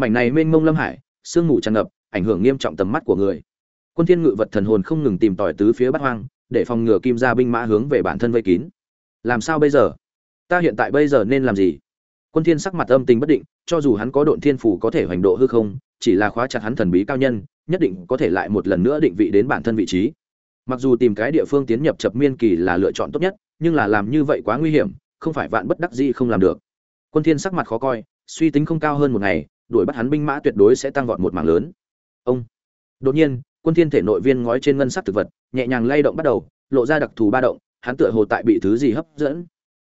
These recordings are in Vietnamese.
mảnh này mênh mông lâm hải, sương mù tràn ngập, ảnh hưởng nghiêm trọng tầm mắt của người. Quân thiên ngự vật thần hồn không ngừng tìm tòi tứ phía bát hoang, để phòng ngừa kim gia binh mã hướng về bản thân vây kín. Làm sao bây giờ? Ta hiện tại bây giờ nên làm gì? Quân thiên sắc mặt âm tình bất định, cho dù hắn có độn thiên phủ có thể hoành độ hư không, chỉ là khóa chặt hắn thần bí cao nhân, nhất định có thể lại một lần nữa định vị đến bản thân vị trí. Mặc dù tìm cái địa phương tiến nhập chập miên kỳ là lựa chọn tốt nhất, nhưng là làm như vậy quá nguy hiểm, không phải vạn bất đắc dĩ không làm được. Quân thiên sắc mặt khó coi, suy tính không cao hơn một ngày đuổi bắt hắn binh mã tuyệt đối sẽ tăng vọt một mảng lớn. Ông. Đột nhiên, quân thiên thể nội viên ngói trên ngân sắc thực vật nhẹ nhàng lay động bắt đầu, lộ ra đặc thù ba động, hắn tựa hồ tại bị thứ gì hấp dẫn.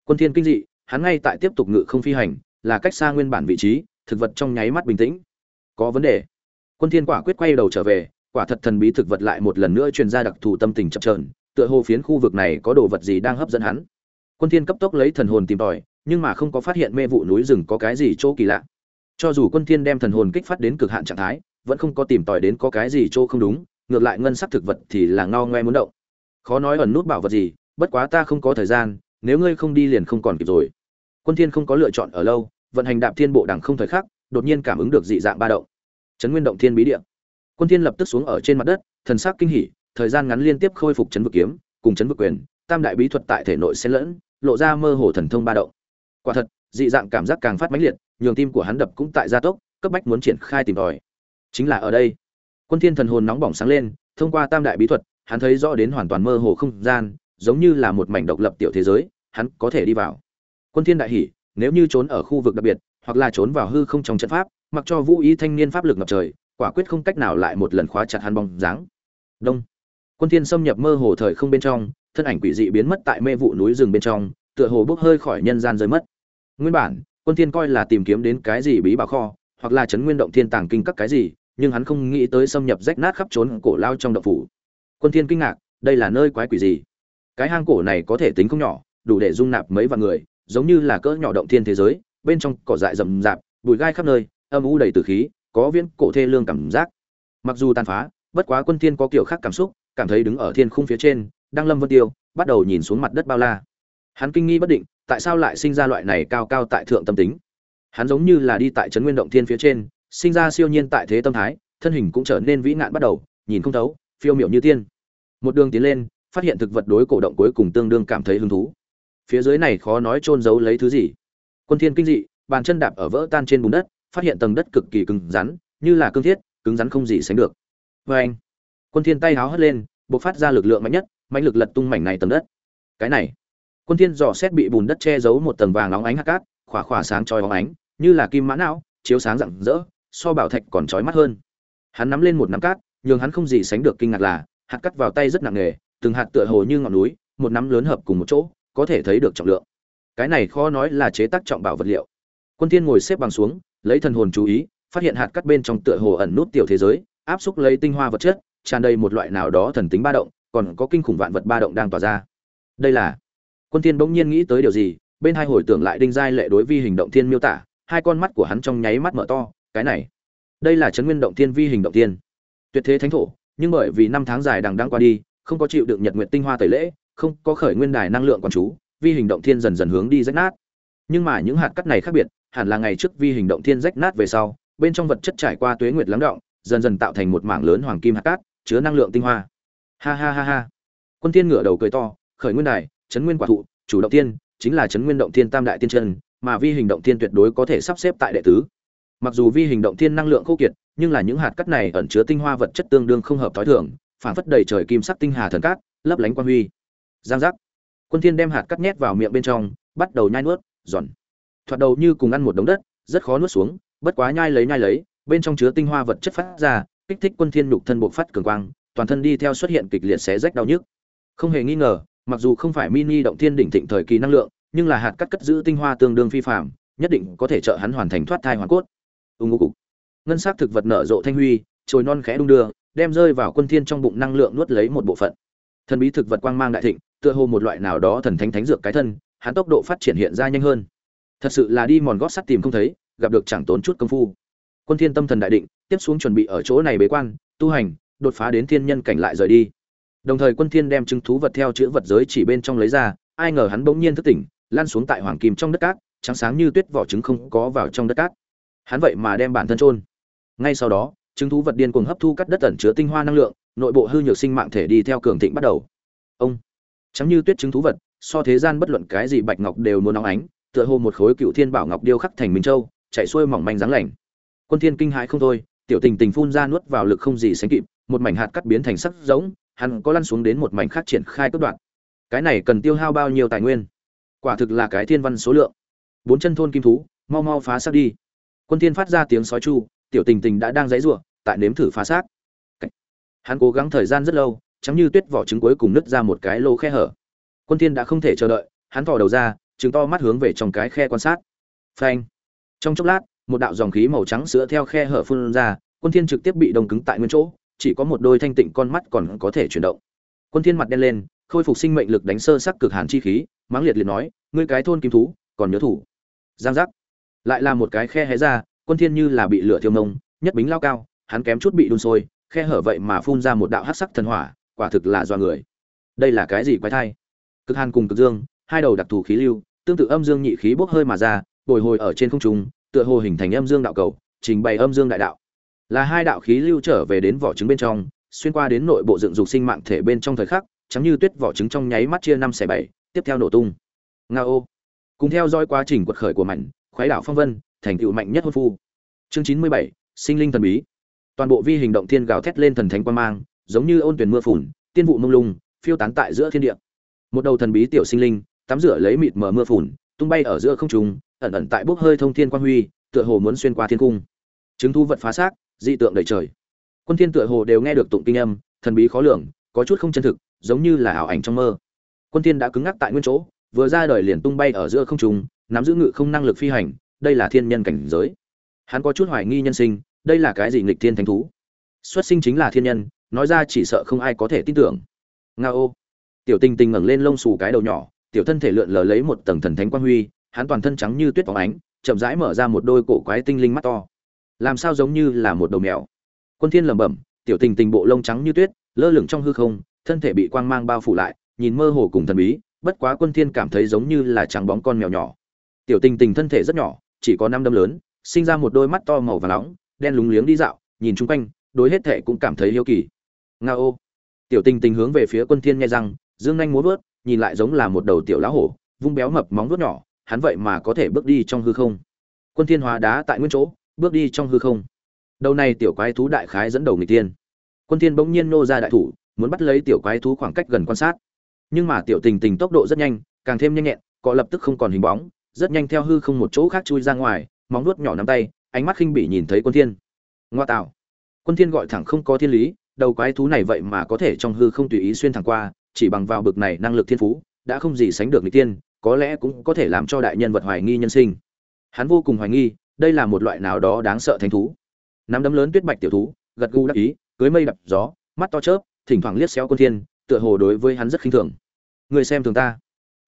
Quân thiên kinh dị, hắn ngay tại tiếp tục ngự không phi hành, là cách xa nguyên bản vị trí, thực vật trong nháy mắt bình tĩnh. Có vấn đề. Quân thiên quả quyết quay đầu trở về, quả thật thần bí thực vật lại một lần nữa truyền ra đặc thù tâm tình chập chờn, tựa hồ phiến khu vực này có đồ vật gì đang hấp dẫn hắn. Quân thiên cấp tốc lấy thần hồn tìm tòi, nhưng mà không có phát hiện mê vụ núi rừng có cái gì chỗ kỳ lạ cho dù quân thiên đem thần hồn kích phát đến cực hạn trạng thái, vẫn không có tìm tòi đến có cái gì chỗ không đúng, ngược lại ngân sắc thực vật thì là ngao ngoe muốn động. Khó nói ẩn nút bảo vật gì, bất quá ta không có thời gian, nếu ngươi không đi liền không còn kịp rồi. Quân thiên không có lựa chọn ở lâu, vận hành đạp thiên bộ đẳng không thời khắc, đột nhiên cảm ứng được dị dạng ba động. Chấn nguyên động thiên bí địa. Quân thiên lập tức xuống ở trên mặt đất, thần sắc kinh hỉ, thời gian ngắn liên tiếp khôi phục chấn vực kiếm, cùng chấn vực quyền, tam đại bí thuật tại thể nội xen lẫn, lộ ra mơ hồ thần thông ba động. Quả thật dị dạng cảm giác càng phát mãnh liệt, nhường tim của hắn đập cũng tại gia tốc, cấp bách muốn triển khai tìm tòi. Chính là ở đây, quân thiên thần hồn nóng bỏng sáng lên, thông qua tam đại bí thuật, hắn thấy rõ đến hoàn toàn mơ hồ không gian, giống như là một mảnh độc lập tiểu thế giới, hắn có thể đi vào. Quân thiên đại hỉ, nếu như trốn ở khu vực đặc biệt, hoặc là trốn vào hư không trong trận pháp, mặc cho vũ ý thanh niên pháp lực ngập trời, quả quyết không cách nào lại một lần khóa chặt hắn bóng dáng. Đông. Quân thiên xâm nhập mơ hồ thời không bên trong, thân ảnh quỷ dị biến mất tại mê vụ núi rừng bên trong, tựa hồ bốc hơi khỏi nhân gian rơi mất nguyên bản, quân thiên coi là tìm kiếm đến cái gì bí bảo kho, hoặc là chấn nguyên động thiên tàng kinh các cái gì, nhưng hắn không nghĩ tới xâm nhập rách nát khắp trốn cổ lao trong động phủ. Quân thiên kinh ngạc, đây là nơi quái quỷ gì? Cái hang cổ này có thể tính không nhỏ, đủ để dung nạp mấy vạn người, giống như là cỡ nhỏ động thiên thế giới, bên trong cỏ dại rậm rạp, bụi gai khắp nơi, âm u đầy tử khí, có viễn cổ thê lương cảm giác. Mặc dù tàn phá, bất quá quân thiên có kiểu khác cảm xúc, cảm thấy đứng ở thiên khung phía trên đang lâm vân tiêu bắt đầu nhìn xuống mặt đất bao la. Hắn kinh nghi bất định tại sao lại sinh ra loại này cao cao tại thượng tâm tính? Hắn giống như là đi tại trấn nguyên động thiên phía trên, sinh ra siêu nhiên tại thế tâm thái, thân hình cũng trở nên vĩ nạn bắt đầu, nhìn không thấu, phiêu miểu như tiên. Một đường tiến lên, phát hiện thực vật đối cổ động cuối cùng tương đương cảm thấy hứng thú. Phía dưới này khó nói trôn giấu lấy thứ gì? Quân thiên kinh dị, bàn chân đạp ở vỡ tan trên bùn đất, phát hiện tầng đất cực kỳ cứng rắn, như là cương thiết, cứng rắn không gì sánh được. Với anh, quân thiên tay háo hất lên, bộc phát ra lực lượng mạnh nhất mạnh lực lật tung mảnh này tầng đất. Cái này quân thiên dò xét bị bùn đất che giấu một tầng vàng óng ánh hạt cát, khỏa khỏa sáng chói óng ánh, như là kim mã não, chiếu sáng rạng rỡ, so bảo thạch còn chói mắt hơn. Hắn nắm lên một nắm cát nhưng hắn không gì sánh được kinh ngạc là, hạt cát vào tay rất nặng nề, từng hạt tựa hồ như ngọn núi, một nắm lớn hợp cùng một chỗ, có thể thấy được trọng lượng. Cái này khó nói là chế tác trọng bảo vật liệu. Quân thiên ngồi xếp bằng xuống, lấy thần hồn chú ý, phát hiện hạt cát bên trong tựa hồ ẩn nút tiểu thế giới, áp xúc lấy tinh hoa vật chất, tràn đầy một loại nào đó thần tính ba động, còn có kinh khủng vạn vật ba động đang tỏa ra. Đây là quân thiên bỗng nhiên nghĩ tới điều gì, bên hai hồi tưởng lại đinh giai lệ đối vi hình động thiên miêu tả, hai con mắt của hắn trong nháy mắt mở to, cái này, đây là chấn nguyên động thiên vi hình động thiên. Tuyệt thế thánh thổ, nhưng bởi vì năm tháng dài đằng đang qua đi, không có chịu đựng nhật nguyệt tinh hoa tẩy lễ, không có khởi nguyên đài năng lượng quan chú, vi hình động thiên dần dần hướng đi rách nát. Nhưng mà những hạt cắt này khác biệt, hẳn là ngày trước vi hình động thiên rách nát về sau, bên trong vật chất trải qua tuế nguyệt lắng động, dần dần tạo thành một mảng lớn hoàng kim hạt cát, chứa năng lượng tinh hoa. Ha ha ha ha. Quân thiên ngửa đầu cười to, khởi nguyên đài chấn nguyên quả thụ, chủ động tiên, chính là chấn nguyên động tiên tam đại tiên chân, mà vi hình động tiên tuyệt đối có thể sắp xếp tại đệ tứ. Mặc dù vi hình động tiên năng lượng khô kiệt, nhưng là những hạt cắt này ẩn chứa tinh hoa vật chất tương đương không hợp thói thường, phản phất đầy trời kim sắc tinh hà thần cát, lấp lánh quang huy. Giang giác. Quân thiên đem hạt cắt nhét vào miệng bên trong, bắt đầu nhai nuốt, giòn. Thoạt đầu như cùng ăn một đống đất, rất khó nuốt xuống, bất quá nhai lấy nhai lấy, bên trong chứa tinh hoa vật chất phát ra, kích thích quân thiên nhục thân bộc phát cường quang, toàn thân đi theo xuất hiện kịch liệt xé rách đau nhức. Không hề nghi ngờ mặc dù không phải mini động thiên đỉnh thịnh thời kỳ năng lượng, nhưng là hạt cắt cất giữ tinh hoa tương đương phi phàm, nhất định có thể trợ hắn hoàn thành thoát thai hoàn cốt. Ưng ngô cục. Ngân sắc thực vật nở rộ thanh huy, trồi non khẽ đung đưa, đem rơi vào quân thiên trong bụng năng lượng nuốt lấy một bộ phận. Thần bí thực vật quang mang đại thịnh, tựa hồ một loại nào đó thần thánh thánh dược cái thân, hắn tốc độ phát triển hiện ra nhanh hơn. Thật sự là đi mòn gót sắt tìm không thấy, gặp được chẳng tốn chút công phu. Quân thiên tâm thần đại định, tiếp xuống chuẩn bị ở chỗ này bế quan, tu hành, đột phá đến thiên nhân cảnh lại rời đi đồng thời quân thiên đem chứng thú vật theo chữ vật giới chỉ bên trong lấy ra, ai ngờ hắn bỗng nhiên thức tỉnh lan xuống tại hoàng kim trong đất cát, trắng sáng như tuyết vỏ trứng không có vào trong đất cát. Hắn vậy mà đem bản thân trôn ngay sau đó, chứng thú vật điên cuồng hấp thu cắt đất ẩn chứa tinh hoa năng lượng, nội bộ hư nhược sinh mạng thể đi theo cường thịnh bắt đầu. Ông chẳng như tuyết chứng thú vật, so thế gian bất luận cái gì bạch ngọc đều muốn nóng ánh, tựa hồ một khối cựu thiên bảo ngọc điêu khắc thành minh châu chạy xuôi mỏng manh dáng lành. Quân thiên kinh hãi không thôi, tiểu tình tình phun ra nuốt vào lực không gì sánh kịp, một mảnh hạt cắt biến thành sắc giống hắn có lăn xuống đến một mảnh khác triển khai cấp đoạn. Cái này cần tiêu hao bao nhiêu tài nguyên? Quả thực là cái thiên văn số lượng. Bốn chân thôn kim thú, mau mau phá xác đi. Quân thiên phát ra tiếng sói chu, tiểu tình tình đã đang dãy rủa tại nếm thử phá xác. Hắn cố gắng thời gian rất lâu, chấm như tuyết vỏ trứng cuối cùng nứt ra một cái lỗ khe hở. Quân thiên đã không thể chờ đợi, hắn thò đầu ra trứng to mắt hướng về trong cái khe quan sát. Phanh. Trong chốc lát, một đạo dòng khí màu trắng sữa theo khe hở phun ra, quân thiên trực tiếp bị đông cứng tại nguyên chỗ chỉ có một đôi thanh tịnh con mắt còn có thể chuyển động. Quân thiên mặt đen lên, khôi phục sinh mệnh lực đánh sơ sắc cực hàn chi khí mắng liệt liệt nói, ngươi cái thôn kim thú, còn nhớ thủ. Giang giác. Lại là một cái khe hé ra, quân thiên như là bị lửa thiêu mông nhất bính lao cao, hắn kém chút bị đun sôi, khe hở vậy mà phun ra một đạo hắc sắc thần hỏa, quả thực là do người. Đây là cái gì quái thai? Cực hàn cùng cực dương, hai đầu đặc thù khí lưu, tương tự âm dương nhị khí bốc hơi mà ra, bồi hồi ở trên không trung, tựa hồ hình thành âm dương đạo cầu, trình bày âm dương đại đạo là hai đạo khí lưu trở về đến vỏ trứng bên trong, xuyên qua đến nội bộ dựng dục sinh mạng thể bên trong thời khắc, chẳng như tuyết vỏ trứng trong nháy mắt chia năm xẻ bảy, tiếp theo nổ tung. Nga ô. Cùng theo dõi quá trình quật khởi của mạnh khoái đảo phong vân, thành tựu mạnh nhất hôn phu. Chương chín mươi bảy, sinh linh thần bí. Toàn bộ vi hình động thiên gào thét lên thần thánh quan mang, giống như ôn tuyển mưa phùn, tiên vụ mông lung, phiêu tán tại giữa thiên địa. Một đầu thần bí tiểu sinh linh, tắm rửa lấy mịt mờ mưa phùn, tung bay ở giữa không trung, ẩn ẩn tại bốc hơi thông thiên quan huy, tựa hồ muốn xuyên qua thiên cung. Chứng thu vật phá xác dị tượng đầy trời. Quân thiên tựa hồ đều nghe được tụng kinh âm, thần bí khó lường, có chút không chân thực, giống như là ảo ảnh trong mơ. Quân thiên đã cứng ngắc tại nguyên chỗ, vừa ra đời liền tung bay ở giữa không trung, nắm giữ ngự không năng lực phi hành, đây là thiên nhân cảnh giới. Hắn có chút hoài nghi nhân sinh, đây là cái gì nghịch thiên thánh thú? Xuất sinh chính là thiên nhân, nói ra chỉ sợ không ai có thể tin tưởng. Nga ô. Tiểu tình tình ngẩng lên lông xù cái đầu nhỏ, tiểu thân thể lượn lờ lấy một tầng thần thánh quang huy, hắn toàn thân trắng như tuyết phóng ánh, chậm rãi mở ra một đôi cổ quái tinh linh mắt to làm sao giống như là một đầu mèo. Quân thiên lẩm bẩm, tiểu tình tình bộ lông trắng như tuyết, lơ lửng trong hư không, thân thể bị quang mang bao phủ lại, nhìn mơ hồ cùng thần bí, bất quá quân thiên cảm thấy giống như là trắng bóng con mèo nhỏ. Tiểu tình tình thân thể rất nhỏ, chỉ có năm đâm lớn, sinh ra một đôi mắt to màu vàng nóng, đen lúng liếng đi dạo, nhìn chung quanh, đối hết thể cũng cảm thấy yêu kỳ. Nga ô. Tiểu tình tình hướng về phía quân thiên nghe răng dương nhanh múa vớt, nhìn lại giống là một đầu tiểu lá hổ, vung béo mập móng vuốt nhỏ, hắn vậy mà có thể bước đi trong hư không. Quân thiên hóa đá tại nguyên chỗ bước đi trong hư không. Đầu này tiểu quái thú đại khái dẫn đầu người tiên quân thiên bỗng nhiên nô ra đại thủ, muốn bắt lấy tiểu quái thú khoảng cách gần quan sát. Nhưng mà tiểu tình tình tốc độ rất nhanh, càng thêm nhanh nhẹn, cọ lập tức không còn hình bóng, rất nhanh theo hư không một chỗ khác chui ra ngoài, móng nuốt nhỏ nắm tay, ánh mắt khinh bỉ nhìn thấy quân thiên. Ngoa tạo. Quân thiên gọi thẳng không có thiên lý, đầu quái thú này vậy mà có thể trong hư không tùy ý xuyên thẳng qua, chỉ bằng vào bực này năng lực thiên phú, đã không gì sánh được người tiên có lẽ cũng có thể làm cho đại nhân vật hoài nghi nhân sinh. Hắn vô cùng hoài nghi đây là một loại nào đó đáng sợ thánh thú. Nắm đấm lớn tuyết bạch tiểu thú, gật gù đắc ý, cưới mây đập gió, mắt to chớp, thỉnh thoảng liếc xéo quân thiên, tựa hồ đối với hắn rất khinh thường. Người xem thường ta.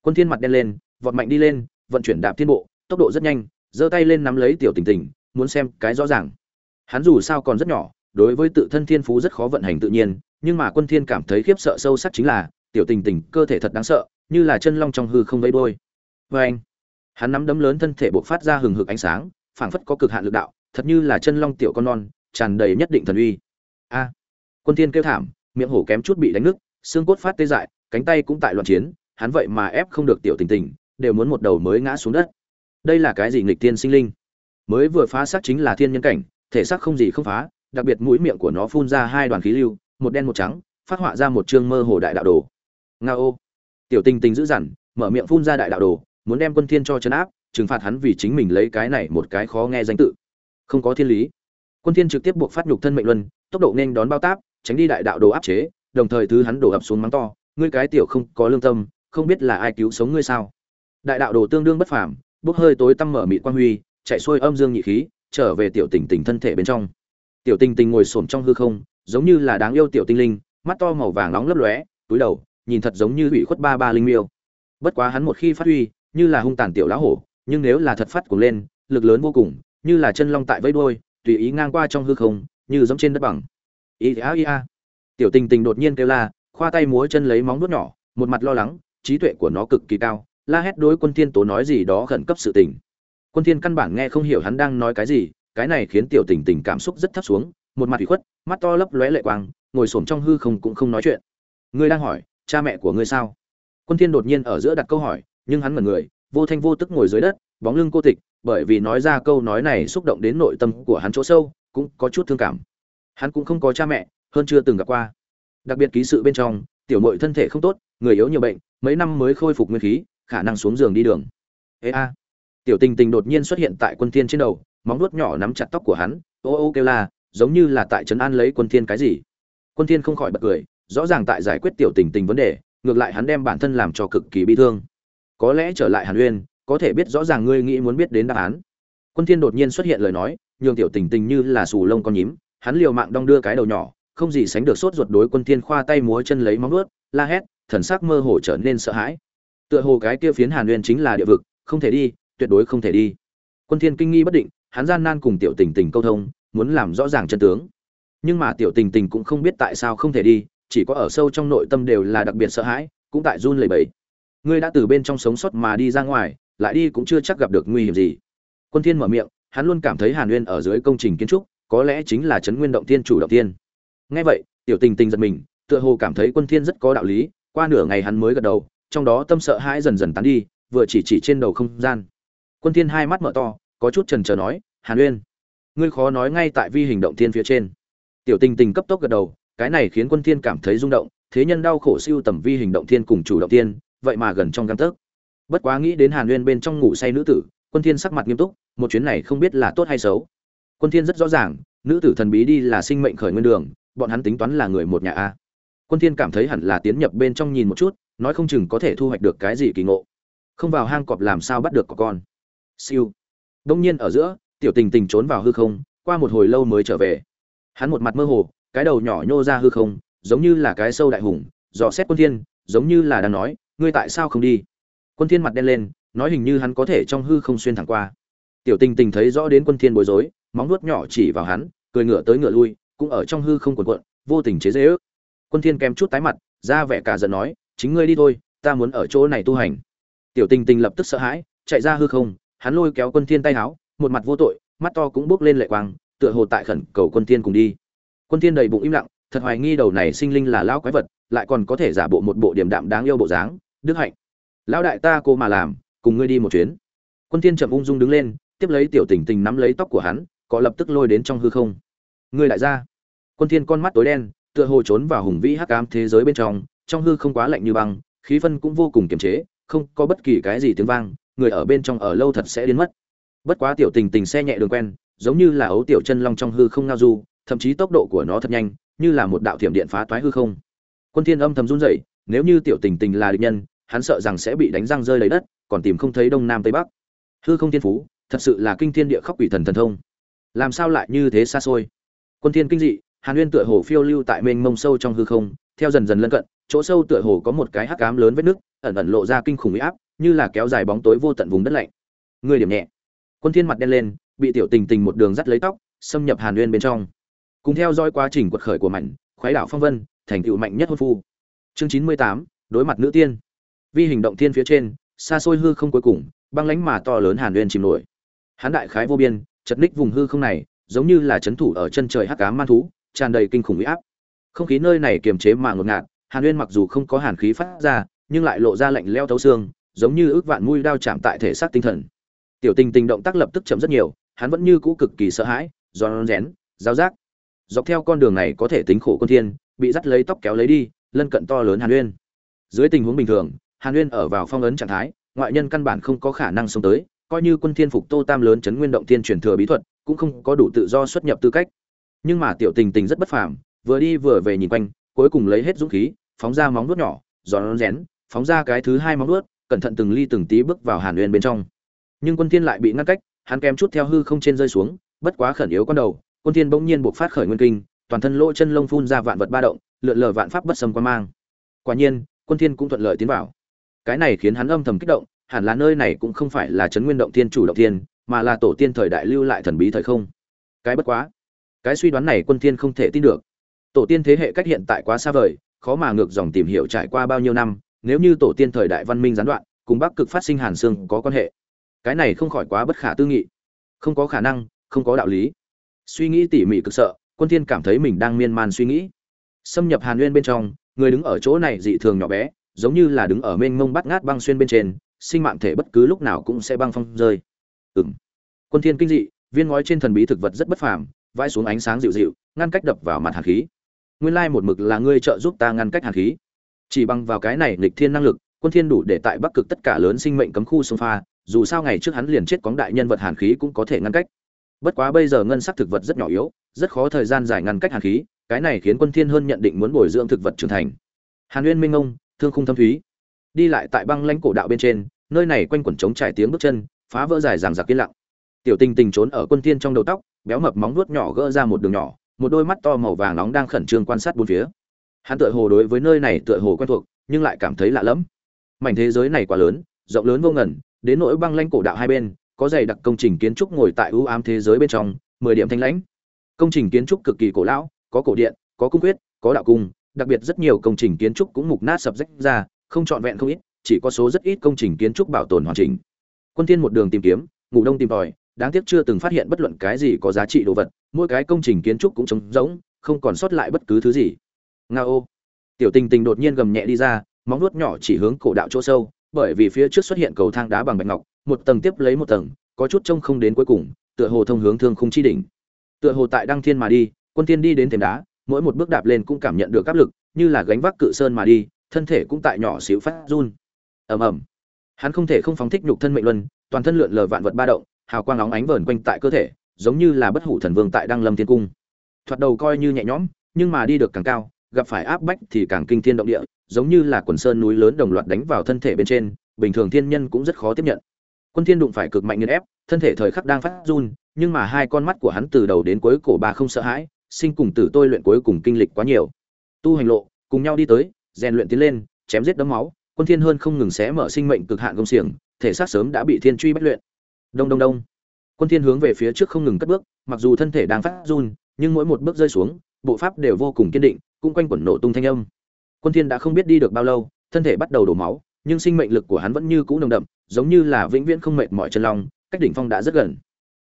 Quân thiên mặt đen lên, vọt mạnh đi lên, vận chuyển đạp thiên bộ, tốc độ rất nhanh, giơ tay lên nắm lấy tiểu tình tình, muốn xem cái rõ ràng. Hắn dù sao còn rất nhỏ, đối với tự thân thiên phú rất khó vận hành tự nhiên, nhưng mà quân thiên cảm thấy khiếp sợ sâu sắc chính là, tiểu tình tình cơ thể thật đáng sợ, như là chân long trong hư không vẫy đôi với vâng. anh hắn nắm đấm lớn thân thể bộc phát ra hừng hực ánh sáng phảng phất có cực hạn lực đạo thật như là chân long tiểu con non tràn đầy nhất định thần uy. A quân thiên kêu thảm miệng hổ kém chút bị đánh nứt xương cốt phát tê dại cánh tay cũng tại loạn chiến hắn vậy mà ép không được tiểu tình tình đều muốn một đầu mới ngã xuống đất. Đây là cái gì nghịch thiên sinh linh? Mới vừa phá xác chính là thiên nhân cảnh thể xác không gì không phá đặc biệt mũi miệng của nó phun ra hai đoàn khí lưu một đen một trắng phát họa ra một chương mơ hồ đại đạo đồ. Ngao, tiểu tình tình giữ dằn mở miệng phun ra đại đạo đồ muốn đem quân thiên cho chấn áp trừng phạt hắn vì chính mình lấy cái này một cái khó nghe danh tự. Không có thiên lý. Quân thiên trực tiếp buộc phát nhục thân mệnh luân, tốc độ nên đón bao táp, tránh đi đại đạo đồ áp chế, đồng thời thứ hắn đổ ập xuống mắng to, ngươi cái tiểu không có lương tâm, không biết là ai cứu sống ngươi sao? Đại đạo đồ tương đương bất phàm, bốc hơi tối tăm mở mịt quan huy, chạy xuôi âm dương nhị khí, trở về tiểu tình tình thân thể bên trong. Tiểu tình tình ngồi xổm trong hư không, giống như là đáng yêu tiểu tinh linh, mắt to màu vàng nóng lấp lóe, túi đầu, nhìn thật giống như ủy khuất ba ba linh miêu. Bất quá hắn một khi phát huy, như là hung tàn tiểu lão hổ nhưng nếu là thật phát cuồng lên, lực lớn vô cùng, như là chân long tại vẫy đuôi, tùy ý ngang qua trong hư không, như giống trên đất bằng. Ý a ý a tiểu tình tình đột nhiên kêu la, khoa tay múa chân lấy móng vuốt nhỏ, một mặt lo lắng, trí tuệ của nó cực kỳ cao, la hét đối quân thiên tố nói gì đó khẩn cấp sự tình. Quân thiên căn bản nghe không hiểu hắn đang nói cái gì, cái này khiến tiểu tình tình cảm xúc rất thấp xuống, một mặt ủy khuất, mắt to lấp lóe lệ quang, ngồi xổm trong hư không cũng không nói chuyện. Ngươi đang hỏi, cha mẹ của ngươi sao? Quân thiên đột nhiên ở giữa đặt câu hỏi, nhưng hắn mở người vô thanh vô tức ngồi dưới đất, bóng lưng cô tịch, bởi vì nói ra câu nói này xúc động đến nội tâm của hắn chỗ sâu, cũng có chút thương cảm. Hắn cũng không có cha mẹ, hơn chưa từng gặp qua. Đặc biệt ký sự bên trong, tiểu mội thân thể không tốt, người yếu nhiều bệnh, mấy năm mới khôi phục nguyên khí, khả năng xuống giường đi đường. Ê a. Tiểu tình tình đột nhiên xuất hiện tại quân thiên trên đầu, móng vuốt nhỏ nắm chặt tóc của hắn, ô ô kêu la, giống như là tại trấn an lấy quân thiên cái gì. Quân thiên không khỏi bật cười, rõ ràng tại giải quyết tiểu tình tình vấn đề, ngược lại hắn đem bản thân làm cho cực kỳ bi thương có lẽ trở lại hàn uyên, có thể biết rõ ràng ngươi nghĩ muốn biết đến đáp án. Quân thiên đột nhiên xuất hiện lời nói, nhường tiểu tình tình như là sù lông con nhím, hắn liều mạng đong đưa cái đầu nhỏ, không gì sánh được sốt ruột đối quân thiên khoa tay múa chân lấy móng vuốt, la hét, thần sắc mơ hồ trở nên sợ hãi. Tựa hồ cái kia phiến hàn uyên chính là địa vực, không thể đi, tuyệt đối không thể đi. Quân thiên kinh nghi bất định, hắn gian nan cùng tiểu tình tình câu thông, muốn làm rõ ràng chân tướng. Nhưng mà tiểu tình tình cũng không biết tại sao không thể đi, chỉ có ở sâu trong nội tâm đều là đặc biệt sợ hãi, cũng tại run lẩy bẩy ngươi đã từ bên trong sống sót mà đi ra ngoài, lại đi cũng chưa chắc gặp được nguy hiểm gì. Quân thiên mở miệng, hắn luôn cảm thấy hàn uyên ở dưới công trình kiến trúc, có lẽ chính là chấn nguyên động thiên chủ động thiên. Nghe vậy, tiểu tình tình giật mình, tựa hồ cảm thấy quân thiên rất có đạo lý, qua nửa ngày hắn mới gật đầu, trong đó tâm sợ hãi dần dần tán đi, vừa chỉ chỉ trên đầu không gian. Quân thiên hai mắt mở to, có chút chần chờ nói, hàn uyên, ngươi khó nói ngay tại vi hình động thiên phía trên. Tiểu tình tình cấp tốc gật đầu, cái này khiến quân thiên cảm thấy rung động, thế nhân đau khổ siêu tầm vi hình động thiên cùng chủ động thiên vậy mà gần trong gang tấc. Bất quá nghĩ đến hàn Nguyên bên trong ngủ say nữ tử, quân thiên sắc mặt nghiêm túc, một chuyến này không biết là tốt hay xấu. Quân thiên rất rõ ràng, nữ tử thần bí đi là sinh mệnh khởi nguyên đường, bọn hắn tính toán là người một nhà a. Quân thiên cảm thấy hẳn là tiến nhập bên trong nhìn một chút, nói không chừng có thể thu hoạch được cái gì kỳ ngộ. Không vào hang cọp làm sao bắt được có con. Siêu. Đông nhiên ở giữa, tiểu tình tình trốn vào hư không, qua một hồi lâu mới trở về. Hắn một mặt mơ hồ, cái đầu nhỏ nhô ra hư không, giống như là cái sâu đại hùng, dò xét quân thiên, giống như là đang nói ngươi tại sao không đi? Quân thiên mặt đen lên nói hình như hắn có thể trong hư không xuyên thẳng qua. Tiểu tình tình thấy rõ đến quân thiên bối rối móng nuốt nhỏ chỉ vào hắn cười ngửa tới ngửa lui cũng ở trong hư không cuộn cuộn vô tình chế dễ ước quân thiên kém chút tái mặt ra vẻ cả giận nói chính ngươi đi thôi ta muốn ở chỗ này tu hành. Tiểu tình tình lập tức sợ hãi chạy ra hư không hắn lôi kéo quân thiên tay háo, một mặt vô tội mắt to cũng bước lên lệ quang tựa hồ tại khẩn cầu quân thiên cùng đi. Quân thiên đầy bụng im lặng thật hoài nghi đầu này sinh linh là lão quái vật lại còn có thể giả bộ một bộ điểm đạm đáng yêu bộ dáng, đức hạnh. Lão đại ta cô mà làm, cùng ngươi đi một chuyến. Quân thiên chậm ung dung đứng lên, tiếp lấy tiểu tình tình nắm lấy tóc của hắn, có lập tức lôi đến trong hư không. Ngươi lại ra quân thiên con mắt tối đen, tựa hồ trốn vào hùng vĩ hắc ám thế giới bên trong trong hư không quá lạnh như băng, khí phân cũng vô cùng kiềm chế, không có bất kỳ cái gì tiếng vang, người ở bên trong ở lâu thật sẽ đến mất. Bất quá tiểu tình tình xe nhẹ đường quen, giống như là ấu tiểu chân long trong hư không ngao du, thậm chí tốc độ của nó thật nhanh, như là một đạo thiểm điện phá toái hư không quân thiên âm thầm run rẩy, nếu như tiểu tình tình là địch nhân, hắn sợ rằng sẽ bị đánh răng rơi lấy đất, còn tìm không thấy đông nam tây bắc. Hư không thiên phú, thật sự là kinh thiên địa khóc quỷ thần thần thông. Làm sao lại như thế xa xôi? Quân thiên kinh dị, hàn nguyên tựa hồ phiêu lưu tại mênh mông sâu trong hư không, theo dần dần lân cận, chỗ sâu tựa hồ có một cái hắc ám lớn vết nước ẩn ẩn lộ ra kinh khủng uy áp, như là kéo dài bóng tối vô tận vùng đất lạnh. Người điểm nhẹ. Quân thiên mặt đen lên, bị tiểu tình tình một đường dắt lấy tóc, xâm nhập hàn nguyên bên trong. Cùng theo dõi quá trình quật khởi của mảnh khoái đảo phong vân thành tựu mạnh nhất hôn phu. Chương chín mươi tám, đối mặt nữ tiên. Vi hình động thiên phía trên, xa xôi hư không cuối cùng, băng lánh mà to lớn hàn uyên chìm nổi. Hán đại khái vô biên, chật ních vùng hư không này, giống như là chấn thủ ở chân trời hắc ám man thú, tràn đầy kinh khủng uy áp. Không khí nơi này kiềm chế mà ngột ngạt, hàn uyên mặc dù không có hàn khí phát ra, nhưng lại lộ ra lạnh leo thấu xương, giống như ước vạn mũi đao chạm tại thể xác tinh thần. Tiểu tình tình động tác lập tức chậm rất nhiều, hắn vẫn như cũ cực kỳ sợ hãi, giòn rén giáo giác dọc theo con đường này có thể tính khổ con thiên bị dắt lấy tóc kéo lấy đi, lân cận to lớn hàn uyên. Dưới tình huống bình thường, hàn uyên ở vào phong ấn trạng thái, ngoại nhân căn bản không có khả năng sống tới, coi như quân thiên phục tô tam lớn chấn nguyên động thiên truyền thừa bí thuật, cũng không có đủ tự do xuất nhập tư cách. Nhưng mà tiểu tình tình rất bất phàm, vừa đi vừa về nhìn quanh, cuối cùng lấy hết dũng khí, phóng ra móng vuốt nhỏ, giòn rén phóng ra cái thứ hai móng vuốt, cẩn thận từng ly từng tí bước vào hàn uyên bên trong. Nhưng quân thiên lại bị ngăn cách, hắn kém chút theo hư không trên rơi xuống, bất quá khẩn yếu con đầu, quân thiên bỗng nhiên buộc phát khởi nguyên kinh toàn thân lỗ chân lông phun ra vạn vật ba động, lượn lờ vạn pháp bất xâm quan mang. Quả nhiên, quân thiên cũng thuận lợi tiến vào. Cái này khiến hắn âm thầm kích động, hẳn là nơi này cũng không phải là chấn nguyên động thiên chủ động thiên, mà là tổ tiên thời đại lưu lại thần bí thời không. Cái bất quá, cái suy đoán này quân thiên không thể tin được. Tổ tiên thế hệ cách hiện tại quá xa vời, khó mà ngược dòng tìm hiểu trải qua bao nhiêu năm, nếu như tổ tiên thời đại văn minh gián đoạn, cùng bắc cực phát sinh hàn xương có quan hệ. Cái này không khỏi quá bất khả tư nghị. Không có khả năng, không có đạo lý. Suy nghĩ tỉ mỉ cực sợ quân thiên cảm thấy mình đang miên man suy nghĩ. Xâm nhập hàn nguyên bên trong, người đứng ở chỗ này dị thường nhỏ bé, giống như là đứng ở mênh mông bắt ngát băng xuyên bên trên, sinh mạng thể bất cứ lúc nào cũng sẽ băng phong rơi. Ừm. Quân thiên kinh dị, viên ngói trên thần bí thực vật rất bất phàm, vãi xuống ánh sáng dịu dịu, ngăn cách đập vào mặt hàn khí. Nguyên lai một mực là ngươi trợ giúp ta ngăn cách hàn khí. Chỉ bằng vào cái này lịch thiên năng lực, quân thiên đủ để tại bắc cực tất cả lớn sinh mệnh cấm khu sông pha, dù sao ngày trước hắn liền chết cóng đại nhân vật hàn khí cũng có thể ngăn cách bất quá bây giờ ngân sắc thực vật rất nhỏ yếu, rất khó thời gian dài ngăn cách hàn khí, cái này khiến quân thiên hơn nhận định muốn bồi dưỡng thực vật trưởng thành. Hàn nguyên minh ông, thương khung thâm thúy. Đi lại tại băng lãnh cổ đạo bên trên, nơi này quanh quẩn trống trải tiếng bước chân, phá vỡ dài ràng giặc yên lặng. Tiểu tình tình trốn ở quân thiên trong đầu tóc, béo mập móng vuốt nhỏ gỡ ra một đường nhỏ, một đôi mắt to màu vàng nóng đang khẩn trương quan sát bốn phía. Hắn tựa hồ đối với nơi này tựa hồ quen thuộc, nhưng lại cảm thấy lạ lẫm. Mảnh thế giới này quá lớn, rộng lớn vô ngần, đến nỗi băng lãnh cổ đạo hai bên có dày đặc công trình kiến trúc ngồi tại ưu ám thế giới bên trong mười điểm thanh lãnh. Công trình kiến trúc cực kỳ cổ lão có cổ điện có cung quyết có đạo cung đặc biệt rất nhiều công trình kiến trúc cũng mục nát sập rách ra không trọn vẹn không ít chỉ có số rất ít công trình kiến trúc bảo tồn hoàn chỉnh. Quân Thiên một đường tìm kiếm ngủ đông tìm tòi đáng tiếc chưa từng phát hiện bất luận cái gì có giá trị đồ vật mỗi cái công trình kiến trúc cũng trống rỗng không còn sót lại bất cứ thứ gì. Ngao, tiểu tình tình đột nhiên gầm nhẹ đi ra móng nuốt nhỏ chỉ hướng cổ đạo chỗ sâu bởi vì phía trước xuất hiện cầu thang đá bằng bạch ngọc một tầng tiếp lấy một tầng, có chút trông không đến cuối cùng, tựa hồ thông hướng thương khung chi đỉnh. Tựa hồ tại đăng thiên mà đi, quân tiên đi đến thềm đá, mỗi một bước đạp lên cũng cảm nhận được áp lực, như là gánh vác cự sơn mà đi, thân thể cũng tại nhỏ xíu phát run. Ầm ầm. Hắn không thể không phóng thích nhục thân mệnh luân, toàn thân lượn lờ vạn vật ba động, hào quang nóng ánh vờn quanh tại cơ thể, giống như là bất hủ thần vương tại đăng lâm thiên cung. Thoạt đầu coi như nhẹ nhõm, nhưng mà đi được càng cao, gặp phải áp bách thì càng kinh thiên động địa, giống như là quần sơn núi lớn đồng loạt đánh vào thân thể bên trên, bình thường thiên nhân cũng rất khó tiếp nhận quân thiên đụng phải cực mạnh nghiền ép, thân thể thời khắc đang phát run, nhưng mà hai con mắt của hắn từ đầu đến cuối cổ bà không sợ hãi, sinh cùng tử tôi luyện cuối cùng kinh lịch quá nhiều. Tu hành lộ, cùng nhau đi tới, rèn luyện tiến lên, chém giết đấm máu, quân thiên hơn không ngừng xé mở sinh mệnh cực hạn công xiềng, thể xác sớm đã bị thiên truy bách luyện. Đông đông đông. Quân thiên hướng về phía trước không ngừng cất bước, mặc dù thân thể đang phát run, nhưng mỗi một bước rơi xuống, bộ pháp đều vô cùng kiên định, cũng quanh quẩn nổ tung thanh âm. Quân thiên đã không biết đi được bao lâu, thân thể bắt đầu đổ máu, nhưng sinh mệnh lực của hắn vẫn như cũ nồng đậm giống như là vĩnh viễn không mệt mỏi chân long, cách đỉnh phong đã rất gần.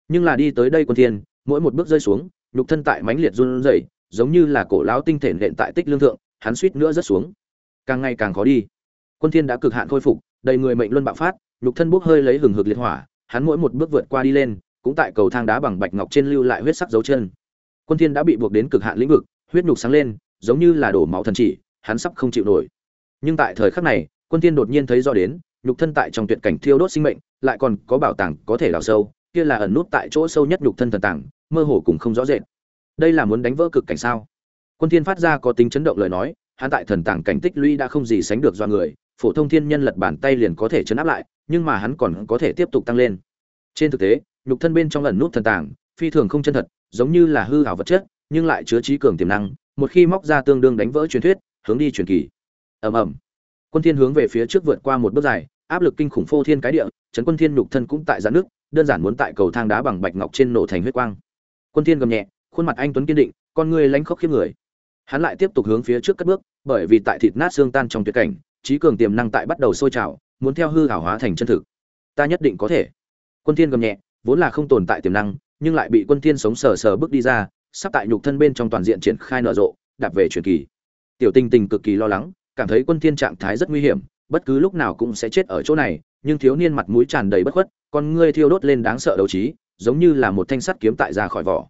Nhưng là đi tới đây quân thiên, mỗi một bước rơi xuống, nhục thân tại mãnh liệt run rẩy, giống như là cổ lão tinh thể hiện tại tích lương thượng, hắn suýt nữa rất xuống. Càng ngày càng khó đi. Quân thiên đã cực hạn khôi phục, đầy người mệnh luân bạo phát, nhục thân bốc hơi lấy hừng hực liệt hỏa, hắn mỗi một bước vượt qua đi lên, cũng tại cầu thang đá bằng bạch ngọc trên lưu lại huyết sắc dấu chân. Quân thiên đã bị buộc đến cực hạn lĩnh vực, huyết nhục sáng lên, giống như là đổ máu thần chỉ, hắn sắp không chịu nổi. Nhưng tại thời khắc này, quân thiên đột nhiên thấy rõ đến nhục thân tại trong tuyệt cảnh thiêu đốt sinh mệnh, lại còn có bảo tàng có thể đào sâu, kia là ẩn nút tại chỗ sâu nhất nhục thân thần tàng, mơ hồ cũng không rõ rệt. Đây là muốn đánh vỡ cực cảnh sao? Quân thiên phát ra có tính chấn động lời nói, hắn tại thần tàng cảnh tích lũy đã không gì sánh được do người, phổ thông thiên nhân lật bàn tay liền có thể chấn áp lại, nhưng mà hắn còn có thể tiếp tục tăng lên. Trên thực tế, nhục thân bên trong ẩn nút thần tàng, phi thường không chân thật, giống như là hư ảo vật chất, nhưng lại chứa trí cường tiềm năng, một khi móc ra tương đương đánh vỡ truyền thuyết, hướng đi truyền kỳ. Ầm ầm quân thiên hướng về phía trước vượt qua một bước dài, áp lực kinh khủng phô thiên cái địa chấn quân thiên nhục thân cũng tại giãn nước, đơn giản muốn tại cầu thang đá bằng bạch ngọc trên nổ thành huyết quang. Quân thiên gầm nhẹ, khuôn mặt anh tuấn kiên định, con người lánh khốc khiếp người. Hắn lại tiếp tục hướng phía trước cất bước, bởi vì tại thịt nát xương tan trong tuyệt cảnh, trí cường tiềm năng tại bắt đầu sôi trào, muốn theo hư ảo hóa thành chân thực. Ta nhất định có thể. Quân thiên gầm nhẹ, vốn là không tồn tại tiềm năng, nhưng lại bị quân thiên sống sờ sờ bước đi ra, sắp tại nhục thân bên trong toàn diện triển khai nở rộ, đạp về truyền kỳ. Tiểu tinh tình cực kỳ lo lắng cảm thấy quân thiên trạng thái rất nguy hiểm, bất cứ lúc nào cũng sẽ chết ở chỗ này, nhưng thiếu niên mặt mũi tràn đầy bất khuất, con ngươi thiêu đốt lên đáng sợ đấu trí, giống như là một thanh sắt kiếm tại ra khỏi vỏ.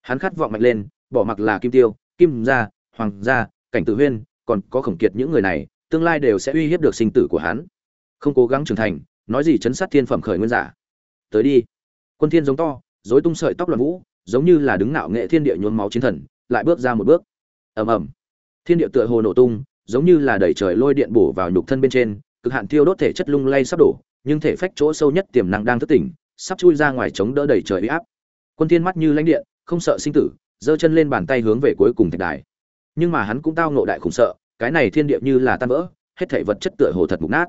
Hắn khát vọng mạnh lên, bỏ mặc là kim tiêu, kim gia, hoàng gia, cảnh tử huyên, còn có khổng kiệt những người này, tương lai đều sẽ uy hiếp được sinh tử của hắn. Không cố gắng trưởng thành, nói gì chấn sát thiên phẩm khởi nguyên giả. Tới đi. Quân thiên giống to, rối tung sợi tóc loạn vũ, giống như là đứng nạo nghệ thiên địa nhuốm máu chiến thần, lại bước ra một bước. Ầm ầm. Thiên địa tựa hồ nổ tung giống như là đẩy trời lôi điện bổ vào nhục thân bên trên, cực hạn thiêu đốt thể chất lung lay sắp đổ, nhưng thể phách chỗ sâu nhất tiềm năng đang thức tỉnh, sắp chui ra ngoài chống đỡ đẩy trời uy áp. Quân thiên mắt như lãnh điện, không sợ sinh tử, giơ chân lên bàn tay hướng về cuối cùng thạch đài. Nhưng mà hắn cũng tao ngộ đại khủng sợ, cái này thiên địa như là tan vỡ, hết thảy vật chất tựa hồ thật mục nát.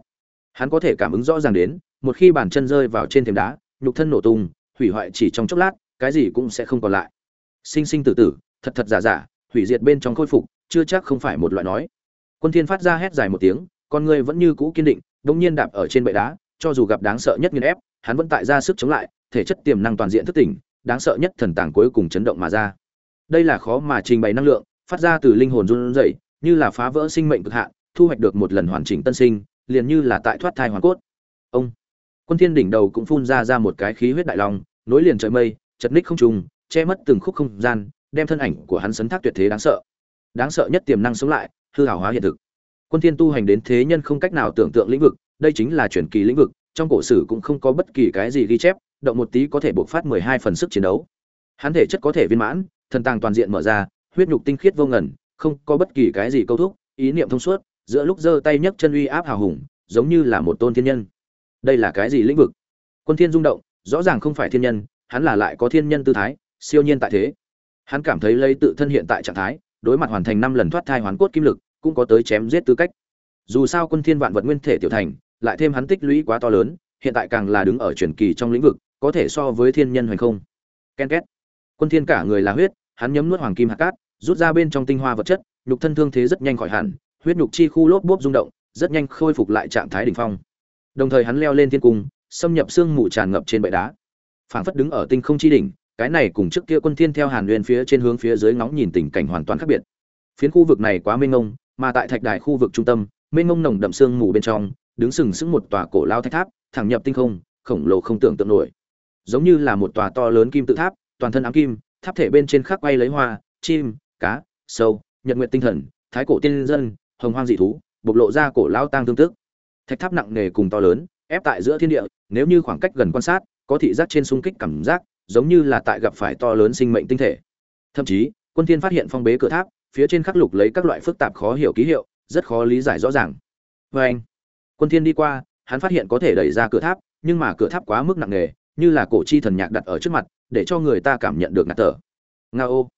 Hắn có thể cảm ứng rõ ràng đến, một khi bàn chân rơi vào trên thềm đá, nhục thân nổ tung, hủy hoại chỉ trong chốc lát, cái gì cũng sẽ không còn lại. Sinh sinh tử tử, thật thật giả giả, hủy diệt bên trong khôi phục, chưa chắc không phải một loại nói quân thiên phát ra hét dài một tiếng, con người vẫn như cũ kiên định, đống nhiên đạp ở trên bệ đá, cho dù gặp đáng sợ nhất nghiền ép, hắn vẫn tại ra sức chống lại, thể chất tiềm năng toàn diện thức tỉnh, đáng sợ nhất thần tàng cuối cùng chấn động mà ra. Đây là khó mà trình bày năng lượng, phát ra từ linh hồn run rẩy, như là phá vỡ sinh mệnh cực hạn, thu hoạch được một lần hoàn chỉnh tân sinh, liền như là tại thoát thai hoàn cốt. Ông. Quân thiên đỉnh đầu cũng phun ra ra một cái khí huyết đại long, nối liền trời mây, chật ních không trùng, che mất từng khúc không gian, đem thân ảnh của hắn sấn thác tuyệt thế đáng sợ. Đáng sợ nhất tiềm năng sống lại hư hảo hóa hiện thực. Quân thiên tu hành đến thế nhân không cách nào tưởng tượng lĩnh vực, đây chính là truyền kỳ lĩnh vực, trong cổ sử cũng không có bất kỳ cái gì ghi chép, động một tí có thể bộc phát 12 phần sức chiến đấu. Hắn thể chất có thể viên mãn, thần tàng toàn diện mở ra, huyết nhục tinh khiết vô ngần, không có bất kỳ cái gì câu thúc, ý niệm thông suốt, giữa lúc giơ tay nhấc chân uy áp hào hùng, giống như là một tôn thiên nhân. Đây là cái gì lĩnh vực? Quân thiên rung động, rõ ràng không phải thiên nhân, hắn là lại có thiên nhân tư thái, siêu nhiên tại thế. Hắn cảm thấy lấy tự thân hiện tại trạng thái đối mặt hoàn thành năm lần thoát thai hoàn cốt kim lực, cũng có tới chém giết tư cách. Dù sao quân thiên vạn vật nguyên thể tiểu thành, lại thêm hắn tích lũy quá to lớn, hiện tại càng là đứng ở truyền kỳ trong lĩnh vực, có thể so với thiên nhân hoành không. Ken két. Quân thiên cả người là huyết, hắn nhấm nuốt hoàng kim hạt cát, rút ra bên trong tinh hoa vật chất, nhục thân thương thế rất nhanh khỏi hẳn, huyết nhục chi khu lốp bốp rung động, rất nhanh khôi phục lại trạng thái đỉnh phong. Đồng thời hắn leo lên thiên cung, xâm nhập xương mù tràn ngập trên bệ đá. Phảng phất đứng ở tinh không chi đỉnh cái này cùng trước kia quân thiên theo hàn nguyên phía trên hướng phía dưới ngóng nhìn tình cảnh hoàn toàn khác biệt. Phiến khu vực này quá mênh mông, mà tại thạch đài khu vực trung tâm, mênh mông nồng đậm sương mù bên trong, đứng sừng sững một tòa cổ lao thạch tháp, thẳng nhập tinh không, khổng lồ không tưởng tượng nổi. Giống như là một tòa to lớn kim tự tháp, toàn thân ám kim, tháp thể bên trên khắc bay lấy hoa, chim, cá, sâu, nhật nguyện tinh thần, thái cổ tiên dân, hồng hoang dị thú, bộc lộ ra cổ lao tang tương tức. Thạch tháp nặng nề cùng to lớn, ép tại giữa thiên địa, nếu như khoảng cách gần quan sát, có thị giác trên xung kích cảm giác giống như là tại gặp phải to lớn sinh mệnh tinh thể. Thậm chí, quân thiên phát hiện phong bế cửa tháp, phía trên khắc lục lấy các loại phức tạp khó hiểu ký hiệu, rất khó lý giải rõ ràng. Với anh, quân thiên đi qua, hắn phát hiện có thể đẩy ra cửa tháp, nhưng mà cửa tháp quá mức nặng nề, như là cổ chi thần nhạc đặt ở trước mặt, để cho người ta cảm nhận được ngạt thở. Ngao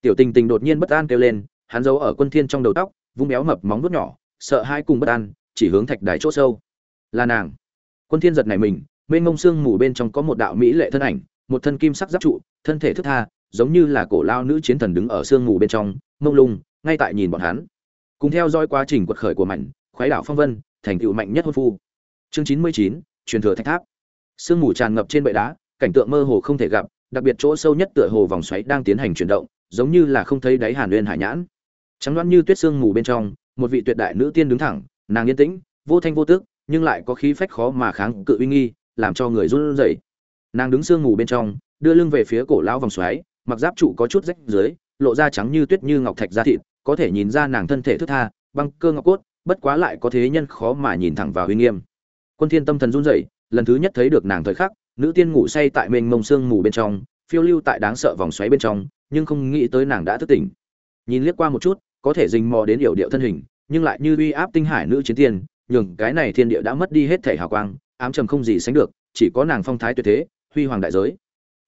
tiểu tình tình đột nhiên bất an kêu lên, hắn giấu ở quân thiên trong đầu tóc, vung béo mập móng vuốt nhỏ, sợ hai cùng bất an, chỉ hướng thạch đài chỗ sâu. Là nàng. Quân thiên giật này mình bên ngông xương mù bên trong có một đạo mỹ lệ thân ảnh một thân kim sắc giáp trụ, thân thể thức tha, giống như là cổ lao nữ chiến thần đứng ở sương mù bên trong, mông lung, ngay tại nhìn bọn hắn. Cùng theo dõi quá trình quật khởi của mạnh khoái đảo phong vân, thành tựu mạnh nhất hôn phu. Chương chín mươi chín, truyền thừa thạch tháp. Sương mù tràn ngập trên bệ đá, cảnh tượng mơ hồ không thể gặp, đặc biệt chỗ sâu nhất tựa hồ vòng xoáy đang tiến hành chuyển động, giống như là không thấy đáy hàn nguyên hải nhãn. Trắng loáng như tuyết sương mù bên trong, một vị tuyệt đại nữ tiên đứng thẳng, nàng yên tĩnh, vô thanh vô tức, nhưng lại có khí phách khó mà kháng cự uy nghi, làm cho người run rẩy nàng đứng sương ngủ bên trong, đưa lưng về phía cổ lão vòng xoáy, mặc giáp trụ có chút rách dưới, lộ ra trắng như tuyết như ngọc thạch da thịt, có thể nhìn ra nàng thân thể thức tha, băng cơ ngọc cốt, bất quá lại có thế nhân khó mà nhìn thẳng vào uy nghiêm. Quân thiên tâm thần run rẩy, lần thứ nhất thấy được nàng thời khắc, nữ tiên ngủ say tại mênh mông sương mù bên trong, phiêu lưu tại đáng sợ vòng xoáy bên trong, nhưng không nghĩ tới nàng đã thức tỉnh. Nhìn liếc qua một chút, có thể dình mò đến yểu điệu thân hình, nhưng lại như uy áp tinh hải nữ chiến tiên, nhường cái này thiên địa đã mất đi hết thể hào quang, ám trầm không gì sánh được, chỉ có nàng phong thái tuyệt thế huy hoàng đại giới.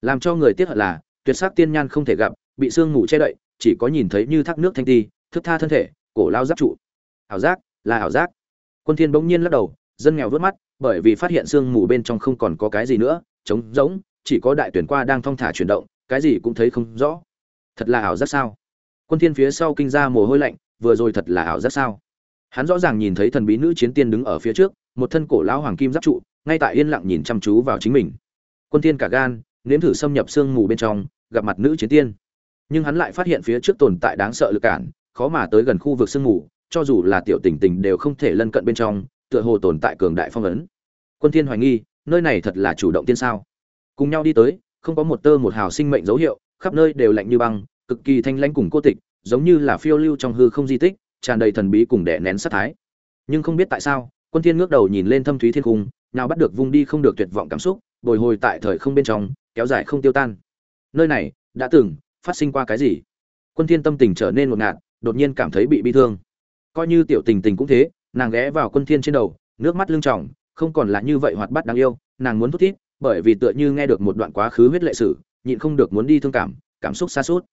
Làm cho người tiếc hận là, tuyệt sắc tiên nhan không thể gặp, bị sương mù che đậy, chỉ có nhìn thấy như thác nước thanh ti, thức tha thân thể, cổ lao giáp trụ. Ảo giác, là ảo giác. Quân thiên bỗng nhiên lắc đầu, dân nghèo vớt mắt, bởi vì phát hiện sương mù bên trong không còn có cái gì nữa, trống rỗng, chỉ có đại tuyển qua đang thong thả chuyển động, cái gì cũng thấy không rõ. Thật là ảo giác sao? Quân thiên phía sau kinh ra mồ hôi lạnh, vừa rồi thật là ảo giác sao? Hắn rõ ràng nhìn thấy thần bí nữ chiến tiên đứng ở phía trước, một thân cổ lão hoàng kim giáp trụ, ngay tại yên lặng nhìn chăm chú vào chính mình quân thiên cả gan, nếm thử xâm nhập sương mù bên trong, gặp mặt nữ chiến tiên. Nhưng hắn lại phát hiện phía trước tồn tại đáng sợ lực cản, khó mà tới gần khu vực sương mù, cho dù là tiểu tình tình đều không thể lân cận bên trong, tựa hồ tồn tại cường đại phong ấn. Quân thiên hoài nghi, nơi này thật là chủ động tiên sao? Cùng nhau đi tới, không có một tơ một hào sinh mệnh dấu hiệu, khắp nơi đều lạnh như băng, cực kỳ thanh lãnh cùng cô tịch, giống như là phiêu lưu trong hư không di tích, tràn đầy thần bí cùng đè nén sát thái. Nhưng không biết tại sao, quân thiên ngước đầu nhìn lên thâm thúy thiên cung, nào bắt được vung đi không được tuyệt vọng cảm xúc bồi hồi tại thời không bên trong, kéo dài không tiêu tan. Nơi này, đã từng, phát sinh qua cái gì? Quân thiên tâm tình trở nên ngột ngạt, đột nhiên cảm thấy bị bi thương. Coi như tiểu tình tình cũng thế, nàng ghé vào quân thiên trên đầu, nước mắt lưng tròng, không còn là như vậy hoạt bát đáng yêu, nàng muốn thút thít, bởi vì tựa như nghe được một đoạn quá khứ huyết lệ sử, nhịn không được muốn đi thương cảm cảm xúc xa suốt.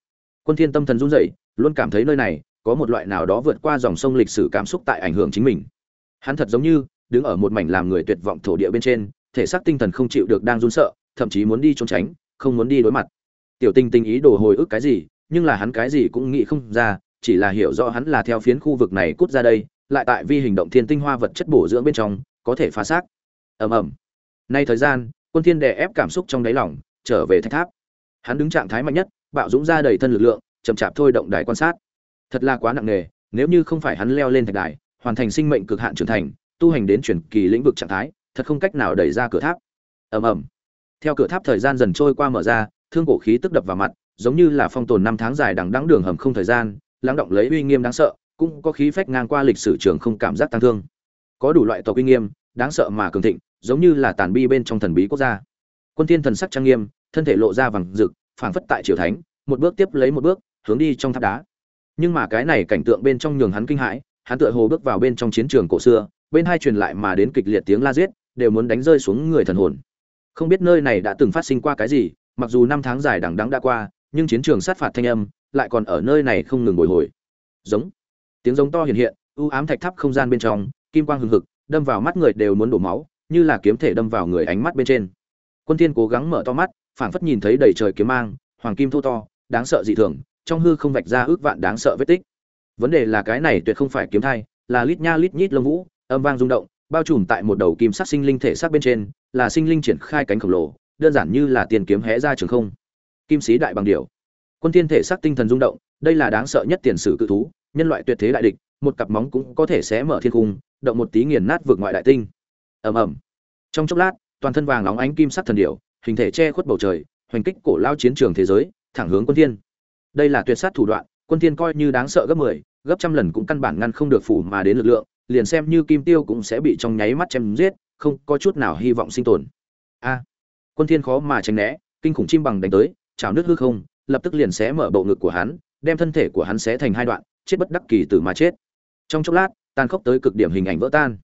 Quân thiên tâm thần run rẩy, luôn cảm thấy nơi này, có một loại nào đó vượt qua dòng sông lịch sử cảm xúc tại ảnh hưởng chính mình. Hắn thật giống như, đứng ở một mảnh làm người tuyệt vọng thổ địa bên trên thể xác tinh thần không chịu được đang run sợ, thậm chí muốn đi trốn tránh, không muốn đi đối mặt. Tiểu tinh tinh ý đồ hồi ức cái gì, nhưng là hắn cái gì cũng nghĩ không ra, chỉ là hiểu rõ hắn là theo phiến khu vực này cút ra đây, lại tại vi hình động thiên tinh hoa vật chất bổ dưỡng bên trong, có thể phá xác. Ầm ầm. Nay thời gian, quân thiên đè ép cảm xúc trong đáy lòng, trở về thạch tháp. Hắn đứng trạng thái mạnh nhất, bạo dũng ra đầy thân lực lượng, chậm chạp thôi động đài quan sát. Thật là quá nặng nề, nếu như không phải hắn leo lên thạch đài, hoàn thành sinh mệnh cực hạn trưởng thành, tu hành đến chuyển kỳ lĩnh vực trạng thái thật không cách nào đẩy ra cửa tháp. Ầm ầm. Theo cửa tháp thời gian dần trôi qua mở ra, thương cổ khí tức đập vào mặt, giống như là phong tồn năm tháng dài đằng đẵng đường hầm không thời gian, lắng động lấy uy nghiêm đáng sợ, cũng có khí phách ngang qua lịch sử trường không cảm giác tăng thương. Có đủ loại tộc uy nghiêm, đáng sợ mà cường thịnh, giống như là tàn bi bên trong thần bí quốc gia. Quân thiên thần sắc trang nghiêm, thân thể lộ ra vàng rực, phảng phất tại triều thánh, một bước tiếp lấy một bước, hướng đi trong tháp đá. Nhưng mà cái này cảnh tượng bên trong nhường hắn kinh hãi, hắn tựa hồ bước vào bên trong chiến trường cổ xưa, bên hai truyền lại mà đến kịch liệt tiếng la giết đều muốn đánh rơi xuống người thần hồn. Không biết nơi này đã từng phát sinh qua cái gì, mặc dù năm tháng dài đằng đẵng đã qua, nhưng chiến trường sát phạt thanh âm lại còn ở nơi này không ngừng bồi hồi. Giống. Tiếng giống to hiện hiện, u ám thạch tháp không gian bên trong, kim quang hừng hực, đâm vào mắt người đều muốn đổ máu, như là kiếm thể đâm vào người ánh mắt bên trên. Quân thiên cố gắng mở to mắt, phảng phất nhìn thấy đầy trời kiếm mang, hoàng kim thô to, đáng sợ dị thường, trong hư không vạch ra ước vạn đáng sợ vết tích. Vấn đề là cái này tuyệt không phải kiếm thai, là lít nha lít nhít lông vũ, âm vang rung động bao trùm tại một đầu kim sắc sinh linh thể xác bên trên là sinh linh triển khai cánh khổng lồ đơn giản như là tiền kiếm hé ra trường không. Kim sĩ đại bằng điểu. Quân thiên thể xác tinh thần rung động đây là đáng sợ nhất tiền sử cự thú nhân loại tuyệt thế đại địch một cặp móng cũng có thể xé mở thiên cung động một tí nghiền nát vượt ngoại đại tinh. Ầm ầm. Trong chốc lát toàn thân vàng óng ánh kim sắc thần điểu hình thể che khuất bầu trời hoành kích cổ lao chiến trường thế giới thẳng hướng quân thiên. Đây là tuyệt sát thủ đoạn quân thiên coi như đáng sợ gấp 10, gấp trăm lần cũng căn bản ngăn không được phủ mà đến lực lượng liền xem như kim tiêu cũng sẽ bị trong nháy mắt chém giết, không có chút nào hy vọng sinh tồn. A, quân thiên khó mà tránh né, kinh khủng chim bằng đánh tới chảo nước hư không, lập tức liền xé mở bộ ngực của hắn, đem thân thể của hắn xé thành hai đoạn, chết bất đắc kỳ tử mà chết. Trong chốc lát, tàn khốc tới cực điểm hình ảnh vỡ tan.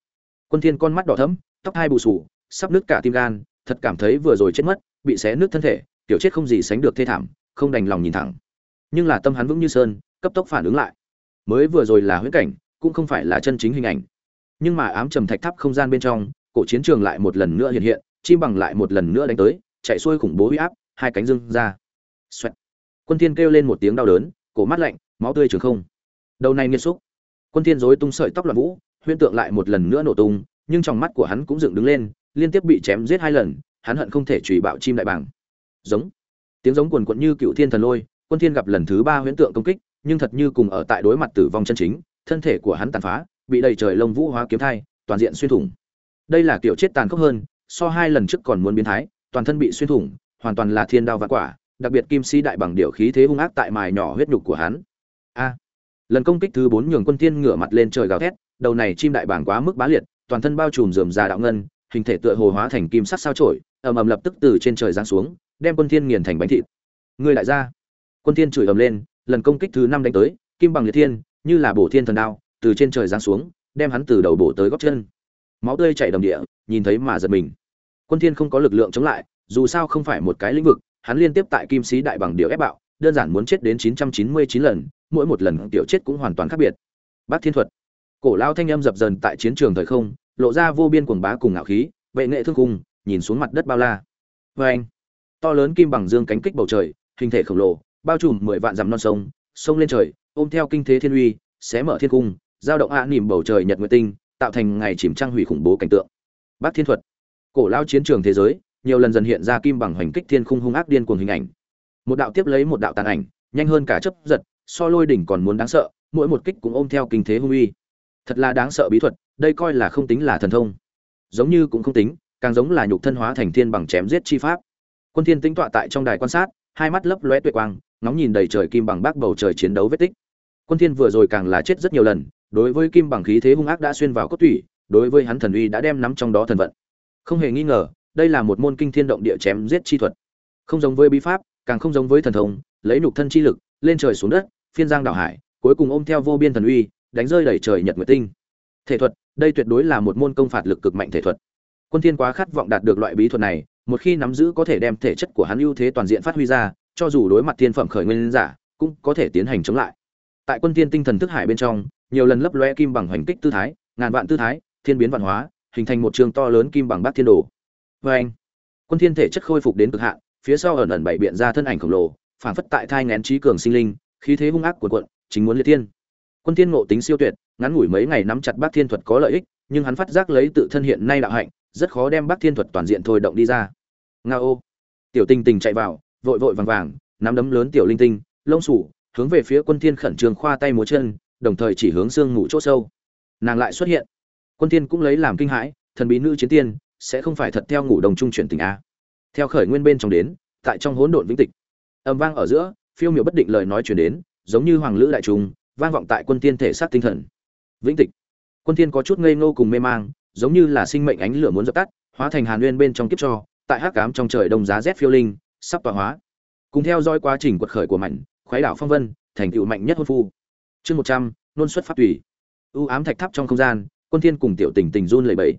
Quân thiên con mắt đỏ thẫm, tóc hai bù sù, sắp nứt cả tim gan, thật cảm thấy vừa rồi chết mất, bị xé nứt thân thể tiểu chết không gì sánh được thê thảm, không đành lòng nhìn thẳng. Nhưng là tâm hắn vững như sơn, cấp tốc phản ứng lại. Mới vừa rồi là huyễn cảnh cũng không phải là chân chính hình ảnh. Nhưng mà ám trầm thạch tháp không gian bên trong, cổ chiến trường lại một lần nữa hiện hiện, chim bằng lại một lần nữa đánh tới, chạy xuôi khủng bố huy áp, hai cánh dưng ra. Xoẹt. quân thiên kêu lên một tiếng đau đớn, cổ mắt lạnh, máu tươi trường không. Đầu này nghiệt xúc. Quân thiên rối tung sợi tóc loạn vũ, huyễn tượng lại một lần nữa nổ tung, nhưng trong mắt của hắn cũng dựng đứng lên, liên tiếp bị chém giết hai lần, hắn hận không thể chùy bạo chim đại bàng. Giống. Tiếng giống cuồn cuộn như cựu thiên thần lôi, quân thiên gặp lần thứ ba huyễn tượng công kích, nhưng thật như cùng ở tại đối mặt tử vong chân chính thân thể của hắn tàn phá, bị đầy trời lông vũ hóa kiếm thai, toàn diện xuyên thủng. Đây là kiểu chết tàn khốc hơn, so hai lần trước còn muốn biến thái, toàn thân bị xuyên thủng, hoàn toàn là thiên đao vạn quả, đặc biệt kim si đại bằng điều khí thế hung ác tại mài nhỏ huyết nhục của hắn. A! Lần công kích thứ bốn nhường quân thiên ngửa mặt lên trời gào thét, đầu này chim đại bàng quá mức bá liệt, toàn thân bao trùm rườm rà đạo ngân, hình thể tựa hồ hóa thành kim sắc sao chổi, ầm ầm lập tức từ trên trời giáng xuống, đem quân thiên nghiền thành bánh thịt. Người lại ra quân thiên chửi ầm lên, lần công kích thứ năm đánh tới, kim bằng liệt thiên như là bổ thiên thần đao, từ trên trời giáng xuống, đem hắn từ đầu bổ tới góc chân. Máu tươi chảy đầm địa, nhìn thấy mà giật mình. Quân thiên không có lực lượng chống lại, dù sao không phải một cái lĩnh vực, hắn liên tiếp tại kim sĩ đại bằng điều ép bạo, đơn giản muốn chết đến 999 lần, mỗi một lần tiểu chết cũng hoàn toàn khác biệt. Bác thiên thuật. Cổ lao thanh âm dập dần tại chiến trường thời không, lộ ra vô biên cuồng bá cùng ngạo khí, vệ nghệ thương cung nhìn xuống mặt đất bao la. Vê anh. To lớn kim bằng dương cánh kích bầu trời, hình thể khổng lồ, bao trùm mười vạn dặm non sông sông lên trời ôm theo kinh thế thiên uy, xé mở thiên cung, giao động ạ nỉm bầu trời nhật nguyệt tinh, tạo thành ngày chìm trăng hủy khủng bố cảnh tượng. Bác thiên thuật. Cổ lao chiến trường thế giới, nhiều lần dần hiện ra kim bằng hoành kích thiên khung hung ác điên cuồng hình ảnh. Một đạo tiếp lấy một đạo tàn ảnh, nhanh hơn cả chấp giật, so lôi đỉnh còn muốn đáng sợ, mỗi một kích cũng ôm theo kinh thế hung uy. Thật là đáng sợ bí thuật, đây coi là không tính là thần thông. Giống như cũng không tính, càng giống là nhục thân hóa thành thiên bằng chém giết chi pháp. Quân thiên tính tọa tại trong đài quan sát hai mắt lấp lóe tuyệt quang, ngóng nhìn đầy trời kim bằng bác bầu trời chiến đấu vết tích. Quân thiên vừa rồi càng là chết rất nhiều lần, đối với kim bằng khí thế hung ác đã xuyên vào cốt tủy, đối với hắn thần uy đã đem nắm trong đó thần vận. Không hề nghi ngờ, đây là một môn kinh thiên động địa chém giết chi thuật. Không giống với bí pháp, càng không giống với thần thông, lấy nhục thân chi lực, lên trời xuống đất, phiên giang đảo hải, cuối cùng ôm theo vô biên thần uy, đánh rơi đầy trời nhật nguyệt tinh. Thể thuật, đây tuyệt đối là một môn công phạt lực cực mạnh thể thuật. Quân thiên quá khát vọng đạt được loại bí thuật này một khi nắm giữ có thể đem thể chất của hắn ưu thế toàn diện phát huy ra, cho dù đối mặt thiên phẩm khởi nguyên giả, cũng có thể tiến hành chống lại. Tại quân thiên tinh thần thức hải bên trong, nhiều lần lấp loe kim bằng hoành kích tư thái, ngàn vạn tư thái, thiên biến văn hóa, hình thành một trường to lớn kim bằng bát thiên đồ. Với anh, quân thiên thể chất khôi phục đến cực hạn, phía sau ẩn ẩn bảy biện ra thân ảnh khổng lồ, phản phất tại thai ngén trí cường sinh linh, khí thế hung ác của quận chính muốn liệt thiên. Quân thiên ngộ tính siêu tuyệt, ngắn ngủi mấy ngày nắm chặt bát thiên thuật có lợi ích, nhưng hắn phát giác lấy tự thân hiện nay đạo hạnh rất khó đem bác thiên thuật toàn diện thôi động đi ra. Nga ô tiểu Tinh tình chạy vào, vội vội vàng vàng, nắm đấm lớn tiểu linh tinh, lông sủ hướng về phía quân thiên khẩn trương khoa tay múa chân, đồng thời chỉ hướng xương ngủ chỗ sâu. Nàng lại xuất hiện. Quân thiên cũng lấy làm kinh hãi, thần bí nữ chiến tiên, sẽ không phải thật theo ngủ đồng trung chuyển tình a. Theo khởi nguyên bên trong đến, tại trong hỗn độn vĩnh tịch, âm vang ở giữa, phiêu miểu bất định lời nói truyền đến, giống như hoàng lữ đại trung vang vọng tại quân tiên thể xác tinh thần. Vĩnh tịch. Quân tiên có chút ngây ngô cùng mê mang giống như là sinh mệnh ánh lửa muốn dập tắt, hóa thành hàn nguyên bên trong kiếp cho, tại hắc ám trong trời đông giá rét phiêu linh, sắp tọa hóa. Cùng theo dõi quá trình quật khởi của mạnh khoái đảo phong vân, thành tựu mạnh nhất hôn phu. Chương một trăm xuất pháp tùy. Ưu ám thạch tháp trong không gian, quân thiên cùng tiểu tình tình run lẩy bẩy.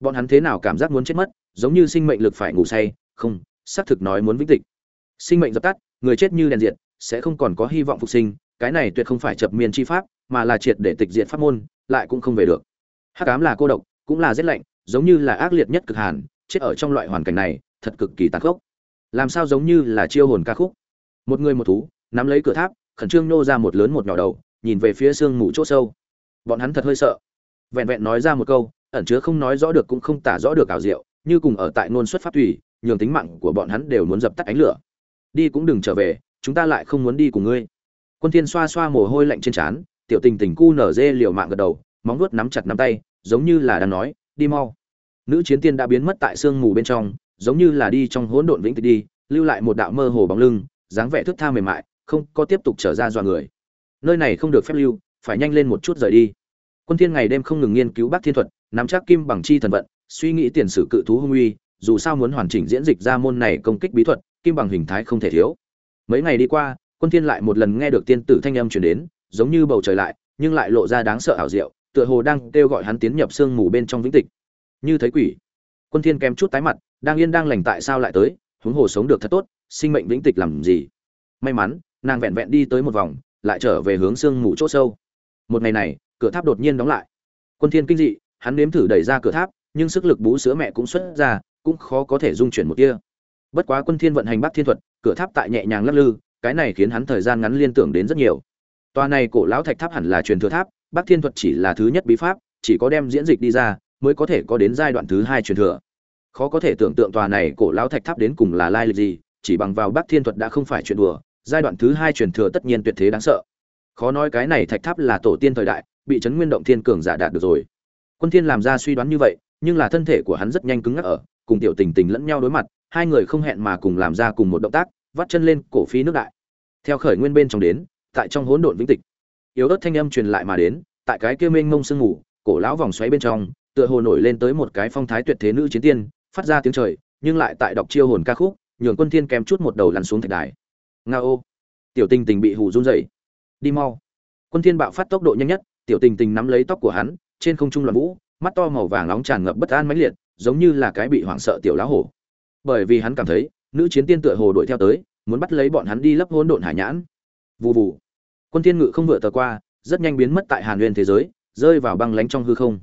Bọn hắn thế nào cảm giác muốn chết mất, giống như sinh mệnh lực phải ngủ say, không, xác thực nói muốn vĩnh tịch. Sinh mệnh dập tắt, người chết như đèn diệt, sẽ không còn có hy vọng phục sinh, cái này tuyệt không phải chập miên chi pháp, mà là triệt để tịch diệt pháp môn, lại cũng không về được. Hắc ám là cô độc cũng là rét lạnh, giống như là ác liệt nhất cực hàn, chết ở trong loại hoàn cảnh này, thật cực kỳ tàn khốc. Làm sao giống như là chiêu hồn ca khúc. Một người một thú, nắm lấy cửa tháp, khẩn trương nô ra một lớn một nhỏ đầu, nhìn về phía sương mù chỗ sâu. Bọn hắn thật hơi sợ. Vẹn vẹn nói ra một câu, ẩn chứa không nói rõ được cũng không tả rõ được ảo diệu, như cùng ở tại nôn xuất pháp thủy nhường tính mạng của bọn hắn đều muốn dập tắt ánh lửa. Đi cũng đừng trở về, chúng ta lại không muốn đi cùng ngươi. Quân thiên xoa xoa mồ hôi lạnh trên trán, tiểu tình tình cu nở dê liều mạng gật đầu, móng vuốt nắm chặt nắm tay giống như là đang nói, đi mau. Nữ chiến tiên đã biến mất tại sương mù bên trong, giống như là đi trong hỗn độn vĩnh tịch đi, lưu lại một đạo mơ hồ bóng lưng, dáng vẻ thước tha mềm mại, không có tiếp tục trở ra dọa người. Nơi này không được phép lưu, phải nhanh lên một chút rời đi. Quân thiên ngày đêm không ngừng nghiên cứu bác thiên thuật, nắm chắc kim bằng chi thần vận, suy nghĩ tiền sử cự thú hung uy, dù sao muốn hoàn chỉnh diễn dịch ra môn này công kích bí thuật, kim bằng hình thái không thể thiếu. Mấy ngày đi qua, quân thiên lại một lần nghe được tiên tử thanh âm truyền đến, giống như bầu trời lại, nhưng lại lộ ra đáng sợ ảo diệu tựa hồ đang kêu gọi hắn tiến nhập sương mù bên trong vĩnh tịch. Như thấy quỷ. Quân thiên kém chút tái mặt, đang yên đang lành tại sao lại tới, huống hồ sống được thật tốt, sinh mệnh vĩnh tịch làm gì? May mắn, nàng vẹn vẹn đi tới một vòng, lại trở về hướng sương mù chỗ sâu. Một ngày này, cửa tháp đột nhiên đóng lại. Quân thiên kinh dị, hắn nếm thử đẩy ra cửa tháp, nhưng sức lực bú sữa mẹ cũng xuất ra, cũng khó có thể dung chuyển một tia. Bất quá quân thiên vận hành bắc thiên thuật, cửa tháp tại nhẹ nhàng lắc lư, cái này khiến hắn thời gian ngắn liên tưởng đến rất nhiều. Tòa này cổ lão thạch tháp hẳn là truyền thừa tháp bắc thiên thuật chỉ là thứ nhất bí pháp, chỉ có đem diễn dịch đi ra, mới có thể có đến giai đoạn thứ hai truyền thừa. Khó có thể tưởng tượng tòa này cổ lão thạch tháp đến cùng là lai lịch gì, chỉ bằng vào bắc thiên thuật đã không phải chuyện đùa, giai đoạn thứ hai truyền thừa tất nhiên tuyệt thế đáng sợ. Khó nói cái này thạch tháp là tổ tiên thời đại, bị chấn nguyên động thiên cường giả đạt được rồi. Quân thiên làm ra suy đoán như vậy, nhưng là thân thể của hắn rất nhanh cứng ngắc ở, cùng tiểu tình tình lẫn nhau đối mặt, hai người không hẹn mà cùng làm ra cùng một động tác, vắt chân lên cổ phi nước đại. Theo khởi nguyên bên trong đến, tại trong hỗn độn vĩnh tịch yếu ớt thanh âm truyền lại mà đến, tại cái kia mênh mông sương ngủ cổ lão vòng xoáy bên trong, tựa hồ nổi lên tới một cái phong thái tuyệt thế nữ chiến tiên, phát ra tiếng trời, nhưng lại tại đọc chiêu hồn ca khúc, nhường quân thiên kém chút một đầu lăn xuống thạch đài. Nga ô. Tiểu tình tình bị hù run rẩy. Đi mau. Quân thiên bạo phát tốc độ nhanh nhất, tiểu tình tình nắm lấy tóc của hắn, trên không trung loạn vũ, mắt to màu vàng nóng tràn ngập bất an mãnh liệt, giống như là cái bị hoảng sợ tiểu lão hổ. Bởi vì hắn cảm thấy, nữ chiến tiên tựa hồ đuổi theo tới, muốn bắt lấy bọn hắn đi lấp hỗn độn hải nhãn. Vù vù quân thiên ngự không vượt tờ qua, rất nhanh biến mất tại hàn nguyên thế giới, rơi vào băng lánh trong hư không.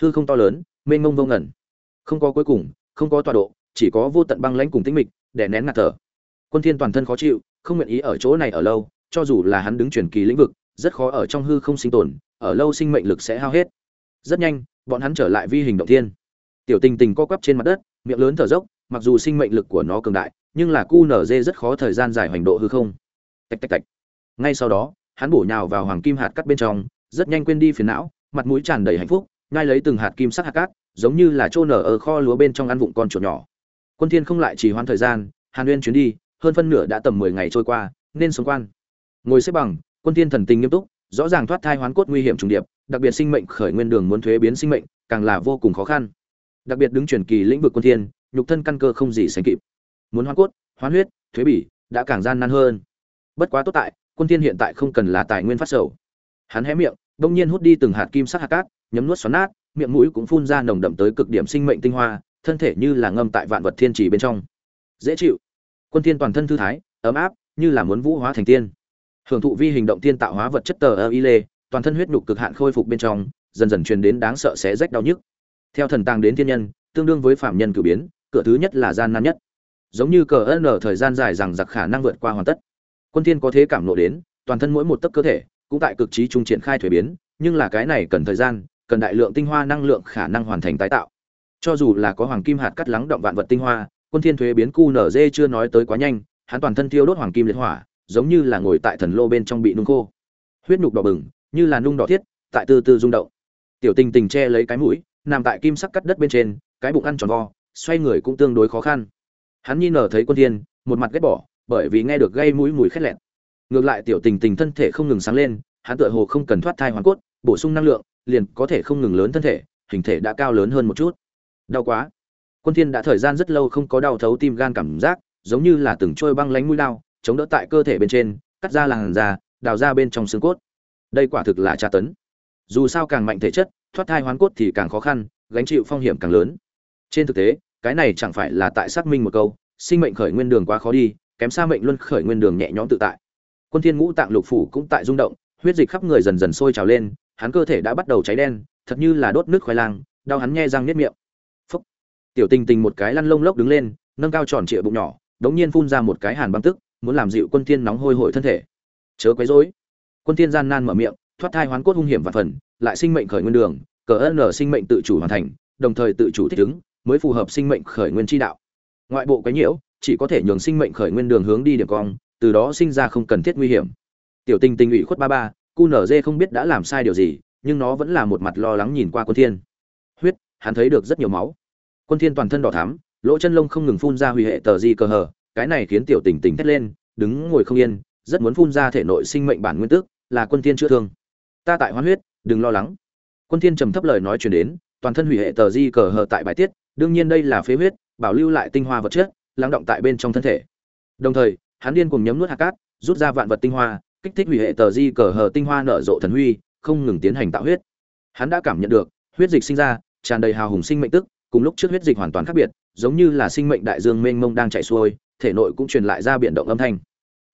Hư không to lớn, mênh mông vô ngẩn không có cuối cùng, không có tọa độ, chỉ có vô tận băng lãnh cùng tĩnh mịch để nén ngạt thở. Quân thiên toàn thân khó chịu, không nguyện ý ở chỗ này ở lâu, cho dù là hắn đứng truyền kỳ lĩnh vực, rất khó ở trong hư không sinh tồn, ở lâu sinh mệnh lực sẽ hao hết. Rất nhanh, bọn hắn trở lại vi hình động thiên. Tiểu tình tình co quắp trên mặt đất, miệng lớn thở dốc, mặc dù sinh mệnh lực của nó cường đại, nhưng là cu nở dê rất khó thời gian dài hoành độ hư không. Tạch tạch tạch. Ngay sau đó hắn bổ nhào vào hoàng kim hạt cắt bên trong, rất nhanh quên đi phiền não, mặt mũi tràn đầy hạnh phúc ngay lấy từng hạt kim sắc hạt cát, giống như là trôn nở ở kho lúa bên trong ăn vụng con chuột nhỏ. Quân thiên không lại chỉ hoãn thời gian, hàn nguyên chuyến đi, hơn phân nửa đã tầm 10 ngày trôi qua, nên xuống quan. Ngồi xếp bằng, quân thiên thần tình nghiêm túc, rõ ràng thoát thai hoán cốt nguy hiểm trùng điệp, đặc biệt sinh mệnh khởi nguyên đường muốn thuế biến sinh mệnh, càng là vô cùng khó khăn. Đặc biệt đứng truyền kỳ lĩnh vực quân thiên, nhục thân căn cơ không gì sánh kịp. Muốn hoán cốt, hoán huyết, thuế bỉ, đã càng gian nan hơn. Bất quá tốt tại quân thiên hiện tại không cần là tài nguyên phát sầu. Hắn hé miệng đông nhiên hút đi từng hạt kim sắc hạt cát, nhấm nuốt xoắn nát, miệng mũi cũng phun ra nồng đậm tới cực điểm sinh mệnh tinh hoa, thân thể như là ngâm tại vạn vật thiên trì bên trong. Dễ chịu. Quân thiên toàn thân thư thái, ấm áp, như là muốn vũ hóa thành tiên. Hưởng thụ vi hình động tiên tạo hóa vật chất tờ ơ y lê, toàn thân huyết nhục cực hạn khôi phục bên trong, dần dần truyền đến đáng sợ xé rách đau nhức. Theo thần tàng đến thiên nhân, tương đương với phạm nhân cử biến, cửa thứ nhất là gian nan nhất. Giống như cờ ân ở thời gian dài rằng giặc khả năng vượt qua hoàn tất quân thiên có thế cảm nộ đến, toàn thân mỗi một tấc cơ thể cũng tại cực trí trung triển khai thuế biến, nhưng là cái này cần thời gian, cần đại lượng tinh hoa năng lượng khả năng hoàn thành tái tạo. Cho dù là có hoàng kim hạt cắt lắng động vạn vật tinh hoa, quân thiên thuế biến cu nở dê chưa nói tới quá nhanh, hắn toàn thân thiêu đốt hoàng kim liệt hỏa, giống như là ngồi tại thần lô bên trong bị nung khô. Huyết nhục đỏ bừng, như là nung đỏ thiết, tại từ từ rung động. Tiểu tình tình che lấy cái mũi, nằm tại kim sắc cắt đất bên trên, cái bụng ăn tròn vo, xoay người cũng tương đối khó khăn. Hắn nhìn nở thấy quân thiên, một mặt ghét bỏ bởi vì nghe được gây mũi mùi khét lẹt. Ngược lại tiểu tình tình thân thể không ngừng sáng lên, hắn tựa hồ không cần thoát thai hoàn cốt, bổ sung năng lượng, liền có thể không ngừng lớn thân thể, hình thể đã cao lớn hơn một chút. Đau quá. Quân thiên đã thời gian rất lâu không có đau thấu tim gan cảm giác, giống như là từng trôi băng lánh mũi đau chống đỡ tại cơ thể bên trên, cắt ra làn da, đào ra bên trong xương cốt. Đây quả thực là tra tấn. Dù sao càng mạnh thể chất, thoát thai hoán cốt thì càng khó khăn, gánh chịu phong hiểm càng lớn. Trên thực tế, cái này chẳng phải là tại xác minh một câu, sinh mệnh khởi nguyên đường quá khó đi kém xa mệnh luân khởi nguyên đường nhẹ nhõm tự tại. Quân thiên ngũ tạng lục phủ cũng tại rung động, huyết dịch khắp người dần dần sôi trào lên, hắn cơ thể đã bắt đầu cháy đen, thật như là đốt nước khoai lang, đau hắn nhe răng niết miệng. Phúc. tiểu tình tình một cái lăn lông lốc đứng lên, nâng cao tròn trịa bụng nhỏ, đống nhiên phun ra một cái hàn băng tức, muốn làm dịu quân thiên nóng hôi hổi thân thể. Chớ quấy rối. Quân thiên gian nan mở miệng, thoát thai hoán cốt hung hiểm và phần, lại sinh mệnh khởi nguyên đường, cờ ơn nở sinh mệnh tự chủ hoàn thành, đồng thời tự chủ thích ứng, mới phù hợp sinh mệnh khởi nguyên chi đạo. Ngoại bộ cái nhiễu chỉ có thể nhường sinh mệnh khởi nguyên đường hướng đi điểm cong, từ đó sinh ra không cần thiết nguy hiểm. Tiểu tình tình ủy khuất ba ba, cu nở dê không biết đã làm sai điều gì, nhưng nó vẫn là một mặt lo lắng nhìn qua quân thiên. Huyết, hắn thấy được rất nhiều máu. Quân thiên toàn thân đỏ thắm, lỗ chân lông không ngừng phun ra hủy hệ tờ di cơ hở cái này khiến tiểu tình tình thét lên, đứng ngồi không yên, rất muốn phun ra thể nội sinh mệnh bản nguyên tức là quân thiên chữa thương. Ta tại hoán huyết, đừng lo lắng. Quân thiên trầm thấp lời nói truyền đến, toàn thân hủy hệ tờ di cờ hở tại bài tiết, đương nhiên đây là phế huyết, bảo lưu lại tinh hoa vật chất lắng động tại bên trong thân thể. Đồng thời, hắn điên cùng nhấm nuốt hạt cát, rút ra vạn vật tinh hoa, kích thích hủy hệ tờ di cờ hờ tinh hoa nở rộ thần huy, không ngừng tiến hành tạo huyết. Hắn đã cảm nhận được, huyết dịch sinh ra, tràn đầy hào hùng sinh mệnh tức, cùng lúc trước huyết dịch hoàn toàn khác biệt, giống như là sinh mệnh đại dương mênh mông đang chảy xuôi, thể nội cũng truyền lại ra biển động âm thanh.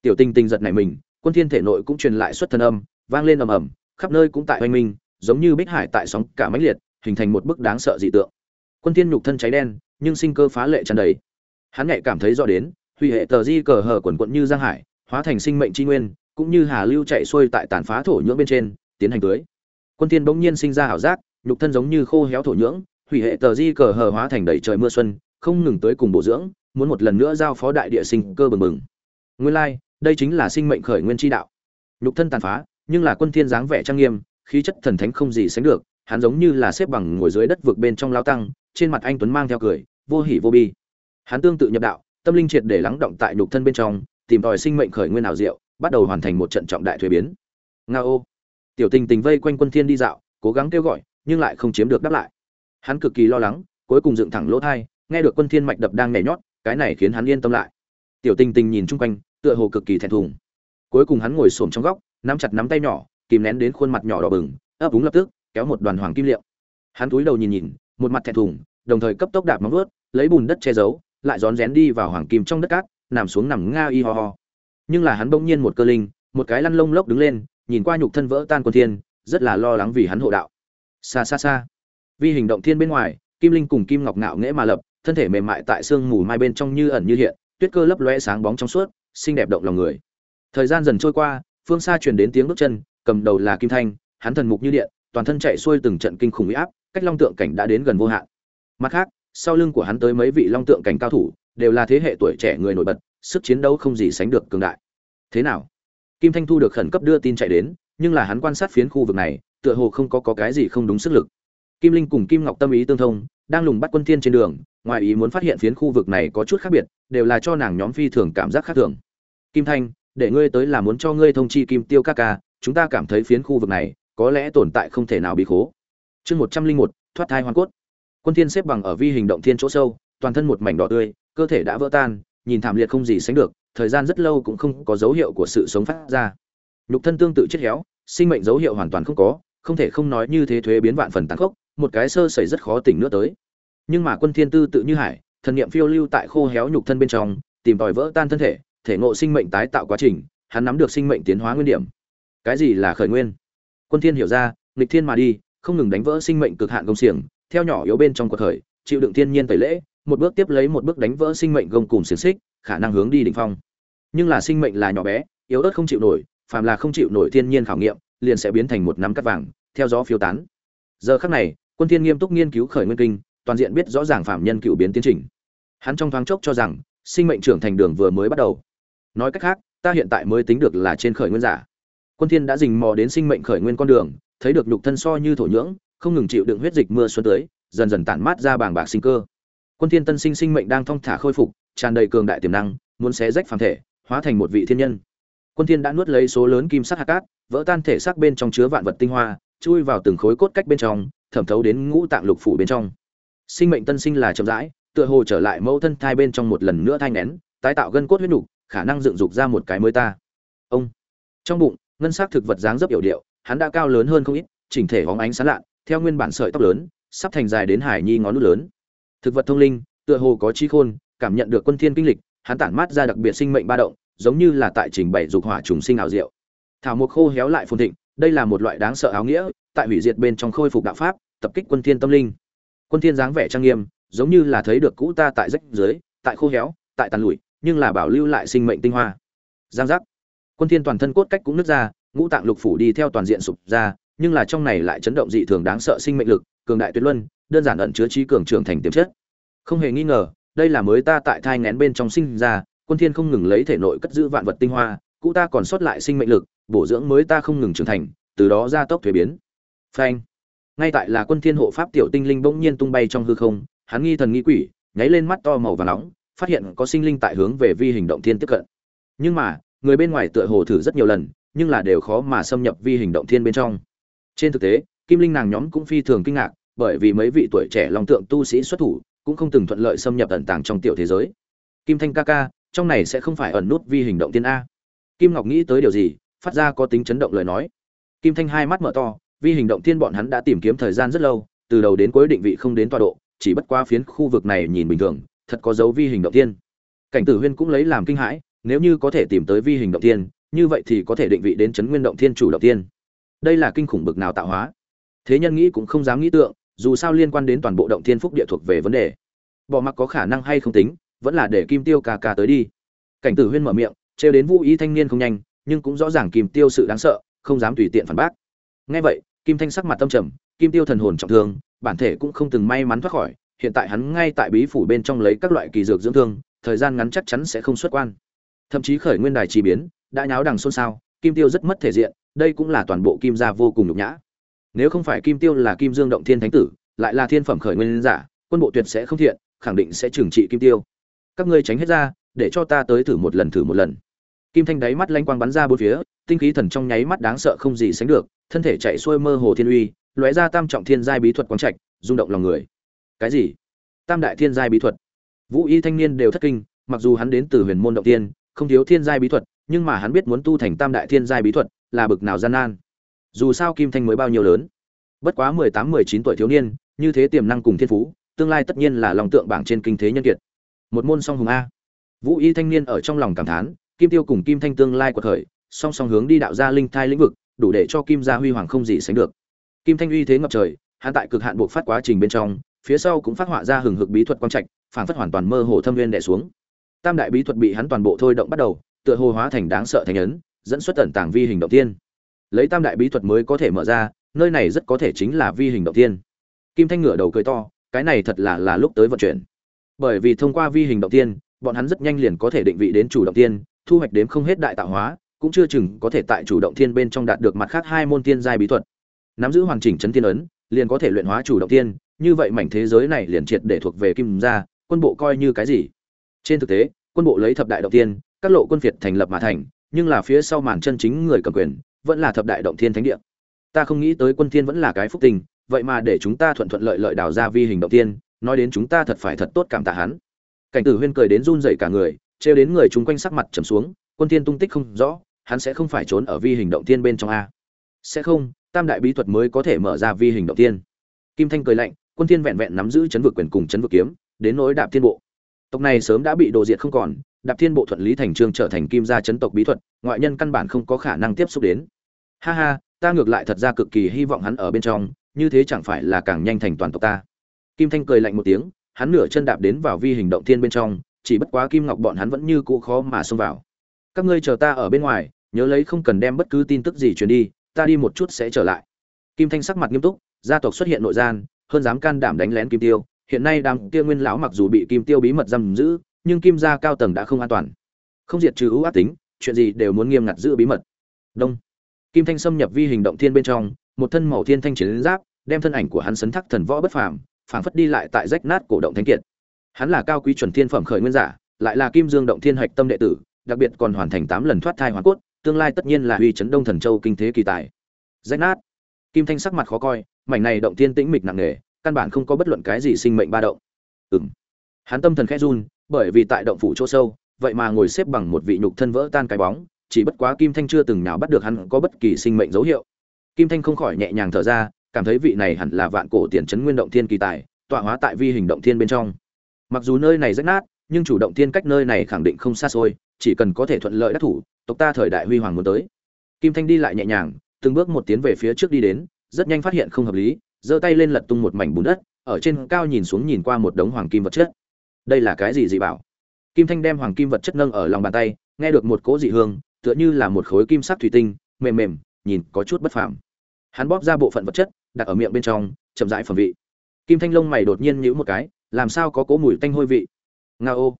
Tiểu tinh tinh giật này mình, quân thiên thể nội cũng truyền lại xuất thần âm, vang lên ầm ầm, khắp nơi cũng tại hoành minh, giống như bích hải tại sóng cả mãnh liệt, hình thành một bức đáng sợ dị tượng. Quân thiên nhục thân cháy đen, nhưng sinh cơ phá lệ tràn đầy hắn nhạy cảm thấy rõ đến huy hệ tờ di cờ hờ quần quận như giang hải, hóa thành sinh mệnh tri nguyên, cũng như hà lưu chạy xuôi tại tàn phá thổ nhưỡng bên trên, tiến hành tưới. Quân tiên bỗng nhiên sinh ra ảo giác, nhục thân giống như khô héo thổ nhưỡng, hủy hệ tờ di cờ hờ hóa thành đầy trời mưa xuân, không ngừng tới cùng bổ dưỡng, muốn một lần nữa giao phó đại địa sinh cơ bừng bừng. Nguyên lai, đây chính là sinh mệnh khởi nguyên tri đạo. Nhục thân tàn phá, nhưng là quân thiên dáng vẻ trang nghiêm, khí chất thần thánh không gì sánh được, hắn giống như là xếp bằng ngồi dưới đất vực bên trong lao tăng, trên mặt anh tuấn mang theo cười, vô hỉ vô bi hắn tương tự nhập đạo, tâm linh triệt để lắng động tại nhục thân bên trong, tìm tòi sinh mệnh khởi nguyên ảo diệu, bắt đầu hoàn thành một trận trọng đại thuế biến. Nga ô. Tiểu tình tình vây quanh quân thiên đi dạo, cố gắng kêu gọi, nhưng lại không chiếm được đáp lại. Hắn cực kỳ lo lắng, cuối cùng dựng thẳng lỗ thai, nghe được quân thiên mạch đập đang nhảy nhót, cái này khiến hắn yên tâm lại. Tiểu tình tình nhìn chung quanh, tựa hồ cực kỳ thẹn thùng. Cuối cùng hắn ngồi xổm trong góc, nắm chặt nắm tay nhỏ, kìm nén đến khuôn mặt nhỏ đỏ bừng, ấp úng lập tức, kéo một đoàn hoàng kim liệu. Hắn cúi đầu nhìn nhìn, một mặt thẹn thùng, đồng thời cấp tốc đạp móng vuốt, lấy bùn đất che giấu lại rón rén đi vào hoàng kim trong đất cát, nằm xuống nằm nga y ho ho. Nhưng là hắn bỗng nhiên một cơ linh, một cái lăn lông lốc đứng lên, nhìn qua nhục thân vỡ tan quân thiên, rất là lo lắng vì hắn hộ đạo. Xa xa xa. Vi hình động thiên bên ngoài, kim linh cùng kim ngọc ngạo nghễ mà lập, thân thể mềm mại tại xương mù mai bên trong như ẩn như hiện, tuyết cơ lấp lóe sáng bóng trong suốt, xinh đẹp động lòng người. Thời gian dần trôi qua, phương xa truyền đến tiếng bước chân, cầm đầu là kim thanh, hắn thần mục như điện, toàn thân chạy xuôi từng trận kinh khủng uy áp, cách long tượng cảnh đã đến gần vô hạn. Mặt khác sau lưng của hắn tới mấy vị long tượng cảnh cao thủ đều là thế hệ tuổi trẻ người nổi bật sức chiến đấu không gì sánh được cường đại. Thế nào? Kim thanh thu được khẩn cấp đưa tin chạy đến nhưng là hắn quan sát phiến khu vực này tựa hồ không có, có cái gì không đúng sức lực. Kim linh cùng kim ngọc tâm ý tương thông đang lùng bắt quân thiên trên đường ngoài ý muốn phát hiện phiến khu vực này có chút khác biệt đều là cho nàng nhóm phi thường cảm giác khác thường. Kim thanh để ngươi tới là muốn cho ngươi thông chi kim tiêu ca ca chúng ta cảm thấy phiến khu vực này có lẽ tồn tại không thể nào bị khố. Chương một trăm linh một thoát thai hoàn cốt quân thiên xếp bằng ở vi hình động thiên chỗ sâu, toàn thân một mảnh đỏ tươi, cơ thể đã vỡ tan, nhìn thảm liệt không gì sánh được, thời gian rất lâu cũng không có dấu hiệu của sự sống phát ra. Nhục thân tương tự chết héo, sinh mệnh dấu hiệu hoàn toàn không có, không thể không nói như thế thuế biến vạn phần tăng khốc, một cái sơ sẩy rất khó tỉnh nữa tới. Nhưng mà quân thiên tư tự như hải, thần niệm phiêu lưu tại khô héo nhục thân bên trong, tìm tòi vỡ tan thân thể thể ngộ sinh mệnh tái tạo quá trình, hắn nắm được sinh mệnh tiến hóa nguyên điểm. Cái gì là khởi nguyên? Quân thiên hiểu ra, nghịch thiên mà đi, không ngừng đánh vỡ sinh mệnh cực hạn công xiềng theo nhỏ yếu bên trong cuộc khởi, chịu đựng thiên nhiên tẩy lễ, một bước tiếp lấy một bước đánh vỡ sinh mệnh gông cùng xiềng xích, khả năng hướng đi đỉnh phong. Nhưng là sinh mệnh là nhỏ bé, yếu ớt không chịu nổi, phàm là không chịu nổi thiên nhiên khảo nghiệm, liền sẽ biến thành một nắm cát vàng, theo gió phiêu tán. Giờ khắc này, quân thiên nghiêm túc nghiên cứu khởi nguyên kinh, toàn diện biết rõ ràng phạm nhân cựu biến tiến trình. Hắn trong thoáng chốc cho rằng, sinh mệnh trưởng thành đường vừa mới bắt đầu. Nói cách khác, ta hiện tại mới tính được là trên khởi nguyên giả. Quân thiên đã dình mò đến sinh mệnh khởi nguyên con đường, thấy được nhục thân so như thổ nhưỡng không ngừng chịu đựng huyết dịch mưa xuân tới, dần dần tản mát ra bảng bạc sinh cơ. Quân thiên tân sinh sinh mệnh đang thong thả khôi phục, tràn đầy cường đại tiềm năng, muốn xé rách phàm thể, hóa thành một vị thiên nhân. Quân thiên đã nuốt lấy số lớn kim sắc hạt cát, vỡ tan thể xác bên trong chứa vạn vật tinh hoa, chui vào từng khối cốt cách bên trong, thẩm thấu đến ngũ tạng lục phủ bên trong. Sinh mệnh tân sinh là chậm rãi, tựa hồ trở lại mẫu thân thai bên trong một lần nữa thai nén tái tạo gân cốt huyết nục, khả năng dựng dục ra một cái mới ta. Ông. Trong bụng, ngân sắc thực vật dáng dấp hiểu điệu, hắn đã cao lớn hơn không ít, chỉnh thể bóng ánh sáng lạ theo nguyên bản sợi tóc lớn, sắp thành dài đến hải nhi ngón nút lớn. Thực vật thông linh, tựa hồ có trí khôn, cảm nhận được quân thiên kinh lịch, hắn tản mát ra đặc biệt sinh mệnh ba động, giống như là tại trình bày dục hỏa trùng sinh ảo diệu. Thảo mộc khô héo lại phồn thịnh, đây là một loại đáng sợ áo nghĩa, tại hủy diệt bên trong khôi phục đạo pháp, tập kích quân thiên tâm linh. Quân thiên dáng vẻ trang nghiêm, giống như là thấy được cũ ta tại rách dưới, tại khô héo, tại tàn lụi, nhưng là bảo lưu lại sinh mệnh tinh hoa. Giang giác. Quân thiên toàn thân cốt cách cũng nứt ra, ngũ tạng lục phủ đi theo toàn diện sụp ra nhưng là trong này lại chấn động dị thường đáng sợ sinh mệnh lực, cường đại tuyệt luân, đơn giản ẩn chứa trí cường trưởng thành tiềm chất. Không hề nghi ngờ, đây là mới ta tại thai nghén bên trong sinh ra, quân thiên không ngừng lấy thể nội cất giữ vạn vật tinh hoa, cũ ta còn sót lại sinh mệnh lực, bổ dưỡng mới ta không ngừng trưởng thành, từ đó gia tốc thuế biến. Phanh. Ngay tại là quân thiên hộ pháp tiểu tinh linh bỗng nhiên tung bay trong hư không, hắn nghi thần nghi quỷ, nháy lên mắt to màu vàng nóng, phát hiện có sinh linh tại hướng về vi hình động thiên tiếp cận. Nhưng mà, người bên ngoài tựa hồ thử rất nhiều lần, nhưng là đều khó mà xâm nhập vi hình động thiên bên trong trên thực tế kim linh nàng nhóm cũng phi thường kinh ngạc bởi vì mấy vị tuổi trẻ long tượng tu sĩ xuất thủ cũng không từng thuận lợi xâm nhập tận tàng trong tiểu thế giới kim thanh ca ca trong này sẽ không phải ẩn nút vi hình động tiên a kim ngọc nghĩ tới điều gì phát ra có tính chấn động lời nói kim thanh hai mắt mở to vi hình động tiên bọn hắn đã tìm kiếm thời gian rất lâu từ đầu đến cuối định vị không đến tọa độ chỉ bất qua phiến khu vực này nhìn bình thường thật có dấu vi hình động tiên. cảnh tử huyên cũng lấy làm kinh hãi nếu như có thể tìm tới vi hình động tiên, như vậy thì có thể định vị đến chấn nguyên động thiên chủ động tiên đây là kinh khủng bực nào tạo hóa. Thế nhân nghĩ cũng không dám nghĩ tượng, dù sao liên quan đến toàn bộ động thiên phúc địa thuộc về vấn đề. Bỏ mặc có khả năng hay không tính, vẫn là để kim tiêu ca ca tới đi. Cảnh tử huyên mở miệng, trêu đến vũ ý thanh niên không nhanh, nhưng cũng rõ ràng kim tiêu sự đáng sợ, không dám tùy tiện phản bác. Ngay vậy, kim thanh sắc mặt tâm trầm, kim tiêu thần hồn trọng thương, bản thể cũng không từng may mắn thoát khỏi, hiện tại hắn ngay tại bí phủ bên trong lấy các loại kỳ dược dưỡng thương, thời gian ngắn chắc chắn sẽ không xuất quan. Thậm chí khởi nguyên đài chi biến, đã nháo đằng xôn xao, kim tiêu rất mất thể diện đây cũng là toàn bộ kim gia vô cùng nhục nhã. Nếu không phải kim tiêu là kim dương động thiên thánh tử, lại là thiên phẩm khởi nguyên giả, quân bộ tuyệt sẽ không thiện, khẳng định sẽ trừng trị kim tiêu. Các ngươi tránh hết ra, để cho ta tới thử một lần thử một lần. Kim thanh đáy mắt lanh quang bắn ra bốn phía, tinh khí thần trong nháy mắt đáng sợ không gì sánh được, thân thể chạy xuôi mơ hồ thiên uy, lóe ra tam trọng thiên giai bí thuật quang trạch, rung động lòng người. Cái gì? Tam đại thiên giai bí thuật. Vũ y thanh niên đều thất kinh, mặc dù hắn đến từ huyền môn động tiên, không thiếu thiên giai bí thuật, nhưng mà hắn biết muốn tu thành tam đại thiên giai bí thuật là bực nào gian nan. Dù sao kim thanh mới bao nhiêu lớn. Bất quá mười tám, mười chín tuổi thiếu niên, như thế tiềm năng cùng thiên phú, tương lai tất nhiên là lòng tượng bảng trên kinh thế nhân kiệt. Một môn song hùng a. Vũ y thanh niên ở trong lòng cảm thán, kim tiêu cùng kim thanh tương lai của thời, song song hướng đi đạo gia linh thai lĩnh vực, đủ để cho kim gia huy hoàng không gì sánh được. Kim thanh uy thế ngập trời, hắn tại cực hạn buộc phát quá trình bên trong, phía sau cũng phát họa ra hừng hực bí thuật quang trạch phản phất hoàn toàn mơ hồ thâm viên đè xuống. Tam đại bí thuật bị hắn toàn bộ thôi động bắt đầu, tựa hồ hóa thành đáng sợ thành ấn dẫn xuất tận tàng vi hình động tiên lấy tam đại bí thuật mới có thể mở ra, nơi này rất có thể chính là vi hình động tiên kim thanh ngửa đầu cười to, cái này thật là là lúc tới vận chuyển. Bởi vì thông qua vi hình động tiên bọn hắn rất nhanh liền có thể định vị đến chủ động tiên thu hoạch đến không hết đại tạo hóa, cũng chưa chừng có thể tại chủ động thiên bên trong đạt được mặt khác hai môn tiên giai bí thuật. Nắm giữ hoàn chỉnh chấn tiên ấn, liền có thể luyện hóa chủ động tiên như vậy mảnh thế giới này liền triệt để thuộc về kim gia, quân bộ coi như cái gì. Trên thực tế, quân bộ lấy thập đại động tiên các lộ quân việt thành lập mà thành nhưng là phía sau màn chân chính người cầm quyền, vẫn là thập đại động thiên thánh địa. Ta không nghĩ tới quân thiên vẫn là cái phúc tình, vậy mà để chúng ta thuận thuận lợi lợi đào ra vi hình động thiên, nói đến chúng ta thật phải thật tốt cảm tạ hắn. Cảnh tử huyên cười đến run rẩy cả người treo đến người chúng quanh sắc mặt trầm xuống, quân thiên tung tích không rõ, hắn sẽ không phải trốn ở vi hình động thiên bên trong a. Sẽ không, tam đại bí thuật mới có thể mở ra vi hình động thiên. Kim thanh cười lạnh, quân thiên vẹn vẹn nắm giữ chấn vực quyền cùng chấn vực kiếm, đến nỗi đạp thiên bộ tộc này sớm đã bị đồ diệt không còn, đạp thiên bộ thuận lý thành trương trở thành kim gia chấn tộc bí thuật, ngoại nhân căn bản không có khả năng tiếp xúc đến. Ha ha, ta ngược lại thật ra cực kỳ hy vọng hắn ở bên trong, như thế chẳng phải là càng nhanh thành toàn tộc ta. Kim thanh cười lạnh một tiếng, hắn nửa chân đạp đến vào vi hình động thiên bên trong, chỉ bất quá kim ngọc bọn hắn vẫn như cũ khó mà xông vào. Các ngươi chờ ta ở bên ngoài, nhớ lấy không cần đem bất cứ tin tức gì truyền đi, ta đi một chút sẽ trở lại. Kim thanh sắc mặt nghiêm túc, gia tộc xuất hiện nội gian, hơn dám can đảm đánh lén kim tiêu hiện nay đám kia nguyên lão mặc dù bị kim tiêu bí mật giam giữ, nhưng kim gia cao tầng đã không an toàn. Không diệt trừ ưu ác tính, chuyện gì đều muốn nghiêm ngặt giữ bí mật. Đông. Kim thanh xâm nhập vi hình động thiên bên trong, một thân màu thiên thanh chiến giáp, đem thân ảnh của hắn sấn thắc thần võ bất phàm, phảng phất đi lại tại rách nát cổ động thánh kiệt. Hắn là cao quý chuẩn thiên phẩm khởi nguyên giả, lại là kim dương động thiên hạch tâm đệ tử, đặc biệt còn hoàn thành tám lần thoát thai hoàn cốt, tương lai tất nhiên là uy chấn đông thần châu kinh thế kỳ tài. Rách nát. Kim thanh sắc mặt khó coi, mảnh này động thiên tĩnh mịch nặng nề căn bản không có bất luận cái gì sinh mệnh ba động. Ừm. Hắn tâm thần khẽ run, bởi vì tại động phủ chỗ sâu, vậy mà ngồi xếp bằng một vị nhục thân vỡ tan cái bóng, chỉ bất quá kim thanh chưa từng nào bắt được hắn có bất kỳ sinh mệnh dấu hiệu. Kim thanh không khỏi nhẹ nhàng thở ra, cảm thấy vị này hẳn là vạn cổ tiền chấn nguyên động thiên kỳ tài, tọa hóa tại vi hình động thiên bên trong. Mặc dù nơi này rách nát, nhưng chủ động thiên cách nơi này khẳng định không xa xôi, chỉ cần có thể thuận lợi đắc thủ, tộc ta thời đại huy hoàng muốn tới. Kim thanh đi lại nhẹ nhàng, từng bước một tiến về phía trước đi đến, rất nhanh phát hiện không hợp lý giơ tay lên lật tung một mảnh bùn đất, ở trên cao nhìn xuống nhìn qua một đống hoàng kim vật chất. Đây là cái gì dị bảo? Kim thanh đem hoàng kim vật chất nâng ở lòng bàn tay, nghe được một cỗ dị hương, tựa như là một khối kim sắc thủy tinh, mềm mềm, nhìn có chút bất phàm. Hắn bóp ra bộ phận vật chất, đặt ở miệng bên trong, chậm rãi phẩm vị. Kim thanh lông mày đột nhiên nhíu một cái, làm sao có cỗ mùi tanh hôi vị? Nga ô.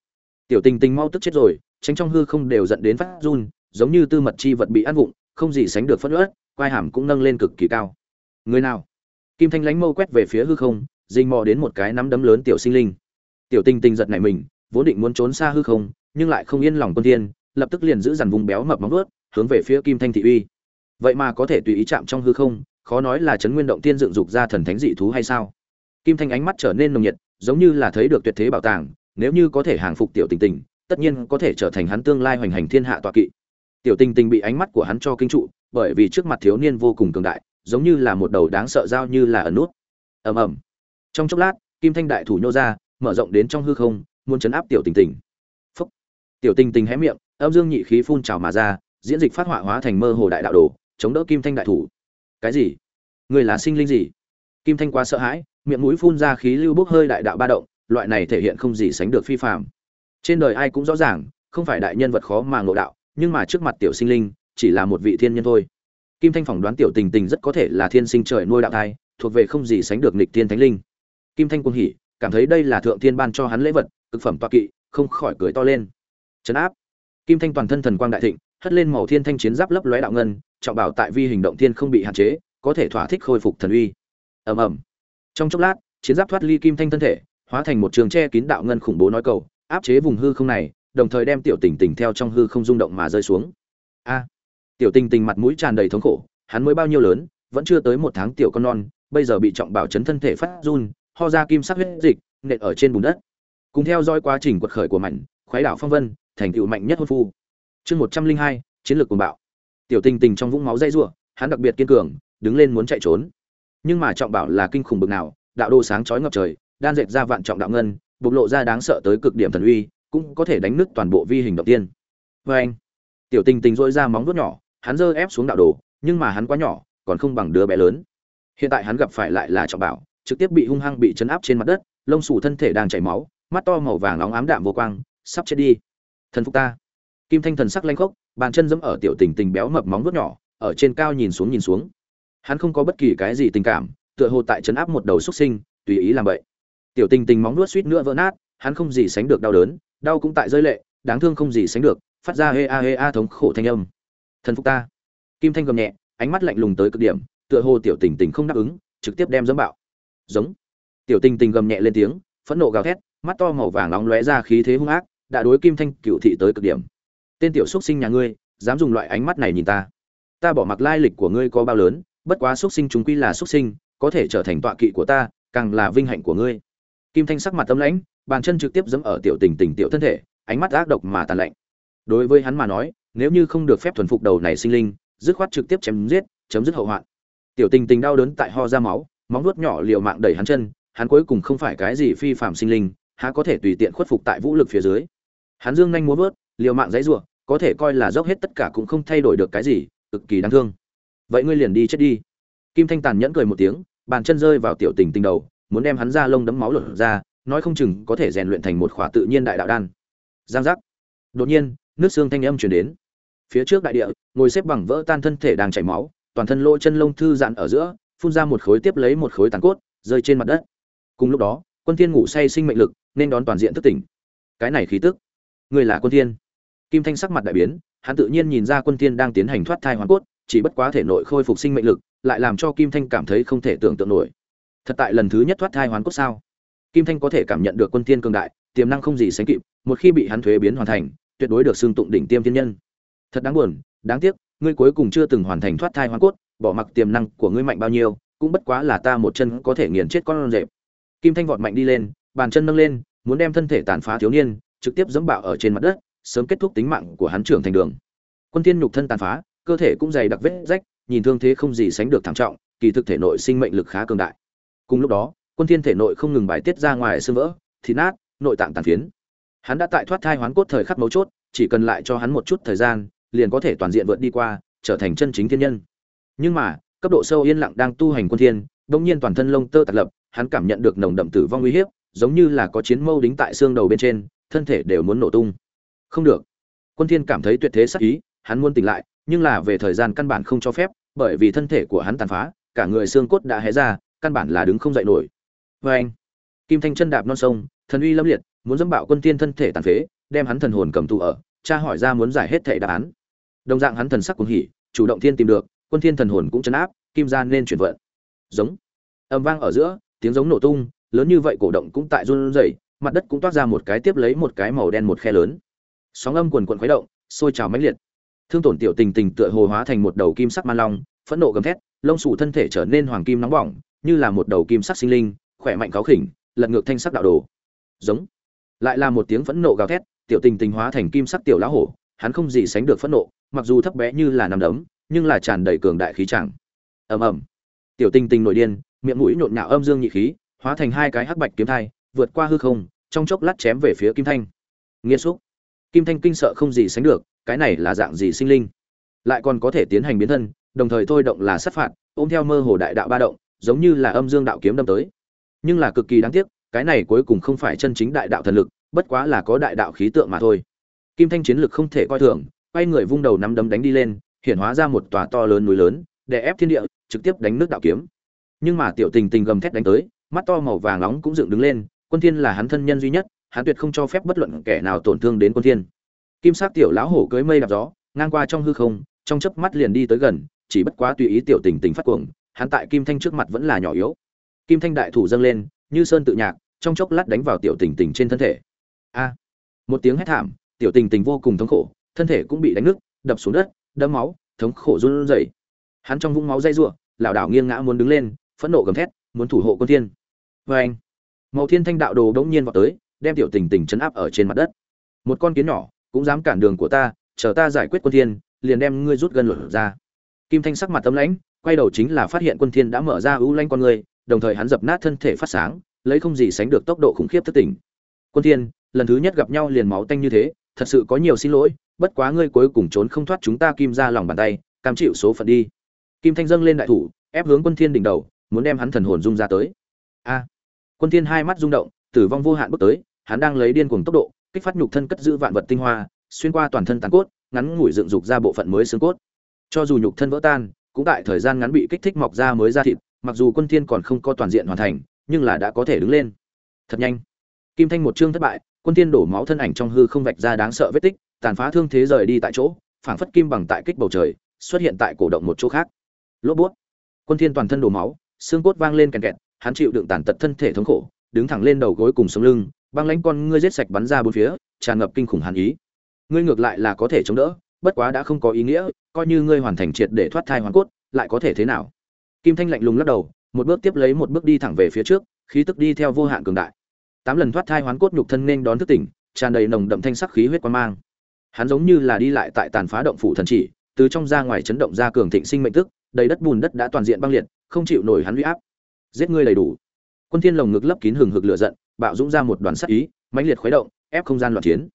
Tiểu tình tình mau tức chết rồi, tránh trong hư không đều dẫn đến phát run, giống như tư mật chi vật bị ăn vụng, không gì sánh được phất ớt quai hàm cũng nâng lên cực kỳ cao. Người nào? Kim thanh lánh mâu quét về phía hư không dình mò đến một cái nắm đấm lớn tiểu sinh linh. Tiểu Tinh Tinh giật nảy mình, vốn định muốn trốn xa hư không, nhưng lại không yên lòng quân thiên, lập tức liền giữ dằn vùng béo mập móng vuốt, hướng về phía kim thanh thị uy. Vậy mà có thể tùy ý chạm trong hư không, khó nói là chấn nguyên động tiên dựng dục ra thần thánh dị thú hay sao? Kim thanh ánh mắt trở nên nồng nhiệt, giống như là thấy được tuyệt thế bảo tàng, nếu như có thể hàng phục tiểu tình tình tất nhiên có thể trở thành hắn tương lai hoành hành thiên hạ tọa kỵ. Tiểu tình tình bị ánh mắt của hắn cho kinh trụ, bởi vì trước mặt thiếu niên vô cùng cường đại giống như là một đầu đáng sợ dao như là ẩn nút. Ầm ầm. Trong chốc lát, kim thanh đại thủ nhô ra, mở rộng đến trong hư không, muốn chấn áp tiểu tình tình. Phúc. Tiểu tình tình hé miệng, âm dương nhị khí phun trào mà ra, diễn dịch phát họa hóa thành mơ hồ đại đạo đồ, chống đỡ kim thanh đại thủ. Cái gì? Người là sinh linh gì? Kim thanh quá sợ hãi, miệng mũi phun ra khí lưu bốc hơi đại đạo ba động, loại này thể hiện không gì sánh được phi phàm. Trên đời ai cũng rõ ràng, không phải đại nhân vật khó mà ngộ đạo, nhưng mà trước mặt tiểu sinh linh, chỉ là một vị thiên nhân thôi kim thanh phỏng đoán tiểu tình tình rất có thể là thiên sinh trời nuôi đạo thai, thuộc về không gì sánh được nghịch thiên thánh linh. Kim thanh cuồng hỉ, cảm thấy đây là thượng thiên ban cho hắn lễ vật, cực phẩm toa kỵ, không khỏi cười to lên. Chấn áp. Kim thanh toàn thân thần quang đại thịnh, hất lên màu thiên thanh chiến giáp lấp lóe đạo ngân, trọng bảo tại vi hình động thiên không bị hạn chế, có thể thỏa thích khôi phục thần uy. Ầm ầm. Trong chốc lát, chiến giáp thoát ly kim thanh thân thể, hóa thành một trường che kín đạo ngân khủng bố nói cầu, áp chế vùng hư không này, đồng thời đem tiểu tình tình theo trong hư không rung động mà rơi xuống. A tiểu tình tình mặt mũi tràn đầy thống khổ, hắn mới bao nhiêu lớn, vẫn chưa tới một tháng tiểu con non, bây giờ bị trọng bảo chấn thân thể phát run, ho ra kim sắc huyết dịch, nện ở trên bùn đất. Cùng theo dõi quá trình quật khởi của mạnh khoái đảo phong vân, thành tựu mạnh nhất hôn phu. Chương một trăm linh hai, chiến lược cùng bạo. Tiểu tình tình trong vũng máu dây rủa, hắn đặc biệt kiên cường, đứng lên muốn chạy trốn. Nhưng mà trọng bảo là kinh khủng bực nào, đạo đồ sáng chói ngập trời, đan dệt ra vạn trọng đạo ngân, bộc lộ ra đáng sợ tới cực điểm thần uy, cũng có thể đánh nứt toàn bộ vi hình động tiên. Vê anh. Tiểu tình tình dỗi ra móng vuốt nhỏ hắn giơ ép xuống đạo đồ, nhưng mà hắn quá nhỏ, còn không bằng đứa bé lớn. Hiện tại hắn gặp phải lại là trọng bảo, trực tiếp bị hung hăng bị chấn áp trên mặt đất, lông xù thân thể đang chảy máu, mắt to màu vàng nóng ám đạm vô quang, sắp chết đi. Thần phục ta. Kim thanh thần sắc lanh khốc, bàn chân dẫm ở tiểu tình tình béo mập móng vuốt nhỏ, ở trên cao nhìn xuống nhìn xuống. Hắn không có bất kỳ cái gì tình cảm, tựa hồ tại chấn áp một đầu xuất sinh, tùy ý làm vậy. Tiểu tình tình móng vuốt suýt nữa vỡ nát, hắn không gì sánh được đau đớn, đau cũng tại rơi lệ, đáng thương không gì sánh được, phát ra hê a hê a thống khổ thanh âm thần phục ta. Kim thanh gầm nhẹ, ánh mắt lạnh lùng tới cực điểm, tựa hồ tiểu tình tình không đáp ứng, trực tiếp đem dẫm bạo. Giống. Tiểu tình tình gầm nhẹ lên tiếng, phẫn nộ gào thét, mắt to màu vàng nóng lóe ra khí thế hung ác, đã đối kim thanh cựu thị tới cực điểm. Tên tiểu xuất sinh nhà ngươi, dám dùng loại ánh mắt này nhìn ta. Ta bỏ mặc lai lịch của ngươi có bao lớn, bất quá xuất sinh chúng quy là xuất sinh, có thể trở thành tọa kỵ của ta, càng là vinh hạnh của ngươi. Kim thanh sắc mặt tâm lãnh, bàn chân trực tiếp dẫm ở tiểu tình tình tiểu thân thể, ánh mắt ác độc mà tàn lạnh. Đối với hắn mà nói nếu như không được phép thuần phục đầu này sinh linh, dứt khoát trực tiếp chém giết, chấm dứt hậu hoạn. Tiểu tình tình đau đớn tại ho ra máu, móng vuốt nhỏ liều mạng đẩy hắn chân, hắn cuối cùng không phải cái gì phi phạm sinh linh, há có thể tùy tiện khuất phục tại vũ lực phía dưới. Hắn dương nhanh múa vớt, liều mạng dãy rủa, có thể coi là dốc hết tất cả cũng không thay đổi được cái gì, cực kỳ đáng thương. Vậy ngươi liền đi chết đi. Kim thanh tàn nhẫn cười một tiếng, bàn chân rơi vào tiểu tình tình đầu, muốn đem hắn ra lông đấm máu lột ra, nói không chừng có thể rèn luyện thành một khỏa tự nhiên đại đạo đan. Giang giác. Đột nhiên, nước xương thanh âm truyền đến phía trước đại địa, ngồi xếp bằng vỡ tan thân thể đang chảy máu, toàn thân lỗ chân lông thư giãn ở giữa, phun ra một khối tiếp lấy một khối tàn cốt, rơi trên mặt đất. Cùng lúc đó, quân thiên ngủ say sinh mệnh lực, nên đón toàn diện thức tỉnh. Cái này khí tức. Người là quân thiên. Kim thanh sắc mặt đại biến, hắn tự nhiên nhìn ra quân thiên đang tiến hành thoát thai hoàn cốt, chỉ bất quá thể nội khôi phục sinh mệnh lực, lại làm cho kim thanh cảm thấy không thể tưởng tượng nổi. Thật tại lần thứ nhất thoát thai hoàn cốt sao? Kim thanh có thể cảm nhận được quân thiên cường đại, tiềm năng không gì sánh kịp, một khi bị hắn thuế biến hoàn thành, tuyệt đối được sương tụng đỉnh tiêm thiên nhân thật đáng buồn, đáng tiếc, ngươi cuối cùng chưa từng hoàn thành thoát thai hoàn cốt, bỏ mặc tiềm năng của ngươi mạnh bao nhiêu, cũng bất quá là ta một chân có thể nghiền chết con rệp. Kim thanh vọt mạnh đi lên, bàn chân nâng lên, muốn đem thân thể tàn phá thiếu niên, trực tiếp dẫm bạo ở trên mặt đất, sớm kết thúc tính mạng của hắn trưởng thành đường. Quân thiên nhục thân tàn phá, cơ thể cũng dày đặc vết rách, nhìn thương thế không gì sánh được thảm trọng, kỳ thực thể nội sinh mệnh lực khá cường đại. Cùng lúc đó, quân thiên thể nội không ngừng bài tiết ra ngoài xương vỡ, thịt nát, nội tạng tàn phiến. Hắn đã tại thoát thai hoán cốt thời khắc mấu chốt, chỉ cần lại cho hắn một chút thời gian liền có thể toàn diện vượt đi qua, trở thành chân chính thiên nhân. Nhưng mà, cấp độ sâu yên lặng đang tu hành quân thiên đột nhiên toàn thân lông tơ tạc lập, hắn cảm nhận được nồng đậm tử vong uy hiếp, giống như là có chiến mâu đính tại xương đầu bên trên, thân thể đều muốn nổ tung. Không được. Quân thiên cảm thấy tuyệt thế sắc ý, hắn muốn tỉnh lại, nhưng là về thời gian căn bản không cho phép, bởi vì thân thể của hắn tàn phá, cả người xương cốt đã hé ra, căn bản là đứng không dậy nổi. Và anh, kim thanh chân đạp non sông, thần uy lâm liệt, muốn dẫm bạo quân thiên thân thể tàn phế, đem hắn thần hồn cầm tù ở cha hỏi ra muốn giải hết thể đáp án đồng dạng hắn thần sắc cuồng hỉ, chủ động thiên tìm được, quân thiên thần hồn cũng chấn áp, kim gian nên chuyển vận. Giống. Âm vang ở giữa, tiếng giống nổ tung, lớn như vậy cổ động cũng tại run rẩy, mặt đất cũng toát ra một cái tiếp lấy một cái màu đen một khe lớn. Sóng âm cuồn cuộn khuấy động, sôi trào mãnh liệt. Thương tổn tiểu tình tình tựa hồ hóa thành một đầu kim sắc man long, phẫn nộ gầm thét, lông sủ thân thể trở nên hoàng kim nóng bỏng, như là một đầu kim sắc sinh linh, khỏe mạnh cáo khỉnh, lật ngược thanh sắc đạo đồ. Giống. Lại là một tiếng phẫn nộ gào thét, tiểu tình tình hóa thành kim sắc tiểu lá hổ, hắn không gì sánh được phẫn nộ mặc dù thấp bé như là nằm đấm, nhưng là tràn đầy cường đại khí chẳng. Ầm ầm. Tiểu tinh tinh nổi điên, miệng mũi nhộn nhạo âm dương nhị khí, hóa thành hai cái hắc bạch kiếm thai, vượt qua hư không, trong chốc lát chém về phía kim thanh. Nghiêm xúc. Kim thanh kinh sợ không gì sánh được, cái này là dạng gì sinh linh? Lại còn có thể tiến hành biến thân, đồng thời thôi động là sát phạt, ôm theo mơ hồ đại đạo ba động, giống như là âm dương đạo kiếm đâm tới. Nhưng là cực kỳ đáng tiếc, cái này cuối cùng không phải chân chính đại đạo thần lực, bất quá là có đại đạo khí tượng mà thôi. Kim thanh chiến lực không thể coi thường quay người vung đầu nắm đấm đánh đi lên hiện hóa ra một tòa to lớn núi lớn để ép thiên địa, trực tiếp đánh nước đạo kiếm. Nhưng mà tiểu tình tình gầm thét đánh tới, mắt to màu vàng nóng cũng dựng đứng lên, quân thiên là hắn thân nhân duy nhất, hắn tuyệt không cho phép bất luận kẻ nào tổn thương đến quân thiên. Kim sắc tiểu lão hổ cưỡi mây đạp gió, ngang qua trong hư không, trong chớp mắt liền đi tới gần, chỉ bất quá tùy ý tiểu tình tình phát cuồng, hắn tại kim thanh trước mặt vẫn là nhỏ yếu. Kim thanh đại thủ dâng lên, như sơn tự nhạc, trong chốc lát đánh vào tiểu tình tình trên thân thể. A! Một tiếng hét thảm, tiểu tình tình vô cùng thống khổ thân thể cũng bị đánh nứt đập xuống đất, đẫm máu, thống khổ run rẩy. Hắn trong vũng máu dây rủa, lảo đảo nghiêng ngã muốn đứng lên, phẫn nộ gầm thét, muốn thủ hộ quân thiên. Với anh, màu thiên thanh đạo đồ đống nhiên vào tới, đem tiểu tình tình chấn áp ở trên mặt đất. Một con kiến nhỏ, cũng dám cản đường của ta, chờ ta giải quyết quân thiên, liền đem ngươi rút gần luận ra. Kim thanh sắc mặt tâm lãnh, quay đầu chính là phát hiện quân thiên đã mở ra ưu lanh con người, đồng thời hắn dập nát thân thể phát sáng, lấy không gì sánh được tốc độ khủng khiếp thức tỉnh quân thiên, lần thứ nhất gặp nhau liền máu tanh như thế, thật sự có nhiều xin lỗi bất quá ngươi cuối cùng trốn không thoát chúng ta kim ra lòng bàn tay, cam chịu số phận đi. Kim thanh dâng lên đại thủ, ép hướng quân thiên đỉnh đầu, muốn đem hắn thần hồn dung ra tới. A. Quân thiên hai mắt rung động, tử vong vô hạn bước tới, hắn đang lấy điên cuồng tốc độ, kích phát nhục thân cất giữ vạn vật tinh hoa, xuyên qua toàn thân tàn cốt, ngắn ngủi dựng dục ra bộ phận mới xương cốt. Cho dù nhục thân vỡ tan, cũng tại thời gian ngắn bị kích thích mọc ra mới ra thịt, mặc dù quân thiên còn không có toàn diện hoàn thành, nhưng là đã có thể đứng lên. Thật nhanh. Kim thanh một chương thất bại, quân thiên đổ máu thân ảnh trong hư không vạch ra đáng sợ vết tích tàn phá thương thế rời đi tại chỗ, phảng phất kim bằng tại kích bầu trời, xuất hiện tại cổ động một chỗ khác. Lốp bút. Quân thiên toàn thân đổ máu, xương cốt vang lên kẹt kẹt, hắn chịu đựng tàn tật thân thể thống khổ, đứng thẳng lên đầu gối cùng sống lưng, băng lãnh con ngươi giết sạch bắn ra bốn phía, tràn ngập kinh khủng hàn ý. Ngươi ngược lại là có thể chống đỡ, bất quá đã không có ý nghĩa, coi như ngươi hoàn thành triệt để thoát thai hoàn cốt, lại có thể thế nào? Kim thanh lạnh lùng lắc đầu, một bước tiếp lấy một bước đi thẳng về phía trước, khí tức đi theo vô hạn cường đại. Tám lần thoát thai hoán cốt nhục thân nên đón thức tỉnh, tràn đầy nồng đậm thanh sắc khí huyết quan mang hắn giống như là đi lại tại tàn phá động phủ thần chỉ, từ trong ra ngoài chấn động ra cường thịnh sinh mệnh tức, đầy đất bùn đất đã toàn diện băng liệt, không chịu nổi hắn huy áp. Giết ngươi đầy đủ. Quân thiên lồng ngực lấp kín hừng hực lửa giận, bạo dũng ra một đoàn sát ý, mãnh liệt khuấy động, ép không gian loạn chiến.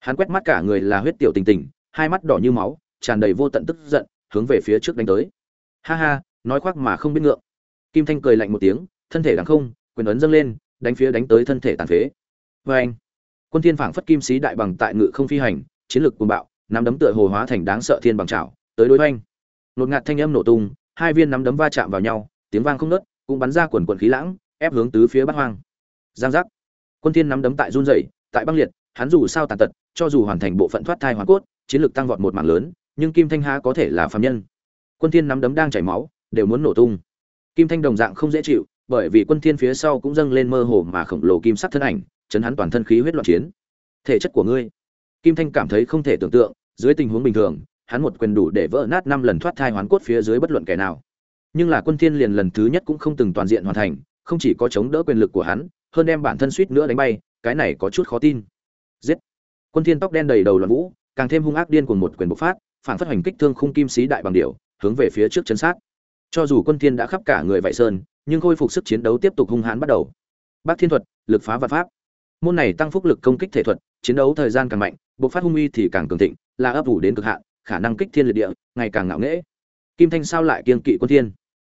Hắn quét mắt cả người là huyết tiểu tình tình, hai mắt đỏ như máu, tràn đầy vô tận tức giận, hướng về phía trước đánh tới. Ha ha, nói khoác mà không biết ngượng. Kim thanh cười lạnh một tiếng, thân thể đằng không, quyền ấn dâng lên, đánh phía đánh tới thân thể tàn phế. Vê anh quân thiên phảng phất kim sĩ đại bằng tại ngự không phi hành chiến lược cuồng bạo nắm đấm tựa hồ hóa thành đáng sợ thiên bằng chảo tới đối hoành. Lột ngạt thanh âm nổ tung hai viên nắm đấm va chạm vào nhau tiếng vang không ngớt, cũng bắn ra quần quần khí lãng ép hướng tứ phía bát hoang. Giang giác. Quân thiên nắm đấm tại run rẩy tại băng liệt hắn dù sao tàn tật cho dù hoàn thành bộ phận thoát thai hoàn cốt chiến lược tăng vọt một mảng lớn nhưng kim thanh hà có thể là phàm nhân. Quân thiên nắm đấm đang chảy máu đều muốn nổ tung. Kim thanh đồng dạng không dễ chịu bởi vì quân thiên phía sau cũng dâng lên mơ hồ mà khổng lồ kim sắc thân ảnh chấn hắn toàn thân khí huyết loạn chiến. Thể chất của ngươi kim thanh cảm thấy không thể tưởng tượng, dưới tình huống bình thường, hắn một quyền đủ để vỡ nát năm lần thoát thai hoán cốt phía dưới bất luận kẻ nào. Nhưng là quân thiên liền lần thứ nhất cũng không từng toàn diện hoàn thành, không chỉ có chống đỡ quyền lực của hắn, hơn đem bản thân suýt nữa đánh bay, cái này có chút khó tin. Giết! Quân thiên tóc đen đầy đầu loạn vũ, càng thêm hung ác điên cuồng một quyền bộc phát, phản phất hành kích thương khung kim sĩ đại bằng điểu, hướng về phía trước chấn sát. Cho dù quân thiên đã khắp cả người vậy sơn, nhưng khôi phục sức chiến đấu tiếp tục hung hãn bắt đầu. Bác thiên thuật, lực phá vật pháp. Môn này tăng phúc lực công kích thể thuật, chiến đấu thời gian càng mạnh bộc phát hung uy thì càng cường thịnh, là ấp ủ đến cực hạn, khả năng kích thiên liệt địa, ngày càng ngạo nghễ. Kim thanh sao lại kiên kỵ quân thiên?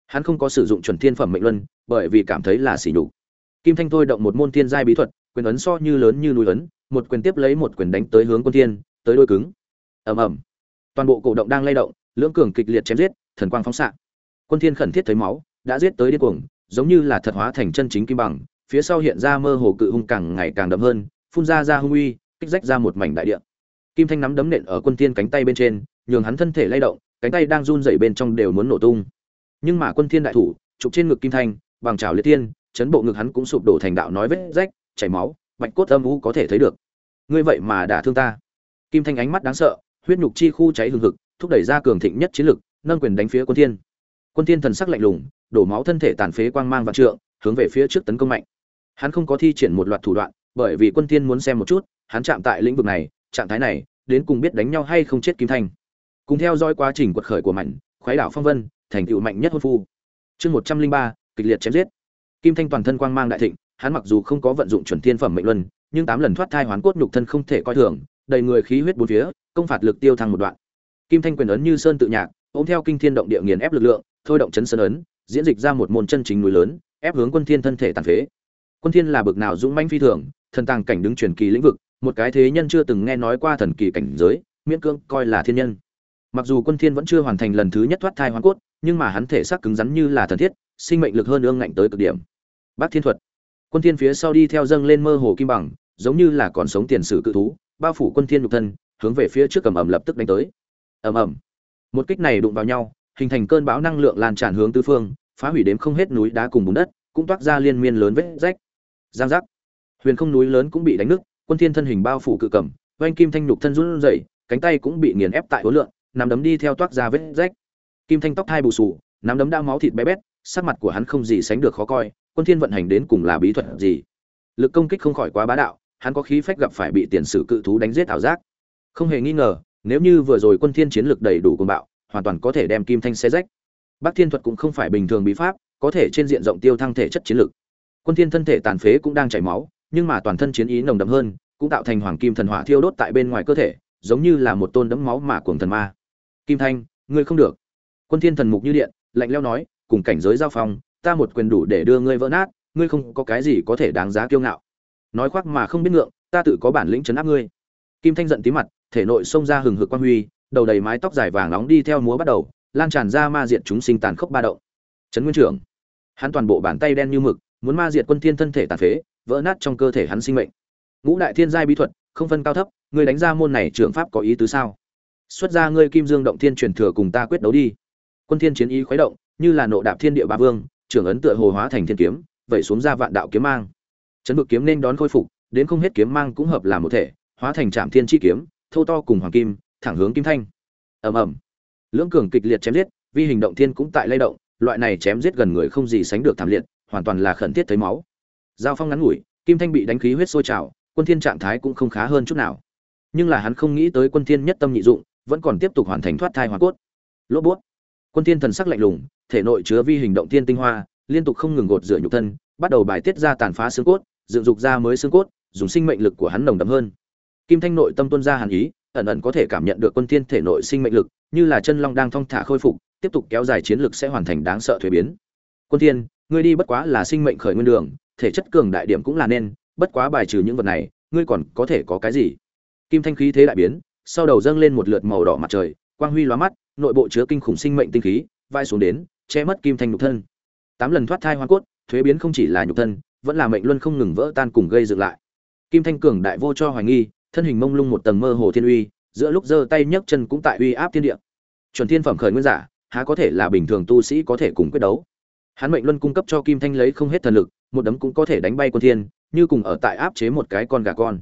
Hắn không có sử dụng chuẩn thiên phẩm mệnh luân, bởi vì cảm thấy là xỉ nhục. Kim thanh thôi động một môn thiên giai bí thuật, quyền ấn so như lớn như núi ấn, một quyền tiếp lấy một quyền đánh tới hướng quân thiên, tới đôi cứng. Ầm ầm. Toàn bộ cổ động đang lay động, lưỡng cường kịch liệt chém giết, thần quang phóng xạ. Quân thiên khẩn thiết thấy máu, đã giết tới điên cuồng, giống như là thật hóa thành chân chính kim bằng, phía sau hiện ra mơ hồ cự hung càng ngày càng đậm hơn, phun ra ra hung uy kích rách ra một mảnh đại địa. Kim thanh nắm đấm nện ở quân thiên cánh tay bên trên, nhường hắn thân thể lay động, cánh tay đang run rẩy bên trong đều muốn nổ tung. Nhưng mà quân thiên đại thủ, chụp trên ngực kim thanh, bằng chảo liệt tiên, chấn bộ ngực hắn cũng sụp đổ thành đạo nói vết rách, chảy máu, bạch cốt âm u có thể thấy được. Ngươi vậy mà đã thương ta. Kim thanh ánh mắt đáng sợ, huyết nhục chi khu cháy hừng hực, thúc đẩy ra cường thịnh nhất chiến lực, nâng quyền đánh phía quân thiên. Quân thiên thần sắc lạnh lùng, đổ máu thân thể tàn phế quang mang vạn trượng, hướng về phía trước tấn công mạnh. Hắn không có thi triển một loạt thủ đoạn, bởi vì quân thiên muốn xem một chút hắn chạm tại lĩnh vực này, trạng thái này, đến cùng biết đánh nhau hay không chết kim thanh. Cùng theo dõi quá trình quật khởi của mạnh khoái đảo phong vân, thành tựu mạnh nhất hôn phu. Chương một trăm linh ba, kịch liệt chém giết. Kim thanh toàn thân quang mang đại thịnh, hắn mặc dù không có vận dụng chuẩn thiên phẩm mệnh luân, nhưng tám lần thoát thai hoán cốt nhục thân không thể coi thường, đầy người khí huyết bốn phía, công phạt lực tiêu thăng một đoạn. Kim thanh quyền ấn như sơn tự nhạc, ôm theo kinh thiên động địa nghiền ép lực lượng, thôi động chấn sơn ấn, diễn dịch ra một môn chân chính núi lớn, ép hướng quân thiên thân thể tàn phế. Quân thiên là bực nào dũng mãnh phi thường, thần tàng cảnh đứng truyền kỳ lĩnh vực một cái thế nhân chưa từng nghe nói qua thần kỳ cảnh giới, miễn cưỡng coi là thiên nhân. Mặc dù quân thiên vẫn chưa hoàn thành lần thứ nhất thoát thai hoàn cốt, nhưng mà hắn thể xác cứng rắn như là thần thiết, sinh mệnh lực hơn ương ngạnh tới cực điểm. Bác thiên thuật. Quân thiên phía sau đi theo dâng lên mơ hồ kim bằng, giống như là còn sống tiền sử cự thú, bao phủ quân thiên nhục thân, hướng về phía trước cầm ẩm lập tức đánh tới. Ầm ầm. Một kích này đụng vào nhau, hình thành cơn bão năng lượng lan tràn hướng tứ phương, phá hủy đếm không hết núi đá cùng bùn đất, cũng toát ra liên miên lớn vết rách. Giang rắc huyền không núi lớn cũng bị đánh nứt quân thiên thân hình bao phủ cự cầm, oanh kim thanh nhục thân run rẩy, cánh tay cũng bị nghiền ép tại hối lượng nắm đấm đi theo toát ra vết rách. Kim thanh tóc hai bù sù nắm đấm đã máu thịt bé bét, sắc mặt của hắn không gì sánh được khó coi, quân thiên vận hành đến cùng là bí thuật gì? Lực công kích không khỏi quá bá đạo, hắn có khí phách gặp phải bị tiền sử cự thú đánh giết ảo giác. Không hề nghi ngờ, nếu như vừa rồi quân thiên chiến lực đầy đủ cuồng bạo, hoàn toàn có thể đem kim thanh xé rách. Bắc thiên thuật cũng không phải bình thường bí pháp, có thể trên diện rộng tiêu thăng thể chất chiến lực quân thiên thân thể tàn phế cũng đang chảy máu nhưng mà toàn thân chiến ý nồng đậm hơn, cũng tạo thành hoàng kim thần hỏa thiêu đốt tại bên ngoài cơ thể, giống như là một tôn đấm máu mà cuồng thần ma. Kim thanh, ngươi không được. Quân thiên thần mục như điện, lạnh lẽo nói, cùng cảnh giới giao phong, ta một quyền đủ để đưa ngươi vỡ nát, ngươi không có cái gì có thể đáng giá kiêu ngạo. Nói khoác mà không biết ngượng, ta tự có bản lĩnh chấn áp ngươi. Kim thanh giận tí mặt, thể nội xông ra hừng hực quang huy, đầu đầy mái tóc dài vàng nóng đi theo múa bắt đầu, lan tràn ra ma diệt chúng sinh tàn khốc ba động. Trấn nguyên trưởng. Hắn toàn bộ bàn tay đen như mực, muốn ma diệt quân thiên thân thể tàn phế vỡ nát trong cơ thể hắn sinh mệnh. Ngũ đại thiên giai bí thuật, không phân cao thấp, ngươi đánh ra môn này trưởng pháp có ý tứ sao? Xuất ra ngươi kim dương động thiên truyền thừa cùng ta quyết đấu đi. Quân thiên chiến ý khuấy động, như là nộ đạp thiên địa ba vương, trưởng ấn tựa hồ hóa thành thiên kiếm vậy xuống ra vạn đạo kiếm mang. Chấn vực kiếm nên đón khôi phục, đến không hết kiếm mang cũng hợp làm một thể, hóa thành trạm thiên chi kiếm, thô to cùng hoàng kim, thẳng hướng kim thanh. Ầm ầm. Lưỡng cường kịch liệt chém giết, vi hình động thiên cũng tại lay động, loại này chém giết gần người không gì sánh được thảm liệt, hoàn toàn là khẩn thiết thấy máu giao phong ngắn ngủi, kim thanh bị đánh khí huyết sôi trào, quân thiên trạng thái cũng không khá hơn chút nào. Nhưng là hắn không nghĩ tới quân thiên nhất tâm nhị dụng, vẫn còn tiếp tục hoàn thành thoát thai hoàn cốt. Lỗ bút. Quân thiên thần sắc lạnh lùng, thể nội chứa vi hình động thiên tinh hoa, liên tục không ngừng gột rửa nhục thân, bắt đầu bài tiết ra tàn phá xương cốt, dựng dục ra mới xương cốt, dùng sinh mệnh lực của hắn nồng đậm hơn. Kim thanh nội tâm tuôn ra hàn ý, ẩn ẩn có thể cảm nhận được quân thiên thể nội sinh mệnh lực, như là chân long đang thong thả khôi phục, tiếp tục kéo dài chiến lực sẽ hoàn thành đáng sợ thuế biến. Quân thiên, ngươi đi bất quá là sinh mệnh khởi nguyên đường thể chất cường đại điểm cũng là nên, bất quá bài trừ những vật này, ngươi còn có thể có cái gì? Kim thanh khí thế đại biến, sau đầu dâng lên một lượt màu đỏ mặt trời, quang huy lóa mắt, nội bộ chứa kinh khủng sinh mệnh tinh khí, vai xuống đến, che mất kim thanh nhục thân. Tám lần thoát thai hoa cốt, thuế biến không chỉ là nhục thân, vẫn là mệnh luân không ngừng vỡ tan cùng gây dựng lại. Kim thanh cường đại vô cho hoài nghi, thân hình mông lung một tầng mơ hồ thiên uy, giữa lúc giơ tay nhấc chân cũng tại uy áp thiên địa. Chuẩn thiên phẩm khởi nguyên giả, há có thể là bình thường tu sĩ có thể cùng quyết đấu? Hắn mệnh luân cung cấp cho kim thanh lấy không hết thần lực, một đấm cũng có thể đánh bay quân thiên, như cùng ở tại áp chế một cái con gà con.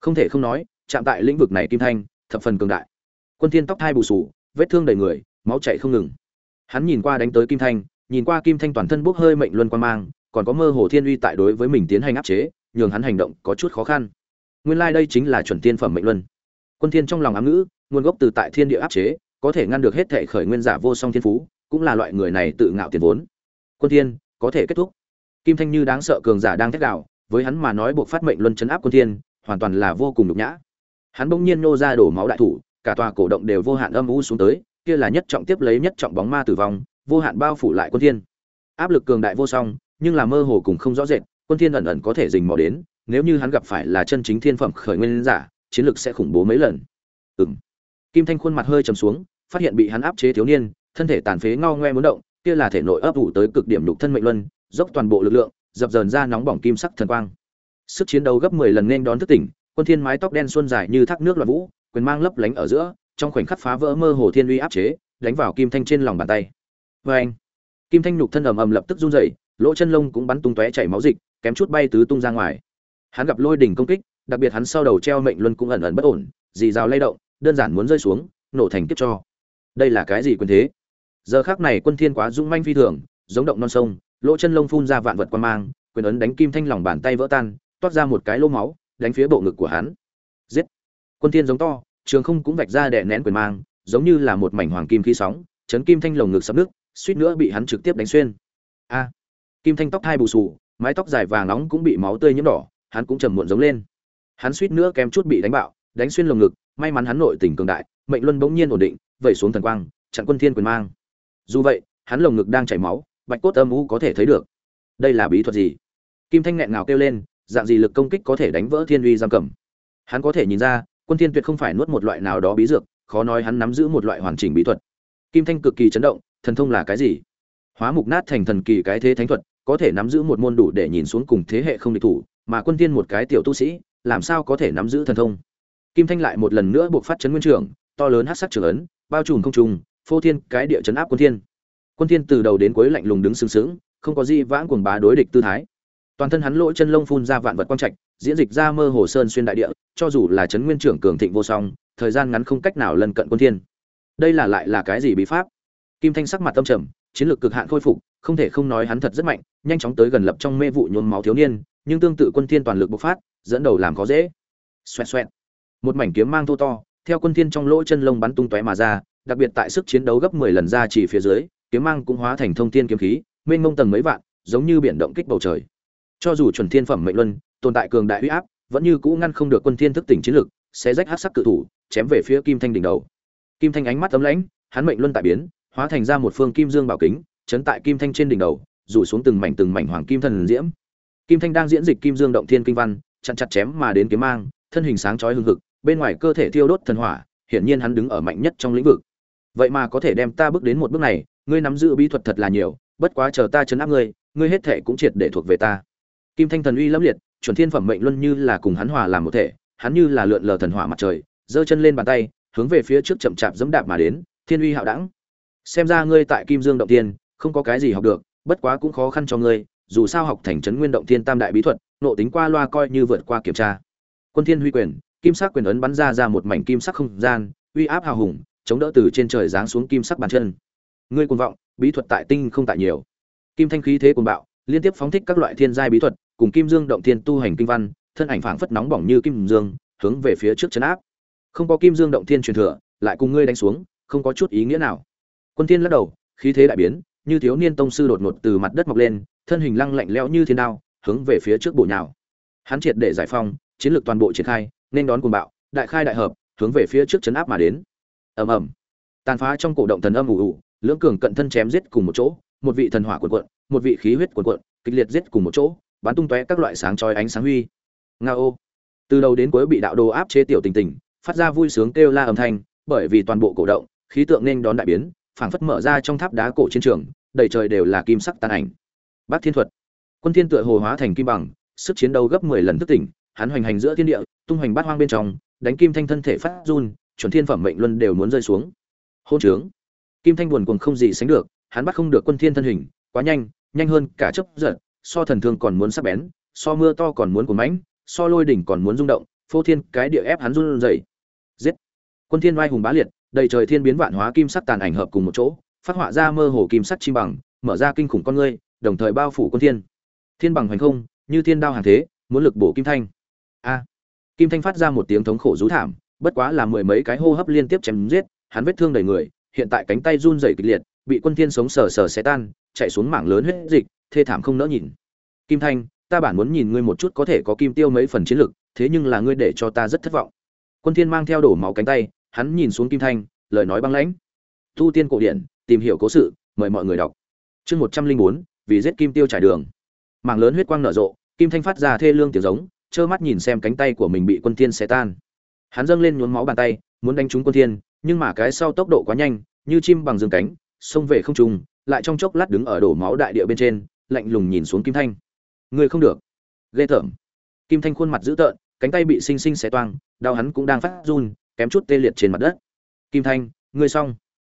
Không thể không nói, chạm tại lĩnh vực này kim thanh, thập phần cường đại. Quân thiên tóc thay bù sù, vết thương đầy người, máu chảy không ngừng. Hắn nhìn qua đánh tới kim thanh, nhìn qua kim thanh toàn thân bốc hơi mệnh luân quan mang, còn có mơ hồ thiên uy tại đối với mình tiến hành áp chế, nhường hắn hành động có chút khó khăn. Nguyên lai like đây chính là chuẩn tiên phẩm mệnh luân. Quân thiên trong lòng ám ngữ, nguồn gốc từ tại thiên địa áp chế, có thể ngăn được hết thể khởi nguyên giả vô song thiên phú, cũng là loại người này tự ngạo tiền vốn quân thiên có thể kết thúc. Kim thanh như đáng sợ cường giả đang thét đảo, với hắn mà nói buộc phát mệnh luân chấn áp quân thiên hoàn toàn là vô cùng nhục nhã. Hắn bỗng nhiên nô ra đổ máu đại thủ cả tòa cổ động đều vô hạn âm u xuống tới kia là nhất trọng tiếp lấy nhất trọng bóng ma tử vong vô hạn bao phủ lại quân thiên. Áp lực cường đại vô song nhưng là mơ hồ cùng không rõ rệt quân thiên ẩn ẩn có thể dình mò đến nếu như hắn gặp phải là chân chính thiên phẩm khởi nguyên giả chiến lực sẽ khủng bố mấy lần. Ừm. Kim thanh khuôn mặt hơi trầm xuống phát hiện bị hắn áp chế thiếu niên thân thể tàn phế ngao ngoe muốn động kia là thể nội ấp ủ tới cực điểm nhục thân mệnh luân, dốc toàn bộ lực lượng, dập dờn ra nóng bỏng kim sắc thần quang. Sức chiến đấu gấp 10 lần nên đón thức tỉnh, quân thiên mái tóc đen xuân dài như thác nước loạn vũ, quyền mang lấp lánh ở giữa, trong khoảnh khắc phá vỡ mơ hồ thiên uy áp chế, đánh vào kim thanh trên lòng bàn tay. Oeng! kim thanh nhục thân ầm ầm lập tức run rẩy, lỗ chân lông cũng bắn tung tóe chảy máu dịch, kém chút bay tứ tung ra ngoài. Hắn gặp lôi đỉnh công kích, đặc biệt hắn sau đầu treo mệnh luân cũng ẩn ẩn bất ổn, dì rào lay động, đơn giản muốn rơi xuống, nổ thành kiếp cho. Đây là cái gì quyền thế? Giờ khác này quân thiên quá dũng manh phi thường, giống động non sông, lỗ chân lông phun ra vạn vật quan mang, quyền ấn đánh kim thanh lòng bàn tay vỡ tan, toát ra một cái lỗ máu, đánh phía bộ ngực của hắn. Giết! Quân thiên giống to, trường không cũng vạch ra đè nén quyền mang, giống như là một mảnh hoàng kim khí sóng, chấn kim thanh lồng ngực sập nước suýt nữa bị hắn trực tiếp đánh xuyên. A! Kim thanh tóc hai bù sù mái tóc dài vàng nóng cũng bị máu tươi nhiễm đỏ, hắn cũng trầm muộn giống lên. Hắn suýt nữa kém chút bị đánh bạo, đánh xuyên lồng ngực, may mắn hắn nội tình cường đại, mệnh luân bỗng nhiên ổn định, vẩy xuống thần quang, chặn quân thiên quyền mang dù vậy, hắn lồng ngực đang chảy máu, bạch cốt âm u có thể thấy được. Đây là bí thuật gì? Kim thanh nghẹn ngào kêu lên, dạng gì lực công kích có thể đánh vỡ thiên uy giam cầm? Hắn có thể nhìn ra, quân thiên tuyệt không phải nuốt một loại nào đó bí dược, khó nói hắn nắm giữ một loại hoàn chỉnh bí thuật. Kim thanh cực kỳ chấn động, thần thông là cái gì? Hóa mục nát thành thần kỳ cái thế thánh thuật, có thể nắm giữ một môn đủ để nhìn xuống cùng thế hệ không địch thủ, mà quân thiên một cái tiểu tu sĩ, làm sao có thể nắm giữ thần thông? Kim thanh lại một lần nữa buộc phát chấn nguyên trưởng to lớn hắc sắc trường ấn, bao trùm không trùng phô thiên, cái địa chấn áp quân thiên. Quân thiên từ đầu đến cuối lạnh lùng đứng sừng sững, không có gì vãng cuồng bá đối địch tư thái. Toàn thân hắn lỗ chân lông phun ra vạn vật quang trạch, diễn dịch ra mơ hồ sơn xuyên đại địa, cho dù là chấn nguyên trưởng cường thịnh vô song, thời gian ngắn không cách nào lần cận quân thiên. Đây là lại là cái gì bí pháp? Kim thanh sắc mặt tâm trầm, chiến lược cực hạn khôi phục, không thể không nói hắn thật rất mạnh, nhanh chóng tới gần lập trong mê vụ nhuốm máu thiếu niên, nhưng tương tự quân thiên toàn lực bộc phát, dẫn đầu làm khó dễ. Xoẹt xoẹt. Một mảnh kiếm mang thô to, theo quân thiên trong lỗ chân lông bắn tung tóe mà ra đặc biệt tại sức chiến đấu gấp 10 lần ra chỉ phía dưới, kiếm mang cũng hóa thành thông thiên kiếm khí, mênh mông tầng mấy vạn, giống như biển động kích bầu trời. Cho dù chuẩn thiên phẩm mệnh luân, tồn tại cường đại uy áp, vẫn như cũ ngăn không được quân thiên thức tỉnh chiến lực xé rách hắc sắc cự thủ, chém về phía kim thanh đỉnh đầu. Kim thanh ánh mắt ấm lãnh, hắn mệnh luân tại biến, hóa thành ra một phương kim dương bảo kính, chấn tại kim thanh trên đỉnh đầu, rủ xuống từng mảnh từng mảnh hoàng kim thần diễm. Kim thanh đang diễn dịch kim dương động thiên kinh văn, chặn chặt chém mà đến kiếm mang, thân hình sáng chói hừng hực, bên ngoài cơ thể thiêu đốt thần hỏa, hiển nhiên hắn đứng ở mạnh nhất trong lĩnh vực vậy mà có thể đem ta bước đến một bước này, ngươi nắm giữ bí thuật thật là nhiều, bất quá chờ ta chấn áp ngươi ngươi hết thể cũng triệt để thuộc về ta. Kim thanh thần uy lâm liệt, chuẩn thiên phẩm mệnh luân như là cùng hắn hòa làm một thể, hắn như là lượn lờ thần hỏa mặt trời, giơ chân lên bàn tay, hướng về phía trước chậm chạp dẫm đạp mà đến, thiên uy hạo đẳng. Xem ra ngươi tại kim dương động tiên không có cái gì học được, bất quá cũng khó khăn cho ngươi, dù sao học thành trấn nguyên động thiên tam đại bí thuật, nộ tính qua loa coi như vượt qua kiểm tra. Quân thiên huy quyền, kim sắc quyền ấn bắn ra ra một mảnh kim sắc không gian, uy áp hào hùng chống đỡ từ trên trời giáng xuống kim sắc bàn chân. Ngươi cuồng vọng, bí thuật tại tinh không tại nhiều. Kim thanh khí thế cuồng bạo, liên tiếp phóng thích các loại thiên giai bí thuật, cùng kim dương động thiên tu hành kinh văn, thân ảnh phảng phất nóng bỏng như kim dương, hướng về phía trước chấn áp. Không có kim dương động thiên truyền thừa, lại cùng ngươi đánh xuống, không có chút ý nghĩa nào. Quân thiên lắc đầu, khí thế đại biến, như thiếu niên tông sư đột ngột từ mặt đất mọc lên, thân hình lăng lạnh lẽo như thiên đao, hướng về phía trước bộ nhào. Hắn triệt để giải phong chiến lược toàn bộ triển khai, nên đón cuồng bạo, đại khai đại hợp, hướng về phía trước chấn áp mà đến ầm ầm. Tàn phá trong cổ động thần âm ủ ủ lưỡng cường cận thân chém giết cùng một chỗ, một vị thần hỏa cuộn cuộn, một vị khí huyết cuộn cuộn, kịch liệt giết cùng một chỗ, bắn tung tóe các loại sáng chói ánh sáng huy. Nga ô. Từ đầu đến cuối bị đạo đồ áp chế tiểu tình tình, phát ra vui sướng kêu la âm thanh, bởi vì toàn bộ cổ động, khí tượng nên đón đại biến, phảng phất mở ra trong tháp đá cổ chiến trường, đầy trời đều là kim sắc tàn ảnh. Bác thiên thuật. Quân thiên tựa hồ hóa thành kim bằng, sức chiến đấu gấp 10 lần thức tỉnh, hắn hoành hành giữa thiên địa, tung hoành bát hoang bên trong, đánh kim thanh thân thể phát run chuẩn thiên phẩm mệnh luân đều muốn rơi xuống. Hôn trướng. Kim thanh buồn cuồng không gì sánh được, hắn bắt không được quân thiên thân hình, quá nhanh nhanh hơn cả chớp giật, so thần thương còn muốn sắc bén, so mưa to còn muốn cuốn mãnh, so lôi đỉnh còn muốn rung động, phô thiên cái địa ép hắn run rẩy. Giết. Quân thiên oai hùng bá liệt, đầy trời thiên biến vạn hóa kim sắc tàn ảnh hợp cùng một chỗ, phát họa ra mơ hồ kim sắc chim bằng, mở ra kinh khủng con ngươi, đồng thời bao phủ quân thiên. Thiên bằng hoành không, như thiên đao hàng thế, muốn lực bổ kim thanh. A. Kim thanh phát ra một tiếng thống khổ rú thảm bất quá là mười mấy cái hô hấp liên tiếp chém giết, hắn vết thương đầy người, hiện tại cánh tay run rẩy kịch liệt, bị quân thiên sống sờ sờ xé tan, chạy xuống mảng lớn huyết dịch, thê thảm không nỡ nhìn. Kim thanh, ta bản muốn nhìn ngươi một chút có thể có kim tiêu mấy phần chiến lực, thế nhưng là ngươi để cho ta rất thất vọng. Quân thiên mang theo đổ máu cánh tay, hắn nhìn xuống kim thanh, lời nói băng lãnh. Tu tiên cổ điển tìm hiểu cố sự, mời mọi người đọc. Chương một trăm linh bốn, vì giết kim tiêu trải đường. Mảng lớn huyết quang nở rộ, kim thanh phát ra thê lương tiếng giống, trơ mắt nhìn xem cánh tay của mình bị quân thiên xé tan hắn dâng lên nhuốm máu bàn tay, muốn đánh trúng quân thiên, nhưng mà cái sau tốc độ quá nhanh, như chim bằng dương cánh, xông về không trung, lại trong chốc lát đứng ở đổ máu đại địa bên trên, lạnh lùng nhìn xuống kim thanh. Người không được. Ghê tởm. Kim thanh khuôn mặt dữ tợn, cánh tay bị sinh sinh xé toang, đau hắn cũng đang phát run, kém chút tê liệt trên mặt đất. Kim thanh, ngươi xong.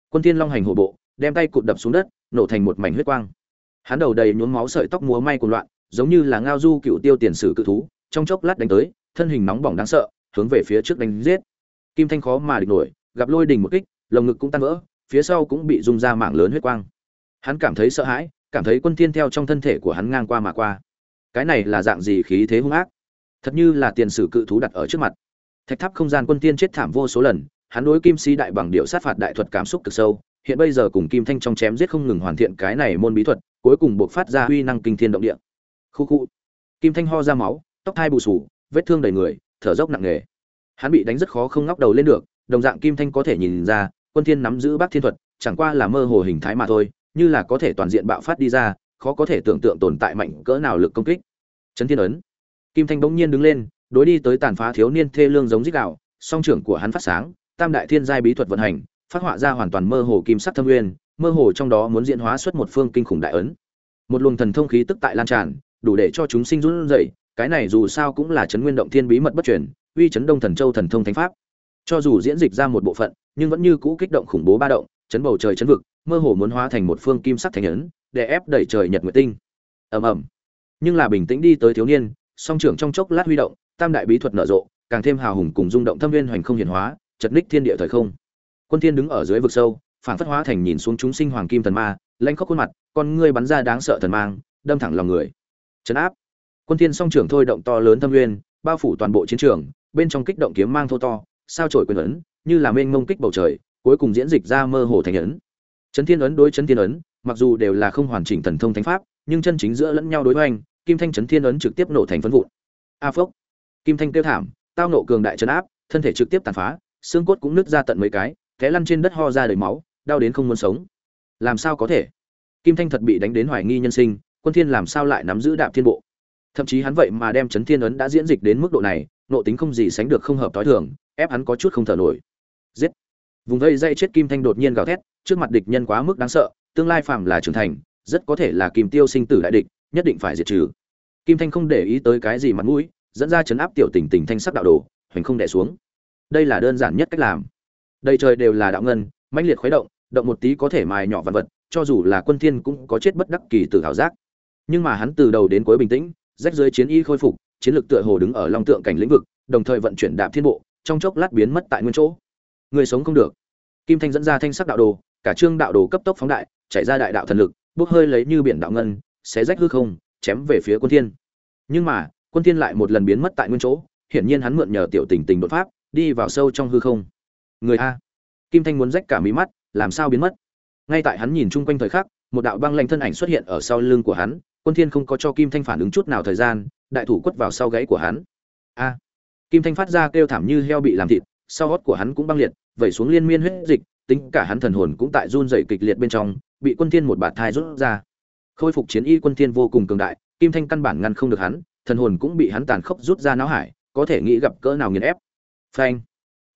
Quân thiên long hành hổ bộ, đem tay cụt đập xuống đất, nổ thành một mảnh huyết quang. Hắn đầu đầy nhuốm máu sợi tóc múa may cuồng loạn, giống như là ngao du cựu tiêu tiền sử cự thú, trong chốc lát đánh tới, thân hình nóng bỏng đáng sợ hướng về phía trước đánh giết. Kim thanh khó mà địch nổi, gặp lôi đình một kích, lồng ngực cũng tan vỡ, phía sau cũng bị rung ra mạng lớn huyết quang. Hắn cảm thấy sợ hãi, cảm thấy quân thiên theo trong thân thể của hắn ngang qua mà qua. Cái này là dạng gì khí thế hung ác? Thật như là tiền sử cự thú đặt ở trước mặt. Thạch tháp không gian quân tiên chết thảm vô số lần, hắn đối kim si đại bằng điệu sát phạt đại thuật cảm xúc cực sâu, hiện bây giờ cùng kim thanh trong chém giết không ngừng hoàn thiện cái này môn bí thuật, cuối cùng buộc phát ra uy năng kinh thiên động địa. Khu khu. Kim thanh ho ra máu, tóc hai bù sù, vết thương đầy người thở dốc nặng nề. Hắn bị đánh rất khó không ngóc đầu lên được, đồng dạng kim thanh có thể nhìn ra, quân thiên nắm giữ bác thiên thuật, chẳng qua là mơ hồ hình thái mà thôi, như là có thể toàn diện bạo phát đi ra, khó có thể tưởng tượng tồn tại mạnh cỡ nào lực công kích. Chấn thiên ấn. Kim thanh bỗng nhiên đứng lên, đối đi tới tàn phá thiếu niên thê lương giống dích đạo song trưởng của hắn phát sáng, tam đại thiên giai bí thuật vận hành, phát họa ra hoàn toàn mơ hồ kim sắc thâm nguyên, mơ hồ trong đó muốn diễn hóa xuất một phương kinh khủng đại ấn. Một luồng thần thông khí tức tại lan tràn, đủ để cho chúng sinh run rẩy cái này dù sao cũng là chấn nguyên động thiên bí mật bất truyền, uy chấn đông thần châu thần thông thánh pháp. Cho dù diễn dịch ra một bộ phận, nhưng vẫn như cũ kích động khủng bố ba động, chấn bầu trời chấn vực, mơ hồ muốn hóa thành một phương kim sắc thành ấn để ép đẩy trời nhật nguyệt tinh. Ầm ầm. Nhưng là bình tĩnh đi tới thiếu niên, song trưởng trong chốc lát huy động, tam đại bí thuật nở rộ, càng thêm hào hùng cùng rung động thâm viên hoành không hiển hóa, chật ních thiên địa thời không. Quân thiên đứng ở dưới vực sâu phản phất hóa thành nhìn xuống chúng sinh hoàng kim thần ma lãnh khốc khuôn mặt, con ngươi bắn ra đáng sợ thần mang, đâm thẳng lòng người. Chấn áp quân thiên song trưởng thôi động to lớn thâm nguyên, bao phủ toàn bộ chiến trường, bên trong kích động kiếm mang thô to, sao trổi quyền ấn, như là mênh mông kích bầu trời, cuối cùng diễn dịch ra mơ hồ thành ấn. Chấn thiên ấn đối chấn thiên ấn, mặc dù đều là không hoàn chỉnh thần thông thánh pháp, nhưng chân chính giữa lẫn nhau đối hoành, kim thanh chấn thiên ấn trực tiếp nổ thành phân vụn. A phốc. Kim thanh kêu thảm, tao nộ cường đại chấn áp, thân thể trực tiếp tàn phá, xương cốt cũng nứt ra tận mấy cái, té lăn trên đất ho ra đầy máu, đau đến không muốn sống. Làm sao có thể? Kim thanh thật bị đánh đến hoài nghi nhân sinh, quân thiên làm sao lại nắm giữ đạm thiên bộ? Thậm chí hắn vậy mà đem chấn thiên ấn đã diễn dịch đến mức độ này nộ tính không gì sánh được không hợp tối thường, ép hắn có chút không thở nổi. Giết! Vùng vây dây chết kim thanh đột nhiên gào thét, trước mặt địch nhân quá mức đáng sợ, tương lai phàm là trưởng thành, rất có thể là kim tiêu sinh tử đại địch, nhất định phải diệt trừ. Kim thanh không để ý tới cái gì mặt mũi, dẫn ra chấn áp tiểu tình tình thanh sắc đạo đồ, hoành không đẻ xuống. Đây là đơn giản nhất cách làm. Đầy trời đều là đạo ngân, mãnh liệt khuấy động động một tí có thể mài nhỏ vật vật, cho dù là quân thiên cũng có chết bất đắc kỳ tử hảo giác. Nhưng mà hắn từ đầu đến cuối bình tĩnh rách dưới chiến y khôi phục, chiến lược tựa hồ đứng ở long tượng cảnh lĩnh vực, đồng thời vận chuyển đạp thiên bộ, trong chốc lát biến mất tại nguyên chỗ. Người sống không được. Kim thanh dẫn ra thanh sắc đạo đồ, cả trương đạo đồ cấp tốc phóng đại, chạy ra đại đạo thần lực, bốc hơi lấy như biển đạo ngân, xé rách hư không, chém về phía quân thiên. Nhưng mà, quân thiên lại một lần biến mất tại nguyên chỗ, hiển nhiên hắn mượn nhờ tiểu tình tình đột pháp, đi vào sâu trong hư không. Người a. Kim thanh muốn rách cả mí mắt, làm sao biến mất? Ngay tại hắn nhìn chung quanh thời khắc, một đạo băng lanh thân ảnh xuất hiện ở sau lưng của hắn quân thiên không có cho kim thanh phản ứng chút nào thời gian, đại thủ quất vào sau gáy của hắn. A! Kim thanh phát ra kêu thảm như heo bị làm thịt, sau hót của hắn cũng băng liệt, vẩy xuống liên miên huyết dịch, tính cả hắn thần hồn cũng tại run rẩy kịch liệt bên trong, bị quân thiên một bạt thai rút ra. Khôi phục chiến y quân thiên vô cùng cường đại, kim thanh căn bản ngăn không được hắn, thần hồn cũng bị hắn tàn khốc rút ra não hải, có thể nghĩ gặp cỡ nào nghiền ép. Phanh!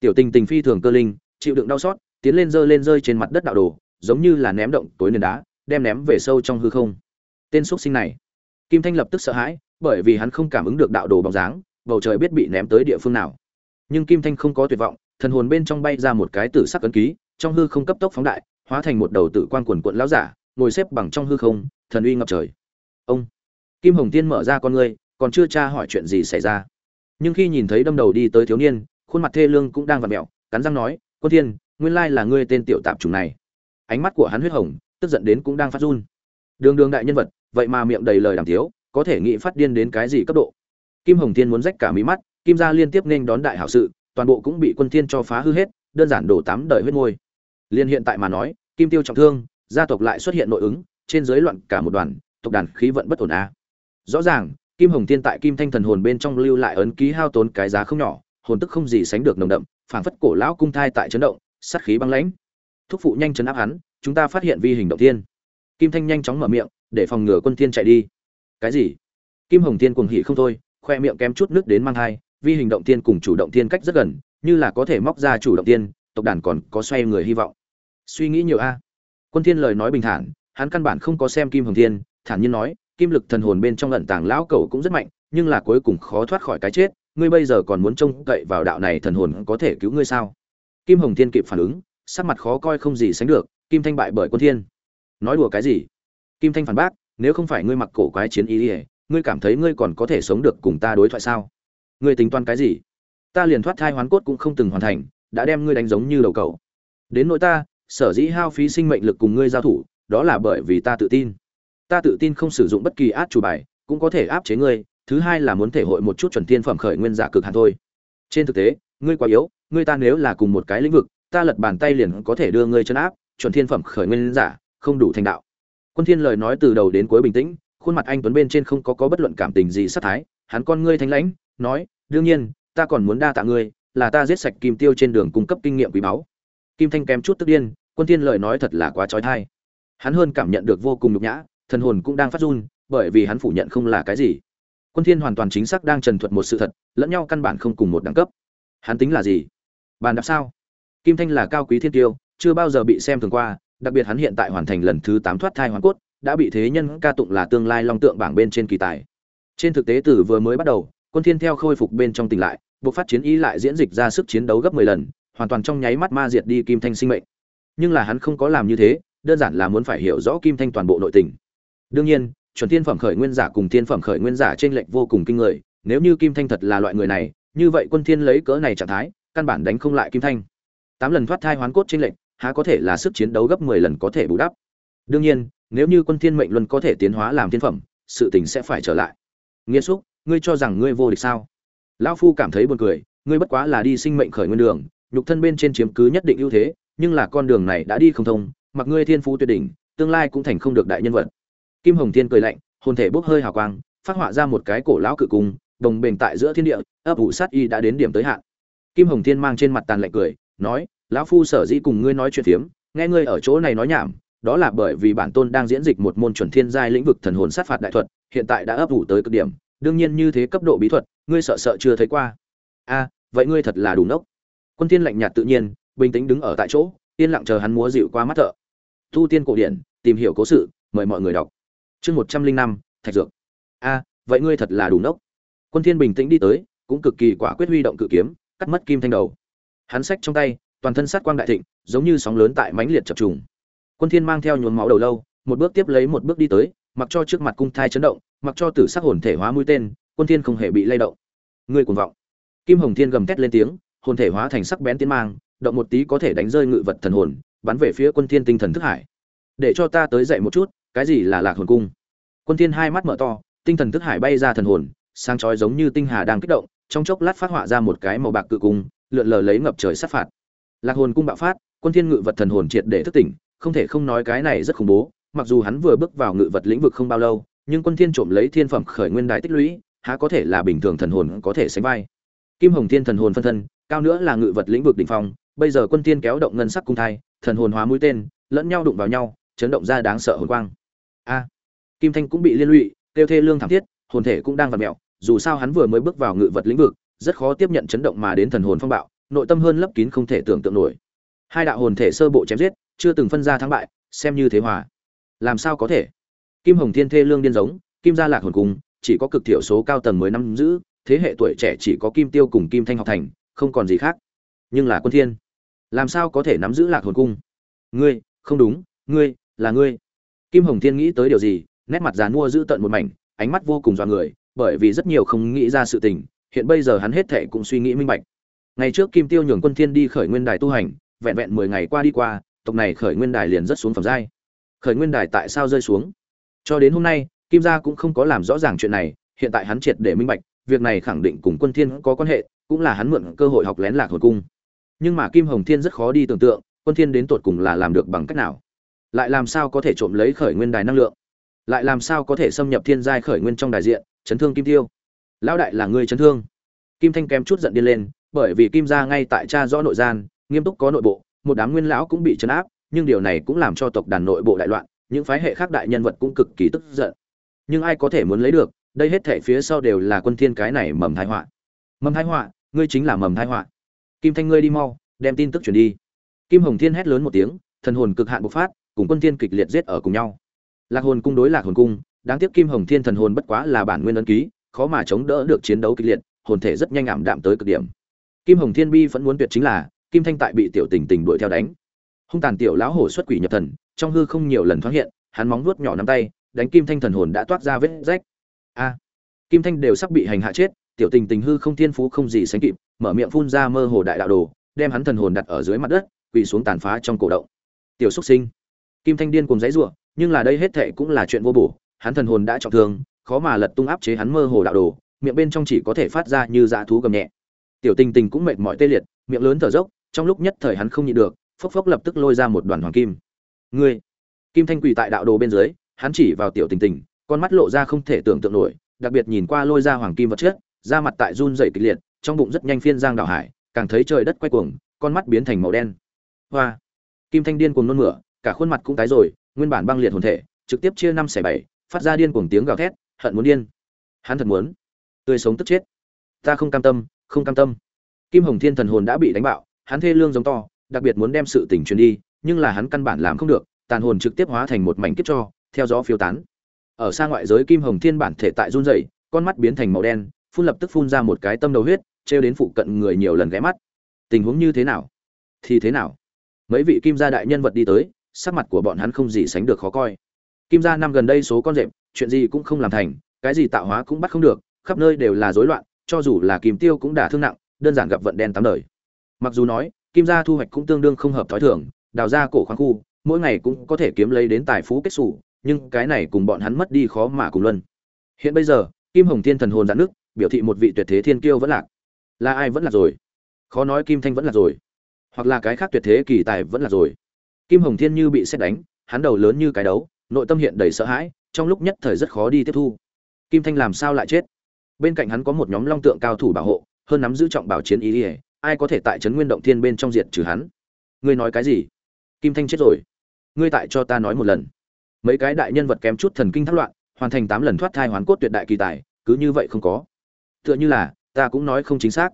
Tiểu tình tình phi thường cơ linh, chịu đựng đau xót, tiến lên rơi lên rơi trên mặt đất đạo đồ, giống như là ném động tối nền đá, đem ném về sâu trong hư không tên xuất sinh này. Kim thanh lập tức sợ hãi, bởi vì hắn không cảm ứng được đạo đồ bóng dáng, bầu trời biết bị ném tới địa phương nào. Nhưng kim thanh không có tuyệt vọng, thần hồn bên trong bay ra một cái tử sắc ấn ký, trong hư không cấp tốc phóng đại, hóa thành một đầu tử quan quần quận lão giả, ngồi xếp bằng trong hư không, thần uy ngập trời. Ông! Kim hồng tiên mở ra con ngươi, còn chưa tra hỏi chuyện gì xảy ra. Nhưng khi nhìn thấy đâm đầu đi tới thiếu niên, khuôn mặt thê lương cũng đang vặn mẹo, cắn răng nói, quân thiên, nguyên lai là ngươi tên tiểu tạp chủng này. Ánh mắt của hắn huyết hồng, tức giận đến cũng đang phát run. Đường đường đại nhân vật vậy mà miệng đầy lời đàm thiếu có thể nghĩ phát điên đến cái gì cấp độ. Kim hồng thiên muốn rách cả mí mắt, kim gia liên tiếp nên đón đại hảo sự, toàn bộ cũng bị quân thiên cho phá hư hết, đơn giản đổ tám đời huyết môi. Liên hiện tại mà nói, kim tiêu trọng thương, gia tộc lại xuất hiện nội ứng, trên dưới loạn cả một đoàn, tộc đàn khí vận bất ổn a. Rõ ràng, kim hồng thiên tại kim thanh thần hồn bên trong lưu lại ấn ký hao tốn cái giá không nhỏ, hồn tức không gì sánh được nồng đậm, phảng phất cổ lão cung thai tại chấn động, sát khí băng lãnh. Thúc phụ nhanh chấn áp hắn, chúng ta phát hiện vi hình động thiên. Kim thanh nhanh chóng mở miệng để phòng ngừa quân thiên chạy đi. Cái gì? Kim hồng thiên cuồng hỉ không thôi, khoe miệng kém chút nước đến mang hai vi hình động thiên cùng chủ động thiên cách rất gần, như là có thể móc ra chủ động thiên, tộc đàn còn có xoay người hy vọng. Suy nghĩ nhiều a. Quân thiên lời nói bình thản, hắn căn bản không có xem kim hồng thiên, thản nhiên nói, kim lực thần hồn bên trong ẩn tàng lão cẩu cũng rất mạnh, nhưng là cuối cùng khó thoát khỏi cái chết, ngươi bây giờ còn muốn trông cậy vào đạo này thần hồn có thể cứu ngươi sao? Kim hồng thiên kịp phản ứng, sắc mặt khó coi không gì sánh được, kim thanh bại bởi quân thiên. Nói đùa cái gì? Kim thanh phản bác, nếu không phải ngươi mặc cổ quái chiến ý ỉa ngươi cảm thấy ngươi còn có thể sống được cùng ta đối thoại sao? Ngươi tính toán cái gì? Ta liền thoát thai hoán cốt cũng không từng hoàn thành, đã đem ngươi đánh giống như đầu cầu đến nỗi ta, sở dĩ hao phí sinh mệnh lực cùng ngươi giao thủ, đó là bởi vì ta tự tin. Ta tự tin không sử dụng bất kỳ át chủ bài, cũng có thể áp chế ngươi, thứ hai là muốn thể hội một chút chuẩn tiên phẩm khởi nguyên giả cực hạn thôi. Trên thực tế, ngươi quá yếu, ngươi ta nếu là cùng một cái lĩnh vực, ta lật bàn tay liền có thể đưa ngươi chân áp, chuẩn thiên phẩm khởi nguyên giả, không đủ thành đạo quân thiên lời nói từ đầu đến cuối bình tĩnh, khuôn mặt anh tuấn bên trên không có có bất luận cảm tình gì sát thái, hắn con ngươi thánh lãnh, nói, đương nhiên, ta còn muốn đa tạ ngươi, là ta giết sạch kim tiêu trên đường cung cấp kinh nghiệm quý báu. Kim thanh kém chút tức điên, quân thiên lời nói thật là quá chói tai. Hắn hơn cảm nhận được vô cùng nhục nhã, thần hồn cũng đang phát run, bởi vì hắn phủ nhận không là cái gì. Quân thiên hoàn toàn chính xác đang trần thuật một sự thật, lẫn nhau căn bản không cùng một đẳng cấp. Hắn tính là gì? Bàn đạp sao? Kim thanh là cao quý thiên tiêu, chưa bao giờ bị xem thường qua đặc biệt hắn hiện tại hoàn thành lần thứ tám thoát thai hoàn cốt, đã bị thế nhân ca tụng là tương lai long tượng bảng bên trên kỳ tài. Trên thực tế từ vừa mới bắt đầu, quân thiên theo khôi phục bên trong tỉnh lại, buộc phát chiến ý lại diễn dịch ra sức chiến đấu gấp 10 lần, hoàn toàn trong nháy mắt ma diệt đi kim thanh sinh mệnh. Nhưng là hắn không có làm như thế, đơn giản là muốn phải hiểu rõ kim thanh toàn bộ nội tình. Đương nhiên, chuẩn thiên phẩm khởi nguyên giả cùng thiên phẩm khởi nguyên giả trên lệnh vô cùng kinh người, nếu như kim thanh thật là loại người này, như vậy quân thiên lấy cỡ này trạng thái, căn bản đánh không lại kim thanh. Tám lần thoát thai hoán cốt trên lệnh há có thể là sức chiến đấu gấp 10 lần có thể bù đắp. Đương nhiên, nếu như quân thiên mệnh luân có thể tiến hóa làm thiên phẩm, sự tình sẽ phải trở lại. Nghĩa xúc, ngươi cho rằng ngươi vô địch sao? Lão phu cảm thấy buồn cười, ngươi bất quá là đi sinh mệnh khởi nguyên đường, nhục thân bên trên chiếm cứ nhất định ưu thế, nhưng là con đường này đã đi không thông, mặc ngươi thiên phú tuyệt đỉnh, tương lai cũng thành không được đại nhân vật. Kim hồng thiên cười lạnh, hồn thể bốc hơi hào quang, phát họa ra một cái cổ lão cự cung, đồng bền tại giữa thiên địa, ấp ủ sát y đã đến điểm tới hạn. Kim hồng thiên mang trên mặt tàn lạnh cười, nói lão phu sở dĩ cùng ngươi nói chuyện phiếm, nghe ngươi ở chỗ này nói nhảm, đó là bởi vì bản tôn đang diễn dịch một môn chuẩn thiên giai lĩnh vực thần hồn sát phạt đại thuật, hiện tại đã ấp ủ tới cực điểm, đương nhiên như thế cấp độ bí thuật, ngươi sợ sợ chưa thấy qua. A, vậy ngươi thật là đủ nốc. Quân thiên lạnh nhạt tự nhiên, bình tĩnh đứng ở tại chỗ, yên lặng chờ hắn múa dịu qua mắt thợ. Tu tiên cổ điển, tìm hiểu cố sự, mời mọi người đọc. Chương một trăm linh năm, thạch dược. A, vậy ngươi thật là đủ nốc. Quân thiên bình tĩnh đi tới, cũng cực kỳ quả quyết huy động cự kiếm, cắt mất kim thanh đầu. Hắn sách trong tay toàn thân sát quang đại thịnh, giống như sóng lớn tại mãnh liệt chập trùng. Quân thiên mang theo nhuốm máu đầu lâu, một bước tiếp lấy một bước đi tới, mặc cho trước mặt cung thai chấn động, mặc cho tử sắc hồn thể hóa mũi tên, quân thiên không hề bị lay động. Ngươi cuồng vọng. Kim hồng thiên gầm thét lên tiếng, hồn thể hóa thành sắc bén tiến mang, động một tí có thể đánh rơi ngự vật thần hồn, bắn về phía quân thiên tinh thần thức hải. Để cho ta tới dậy một chút, cái gì là lạc hồn cung? Quân thiên hai mắt mở to, tinh thần thức hải bay ra thần hồn sang chói giống như tinh hà đang kích động, trong chốc lát phát họa ra một cái màu bạc cự cung, lượn lờ lấy ngập trời sát phạt lạc hồn cung bạo phát, quân thiên ngự vật thần hồn triệt để thức tỉnh, không thể không nói cái này rất khủng bố, mặc dù hắn vừa bước vào ngự vật lĩnh vực không bao lâu, nhưng quân thiên trộm lấy thiên phẩm khởi nguyên đại tích lũy, há có thể là bình thường thần hồn có thể sánh vai. Kim hồng thiên thần hồn phân thân, cao nữa là ngự vật lĩnh vực đỉnh phong, bây giờ quân thiên kéo động ngân sắc cung thai, thần hồn hóa mũi tên, lẫn nhau đụng vào nhau, chấn động ra đáng sợ hồn quang. A! Kim thanh cũng bị liên lụy tiêu thê lương thảm thiết, hồn thể cũng đang vặn mèo dù sao hắn vừa mới bước vào ngự vật lĩnh vực, rất khó tiếp nhận chấn động mà đến thần hồn phong bạo nội tâm hơn lấp kín không thể tưởng tượng nổi. Hai đạo hồn thể sơ bộ chém giết, chưa từng phân ra thắng bại, xem như thế hòa. Làm sao có thể? Kim hồng thiên thê lương điên giống, kim gia lạc hồn cung, chỉ có cực thiểu số cao tầng mới nắm giữ, thế hệ tuổi trẻ chỉ có kim tiêu cùng kim thanh học thành, không còn gì khác. Nhưng là quân thiên, làm sao có thể nắm giữ lạc hồn cung? Ngươi, không đúng, ngươi, là ngươi. Kim hồng thiên nghĩ tới điều gì, nét mặt dàn mua giữ tận một mảnh, ánh mắt vô cùng dọa người, bởi vì rất nhiều không nghĩ ra sự tình, hiện bây giờ hắn hết thệ cũng suy nghĩ minh bạch ngày trước kim tiêu nhường quân thiên đi khởi nguyên đài tu hành, vẹn vẹn 10 ngày qua đi qua, tộc này khởi nguyên đài liền rất xuống phẩm giai. Khởi nguyên đài tại sao rơi xuống? Cho đến hôm nay, kim gia cũng không có làm rõ ràng chuyện này, hiện tại hắn triệt để minh bạch, việc này khẳng định cùng quân thiên có quan hệ, cũng là hắn mượn cơ hội học lén lạc hồi cung. Nhưng mà kim hồng thiên rất khó đi tưởng tượng, quân thiên đến tột cùng là làm được bằng cách nào? Lại làm sao có thể trộm lấy khởi nguyên đài năng lượng? Lại làm sao có thể xâm nhập thiên giai khởi nguyên trong đại diện, chấn thương kim tiêu? Lão đại là người chấn thương. Kim thanh kém chút giận điên lên bởi vì kim gia ngay tại cha rõ nội gian, nghiêm túc có nội bộ, một đám nguyên lão cũng bị chấn áp, nhưng điều này cũng làm cho tộc đàn nội bộ đại loạn, những phái hệ khác đại nhân vật cũng cực kỳ tức giận. Nhưng ai có thể muốn lấy được, đây hết thảy phía sau đều là quân thiên cái này mầm thái họa. Mầm thái họa, ngươi chính là mầm thái họa. Kim thanh ngươi đi mau, đem tin tức truyền đi. Kim hồng thiên hét lớn một tiếng, thần hồn cực hạn bộc phát, cùng quân thiên kịch liệt giết ở cùng nhau. Lạc hồn cung đối lạc hồn cung, đáng tiếc kim hồng thiên thần hồn bất quá là bản nguyên ấn ký, khó mà chống đỡ được chiến đấu kịch liệt, hồn thể rất nhanh ảm đạm tới cực điểm kim hồng thiên bi vẫn muốn tuyệt chính là, kim thanh tại bị tiểu tình tình đuổi theo đánh. Hung tàn tiểu lão hổ xuất quỷ nhập thần, trong hư không nhiều lần thoáng hiện, hắn móng vuốt nhỏ nắm tay, đánh kim thanh thần hồn đã toát ra vết rách. A! Kim thanh đều sắp bị hành hạ chết, tiểu tình tình hư không thiên phú không gì sánh kịp, mở miệng phun ra mơ hồ đại đạo đồ, đem hắn thần hồn đặt ở dưới mặt đất, quỳ xuống tàn phá trong cổ động. Tiểu xúc sinh! Kim thanh điên cùng giấy rủa nhưng là đây hết thệ cũng là chuyện vô bổ, hắn thần hồn đã trọng thương, khó mà lật tung áp chế hắn mơ hồ đạo đồ, miệng bên trong chỉ có thể phát ra như dã thú gầm nhẹ tiểu tình tình cũng mệt mỏi tê liệt, miệng lớn thở dốc, trong lúc nhất thời hắn không nhịn được, phốc phốc lập tức lôi ra một đoàn hoàng kim. Ngươi! Kim thanh quỳ tại đạo đồ bên dưới, hắn chỉ vào tiểu tình tình, con mắt lộ ra không thể tưởng tượng nổi, đặc biệt nhìn qua lôi ra hoàng kim vật chất, da mặt tại run rẩy kịch liệt, trong bụng rất nhanh phiên giang đảo hải, càng thấy trời đất quay cuồng, con mắt biến thành màu đen. Hoa! Kim thanh điên cuồng nôn mửa, cả khuôn mặt cũng tái rồi, nguyên bản băng liệt hồn thể, trực tiếp chia năm xẻ bảy, phát ra điên cuồng tiếng gào thét, hận muốn điên. Hắn thật muốn tươi sống tức chết. Ta không cam tâm không cam tâm. Kim hồng thiên thần hồn đã bị đánh bạo, hắn thê lương giống to, đặc biệt muốn đem sự tình truyền đi, nhưng là hắn căn bản làm không được, tàn hồn trực tiếp hóa thành một mảnh kiếp cho, theo gió phiêu tán. Ở xa ngoại giới kim hồng thiên bản thể tại run rẩy, con mắt biến thành màu đen, phun lập tức phun ra một cái tâm đầu huyết treo đến phụ cận người nhiều lần ghé mắt. Tình huống như thế nào? Thì thế nào? Mấy vị kim gia đại nhân vật đi tới, sắc mặt của bọn hắn không gì sánh được khó coi. Kim gia năm gần đây số con rệp, chuyện gì cũng không làm thành, cái gì tạo hóa cũng bắt không được, khắp nơi đều là rối loạn cho dù là kim tiêu cũng đả thương nặng, đơn giản gặp vận đen tám đời. Mặc dù nói, kim gia thu hoạch cũng tương đương không hợp thói thường, đào ra cổ khoáng khu, mỗi ngày cũng có thể kiếm lấy đến tài phú kết xù, nhưng cái này cùng bọn hắn mất đi khó mà cùng luân. Hiện bây giờ, kim hồng thiên thần hồn giãn nước, biểu thị một vị tuyệt thế thiên kiêu vẫn lạc. Là ai vẫn là rồi? Khó nói kim thanh vẫn là rồi. Hoặc là cái khác tuyệt thế kỳ tài vẫn là rồi. Kim hồng thiên như bị xét đánh, hắn đầu lớn như cái đấu, nội tâm hiện đầy sợ hãi, trong lúc nhất thời rất khó đi tiếp thu. Kim thanh làm sao lại chết? Bên cạnh hắn có một nhóm long tượng cao thủ bảo hộ, hơn nắm giữ trọng bảo chiến ý ỉa ai có thể tại trấn nguyên động thiên bên trong diệt trừ hắn? Ngươi nói cái gì? Kim thanh chết rồi. Ngươi tại cho ta nói một lần. Mấy cái đại nhân vật kém chút thần kinh thất loạn, hoàn thành tám lần thoát thai hoán cốt tuyệt đại kỳ tài, cứ như vậy không có. Tựa như là, ta cũng nói không chính xác.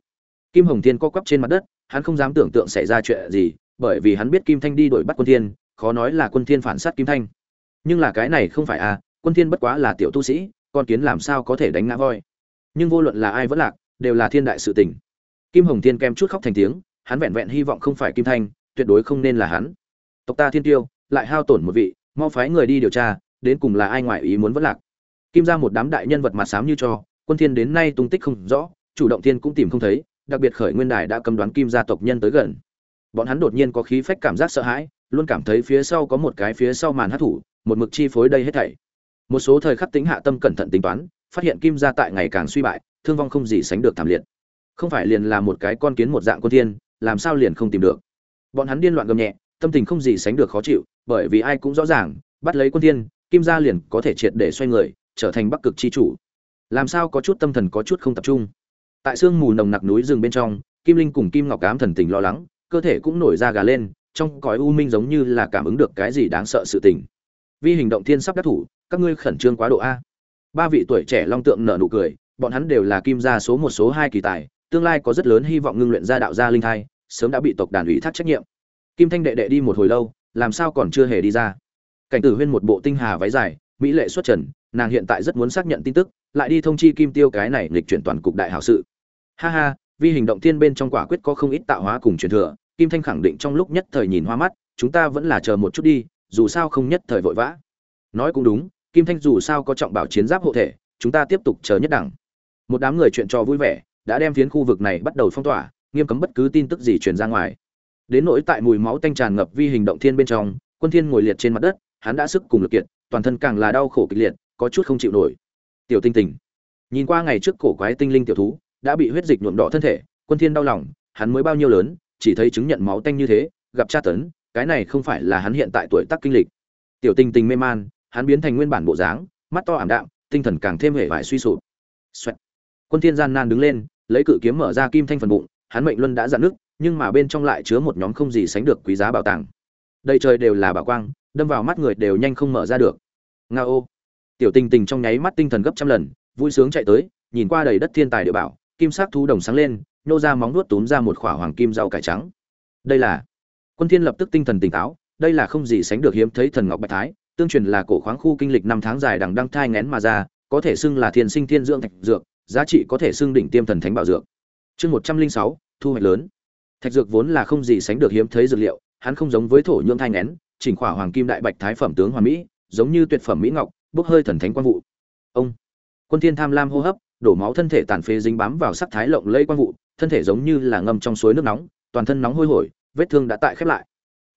Kim hồng thiên co quắp trên mặt đất, hắn không dám tưởng tượng xảy ra chuyện gì, bởi vì hắn biết kim thanh đi đuổi bắt quân thiên, khó nói là quân thiên phản sát kim thanh. Nhưng là cái này không phải à quân thiên bất quá là tiểu tu sĩ, con kiến làm sao có thể đánh ngã voi? Nhưng vô luận là ai vẫn lạc, đều là thiên đại sự tình. Kim hồng thiên kem chút khóc thành tiếng, hắn vẹn vẹn hy vọng không phải kim thanh, tuyệt đối không nên là hắn. Tộc ta thiên tiêu, lại hao tổn một vị, mau phái người đi điều tra, đến cùng là ai ngoại ý muốn vẫn lạc. Kim ra một đám đại nhân vật mặt xám như cho, quân thiên đến nay tung tích không rõ, chủ động thiên cũng tìm không thấy, đặc biệt khởi nguyên đài đã cấm đoán kim gia tộc nhân tới gần. Bọn hắn đột nhiên có khí phách cảm giác sợ hãi, luôn cảm thấy phía sau có một cái phía sau màn hát thủ, một mực chi phối đây hết thảy. Một số thời khắc tính hạ tâm cẩn thận tính toán phát hiện kim gia tại ngày càng suy bại, thương vong không gì sánh được thảm liệt. Không phải liền là một cái con kiến một dạng quân thiên, làm sao liền không tìm được? Bọn hắn điên loạn gầm nhẹ, tâm tình không gì sánh được khó chịu, bởi vì ai cũng rõ ràng, bắt lấy quân thiên, kim gia liền có thể triệt để xoay người, trở thành bắc cực chi chủ. Làm sao có chút tâm thần có chút không tập trung? Tại sương mù nồng nặc núi rừng bên trong, kim linh cùng kim ngọc cám thần tình lo lắng, cơ thể cũng nổi da gà lên, trong cõi u minh giống như là cảm ứng được cái gì đáng sợ sự tình. Vi hình động thiên sắp đắc thủ, các ngươi khẩn trương quá độ a ba vị tuổi trẻ long tượng nở nụ cười, bọn hắn đều là kim gia số một, số hai kỳ tài, tương lai có rất lớn hy vọng ngưng luyện ra đạo gia linh thai, sớm đã bị tộc đàn ủy thác trách nhiệm. Kim thanh đệ đệ đi một hồi lâu, làm sao còn chưa hề đi ra. Cảnh tử huyên một bộ tinh hà váy dài, mỹ lệ xuất trần, nàng hiện tại rất muốn xác nhận tin tức, lại đi thông chi kim tiêu cái này lịch chuyển toàn cục đại hảo sự. Ha ha vì hình động thiên bên trong quả quyết có không ít tạo hóa cùng truyền thừa, kim thanh khẳng định trong lúc nhất thời nhìn hoa mắt, chúng ta vẫn là chờ một chút đi, dù sao không nhất thời vội vã. Nói cũng đúng kim thanh dù sao có trọng bảo chiến giáp hộ thể, chúng ta tiếp tục chờ nhất đẳng. Một đám người chuyện trò vui vẻ, đã đem phiến khu vực này bắt đầu phong tỏa, nghiêm cấm bất cứ tin tức gì truyền ra ngoài. Đến nỗi tại mùi máu tanh tràn ngập vi hình động thiên bên trong, quân thiên ngồi liệt trên mặt đất, hắn đã sức cùng lực kiệt, toàn thân càng là đau khổ kịch liệt, có chút không chịu nổi. Tiểu tinh tình. Nhìn qua ngày trước cổ quái tinh linh tiểu thú, đã bị huyết dịch nhuộm đỏ thân thể, quân thiên đau lòng, hắn mới bao nhiêu lớn, chỉ thấy chứng nhận máu tanh như thế, gặp tra tấn, cái này không phải là hắn hiện tại tuổi tác kinh lịch. Tiểu tinh tình mê man hắn biến thành nguyên bản bộ dáng, mắt to ảm đạm, tinh thần càng thêm hề vải suy sụp. Xoẹt. quân thiên gian nan đứng lên, lấy cự kiếm mở ra kim thanh phần bụng, hắn mệnh luân đã dạn nước, nhưng mà bên trong lại chứa một nhóm không gì sánh được quý giá bảo tàng. Đây trời đều là bảo quang, đâm vào mắt người đều nhanh không mở ra được. Ngao tiểu tình tình trong nháy mắt tinh thần gấp trăm lần, vui sướng chạy tới, nhìn qua đầy đất thiên tài địa bảo, kim sắc thú đồng sáng lên nhô ra móng nuốt túm ra một khỏa hoàng kim rau cải trắng. Đây là. Quân thiên lập tức tinh thần tỉnh táo, đây là không gì sánh được hiếm thấy thần ngọc bạch thái tương truyền là cổ khoáng khu kinh lịch năm tháng dài đằng đăng thai ngén mà ra, có thể xưng là thiên sinh thiên dưỡng thạch dược, giá trị có thể xưng đỉnh tiêm thần thánh bảo dược. Chương một trăm linh sáu, thu hoạch lớn. Thạch dược vốn là không gì sánh được hiếm thấy dược liệu, hắn không giống với thổ nhưỡng thai ngén, chỉnh khỏa hoàng kim đại bạch thái phẩm tướng hoàn mỹ, giống như tuyệt phẩm mỹ ngọc, bốc hơi thần thánh quan vụ. Ông, quân thiên tham lam hô hấp, đổ máu thân thể tàn phế dính bám vào sắc thái lộng lẫy quan vụ, thân thể giống như là ngâm trong suối nước nóng, toàn thân nóng hôi hổi, vết thương đã tại khép lại.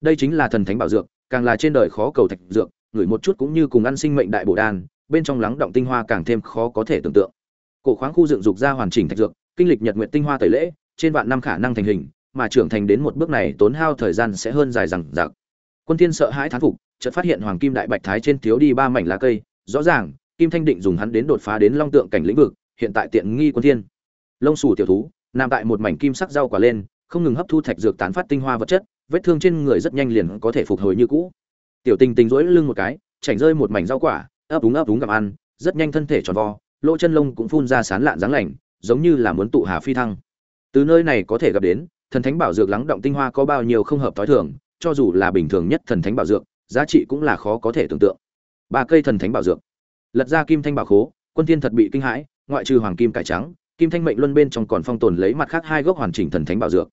Đây chính là thần thánh bảo dược, càng là trên đời khó cầu thạch dược ngửi một chút cũng như cùng ăn sinh mệnh đại bổ đan, bên trong lắng động tinh hoa càng thêm khó có thể tưởng tượng. Cổ khoáng khu dựng dục ra hoàn chỉnh thạch dược, kinh lịch nhật nguyện tinh hoa tẩy lễ, trên vạn năm khả năng thành hình, mà trưởng thành đến một bước này tốn hao thời gian sẽ hơn dài rằng rằng quân thiên sợ hãi thán phục, chợt phát hiện hoàng kim đại bạch thái trên thiếu đi ba mảnh lá cây, rõ ràng, kim thanh định dùng hắn đến đột phá đến long tượng cảnh lĩnh vực, hiện tại tiện nghi quân thiên. Lông sủ tiểu thú, nằm tại một mảnh kim sắc rau quả lên, không ngừng hấp thu thạch dược tán phát tinh hoa vật chất, vết thương trên người rất nhanh liền có thể phục hồi như cũ tiểu tình tình rỗi lưng một cái, chảnh rơi một mảnh rau quả, ấp úng ấp úng gặm ăn, rất nhanh thân thể tròn vo, lỗ chân lông cũng phun ra sán lạn dáng lành giống như là muốn tụ hà phi thăng. Từ nơi này có thể gặp đến, thần thánh bảo dược lắng động tinh hoa có bao nhiêu không hợp thói thường, cho dù là bình thường nhất thần thánh bảo dược, giá trị cũng là khó có thể tưởng tượng. Ba cây thần thánh bảo dược. Lật ra kim thanh bảo khố, quân thiên thật bị kinh hãi, ngoại trừ hoàng kim cải trắng, kim thanh mệnh luân bên trong còn phong tồn lấy mặt khác hai gốc hoàn chỉnh thần thánh bảo dược.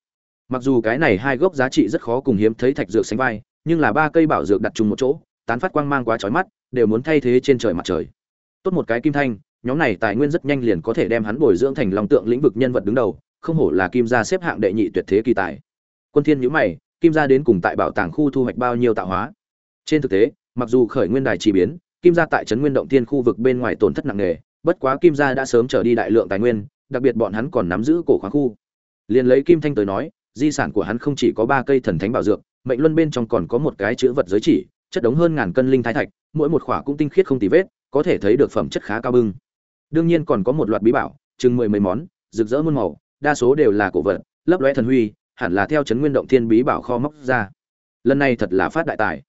Mặc dù cái này hai gốc giá trị rất khó cùng hiếm thấy thạch dược sánh vai nhưng là ba cây bảo dược đặt chung một chỗ, tán phát quang mang quá chói mắt, đều muốn thay thế trên trời mặt trời. Tốt một cái kim thanh, nhóm này tài nguyên rất nhanh liền có thể đem hắn bồi dưỡng thành lòng tượng lĩnh vực nhân vật đứng đầu, không hổ là kim gia xếp hạng đệ nhị tuyệt thế kỳ tài. Quân thiên nhíu mày, kim gia đến cùng tại bảo tàng khu thu hoạch bao nhiêu tạo hóa? Trên thực tế, mặc dù khởi nguyên đài chỉ biến, kim gia tại trấn nguyên động thiên khu vực bên ngoài tổn thất nặng nề, bất quá kim gia đã sớm trở đi đại lượng tài nguyên, đặc biệt bọn hắn còn nắm giữ cổ khoáng khu. Liền lấy kim thanh tới nói, di sản của hắn không chỉ có ba cây thần thánh bảo dược mệnh luân bên trong còn có một cái chữ vật giới chỉ, chất đống hơn ngàn cân linh thái thạch, mỗi một khỏa cũng tinh khiết không tì vết, có thể thấy được phẩm chất khá cao bưng. Đương nhiên còn có một loạt bí bảo, chừng mười mấy món, rực rỡ muôn màu, đa số đều là cổ vật, lấp lóe thần huy, hẳn là theo chấn nguyên động thiên bí bảo kho móc ra. Lần này thật là phát đại tài.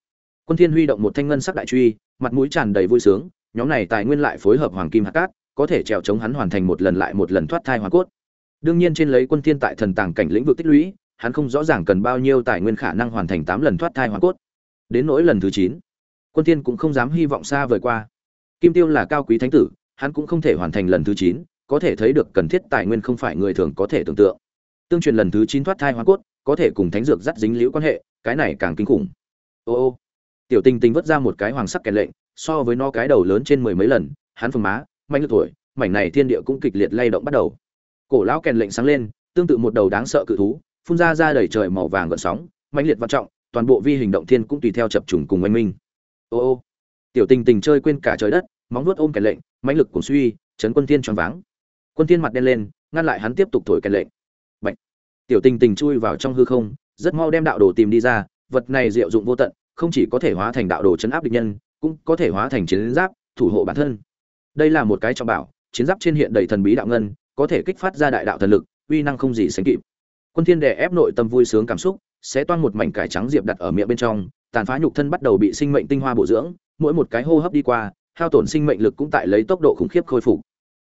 Quân thiên huy động một thanh ngân sắc đại truy, mặt mũi tràn đầy vui sướng, nhóm này tài nguyên lại phối hợp hoàng kim hạt cát, có thể trèo chống hắn hoàn thành một lần lại một lần thoát thai hoàn cốt. Đương nhiên trên lấy quân thiên tại thần tàng cảnh lĩnh vực tích lũy hắn không rõ ràng cần bao nhiêu tài nguyên khả năng hoàn thành 8 lần thoát thai hoàn cốt. Đến nỗi lần thứ 9, quân thiên cũng không dám hy vọng xa vời qua. Kim tiêu là cao quý thánh tử hắn cũng không thể hoàn thành lần thứ 9, có thể thấy được cần thiết tài nguyên không phải người thường có thể tưởng tượng. Tương truyền lần thứ 9 thoát thai hoàn cốt có thể cùng thánh dược dắt dính liễu quan hệ cái này càng kinh khủng. Ô ô tiểu tình tình vứt ra một cái hoàng sắc kèn lệnh so với nó cái đầu lớn trên mười mấy lần hắn phồng má mạnh lực tuổi mảnh này thiên địa cũng kịch liệt lay động bắt đầu. Cổ lão kèn lệnh sáng lên tương tự một đầu đáng sợ cự thú phun ra ra đầy trời màu vàng gợn sóng, mãnh liệt văn trọng, toàn bộ vi hình động thiên cũng tùy theo chập trùng cùng oanh minh. Ô ô, tiểu tình tình chơi quên cả trời đất, móng nuốt ôm kèn lệnh, mãnh lực cùng suy, chấn quân thiên choáng váng. Quân thiên mặt đen lên, ngăn lại hắn tiếp tục thổi kèn lệnh. Bạch. tiểu tình tình chui vào trong hư không, rất mau đem đạo đồ tìm đi ra, vật này diệu dụng vô tận, không chỉ có thể hóa thành đạo đồ chấn áp địch nhân, cũng có thể hóa thành chiến giáp, thủ hộ bản thân. Đây là một cái trọng bảo, chiến giáp trên hiện đầy thần bí đạo ngân, có thể kích phát ra đại đạo thần lực, uy năng không gì sánh kịp quân thiên đè ép nội tâm vui sướng cảm xúc sẽ toan một mảnh cải trắng diệp đặt ở miệng bên trong, tàn phá nhục thân bắt đầu bị sinh mệnh tinh hoa bổ dưỡng, mỗi một cái hô hấp đi qua, hao tổn sinh mệnh lực cũng tại lấy tốc độ khủng khiếp khôi phục.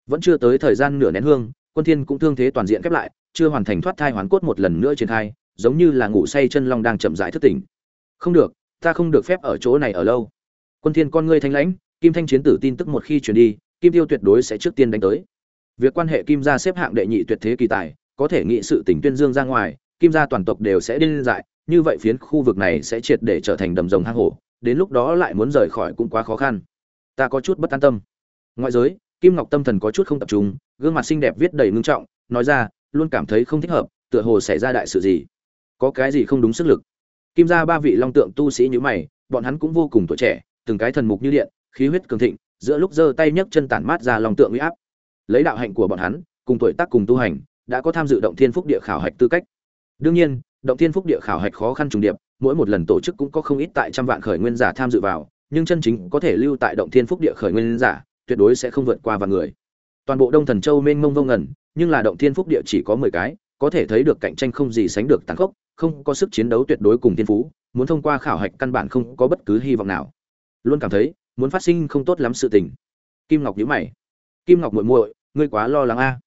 Vẫn chưa tới thời gian nửa nén hương, quân thiên cũng thương thế toàn diện khép lại, chưa hoàn thành thoát thai hoàn cốt một lần nữa triển khai, giống như là ngủ say chân long đang chậm rãi thức tỉnh. Không được, ta không được phép ở chỗ này ở lâu. Quân thiên con ngươi thanh lãnh, kim thanh chiến tử tin tức một khi truyền đi, kim tiêu tuyệt đối sẽ trước tiên đánh tới. Việc quan hệ kim gia xếp hạng đệ nhị tuyệt thế kỳ tài có thể nghị sự tỉnh tuyên dương ra ngoài, kim gia toàn tộc đều sẽ điên dại, như vậy phiến khu vực này sẽ triệt để trở thành đầm rồng hang hổ, đến lúc đó lại muốn rời khỏi cũng quá khó khăn. Ta có chút bất an tâm. Ngoại giới, kim ngọc tâm thần có chút không tập trung, gương mặt xinh đẹp viết đầy ngưng trọng, nói ra, luôn cảm thấy không thích hợp, tựa hồ xảy ra đại sự gì. Có cái gì không đúng sức lực? Kim gia ba vị long tượng tu sĩ như mày, bọn hắn cũng vô cùng tuổi trẻ, từng cái thần mục như điện, khí huyết cường thịnh, giữa lúc giơ tay nhấc chân tản mát ra long tượng uy áp. Lấy đạo hạnh của bọn hắn, cùng tuổi tác cùng tu hành đã có tham dự động thiên phúc địa khảo hạch tư cách. Đương nhiên, động thiên phúc địa khảo hạch khó khăn trùng điệp, mỗi một lần tổ chức cũng có không ít tại trăm vạn khởi nguyên giả tham dự vào, nhưng chân chính có thể lưu tại động thiên phúc địa khởi nguyên giả, tuyệt đối sẽ không vượt qua vài người. Toàn bộ đông thần châu mênh mông vông ngần, nhưng là động thiên phúc địa chỉ có mười cái, có thể thấy được cạnh tranh không gì sánh được tàn khốc, không có sức chiến đấu tuyệt đối cùng thiên phú, muốn thông qua khảo hạch căn bản không có bất cứ hy vọng nào. Luôn cảm thấy, muốn phát sinh không tốt lắm sự tình. Kim ngọc nhíu mày. Kim ngọc muội muội, ngươi quá lo lắng a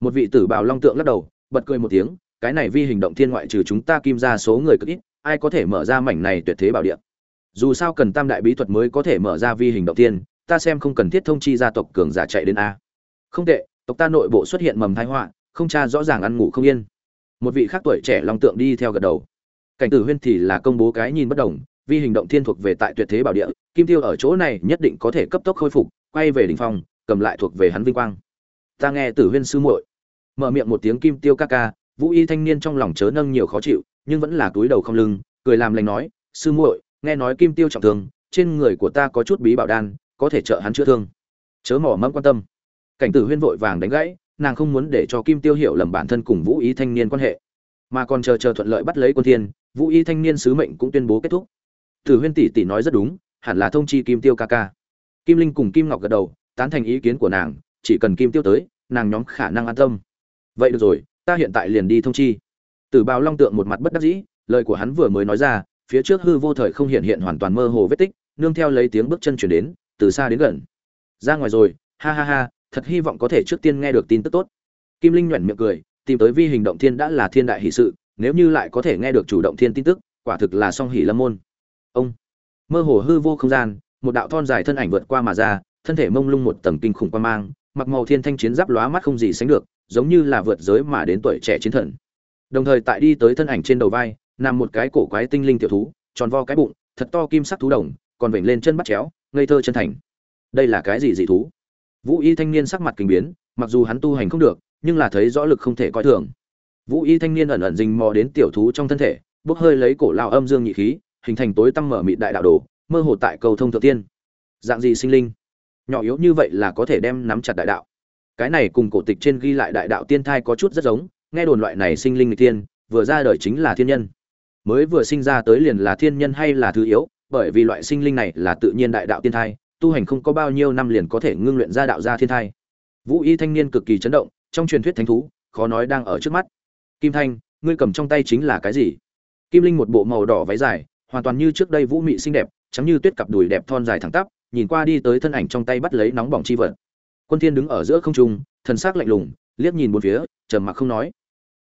một vị tử bào long tượng lắc đầu, bật cười một tiếng, cái này vi hình động thiên ngoại trừ chúng ta kim ra số người cực ít, ai có thể mở ra mảnh này tuyệt thế bảo địa? Dù sao cần tam đại bí thuật mới có thể mở ra vi hình động thiên, ta xem không cần thiết thông chi gia tộc cường giả chạy đến a. Không tệ, tộc ta nội bộ xuất hiện mầm thái họa, không cha rõ ràng ăn ngủ không yên. Một vị khác tuổi trẻ long tượng đi theo gật đầu. Cảnh tử huyên thì là công bố cái nhìn bất đồng, vi hình động thiên thuộc về tại tuyệt thế bảo địa, kim tiêu ở chỗ này nhất định có thể cấp tốc khôi phục, quay về đỉnh phong, cầm lại thuộc về hắn vinh quang. Ta nghe tử huyên sư muội mở miệng một tiếng kim tiêu ca ca, vũ y thanh niên trong lòng chớ nâng nhiều khó chịu, nhưng vẫn là túi đầu không lưng, cười làm lành nói, sư muội, nghe nói kim tiêu trọng thương, trên người của ta có chút bí bảo đan, có thể trợ hắn chữa thương. Chớ mỏ mẫm quan tâm. Cảnh tử huyên vội vàng đánh gãy, nàng không muốn để cho kim tiêu hiểu lầm bản thân cùng vũ y thanh niên quan hệ. Mà còn chờ chờ thuận lợi bắt lấy quân thiên, vũ y thanh niên sứ mệnh cũng tuyên bố kết thúc. Tử huyên tỷ tỷ nói rất đúng, hẳn là thông chi kim tiêu ca ca. Kim linh cùng kim ngọc gật đầu, tán thành ý kiến của nàng, chỉ cần kim tiêu tới, nàng nhóm khả năng an tâm vậy được rồi, ta hiện tại liền đi thông chi. Tử bào long tượng một mặt bất đắc dĩ, lời của hắn vừa mới nói ra, phía trước hư vô thời không hiện hiện hoàn toàn mơ hồ vết tích, nương theo lấy tiếng bước chân chuyển đến, từ xa đến gần. Ra ngoài rồi, ha ha ha, thật hy vọng có thể trước tiên nghe được tin tức tốt. Kim linh nhoẻn miệng cười, tìm tới vi hình động thiên đã là thiên đại hỷ sự, nếu như lại có thể nghe được chủ động thiên tin tức, quả thực là song hỷ lâm môn. Ông, mơ hồ hư vô không gian, một đạo thon dài thân ảnh vượt qua mà ra, thân thể mông lung một tầng kinh khủng quan mang, mặc màu thiên thanh chiến giáp lóa mắt không gì sánh được giống như là vượt giới mà đến tuổi trẻ chiến thần. Đồng thời tại đi tới thân ảnh trên đầu vai, nằm một cái cổ quái tinh linh tiểu thú, tròn vo cái bụng, thật to kim sắc thú đồng, còn vểnh lên chân bắt chéo, ngây thơ chân thành. Đây là cái gì dị thú? Vũ y thanh niên sắc mặt kinh biến, mặc dù hắn tu hành không được, nhưng là thấy rõ lực không thể coi thường. Vũ y thanh niên ẩn ẩn rình mò đến tiểu thú trong thân thể, bốc hơi lấy cổ lao âm dương nhị khí, hình thành tối tăm mở mịt đại đạo đồ, mơ hồ tại cầu thông thượng tiên. Dạng gì sinh linh? Nhỏ yếu như vậy là có thể đem nắm chặt đại đạo cái này cùng cổ tịch trên ghi lại đại đạo tiên thai có chút rất giống, nghe đồn loại này sinh linh người tiên vừa ra đời chính là thiên nhân. Mới vừa sinh ra tới liền là thiên nhân hay là thứ yếu, bởi vì loại sinh linh này là tự nhiên đại đạo tiên thai, tu hành không có bao nhiêu năm liền có thể ngưng luyện ra đạo gia thiên thai. Vũ y thanh niên cực kỳ chấn động, trong truyền thuyết thánh thú, khó nói đang ở trước mắt. Kim thanh, ngươi cầm trong tay chính là cái gì? Kim linh một bộ màu đỏ váy dài, hoàn toàn như trước đây vũ mị xinh đẹp chấm như tuyết cặp đùi đẹp thon dài thẳng tắp, nhìn qua đi tới thân ảnh trong tay bắt lấy nóng bỏng chi vật quân thiên đứng ở giữa không trung, thần sắc lạnh lùng, liếc nhìn bốn phía, trầm mặc không nói.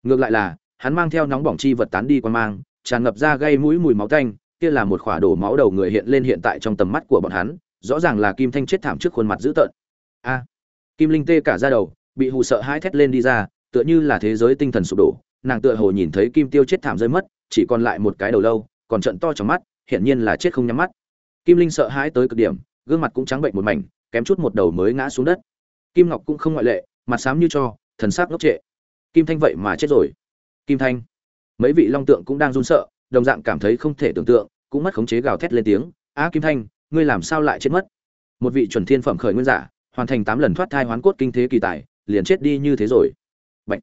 Ngược lại là, hắn mang theo nóng bỏng chi vật tán đi qua mang, tràn ngập ra gây mũi mùi máu tanh, kia là một khỏa đổ máu đầu người hiện lên hiện tại trong tầm mắt của bọn hắn, rõ ràng là kim thanh chết thảm trước khuôn mặt dữ tợn. A! Kim linh tê cả da đầu, bị hù sợ hãi thét lên đi ra, tựa như là thế giới tinh thần sụp đổ, nàng tựa hồ nhìn thấy kim tiêu chết thảm rơi mất, chỉ còn lại một cái đầu lâu, còn trận to trong mắt, hiển nhiên là chết không nhắm mắt. Kim linh sợ hãi tới cực điểm, gương mặt cũng trắng bệnh một mảnh, kém chút một đầu mới ngã xuống đất kim ngọc cũng không ngoại lệ, mặt xám như cho, thần sắc ngốc trệ. Kim thanh vậy mà chết rồi. Kim thanh. Mấy vị long tượng cũng đang run sợ, đồng dạng cảm thấy không thể tưởng tượng, cũng mất khống chế gào thét lên tiếng. Á kim thanh, ngươi làm sao lại chết mất? Một vị chuẩn thiên phẩm khởi nguyên giả, hoàn thành tám lần thoát thai hoán cốt kinh thế kỳ tài, liền chết đi như thế rồi. Bạch.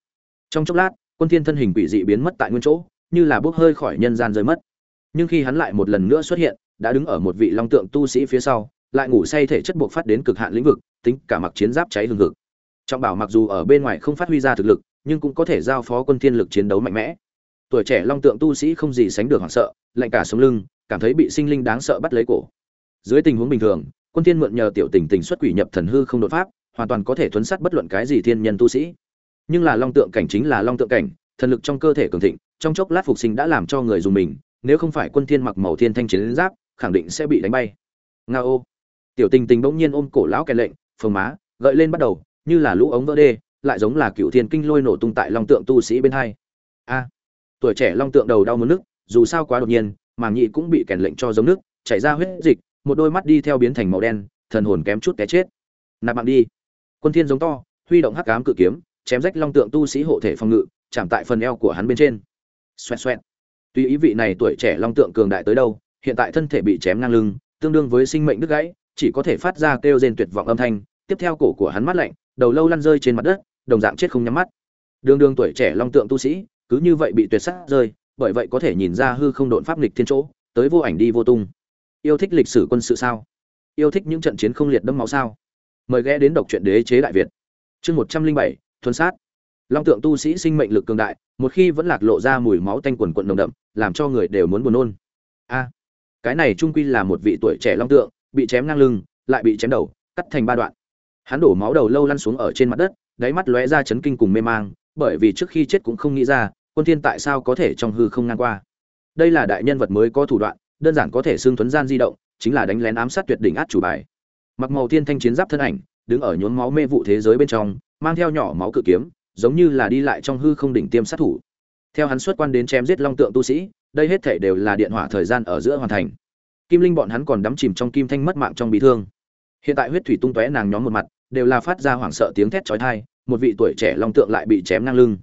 trong chốc lát, quân thiên thân hình quỷ dị biến mất tại nguyên chỗ, như là bốc hơi khỏi nhân gian rơi mất. Nhưng khi hắn lại một lần nữa xuất hiện, đã đứng ở một vị long tượng tu sĩ phía sau lại ngủ say thể chất buộc phát đến cực hạn lĩnh vực, tính cả mặc chiến giáp cháy hừng hực. Trọng bảo mặc dù ở bên ngoài không phát huy ra thực lực, nhưng cũng có thể giao phó quân thiên lực chiến đấu mạnh mẽ. Tuổi trẻ long tượng tu sĩ không gì sánh được hoảng sợ, lạnh cả sống lưng, cảm thấy bị sinh linh đáng sợ bắt lấy cổ. Dưới tình huống bình thường, quân thiên mượn nhờ tiểu tình tình xuất quỷ nhập thần hư không đột pháp, hoàn toàn có thể thuấn sát bất luận cái gì thiên nhân tu sĩ. Nhưng là long tượng cảnh chính là long tượng cảnh, thần lực trong cơ thể cường thịnh, trong chốc lát phục sinh đã làm cho người dùng mình, nếu không phải quân thiên mặc màu thiên thanh chiến giáp, khẳng định sẽ bị đánh bay. Nga ô tiểu tình tình bỗng nhiên ôm cổ lão kèn lệnh phồng má, gợi lên bắt đầu, như là lũ ống vỡ đê, lại giống là cựu thiên kinh lôi nổ tung tại long tượng tu sĩ bên hai. A, tuổi trẻ long tượng đầu đau muốn nước, dù sao quá đột nhiên, màng nhị cũng bị kèn lệnh cho giống nước, chảy ra huyết dịch, một đôi mắt đi theo biến thành màu đen, thần hồn kém chút té chết. Nạp mạng đi. Quân thiên giống to, huy động hắc ám cự kiếm, chém rách long tượng tu sĩ hộ thể phòng ngự, chạm tại phần eo của hắn bên trên. Xoẹt xoẹt. Tuy ý vị này tuổi trẻ long tượng cường đại tới đâu, hiện tại thân thể bị chém ngang lưng, tương đương với sinh mệnh đứt gãy chỉ có thể phát ra kêu rên tuyệt vọng âm thanh, tiếp theo cổ của hắn mắt lạnh, đầu lâu lăn rơi trên mặt đất, đồng dạng chết không nhắm mắt. Đường đường tuổi trẻ long tượng tu sĩ, cứ như vậy bị tuyệt sát rơi, bởi vậy có thể nhìn ra hư không độn pháp nghịch thiên chỗ, tới vô ảnh đi vô tung. Yêu thích lịch sử quân sự sao? Yêu thích những trận chiến không liệt đẫm máu sao? Mời ghé đến đọc truyện đế chế đại việt. Chương một trăm linh bảy, thuần sát. Long tượng tu sĩ sinh mệnh lực cường đại, một khi vẫn lạc lộ ra mùi máu tanh quần quần nồng đậm, làm cho người đều muốn buồn nôn. A, cái này trung quy là một vị tuổi trẻ long tượng bị chém ngang lưng, lại bị chém đầu, cắt thành ba đoạn. Hắn đổ máu đầu lâu lăn xuống ở trên mặt đất, đáy mắt lóe ra chấn kinh cùng mê mang, bởi vì trước khi chết cũng không nghĩ ra, quân thiên tại sao có thể trong hư không ngang qua. Đây là đại nhân vật mới có thủ đoạn, đơn giản có thể xương thuấn gian di động, chính là đánh lén ám sát tuyệt đỉnh át chủ bài. Mặc màu thiên thanh chiến giáp thân ảnh, đứng ở nhốn máu mê vụ thế giới bên trong, mang theo nhỏ máu cự kiếm, giống như là đi lại trong hư không đỉnh tiêm sát thủ. Theo hắn xuất quan đến chém giết long tượng tu sĩ, đây hết thảy đều là điện hỏa thời gian ở giữa hoàn thành kim linh bọn hắn còn đắm chìm trong kim thanh mất mạng trong bị thương. Hiện tại huyết thủy tung tóe nàng nhóm một mặt, đều là phát ra hoảng sợ tiếng thét chói tai, một vị tuổi trẻ long tượng lại bị chém ngang lưng.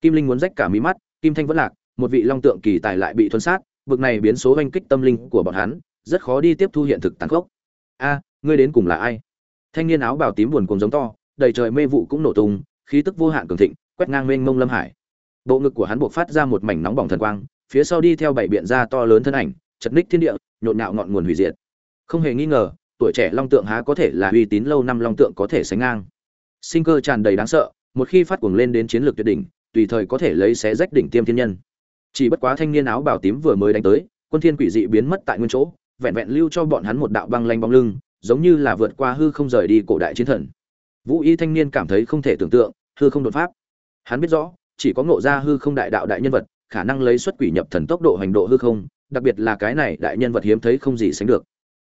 Kim linh muốn rách cả mí mắt, kim thanh vẫn lạc, một vị long tượng kỳ tài lại bị thuấn sát, bực này biến số oanh kích tâm linh của bọn hắn, rất khó đi tiếp thu hiện thực tàn khốc. A, ngươi đến cùng là ai? Thanh niên áo bào tím buồn cùng giống to, đầy trời mê vụ cũng nổ tung, khí tức vô hạn cường thịnh, quét ngang mênh mông lâm hải. Bộ ngực của hắn buộc phát ra một mảnh nóng bỏng thần quang, phía sau đi theo bảy biện ra to lớn thân ảnh, chật ních thiên địa nhộn nhạo ngọn nguồn hủy diệt. Không hề nghi ngờ, tuổi trẻ long tượng há có thể là uy tín lâu năm long tượng có thể sánh ngang. Sinh cơ tràn đầy đáng sợ, một khi phát cuồng lên đến chiến lược tuyệt đỉnh, tùy thời có thể lấy xé rách đỉnh tiêm thiên nhân. Chỉ bất quá thanh niên áo bào tím vừa mới đánh tới, quân thiên quỷ dị biến mất tại nguyên chỗ, vẹn vẹn lưu cho bọn hắn một đạo băng lanh bóng lưng, giống như là vượt qua hư không rời đi cổ đại chiến thần. Vũ y thanh niên cảm thấy không thể tưởng tượng, hư không đột pháp. Hắn biết rõ, chỉ có ngộ ra hư không đại đạo đại nhân vật, khả năng lấy xuất quỷ nhập thần tốc độ hành độ hư không đặc biệt là cái này đại nhân vật hiếm thấy không gì sánh được.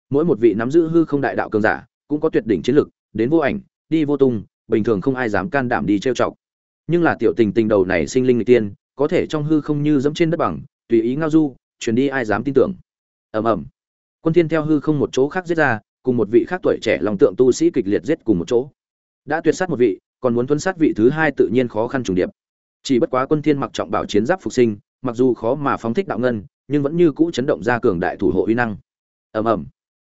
Mỗi một vị nắm giữ hư không đại đạo cường giả cũng có tuyệt đỉnh chiến lực, đến vô ảnh, đi vô tung, bình thường không ai dám can đảm đi trêu chọc. Nhưng là tiểu tình tình đầu này sinh linh người tiên, có thể trong hư không như dẫm trên đất bằng, tùy ý ngao du, truyền đi ai dám tin tưởng. Ầm ầm. Quân thiên theo hư không một chỗ khác giết ra, cùng một vị khác tuổi trẻ lòng tượng tu sĩ kịch liệt giết cùng một chỗ. Đã tuyệt sát một vị, còn muốn tuấn sát vị thứ hai tự nhiên khó khăn trùng điệp. Chỉ bất quá quân thiên mặc trọng bảo chiến giáp phục sinh mặc dù khó mà phóng thích đạo ngân, nhưng vẫn như cũ chấn động ra cường đại thủ hộ uy năng. Ầm ầm.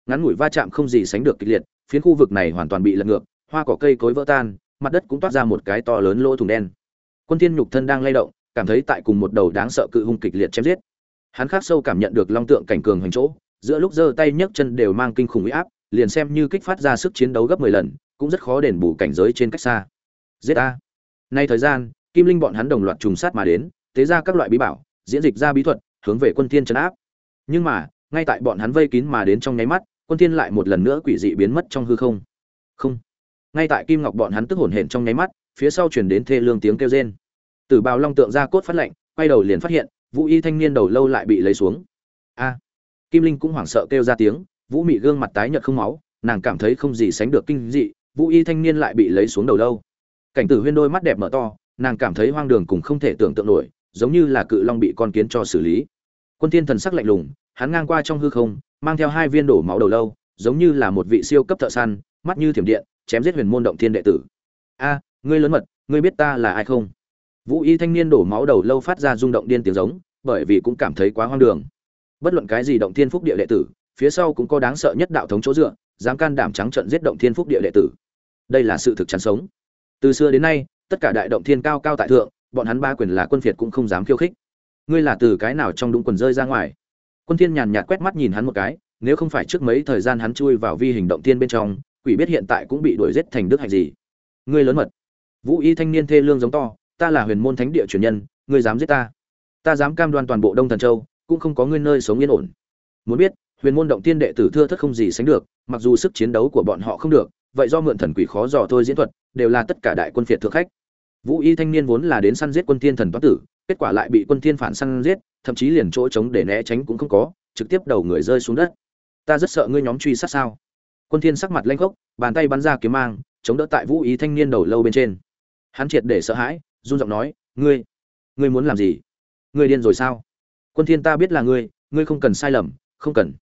Ngắn ngủi va chạm không gì sánh được kịch liệt, phiến khu vực này hoàn toàn bị lật ngược, hoa cỏ cây cối vỡ tan, mặt đất cũng toát ra một cái to lớn lỗ thủng đen. Quân thiên nhục thân đang lay động, cảm thấy tại cùng một đầu đáng sợ cự hung kịch liệt chém giết. Hắn khắc sâu cảm nhận được long tượng cảnh cường hành chỗ, giữa lúc giơ tay nhấc chân đều mang kinh khủng uy áp, liền xem như kích phát ra sức chiến đấu gấp 10 lần, cũng rất khó đền bù cảnh giới trên cách xa. Giết a nay thời gian, kim linh bọn hắn đồng loạt trùng sát mà đến tế ra các loại bí bảo, diễn dịch ra bí thuật, hướng về quân thiên chấn áp. Nhưng mà, ngay tại bọn hắn vây kín mà đến trong nháy mắt, quân thiên lại một lần nữa quỷ dị biến mất trong hư không. Không. Ngay tại kim ngọc bọn hắn tức hồn hển trong nháy mắt, phía sau truyền đến thê lương tiếng kêu rên. Tử bào long tượng ra cốt phát lệnh, quay đầu liền phát hiện, vũ y thanh niên đầu lâu lại bị lấy xuống. A. Kim linh cũng hoảng sợ kêu ra tiếng, vũ mị gương mặt tái nhợt không máu, nàng cảm thấy không gì sánh được kinh dị, vũ y thanh niên lại bị lấy xuống đầu lâu. Cảnh tử huyên đôi mắt đẹp mở to, nàng cảm thấy hoang đường cùng không thể tưởng tượng nổi giống như là cự long bị con kiến cho xử lý. Quân thiên thần sắc lạnh lùng, hắn ngang qua trong hư không, mang theo hai viên đổ máu đầu lâu, giống như là một vị siêu cấp thợ săn, mắt như thiểm điện, chém giết huyền môn động thiên đệ tử. A, ngươi lớn mật, ngươi biết ta là ai không? Vũ y thanh niên đổ máu đầu lâu phát ra rung động điên tiếng giống, bởi vì cũng cảm thấy quá hoang đường. Bất luận cái gì động thiên phúc địa đệ tử, phía sau cũng có đáng sợ nhất đạo thống chỗ dựa, dám can đảm trắng trận giết động thiên phúc địa đệ tử. Đây là sự thực chắn sống. Từ xưa đến nay, tất cả đại động thiên cao cao tại thượng bọn hắn ba quyền là quân phiệt cũng không dám khiêu khích. Ngươi là từ cái nào trong đúng quần rơi ra ngoài? Quân thiên nhàn nhạt quét mắt nhìn hắn một cái, nếu không phải trước mấy thời gian hắn chui vào vi hình động tiên bên trong, quỷ biết hiện tại cũng bị đuổi giết thành đức hạnh gì. Ngươi lớn mật. Vũ y thanh niên thê lương giống to, ta là huyền môn thánh địa truyền nhân, ngươi dám giết ta? Ta dám cam đoan toàn bộ đông thần châu, cũng không có ngươi nơi sống yên ổn. Muốn biết, huyền môn động tiên đệ tử thưa thất không gì sánh được, mặc dù sức chiến đấu của bọn họ không được, vậy do mượn thần quỷ khó dò thôi diễn thuật, đều là tất cả đại quân phiệt thượng khách vũ y thanh niên vốn là đến săn giết quân Thiên thần toán tử, kết quả lại bị quân Thiên phản săn giết, thậm chí liền chỗ trống để né tránh cũng không có, trực tiếp đầu người rơi xuống đất. Ta rất sợ ngươi nhóm truy sát sao? Quân thiên sắc mặt lanh khốc, bàn tay bắn ra kiếm mang, chống đỡ tại vũ Y thanh niên đầu lâu bên trên. Hắn triệt để sợ hãi, run giọng nói, ngươi ngươi muốn làm gì? Ngươi điên rồi sao? Quân thiên ta biết là ngươi ngươi không cần sai lầm, không cần.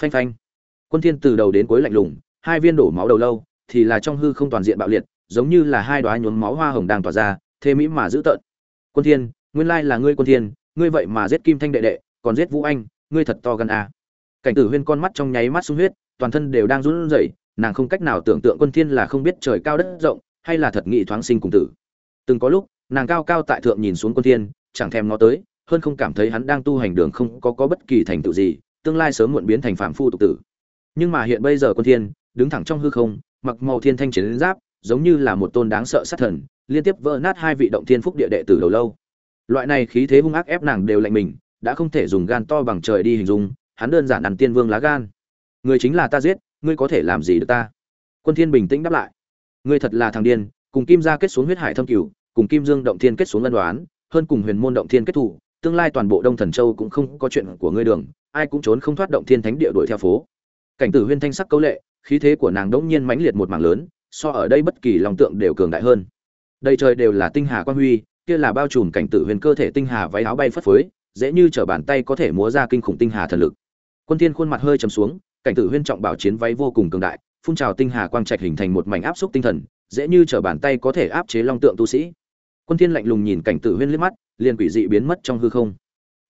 Phanh phanh. Quân thiên từ đầu đến cuối lạnh lùng, hai viên đổ máu đầu lâu, thì là trong hư không toàn diện bạo liệt giống như là hai đóa nhuốm máu hoa hồng đang tỏa ra thế mỹ mà dữ tợn. Quân thiên, nguyên lai là ngươi quân thiên, ngươi vậy mà giết kim thanh đệ đệ, còn giết vũ anh, ngươi thật to gan à. cảnh tử huyên con mắt trong nháy mắt sung huyết, toàn thân đều đang run rẩy, nàng không cách nào tưởng tượng quân thiên là không biết trời cao đất rộng, hay là thật nghị thoáng sinh cùng tử. Từng có lúc, nàng cao cao tại thượng nhìn xuống quân thiên, chẳng thèm ngó tới, hơn không cảm thấy hắn đang tu hành đường không có có bất kỳ thành tựu gì, tương lai sớm muộn biến thành phạm phu tục tử. Nhưng mà hiện bây giờ quân thiên, đứng thẳng trong hư không, mặc màu thiên thanh chiến giáp giống như là một tôn đáng sợ sát thần, liên tiếp vỡ nát hai vị động thiên phúc địa đệ tử đầu lâu. Loại này khí thế hung ác ép nàng đều lạnh mình, đã không thể dùng gan to bằng trời đi hình dung, hắn đơn giản ăn tiên vương lá gan. Người chính là ta giết, ngươi có thể làm gì được ta? Quân thiên bình tĩnh đáp lại. Ngươi thật là thằng điên, cùng kim gia kết xuống huyết hải thâm cửu, cùng kim dương động thiên kết xuống ân đoán hơn cùng huyền môn động thiên kết thủ, tương lai toàn bộ đông thần châu cũng không có chuyện của ngươi đường, ai cũng trốn không thoát động thiên thánh địa đuổi theo phố. Cảnh tử huyên thanh sắc câu lệ, khí thế của nàng đống nhiên mãnh liệt một mảng lớn so ở đây bất kỳ lòng tượng đều cường đại hơn. Đây trời đều là tinh hà quan huy, kia là bao trùm cảnh tử huyền cơ thể tinh hà váy áo bay phất phới, dễ như trở bàn tay có thể múa ra kinh khủng tinh hà thần lực. Quân thiên khuôn mặt hơi trầm xuống, cảnh tử huyên trọng bảo chiến váy vô cùng cường đại, phun trào tinh hà quang trạch hình thành một mảnh áp xúc tinh thần, dễ như trở bàn tay có thể áp chế long tượng tu sĩ. Quân thiên lạnh lùng nhìn cảnh tử huyên liếc mắt, liền quỷ dị biến mất trong hư không.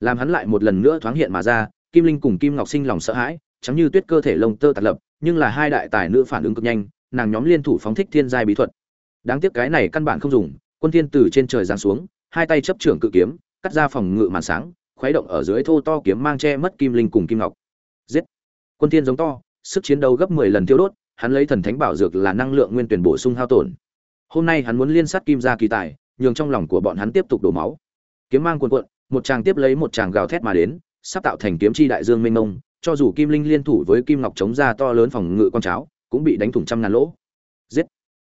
Làm hắn lại một lần nữa thoáng hiện mà ra, kim linh cùng kim ngọc sinh lòng sợ hãi chấm như tuyết cơ thể lông tơ tạt lập, nhưng là hai đại tài nữ phản ứng cực nhanh nàng nhóm liên thủ phóng thích thiên giai bí thuật. Đáng tiếc cái này căn bản không dùng, quân thiên từ trên trời giáng xuống, hai tay chấp trưởng cự kiếm, cắt ra phòng ngự màn sáng, khuấy động ở dưới thô to kiếm mang che mất kim linh cùng kim ngọc. Giết! Quân thiên giống to, sức chiến đấu gấp 10 lần tiêu đốt, hắn lấy thần thánh bảo dược là năng lượng nguyên tuyển bổ sung hao tổn. Hôm nay hắn muốn liên sát kim gia kỳ tài, nhường trong lòng của bọn hắn tiếp tục đổ máu. Kiếm mang cuồn cuộn, một tràng tiếp lấy một tràng gào thét mà đến, sắp tạo thành kiếm chi đại dương mênh mông, cho dù kim linh liên thủ với kim ngọc chống ra to lớn phòng ngự con cháo cũng bị đánh thủng trăm ngàn lỗ. Giết.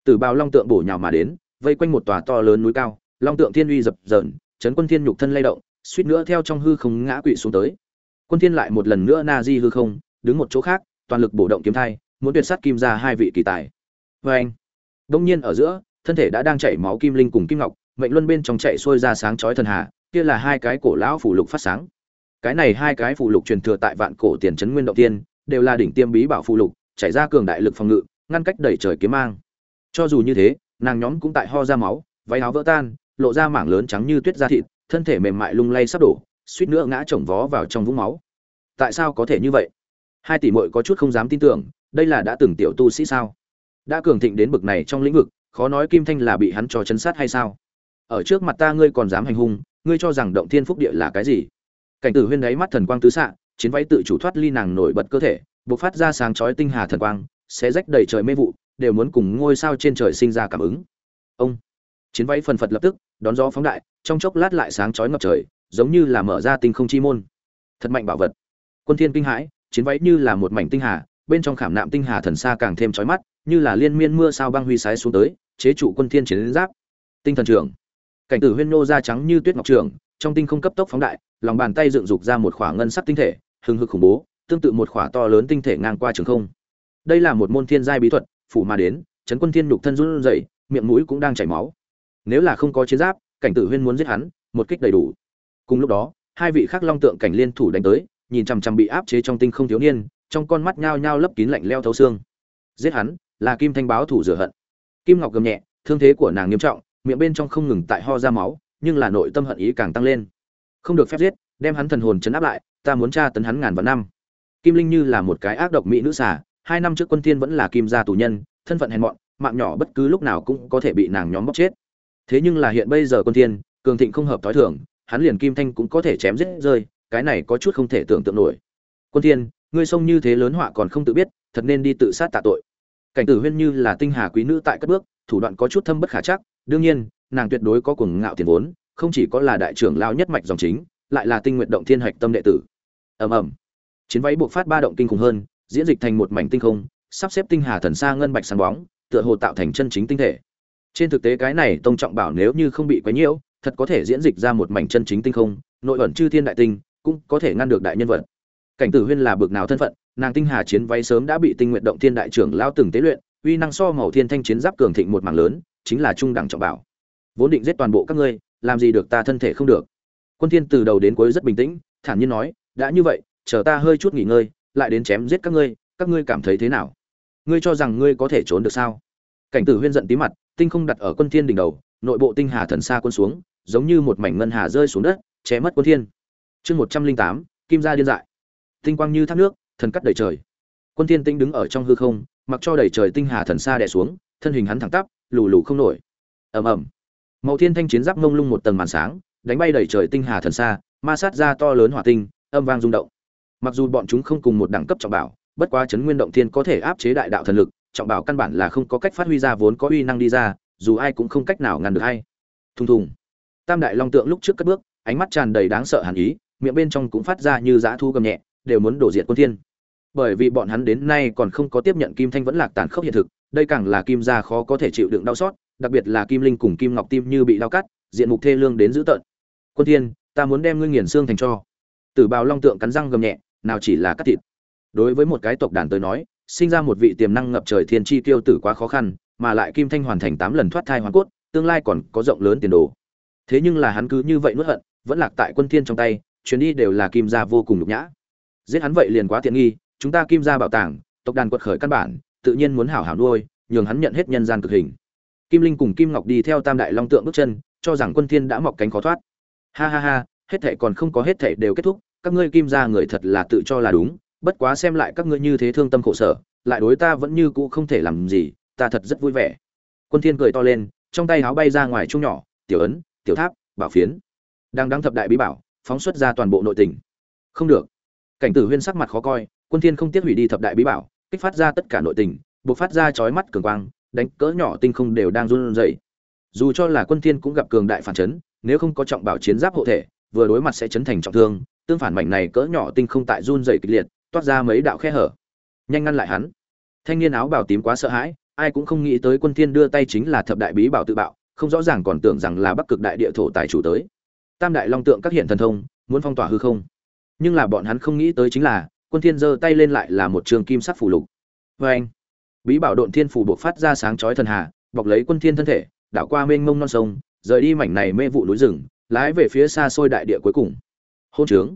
Từ bao long tượng bổ nhào mà đến, vây quanh một tòa to lớn núi cao. Long tượng thiên uy dập dờn, chấn quân thiên nhục thân lay động, suýt nữa theo trong hư không ngã quỵ xuống tới. Quân thiên lại một lần nữa na di hư không, đứng một chỗ khác, toàn lực bổ động kiếm thai, muốn tuyệt sát kim ra hai vị kỳ tài. Với anh, đông nhiên ở giữa, thân thể đã đang chảy máu kim linh cùng kim ngọc, mệnh luân bên trong chạy xuôi ra sáng chói thần hà, kia là hai cái cổ lão phủ lục phát sáng. Cái này hai cái phụ lục truyền thừa tại vạn cổ tiền trấn nguyên động tiên, đều là đỉnh tiêm bí bảo phụ lục chảy ra cường đại lực phòng ngự, ngăn cách đẩy trời kiếm mang. Cho dù như thế, nàng nhóm cũng tại ho ra máu, váy áo vỡ tan, lộ ra mảng lớn trắng như tuyết da thịt, thân thể mềm mại lung lay sắp đổ, suýt nữa ngã chồng vó vào trong vũng máu. Tại sao có thể như vậy? Hai tỷ muội có chút không dám tin tưởng, đây là đã từng tiểu tu sĩ sao? Đã cường thịnh đến bực này trong lĩnh vực, khó nói kim thanh là bị hắn cho chấn sát hay sao? Ở trước mặt ta ngươi còn dám hành hung, ngươi cho rằng động thiên phúc địa là cái gì? Cảnh tử huyên đáy mắt thần quang tứ xạ chiến váy tự chủ thoát ly nàng nổi bật cơ thể, bộc phát ra sáng chói tinh hà thần quang sẽ rách đầy trời mê vụ, đều muốn cùng ngôi sao trên trời sinh ra cảm ứng. Ông! Chiến váy phần phật lập tức, đón gió phóng đại, trong chốc lát lại sáng chói ngập trời, giống như là mở ra tinh không chi môn. Thật mạnh bảo vật. Quân thiên kinh hãi, chiến váy như là một mảnh tinh hà, bên trong khảm nạm tinh hà thần xa càng thêm chói mắt, như là liên miên mưa sao băng huy sái xuống tới, chế trụ quân thiên chiến giáp. Tinh thần trưởng. Cảnh tử huyên nô da trắng như tuyết ngọc trường, trong tinh không cấp tốc phóng đại, lòng bàn tay dựng dục ra một khỏa ngân sắc tinh thể hừng hực khủng bố, tương tự một khỏa to lớn tinh thể ngang qua trường không. Đây là một môn thiên giai bí thuật, phủ mà đến, chấn quân thiên nhục thân run rẩy, miệng mũi cũng đang chảy máu. Nếu là không có chiến giáp, cảnh tử huyên muốn giết hắn, một kích đầy đủ. Cùng lúc đó, hai vị khắc long tượng cảnh liên thủ đánh tới, nhìn chằm chằm bị áp chế trong tinh không thiếu niên, trong con mắt nhao nhao lấp kín lạnh leo thấu xương. Giết hắn, là kim thanh báo thủ rửa hận. Kim ngọc gầm nhẹ, thương thế của nàng nghiêm trọng, miệng bên trong không ngừng tại ho ra máu, nhưng là nội tâm hận ý càng tăng lên không được phép giết, đem hắn thần hồn chấn áp lại, ta muốn tra tấn hắn ngàn vạn năm. Kim linh như là một cái ác độc mỹ nữ xả hai năm trước quân thiên vẫn là kim gia tù nhân, thân phận hèn mọn, mạng nhỏ bất cứ lúc nào cũng có thể bị nàng nhóm bóc chết. Thế nhưng là hiện bây giờ quân thiên, cường thịnh không hợp thói thường, hắn liền kim thanh cũng có thể chém giết rơi, cái này có chút không thể tưởng tượng nổi. Quân thiên, ngươi sông như thế lớn họa còn không tự biết, thật nên đi tự sát tạ tội. Cảnh tử huyên như là tinh hà quý nữ tại các bước, thủ đoạn có chút thâm bất khả chắc, đương nhiên, nàng tuyệt đối có cuồng ngạo tiền vốn không chỉ có là đại trưởng lao nhất mạch dòng chính, lại là tinh nguyện động thiên hạch tâm đệ tử. Ầm ầm. Chiến váy buộc phát ba động kinh khủng hơn, diễn dịch thành một mảnh tinh không, sắp xếp tinh hà thần xa ngân bạch sáng bóng, tựa hồ tạo thành chân chính tinh thể. Trên thực tế cái này tông trọng bảo nếu như không bị quấy nhiễu, thật có thể diễn dịch ra một mảnh chân chính tinh không, nội ẩn chư thiên đại tinh, cũng có thể ngăn được đại nhân vật. Cảnh tử huyên là bực nào thân phận, nàng tinh hà chiến váy sớm đã bị tinh nguyện động thiên đại trưởng lao từng tế luyện, uy năng so màu thiên thanh chiến giáp cường thịnh một mảng lớn, chính là trung đẳng trọng bảo. Vốn định giết toàn bộ các ngươi làm gì được ta thân thể không được. Quân thiên từ đầu đến cuối rất bình tĩnh, thản nhiên nói, đã như vậy, chờ ta hơi chút nghỉ ngơi, lại đến chém giết các ngươi các ngươi cảm thấy thế nào? Ngươi cho rằng ngươi có thể trốn được sao? Cảnh tử huyên giận tí mặt, tinh không đặt ở quân thiên đỉnh đầu, nội bộ tinh hà thần xa quân xuống, giống như một mảnh ngân hà rơi xuống đất, che mất quân thiên. Chương một trăm linh tám, kim gia điên dại. Tinh quang như thác nước, thần cắt đầy trời. Quân thiên tinh đứng ở trong hư không, mặc cho đầy trời tinh hà thần xa đè xuống, thân hình hắn thẳng tắp, lù lù không nổi. Ầm ầm màu thiên thanh chiến giáp ngông lung một tầng màn sáng, đánh bay đầy trời tinh hà thần xa, ma sát ra to lớn hỏa tinh, âm vang rung động. Mặc dù bọn chúng không cùng một đẳng cấp trọng bảo, bất quá chấn nguyên động thiên có thể áp chế đại đạo thần lực, trọng bảo căn bản là không có cách phát huy ra vốn có uy năng đi ra, dù ai cũng không cách nào ngăn được hay thùng thùng. Tam đại long tượng lúc trước cất bước, ánh mắt tràn đầy đáng sợ hàn ý, miệng bên trong cũng phát ra như dã thu gầm nhẹ, đều muốn đổ diệt quân thiên. Bởi vì bọn hắn đến nay còn không có tiếp nhận kim thanh vẫn lạc tàn khốc hiện thực, đây càng là kim gia khó có thể chịu đựng đau xót đặc biệt là kim linh cùng kim ngọc tim như bị lao cắt, diện mục thê lương đến dữ tợn. Quân thiên, ta muốn đem ngươi nghiền xương thành cho. Tử bào long tượng cắn răng gầm nhẹ, nào chỉ là cắt thịt. Đối với một cái tộc đàn tới nói, sinh ra một vị tiềm năng ngập trời thiên chi tiêu tử quá khó khăn, mà lại kim thanh hoàn thành tám lần thoát thai hoàn cốt, tương lai còn có rộng lớn tiền đồ. Thế nhưng là hắn cứ như vậy nuốt hận, vẫn lạc tại quân thiên trong tay, chuyến đi đều là kim gia vô cùng nhục nhã. Giết hắn vậy liền quá tiện nghi, chúng ta kim gia bảo tàng, tộc đàn quật khởi căn bản, tự nhiên muốn hảo hảo nuôi, nhường hắn nhận hết nhân gian cực hình kim linh cùng kim ngọc đi theo tam đại long tượng bước chân, cho rằng quân thiên đã mọc cánh khó thoát. Ha ha ha, hết thảy còn không có hết thảy đều kết thúc, các ngươi kim gia người thật là tự cho là đúng, bất quá xem lại các ngươi như thế thương tâm khổ sở, lại đối ta vẫn như cũ không thể làm gì, ta thật rất vui vẻ. Quân thiên cười to lên, trong tay háo bay ra ngoài trung nhỏ, tiểu ấn, tiểu tháp, bảo phiến. Đang đăng thập đại bí bảo, phóng xuất ra toàn bộ nội tình. Không được. Cảnh tử huyên sắc mặt khó coi, quân thiên không tiếc hủy đi thập đại bí bảo, kích phát ra tất cả nội tình buộc phát ra chói mắt cường quang đánh cỡ nhỏ tinh không đều đang run rẩy. Dù cho là quân thiên cũng gặp cường đại phản chấn, nếu không có trọng bảo chiến giáp hộ thể, vừa đối mặt sẽ chấn thành trọng thương, tương phản mảnh này cỡ nhỏ tinh không tại run rẩy kịch liệt, toát ra mấy đạo khe hở. Nhanh ngăn lại hắn. Thanh niên áo bào tím quá sợ hãi, ai cũng không nghĩ tới quân thiên đưa tay chính là thập đại bí bảo tự bạo, không rõ ràng còn tưởng rằng là bắc cực đại địa thổ tài chủ tới. Tam đại long tượng các hiện thần thông, muốn phong tỏa hư không. Nhưng là bọn hắn không nghĩ tới chính là, quân thiên giơ tay lên lại là một trường kim sắc phù lục. Với anh bí bảo độn thiên phủ bộc phát ra sáng chói thần hà, bọc lấy quân thiên thân thể, đảo qua mênh mông non sông, rời đi mảnh này mê vụ núi rừng, lái về phía xa xôi đại địa cuối cùng. Hôn trướng.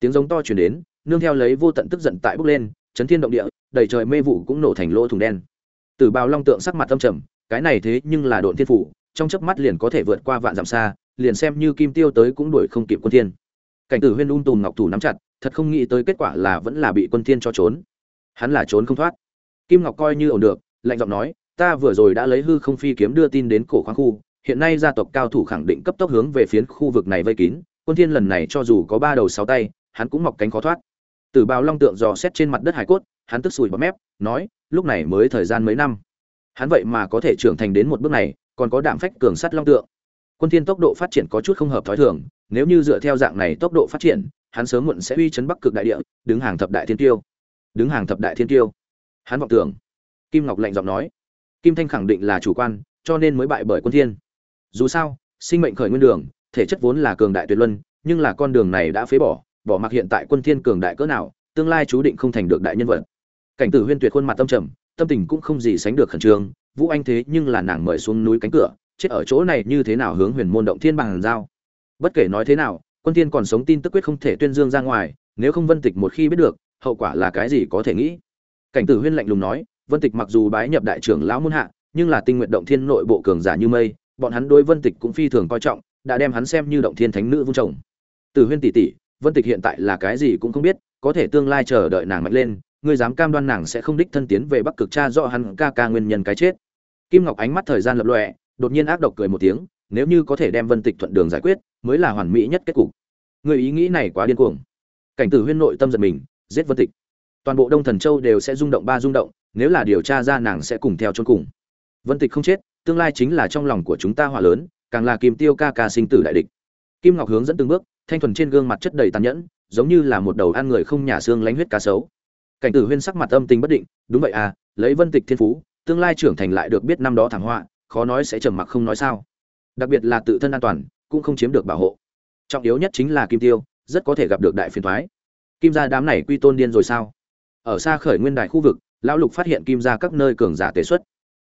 Tiếng giống to truyền đến, nương theo lấy vô tận tức giận tại bốc lên, chấn thiên động địa, đầy trời mê vụ cũng nổ thành lỗ thùng đen. Tử bào long tượng sắc mặt âm trầm, cái này thế nhưng là độn thiên phủ, trong chớp mắt liền có thể vượt qua vạn dặm xa, liền xem như kim tiêu tới cũng đuổi không kịp quân thiên. Cảnh tử huyên un tùm ngọc thủ nắm chặt, thật không nghĩ tới kết quả là vẫn là bị quân thiên cho trốn. Hắn là trốn không thoát kim ngọc coi như ổn được, lạnh giọng nói, ta vừa rồi đã lấy hư không phi kiếm đưa tin đến cổ khoáng khu, hiện nay gia tộc cao thủ khẳng định cấp tốc hướng về phiến khu vực này vây kín, quân thiên lần này cho dù có ba đầu sáu tay, hắn cũng mọc cánh khó thoát. Tử bào long tượng dò xét trên mặt đất hải cốt, hắn tức sùi bọt mép, nói, lúc này mới thời gian mấy năm. Hắn vậy mà có thể trưởng thành đến một bước này, còn có đạm phách cường sắt long tượng. Quân thiên tốc độ phát triển có chút không hợp thói thường, nếu như dựa theo dạng này tốc độ phát triển, hắn sớm muộn sẽ uy chấn bắc cực đại địa, đứng hàng thập đại thiên tiêu. Đứng hàng thập đại thiên tiêu hắn vọng tưởng. Kim ngọc lạnh giọng nói, kim thanh khẳng định là chủ quan, cho nên mới bại bởi quân thiên. Dù sao, sinh mệnh khởi nguyên đường, thể chất vốn là cường đại tuyệt luân, nhưng là con đường này đã phế bỏ bỏ mặc hiện tại quân thiên cường đại cỡ nào, tương lai chú định không thành được đại nhân vật. Cảnh tử huyên tuyệt khuôn mặt tâm trầm, tâm tình cũng không gì sánh được khẩn trương, vũ anh thế nhưng là nàng mời xuống núi cánh cửa, chết ở chỗ này như thế nào hướng huyền môn động thiên bằng giao. Bất kể nói thế nào, quân thiên còn sống tin tức quyết không thể tuyên dương ra ngoài, nếu không vân tịch một khi biết được, hậu quả là cái gì có thể nghĩ cảnh tử huyên lạnh lùng nói, vân tịch mặc dù bái nhập đại trưởng lão muôn hạ, nhưng là tinh nguyện động thiên nội bộ cường giả như mây, bọn hắn đối vân tịch cũng phi thường coi trọng, đã đem hắn xem như động thiên thánh nữ vung chồng. Tử huyên tỷ tỷ vân tịch hiện tại là cái gì cũng không biết, có thể tương lai chờ đợi nàng mạnh lên, ngươi dám cam đoan nàng sẽ không đích thân tiến về bắc cực cha do hắn ca ca nguyên nhân cái chết. Kim ngọc ánh mắt thời gian lập lọe đột nhiên ác độc cười một tiếng, nếu như có thể đem vân tịch thuận đường giải quyết, mới là hoàn mỹ nhất kết cục. Người ý nghĩ này quá điên cuồng. Cảnh tử huyên nội tâm giật mình, giết vân tịch toàn bộ đông thần châu đều sẽ rung động ba rung động, nếu là điều tra ra nàng sẽ cùng theo chôn cùng. Vân tịch không chết, tương lai chính là trong lòng của chúng ta hỏa lớn, càng là kim tiêu ca ca sinh tử đại địch. Kim ngọc hướng dẫn từng bước, thanh thuần trên gương mặt chất đầy tàn nhẫn, giống như là một đầu ăn người không nhà xương lánh huyết cá sấu. Cảnh tử huyên sắc mặt âm tình bất định, đúng vậy à lấy vân tịch thiên phú, tương lai trưởng thành lại được biết năm đó thảm họa, khó nói sẽ trầm mặc không nói sao. Đặc biệt là tự thân an toàn, cũng không chiếm được bảo hộ. Trọng yếu nhất chính là kim tiêu, rất có thể gặp được đại phiền thoái kim gia đám này quy tôn điên rồi sao? Ở xa khởi nguyên đại khu vực lão lục phát hiện kim ra các nơi cường giả tế xuất.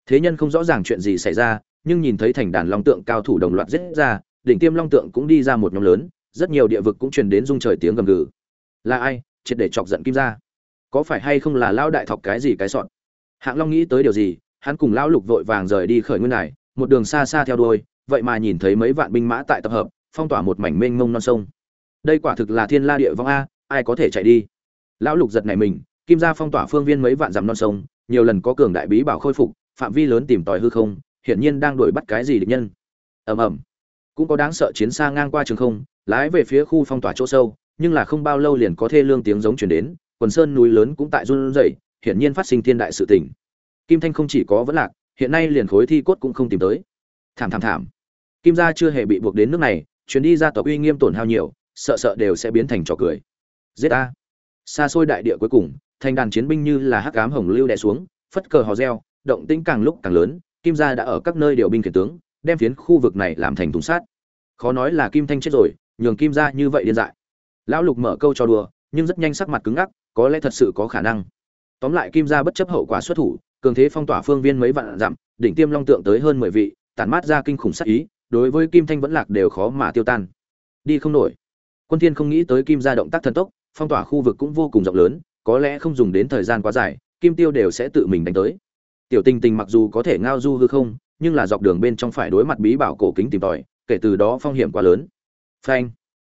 Thế nhân không rõ ràng chuyện gì xảy ra nhưng nhìn thấy thành đàn long tượng cao thủ đồng loạt giết ra đỉnh tiêm long tượng cũng đi ra một nhóm lớn rất nhiều địa vực cũng truyền đến rung trời tiếng gầm gừ. Là ai? Triệt để chọc giận kim ra có phải hay không là lão đại thọc cái gì cái sọn hạng long nghĩ tới điều gì hắn cùng lão lục vội vàng rời đi khởi nguyên này, một đường xa xa theo đuôi vậy mà nhìn thấy mấy vạn binh mã tại tập hợp phong tỏa một mảnh mênh mông non sông. Đây quả thực là thiên la địa vong a ai có thể chạy đi? Lão lục giật này mình kim gia phong tỏa phương viên mấy vạn dặm non sông, nhiều lần có cường đại bí bảo khôi phục, phạm vi lớn tìm tòi hư không, hiển nhiên đang đuổi bắt cái gì địch nhân. Ầm ầm. Cũng có đáng sợ chiến xa ngang qua trường không, lái về phía khu phong tỏa chỗ sâu, nhưng là không bao lâu liền có thê lương tiếng giống chuyển đến, quần sơn núi lớn cũng tại run rẩy, hiển nhiên phát sinh thiên đại sự tình. Kim thanh không chỉ có vấn lạc, hiện nay liền khối thi cốt cũng không tìm tới. Thảm thảm thảm. Kim gia chưa hề bị buộc đến nước này, chuyến đi ra tộc uy nghiêm tổn hao nhiều, sợ sợ đều sẽ biến thành trò cười. Giết a xa xôi đại địa cuối cùng thành đàn chiến binh như là hắc ám hồng lưu đè xuống, phất cờ hò reo, động tĩnh càng lúc càng lớn, kim gia đã ở các nơi điều binh khiển tướng, đem phiến khu vực này làm thành thùng sát khó nói là kim thanh chết rồi, nhường kim gia như vậy điên dại. Lão lục mở câu cho đùa, nhưng rất nhanh sắc mặt cứng ngắc, có lẽ thật sự có khả năng. Tóm lại kim gia bất chấp hậu quả xuất thủ, cường thế phong tỏa phương viên mấy vạn dặm, đỉnh tiêm long tượng tới hơn mười vị, tản mát ra kinh khủng sắc ý, đối với kim thanh vẫn lạc đều khó mà tiêu tan. Đi không nổi. Quân thiên không nghĩ tới kim gia động tác thần tốc, phong tỏa khu vực cũng vô cùng rộng lớn có lẽ không dùng đến thời gian quá dài, kim tiêu đều sẽ tự mình đánh tới. Tiểu tình tình mặc dù có thể ngao du hư không, nhưng là dọc đường bên trong phải đối mặt bí bảo cổ kính tìm tòi, kể từ đó phong hiểm quá lớn. Phanh.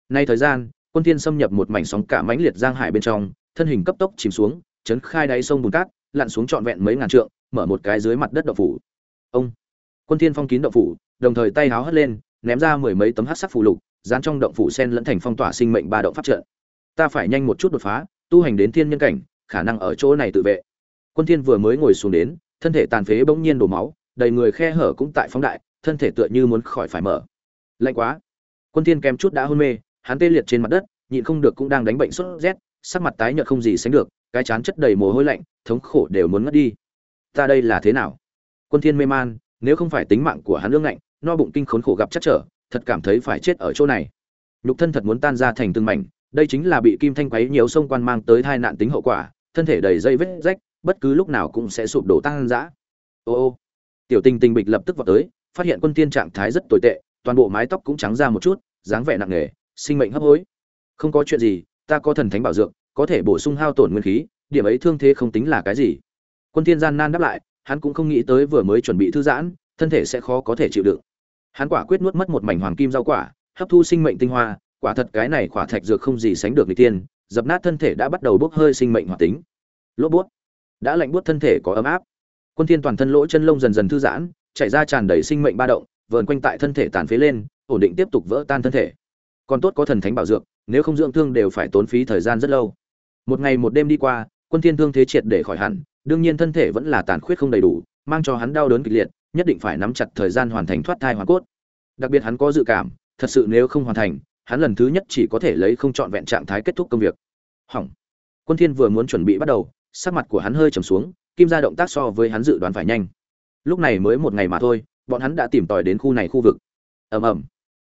Nay thời gian, quân thiên xâm nhập một mảnh sóng cả mãnh liệt giang hải bên trong, thân hình cấp tốc chìm xuống, chấn khai đáy sông bùn cát, lặn xuống trọn vẹn mấy ngàn trượng, mở một cái dưới mặt đất động phủ. Ông. Quân thiên phong kín động phủ, đồng thời tay háo hất lên, ném ra mười mấy tấm hắc sắc phù lục, dán trong động phủ sen lẫn thành phong tỏa sinh mệnh ba động pháp trận. Ta phải nhanh một chút đột phá tu hành đến thiên nhân cảnh, khả năng ở chỗ này tự vệ. Quân thiên vừa mới ngồi xuống đến, thân thể tàn phế bỗng nhiên đổ máu, đầy người khe hở cũng tại phóng đại, thân thể tựa như muốn khỏi phải mở. Lạnh quá. Quân thiên kém chút đã hôn mê, hắn tê liệt trên mặt đất, nhịn không được cũng đang đánh bệnh sốt rét, sắc mặt tái nhợt không gì sánh được, cái chán chất đầy mồ hôi lạnh, thống khổ đều muốn ngất đi. Ta đây là thế nào? Quân thiên mê man, nếu không phải tính mạng của hắn lương ngạnh, no bụng kinh khốn khổ gặp chắc trở, thật cảm thấy phải chết ở chỗ này. Nhục thân thật muốn tan ra thành từng mảnh đây chính là bị kim thanh quấy nhiều sông quan mang tới tai nạn tính hậu quả, thân thể đầy dây vết rách, bất cứ lúc nào cũng sẽ sụp đổ tăng dã ô ô. Tiểu tình tình bịch lập tức vào tới, phát hiện quân tiên trạng thái rất tồi tệ, toàn bộ mái tóc cũng trắng ra một chút, dáng vẻ nặng nề, sinh mệnh hấp hối. Không có chuyện gì, ta có thần thánh bảo dược, có thể bổ sung hao tổn nguyên khí, điểm ấy thương thế không tính là cái gì. Quân tiên gian nan đáp lại, hắn cũng không nghĩ tới vừa mới chuẩn bị thư giãn, thân thể sẽ khó có thể chịu đựng. Hắn quả quyết nuốt mất một mảnh hoàng kim rau quả, hấp thu sinh mệnh tinh hoa quả thật cái này quả thạch dược không gì sánh được người tiên, dập nát thân thể đã bắt đầu bốc hơi sinh mệnh hoạt tính. Lỗ buốt đã lạnh buốt thân thể có ấm áp. Quân thiên toàn thân lỗ chân lông dần dần thư giãn, chảy ra tràn đầy sinh mệnh ba động, vờn quanh tại thân thể tàn phế lên, ổn định tiếp tục vỡ tan thân thể. Còn tốt có thần thánh bảo dược, nếu không dưỡng thương đều phải tốn phí thời gian rất lâu. Một ngày một đêm đi qua, quân thiên thương thế triệt để khỏi hẳn, đương nhiên thân thể vẫn là tàn khuyết không đầy đủ, mang cho hắn đau đớn kịch liệt, nhất định phải nắm chặt thời gian hoàn thành thoát thai hoàn cốt. Đặc biệt hắn có dự cảm, thật sự nếu không hoàn thành hắn lần thứ nhất chỉ có thể lấy không chọn vẹn trạng thái kết thúc công việc. Hỏng. Quân thiên vừa muốn chuẩn bị bắt đầu, sắc mặt của hắn hơi trầm xuống, kim gia động tác so với hắn dự đoán phải nhanh. Lúc này mới một ngày mà thôi, bọn hắn đã tìm tòi đến khu này khu vực. Ầm ầm.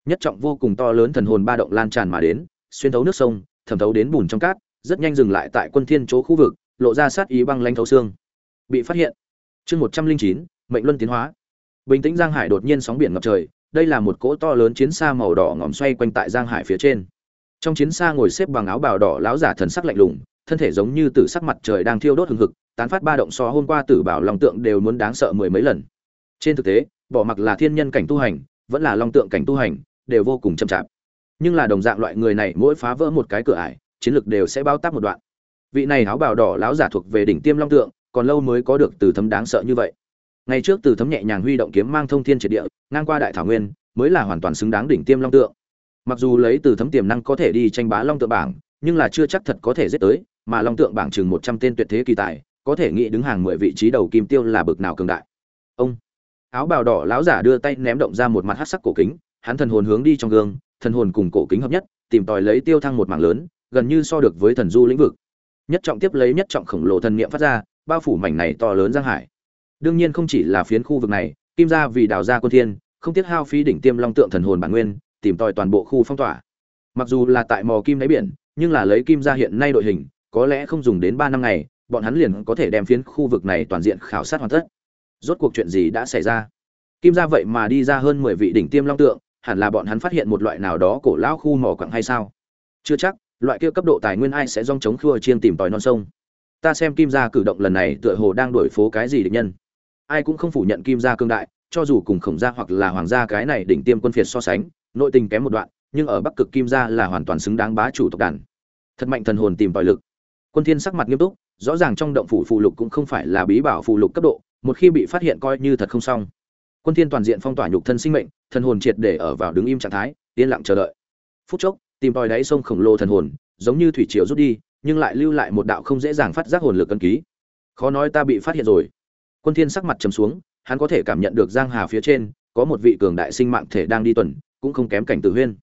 Nhất trọng vô cùng to lớn thần hồn ba động lan tràn mà đến, xuyên thấu nước sông, thẩm thấu đến bùn trong cát, rất nhanh dừng lại tại quân thiên chỗ khu vực, lộ ra sát ý băng lãnh thấu xương. Bị phát hiện. Chương một trăm linh chín, mệnh luân tiến hóa. Bình tĩnh giang hải đột nhiên sóng biển ngập trời đây là một cỗ to lớn chiến xa màu đỏ ngòm xoay quanh tại giang hải phía trên. Trong chiến xa ngồi xếp bằng áo bào đỏ, lão giả thần sắc lạnh lùng, thân thể giống như tử sắc mặt trời đang thiêu đốt hừng hực, tán phát ba động so hôm qua tử bảo long tượng đều muốn đáng sợ mười mấy lần. Trên thực tế, bỏ mặc là thiên nhân cảnh tu hành, vẫn là long tượng cảnh tu hành, đều vô cùng chậm chạp. Nhưng là đồng dạng loại người này mỗi phá vỡ một cái cửa ải, chiến lực đều sẽ bao tác một đoạn. Vị này áo bào đỏ, lão giả thuộc về đỉnh tiêm long tượng, còn lâu mới có được từ thấm đáng sợ như vậy ngày trước từ thấm nhẹ nhàng huy động kiếm mang thông thiên triệt địa, ngang qua đại thảo nguyên, mới là hoàn toàn xứng đáng đỉnh tiêm long tượng. Mặc dù lấy từ thấm tiềm năng có thể đi tranh bá long tượng bảng, nhưng là chưa chắc thật có thể giết tới, mà long tượng bảng chừng một trăm tên tuyệt thế kỳ tài, có thể nghĩ đứng hàng mười vị trí đầu kim tiêu là bực nào cường đại. Ông áo bào đỏ lão giả đưa tay ném động ra một mặt hắc sắc cổ kính, hắn thần hồn hướng đi trong gương, thần hồn cùng cổ kính hợp nhất, tìm tòi lấy tiêu thăng một mảng lớn, gần như so được với thần du lĩnh vực. Nhất trọng tiếp lấy nhất trọng khổng lồ thần niệm phát ra, bao phủ mảnh này to lớn giang hải đương nhiên không chỉ là phiến khu vực này, kim gia vì đào ra quân thiên, không tiếc hao phí đỉnh tiêm long tượng thần hồn bản nguyên, tìm tòi toàn bộ khu phong tỏa. Mặc dù là tại mò kim đáy biển, nhưng là lấy kim gia hiện nay đội hình, có lẽ không dùng đến ba năm ngày, bọn hắn liền có thể đem phiến khu vực này toàn diện khảo sát hoàn tất. Rốt cuộc chuyện gì đã xảy ra? Kim gia vậy mà đi ra hơn mười vị đỉnh tiêm long tượng, hẳn là bọn hắn phát hiện một loại nào đó cổ lão khu mỏ quặng hay sao? Chưa chắc, loại kia cấp độ tài nguyên ai sẽ dòng chống khua chiên tìm tòi non sông? Ta xem kim gia cử động lần này tựa hồ đang đổi phố cái gì địch nhân ai cũng không phủ nhận kim gia cương đại, cho dù cùng khổng gia hoặc là hoàng gia cái này đỉnh tiêm quân phiệt so sánh, nội tình kém một đoạn, nhưng ở bắc cực kim gia là hoàn toàn xứng đáng bá chủ tộc đàn. Thật mạnh thần hồn tìm tòi lực. Quân thiên sắc mặt nghiêm túc, rõ ràng trong động phủ phụ lục cũng không phải là bí bảo phụ lục cấp độ, một khi bị phát hiện coi như thật không xong. Quân thiên toàn diện phong tỏa nhục thân sinh mệnh, thần hồn triệt để ở vào đứng im trạng thái, yên lặng chờ đợi. Phút chốc, tìm tòi đáy sông khổng lồ thần hồn, giống như thủy triều rút đi, nhưng lại lưu lại một đạo không dễ dàng phát giác hồn lực cân ký. Khó nói ta bị phát hiện rồi quân thiên sắc mặt trầm xuống, hắn có thể cảm nhận được giang hà phía trên, có một vị cường đại sinh mạng thể đang đi tuần, cũng không kém cảnh tử huyên.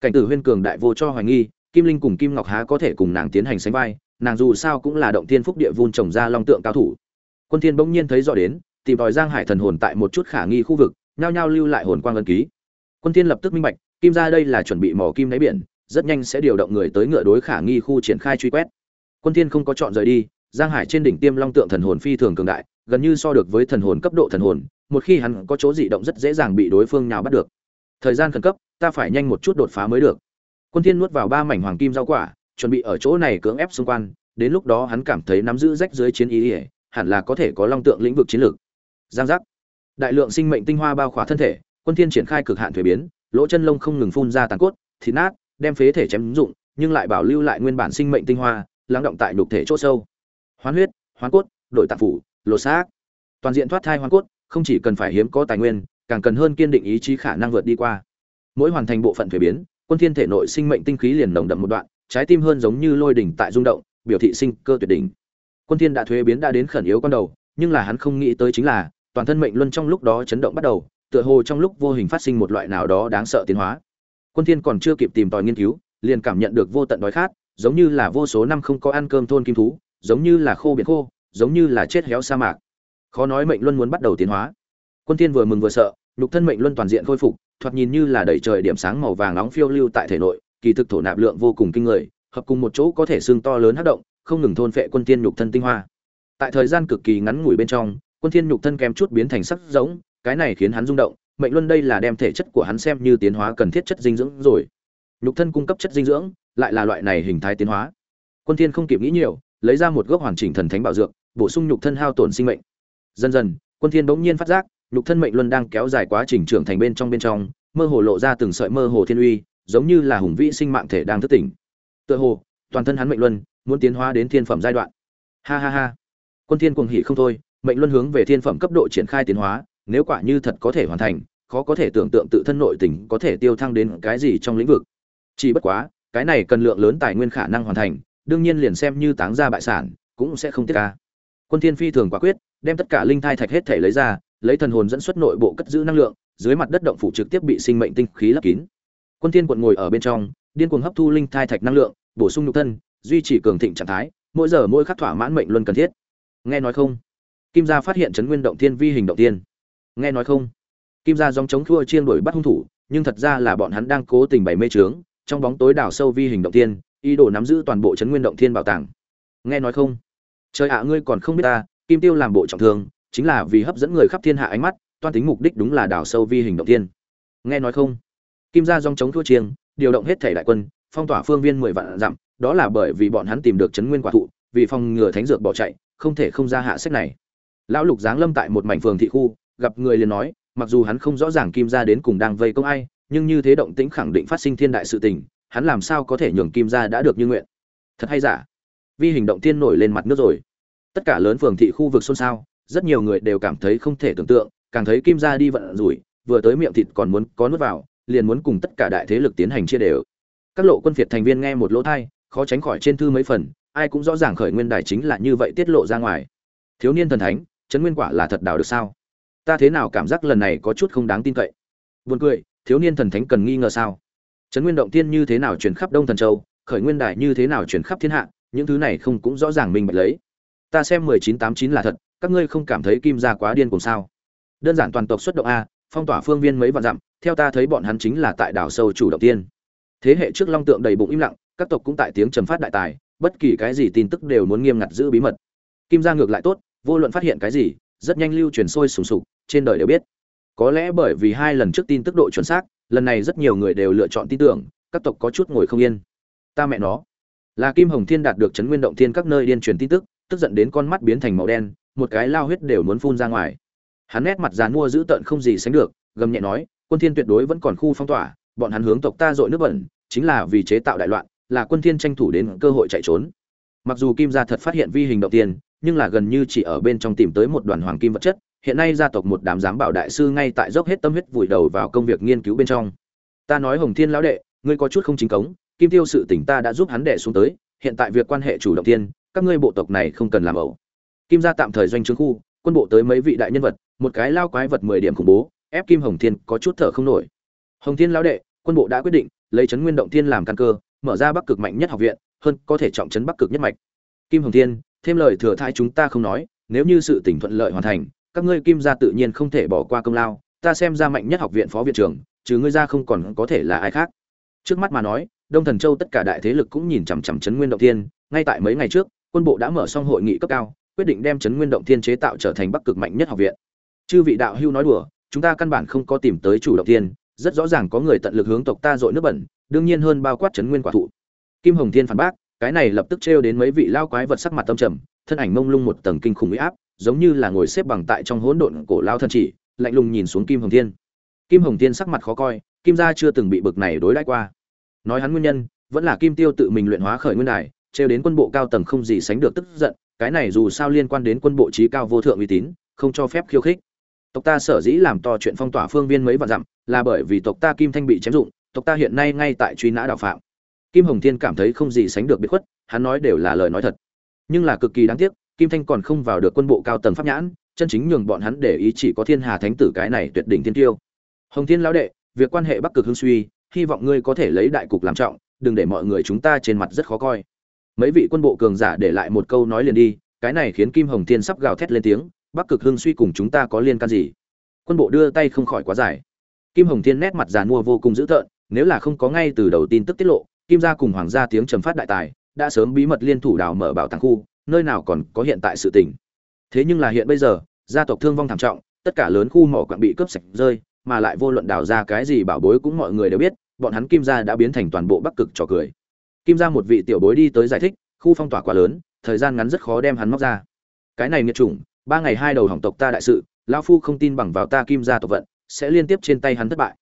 Cảnh tử huyên cường đại vô cho hoài nghi, kim linh cùng kim ngọc há có thể cùng nàng tiến hành sánh vai, nàng dù sao cũng là động thiên phúc địa vun trồng ra long tượng cao thủ. Quân thiên bỗng nhiên thấy rõ đến, tìm đòi giang hải thần hồn tại một chút khả nghi khu vực, nhao nhao lưu lại hồn quang ân ký. Quân thiên lập tức minh bạch, kim gia đây là chuẩn bị mỏ kim đáy biển, rất nhanh sẽ điều động người tới ngựa đối khả nghi khu triển khai truy quét. Quân thiên không có chọn rời đi, giang hải trên đỉnh tiêm long tượng thần hồn phi thường cường đại gần như so được với thần hồn cấp độ thần hồn, một khi hắn có chỗ dị động rất dễ dàng bị đối phương nhào bắt được. Thời gian khẩn cấp, ta phải nhanh một chút đột phá mới được. Quân thiên nuốt vào ba mảnh hoàng kim rau quả, chuẩn bị ở chỗ này cưỡng ép xung quanh, đến lúc đó hắn cảm thấy nắm giữ rách dưới chiến ý ỉa hẳn là có thể có long tượng lĩnh vực chiến lược. Giang giác. Đại lượng sinh mệnh tinh hoa bao khỏa thân thể, quân thiên triển khai cực hạn thuế biến, lỗ chân lông không ngừng phun ra tàn cốt, thịt nát, đem phế thể chém dụng, nhưng lại bảo lưu lại nguyên bản sinh mệnh tinh hoa, lắng động tại nhục thể chỗ sâu. Hoán huyết, hoán cốt, đội tạng phủ lột xác. Toàn diện thoát thai hoàn cốt, không chỉ cần phải hiếm có tài nguyên, càng cần hơn kiên định ý chí khả năng vượt đi qua. Mỗi hoàn thành bộ phận thuế biến, quân thiên thể nội sinh mệnh tinh khí liền nồng đậm một đoạn, trái tim hơn giống như lôi đỉnh tại rung động, biểu thị sinh cơ tuyệt đỉnh. Quân thiên đã thuế biến đã đến khẩn yếu con đầu, nhưng là hắn không nghĩ tới chính là, toàn thân mệnh luân trong lúc đó chấn động bắt đầu, tựa hồ trong lúc vô hình phát sinh một loại nào đó đáng sợ tiến hóa. Quân thiên còn chưa kịp tìm tòi nghiên cứu, liền cảm nhận được vô tận đói khát, giống như là vô số năm không có ăn cơm thôn kim thú, giống như là khô biển khô giống như là chết héo sa mạc. Khó nói mệnh luân muốn bắt đầu tiến hóa. Quân thiên vừa mừng vừa sợ, nhục thân mệnh luân toàn diện khôi phục, thoạt nhìn như là đầy trời điểm sáng màu vàng nóng phiêu lưu tại thể nội, kỳ thực thổ nạp lượng vô cùng kinh người, hợp cùng một chỗ có thể xương to lớn hấp động, không ngừng thôn phệ quân thiên nhục thân tinh hoa. Tại thời gian cực kỳ ngắn ngủi bên trong, quân thiên nhục thân kém chút biến thành sắc giống, cái này khiến hắn rung động, mệnh luân đây là đem thể chất của hắn xem như tiến hóa cần thiết chất dinh dưỡng rồi. Nhục thân cung cấp chất dinh dưỡng, lại là loại này hình thái tiến hóa. Quân thiên không kịp nghĩ nhiều, lấy ra một gốc hoàn chỉnh thần thánh bảo dược bổ sung nhục thân hao tổn sinh mệnh. Dần dần, quân thiên bỗng nhiên phát giác, nhục thân mệnh luân đang kéo dài quá trình trưởng thành bên trong bên trong, mơ hồ lộ ra từng sợi mơ hồ thiên uy, giống như là hùng vĩ sinh mạng thể đang thức tỉnh. Tựa hồ, toàn thân hắn mệnh luân muốn tiến hóa đến thiên phẩm giai đoạn. Ha ha ha. Quân thiên cuồng hỉ không thôi, mệnh luân hướng về thiên phẩm cấp độ triển khai tiến hóa, nếu quả như thật có thể hoàn thành, khó có thể tưởng tượng tự thân nội tình có thể tiêu thăng đến cái gì trong lĩnh vực. Chỉ bất quá, cái này cần lượng lớn tài nguyên khả năng hoàn thành, đương nhiên liền xem như táng ra bại sản, cũng sẽ không tiết ca quân thiên phi thường quả quyết, đem tất cả linh thai thạch hết thể lấy ra, lấy thần hồn dẫn xuất nội bộ cất giữ năng lượng, dưới mặt đất động phủ trực tiếp bị sinh mệnh tinh khí lấp kín. Quân thiên quận ngồi ở bên trong, điên cuồng hấp thu linh thai thạch năng lượng, bổ sung nhục thân, duy trì cường thịnh trạng thái, mỗi giờ mỗi khắc thỏa mãn mệnh luân cần thiết. Nghe nói không? Kim gia phát hiện chấn nguyên động thiên vi hình động tiên. Nghe nói không? Kim gia dòng chống khua chiên đuổi bắt hung thủ, nhưng thật ra là bọn hắn đang cố tình bày mê trướng trong bóng tối đào sâu vi hình động tiên, ý đồ nắm giữ toàn bộ chấn nguyên động thiên bảo tàng. Nghe nói không? Trời ạ à, ngươi còn không biết ta, kim tiêu làm bộ trọng thương, chính là vì hấp dẫn người khắp thiên hạ ánh mắt, toan tính mục đích đúng là đào sâu vi hình động tiên nghe nói không? Kim gia dòng chống thua chiêng, điều động hết thể đại quân, phong tỏa phương viên mười vạn dặm, đó là bởi vì bọn hắn tìm được chấn nguyên quả thụ, vì phòng ngừa thánh dược bỏ chạy, không thể không ra hạ sách này. Lão lục giáng lâm tại một mảnh phường thị khu, gặp người liền nói, mặc dù hắn không rõ ràng kim gia đến cùng đang vây công ai, nhưng như thế động tĩnh khẳng định phát sinh thiên đại sự tình, hắn làm sao có thể nhường kim gia đã được như nguyện. Thật hay giả? Vi hình động tiên nổi lên mặt nước rồi. Tất cả lớn phường thị khu vực xôn xao, rất nhiều người đều cảm thấy không thể tưởng tượng, càng thấy kim gia đi vận rủi, vừa tới miệng thịt còn muốn có nuốt vào, liền muốn cùng tất cả đại thế lực tiến hành chia đều. Các lộ quân phiệt thành viên nghe một lỗ thai khó tránh khỏi trên thư mấy phần, ai cũng rõ ràng khởi nguyên đài chính là như vậy tiết lộ ra ngoài. Thiếu niên thần thánh chấn nguyên quả là thật đào được sao? Ta thế nào cảm giác lần này có chút không đáng tin cậy? Buồn cười, thiếu niên thần thánh cần nghi ngờ sao? Trấn nguyên động tiên như thế nào chuyển khắp đông thần châu, khởi nguyên đài như thế nào chuyển khắp thiên hạ những thứ này không cũng rõ ràng mình bạch lấy. Ta xem mười chín tám chín là thật, các ngươi không cảm thấy kim gia quá điên cùng sao? Đơn giản toàn tộc xuất động a, phong tỏa phương viên mấy vạn dặm, theo ta thấy bọn hắn chính là tại đảo sâu chủ động tiên. Thế hệ trước long tượng đầy bụng im lặng, các tộc cũng tại tiếng trầm phát đại tài, bất kỳ cái gì tin tức đều muốn nghiêm ngặt giữ bí mật. Kim gia ngược lại tốt, vô luận phát hiện cái gì, rất nhanh lưu truyền sôi sùng sục, trên đời đều biết. Có lẽ bởi vì hai lần trước tin tức độ chuẩn xác, lần này rất nhiều người đều lựa chọn tin tưởng, các tộc có chút ngồi không yên. Ta mẹ nó là kim hồng thiên đạt được chấn nguyên động thiên các nơi điên truyền tin tức tức giận đến con mắt biến thành màu đen, một cái lao huyết đều muốn phun ra ngoài. Hắn nét mặt dàn mua dữ tợn không gì sánh được, gầm nhẹ nói, quân thiên tuyệt đối vẫn còn khu phong tỏa, bọn hắn hướng tộc ta dội nước bẩn, chính là vì chế tạo đại loạn, là quân thiên tranh thủ đến cơ hội chạy trốn. Mặc dù kim gia thật phát hiện vi hình động tiên, nhưng là gần như chỉ ở bên trong tìm tới một đoàn hoàng kim vật chất, hiện nay gia tộc một đám giám bảo đại sư ngay tại dốc hết tâm huyết vùi đầu vào công việc nghiên cứu bên trong. Ta nói hồng thiên lão đệ, ngươi có chút không chính cống kim tiêu sự tỉnh ta đã giúp hắn đệ xuống tới, hiện tại việc quan hệ chủ động tiên, các ngươi bộ tộc này không cần làm ẩu. Kim gia tạm thời doanh trướng khu, quân bộ tới mấy vị đại nhân vật, một cái lao quái vật mười điểm khủng bố, ép kim hồng thiên có chút thở không nổi. Hồng thiên lão đệ, quân bộ đã quyết định, lấy chấn nguyên động thiên làm căn cơ, mở ra bắc cực mạnh nhất học viện, hơn có thể trọng trấn bắc cực nhất mạch. Kim hồng thiên, thêm lời thừa thai chúng ta không nói, nếu như sự tỉnh thuận lợi hoàn thành, các ngươi kim gia tự nhiên không thể bỏ qua công lao, ta xem ra mạnh nhất học viện phó viện trưởng, trừ ngươi ra không còn có thể là ai khác. Trước mắt mà nói đông thần châu tất cả đại thế lực cũng nhìn chằm chằm chấn nguyên động thiên, ngay tại mấy ngày trước, quân bộ đã mở xong hội nghị cấp cao, quyết định đem chấn nguyên động thiên chế tạo trở thành bắc cực mạnh nhất học viện. Chư vị đạo hưu nói đùa, chúng ta căn bản không có tìm tới chủ động thiên, rất rõ ràng có người tận lực hướng tộc ta dội nước bẩn, đương nhiên hơn bao quát chấn nguyên quả thụ. Kim hồng thiên phản bác, cái này lập tức trêu đến mấy vị lao quái vật sắc mặt tâm trầm, thân ảnh mông lung một tầng kinh khủng uy áp, giống như là ngồi xếp bằng tại trong hỗn độn cổ lao thần chỉ, lạnh lùng nhìn xuống kim hồng thiên. Kim hồng thiên sắc mặt khó coi, kim gia chưa từng bị bực này đối đãi qua nói hắn nguyên nhân, vẫn là kim tiêu tự mình luyện hóa khởi nguyên đài, trêu đến quân bộ cao tầng không gì sánh được tức giận, cái này dù sao liên quan đến quân bộ trí cao vô thượng uy tín, không cho phép khiêu khích. Tộc ta sở dĩ làm to chuyện phong tỏa phương viên mấy vạn dặm, là bởi vì tộc ta kim thanh bị chém dụng, tộc ta hiện nay ngay tại truy nã đạo phạm. Kim hồng thiên cảm thấy không gì sánh được biệt khuất, hắn nói đều là lời nói thật. Nhưng là cực kỳ đáng tiếc, kim thanh còn không vào được quân bộ cao tầng pháp nhãn, chân chính nhường bọn hắn để ý chỉ có thiên hà thánh tử cái này tuyệt đỉnh thiên tiêu. Hồng thiên lão đệ, việc quan hệ bắc cực hương suy hy vọng ngươi có thể lấy đại cục làm trọng, đừng để mọi người chúng ta trên mặt rất khó coi. Mấy vị quân bộ cường giả để lại một câu nói liền đi, cái này khiến kim hồng thiên sắp gào thét lên tiếng, bắc cực hưng suy cùng chúng ta có liên can gì? Quân bộ đưa tay không khỏi quá dài. Kim hồng thiên nét mặt giàn mua vô cùng dữ tợn, nếu là không có ngay từ đầu tin tức tiết lộ, kim gia cùng hoàng gia tiếng trầm phát đại tài, đã sớm bí mật liên thủ đào mở bảo tàng khu, nơi nào còn có hiện tại sự tình. Thế nhưng là hiện bây giờ, gia tộc thương vong thảm trọng, tất cả lớn khu mỏ quặng bị cướp sạch rơi, mà lại vô luận đào ra cái gì bảo bối cũng mọi người đều biết bọn hắn kim gia đã biến thành toàn bộ bắc cực trò cười. Kim gia một vị tiểu bối đi tới giải thích, khu phong tỏa quá lớn, thời gian ngắn rất khó đem hắn móc ra. Cái này nghiệt chủng, ba ngày hai đầu hỏng tộc ta đại sự, lão phu không tin bằng vào ta kim gia tộc vận, sẽ liên tiếp trên tay hắn thất bại.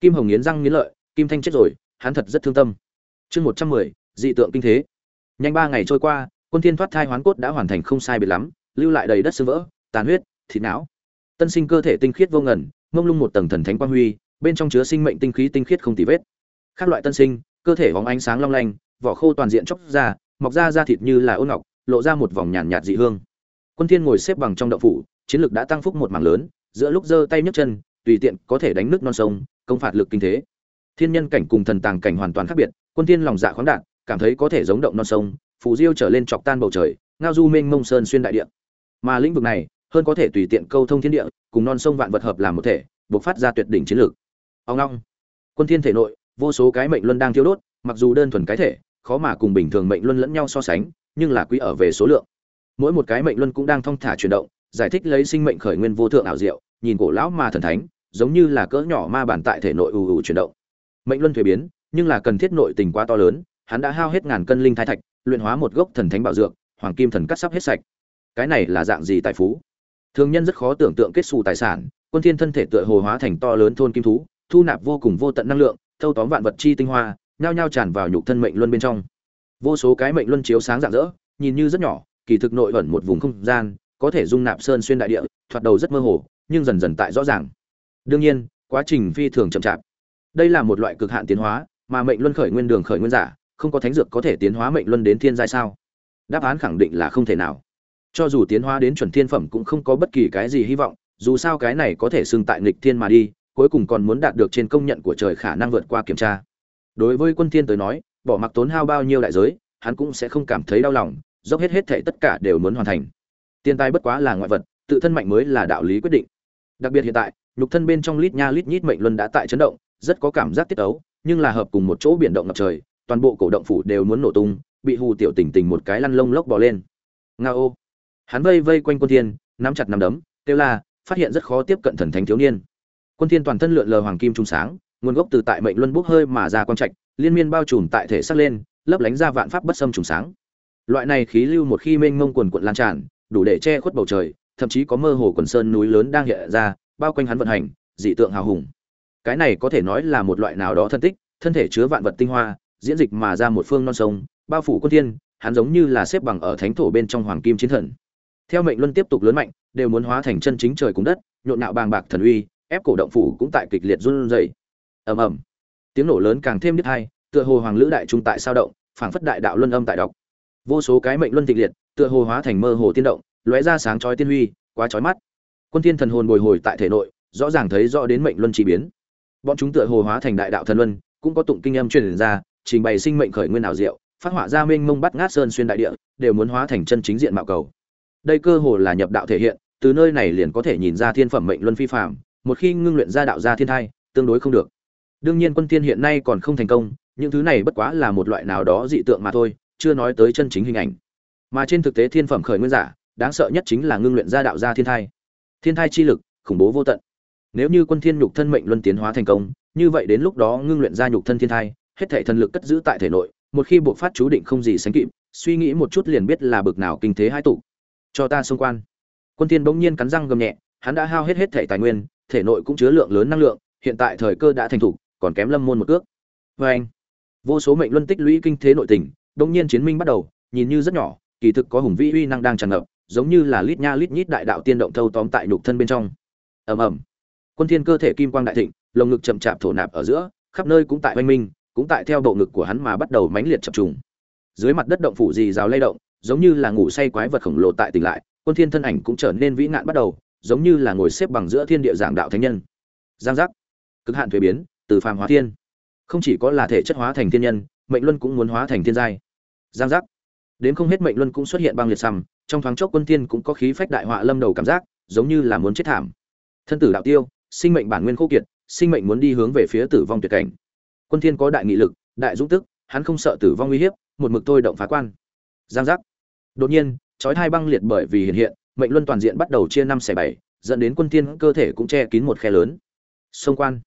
Kim hồng nghiến răng nghiến lợi, kim thanh chết rồi, hắn thật rất thương tâm. Chương một trăm mười, dị tượng kinh thế. Nhanh ba ngày trôi qua, quân thiên thoát thai hoán cốt đã hoàn thành không sai biệt lắm, lưu lại đầy đất xương vỡ, tàn huyết, thịt não. Tân sinh cơ thể tinh khiết vô ngần, mông lung một tầng thần thánh quang huy bên trong chứa sinh mệnh tinh khí tinh khiết không tì vết. Khác loại tân sinh, cơ thể hóng ánh sáng long lanh, vỏ khô toàn diện chóc ra, mọc ra da thịt như là ôn ngọc, lộ ra một vòng nhàn nhạt dị hương. Quân thiên ngồi xếp bằng trong động phủ, chiến lực đã tăng phúc một mảng lớn, giữa lúc giơ tay nhấc chân, tùy tiện có thể đánh nước non sông, công phạt lực kinh thế. Thiên nhân cảnh cùng thần tàng cảnh hoàn toàn khác biệt, quân thiên lòng dạ khoáng đạt, cảm thấy có thể giống động non sông, phù diêu trở lên chọc tan bầu trời, ngao du mênh mông sơn xuyên đại địa. Mà lĩnh vực này, hơn có thể tùy tiện câu thông thiên địa, cùng non sông vạn vật hợp làm một thể, bộc phát ra tuyệt đỉnh chiến lược ông long quân thiên thể nội, vô số cái mệnh luân đang thiêu đốt, mặc dù đơn thuần cái thể, khó mà cùng bình thường mệnh luân lẫn nhau so sánh, nhưng là quý ở về số lượng. Mỗi một cái mệnh luân cũng đang thong thả chuyển động, giải thích lấy sinh mệnh khởi nguyên vô thượng ảo diệu, nhìn cổ lão ma thần thánh, giống như là cỡ nhỏ ma bản tại thể nội ù ù chuyển động. Mệnh luân thuế biến, nhưng là cần thiết nội tình quá to lớn, hắn đã hao hết ngàn cân linh thái thạch, luyện hóa một gốc thần thánh bảo dược, hoàng kim thần cắt sắp hết sạch. Cái này là dạng gì tài phú? Thường nhân rất khó tưởng tượng kết xù tài sản, quân thiên thân thể tựa hồ hóa thành to lớn thôn kim thú thu nạp vô cùng vô tận năng lượng, thâu tóm vạn vật chi tinh hoa, nhao nhao tràn vào nhục thân mệnh luân bên trong. Vô số cái mệnh luân chiếu sáng rạng rỡ, nhìn như rất nhỏ, kỳ thực nội ẩn một vùng không gian, có thể dung nạp sơn xuyên đại địa, thoạt đầu rất mơ hồ, nhưng dần dần tại rõ ràng. Đương nhiên, quá trình phi thường chậm chạp. Đây là một loại cực hạn tiến hóa, mà mệnh luân khởi nguyên đường khởi nguyên giả, không có thánh dược có thể tiến hóa mệnh luân đến thiên giai sao? Đáp án khẳng định là không thể nào. Cho dù tiến hóa đến chuẩn thiên phẩm cũng không có bất kỳ cái gì hy vọng, dù sao cái này có thể xưng tại nghịch thiên mà đi cuối cùng còn muốn đạt được trên công nhận của trời khả năng vượt qua kiểm tra. Đối với quân thiên tới nói, bỏ mặc tốn hao bao nhiêu đại giới, hắn cũng sẽ không cảm thấy đau lòng, dốc hết hết thảy tất cả đều muốn hoàn thành. Tiên tai bất quá là ngoại vật, tự thân mạnh mới là đạo lý quyết định. Đặc biệt hiện tại, nhục thân bên trong lít nha lít nhít mệnh luân đã tại chấn động, rất có cảm giác tiết ấu, nhưng là hợp cùng một chỗ biển động ngập trời, toàn bộ cổ động phủ đều muốn nổ tung, bị hù tiểu tỉnh tình một cái lăn lông lốc bò lên. Nga ô. Hắn vây vây quanh quân thiên, nắm chặt nắm đấm, kêu la, phát hiện rất khó tiếp cận thần thánh thiếu niên quân thiên toàn thân lượn lờ hoàng kim trung sáng, nguồn gốc từ tại mệnh luân bốc hơi mà ra quang trạch, liên miên bao trùm tại thể sắc lên, lấp lánh ra vạn pháp bất xâm trùng sáng. Loại này khí lưu một khi mênh mông quần quận lan tràn, đủ để che khuất bầu trời, thậm chí có mơ hồ quần sơn núi lớn đang hiện ra, bao quanh hắn vận hành, dị tượng hào hùng. Cái này có thể nói là một loại nào đó thân tích, thân thể chứa vạn vật tinh hoa, diễn dịch mà ra một phương non sông, bao phủ quân thiên, hắn giống như là xếp bằng ở thánh thổ bên trong hoàng kim chiến thần. Theo mệnh luân tiếp tục lớn mạnh, đều muốn hóa thành chân chính trời cùng đất, nhộn nạo bàng bạc thần uy ép cổ động phủ cũng tại kịch liệt run rẩy. Ầm ầm. Tiếng nổ lớn càng thêm đứt hay tựa hồ hoàng lữ đại trung tại sao động, phảng phất đại đạo luân âm tại đọc. Vô số cái mệnh luân tịch liệt, tựa hồ hóa thành mơ hồ tiên động, lóe ra sáng chói tiên huy, quá chói mắt. Quân thiên thần hồn bồi hồi tại thể nội, rõ ràng thấy rõ đến mệnh luân chi biến. Bọn chúng tựa hồ hóa thành đại đạo thần luân, cũng có tụng kinh âm truyền ra, trình bày sinh mệnh khởi nguyên ảo diệu, phát họa ra mênh mông bắt ngát sơn xuyên đại địa, đều muốn hóa thành chân chính diện mạo cầu. Đây cơ hồ là nhập đạo thể hiện, từ nơi này liền có thể nhìn ra thiên phẩm mệnh luân phi phàm một khi ngưng luyện ra đạo gia thiên thai, tương đối không được. Đương nhiên quân thiên hiện nay còn không thành công, những thứ này bất quá là một loại nào đó dị tượng mà thôi, chưa nói tới chân chính hình ảnh. Mà trên thực tế thiên phẩm khởi nguyên giả, đáng sợ nhất chính là ngưng luyện ra đạo gia thiên thai. Thiên thai chi lực, khủng bố vô tận. Nếu như quân thiên nhục thân mệnh luân tiến hóa thành công, như vậy đến lúc đó ngưng luyện ra nhục thân thiên thai, hết thể thần lực cất giữ tại thể nội, một khi buộc phát chú định không gì sánh kịp, suy nghĩ một chút liền biết là bực nào kinh thế hai tụ. Cho ta xung quan. Quân thiên bỗng nhiên cắn răng gầm nhẹ, hắn đã hao hết hết thể tài nguyên thể nội cũng chứa lượng lớn năng lượng, hiện tại thời cơ đã thành thủ, còn kém lâm môn một cước. Với anh, vô số mệnh luân tích lũy kinh thế nội tình, đột nhiên chiến minh bắt đầu, nhìn như rất nhỏ, kỳ thực có hùng vĩ uy năng đang tràn ngập, giống như là lít nha lít nhít đại đạo tiên động thâu tóm tại nhục thân bên trong. Ầm ầm. Quân thiên cơ thể kim quang đại thịnh, lồng ngực chậm chạp thổ nạp ở giữa, khắp nơi cũng tại oanh minh, cũng tại theo bộ ngực của hắn mà bắt đầu mãnh liệt chập trùng. Dưới mặt đất động phủ gì rào lay động, giống như là ngủ say quái vật khổng lồ tại tỉnh lại, quân thiên thân ảnh cũng trở nên vĩ ngạn bắt đầu giống như là ngồi xếp bằng giữa thiên địa giảng đạo thánh nhân. Giang giác. Cực hạn thuế biến từ phàm hóa thiên. Không chỉ có là thể chất hóa thành thiên nhân mệnh luân cũng muốn hóa thành thiên giai. Giang giác. Đến không hết mệnh luân cũng xuất hiện băng liệt sầm, trong thoáng chốc quân thiên cũng có khí phách đại họa lâm đầu cảm giác giống như là muốn chết thảm. Thân tử đạo tiêu sinh mệnh bản nguyên khô kiệt sinh mệnh muốn đi hướng về phía tử vong tuyệt cảnh. Quân thiên có đại nghị lực đại dũng tức hắn không sợ tử vong nguy hiểm, một mực thôi động phá quan. Giang giác. Đột nhiên chói hai băng liệt bởi vì hiện hiện mệnh luân toàn diện bắt đầu chia năm xẻ bảy, dẫn đến quân thiên cơ thể cũng che kín một khe lớn. Xông quan.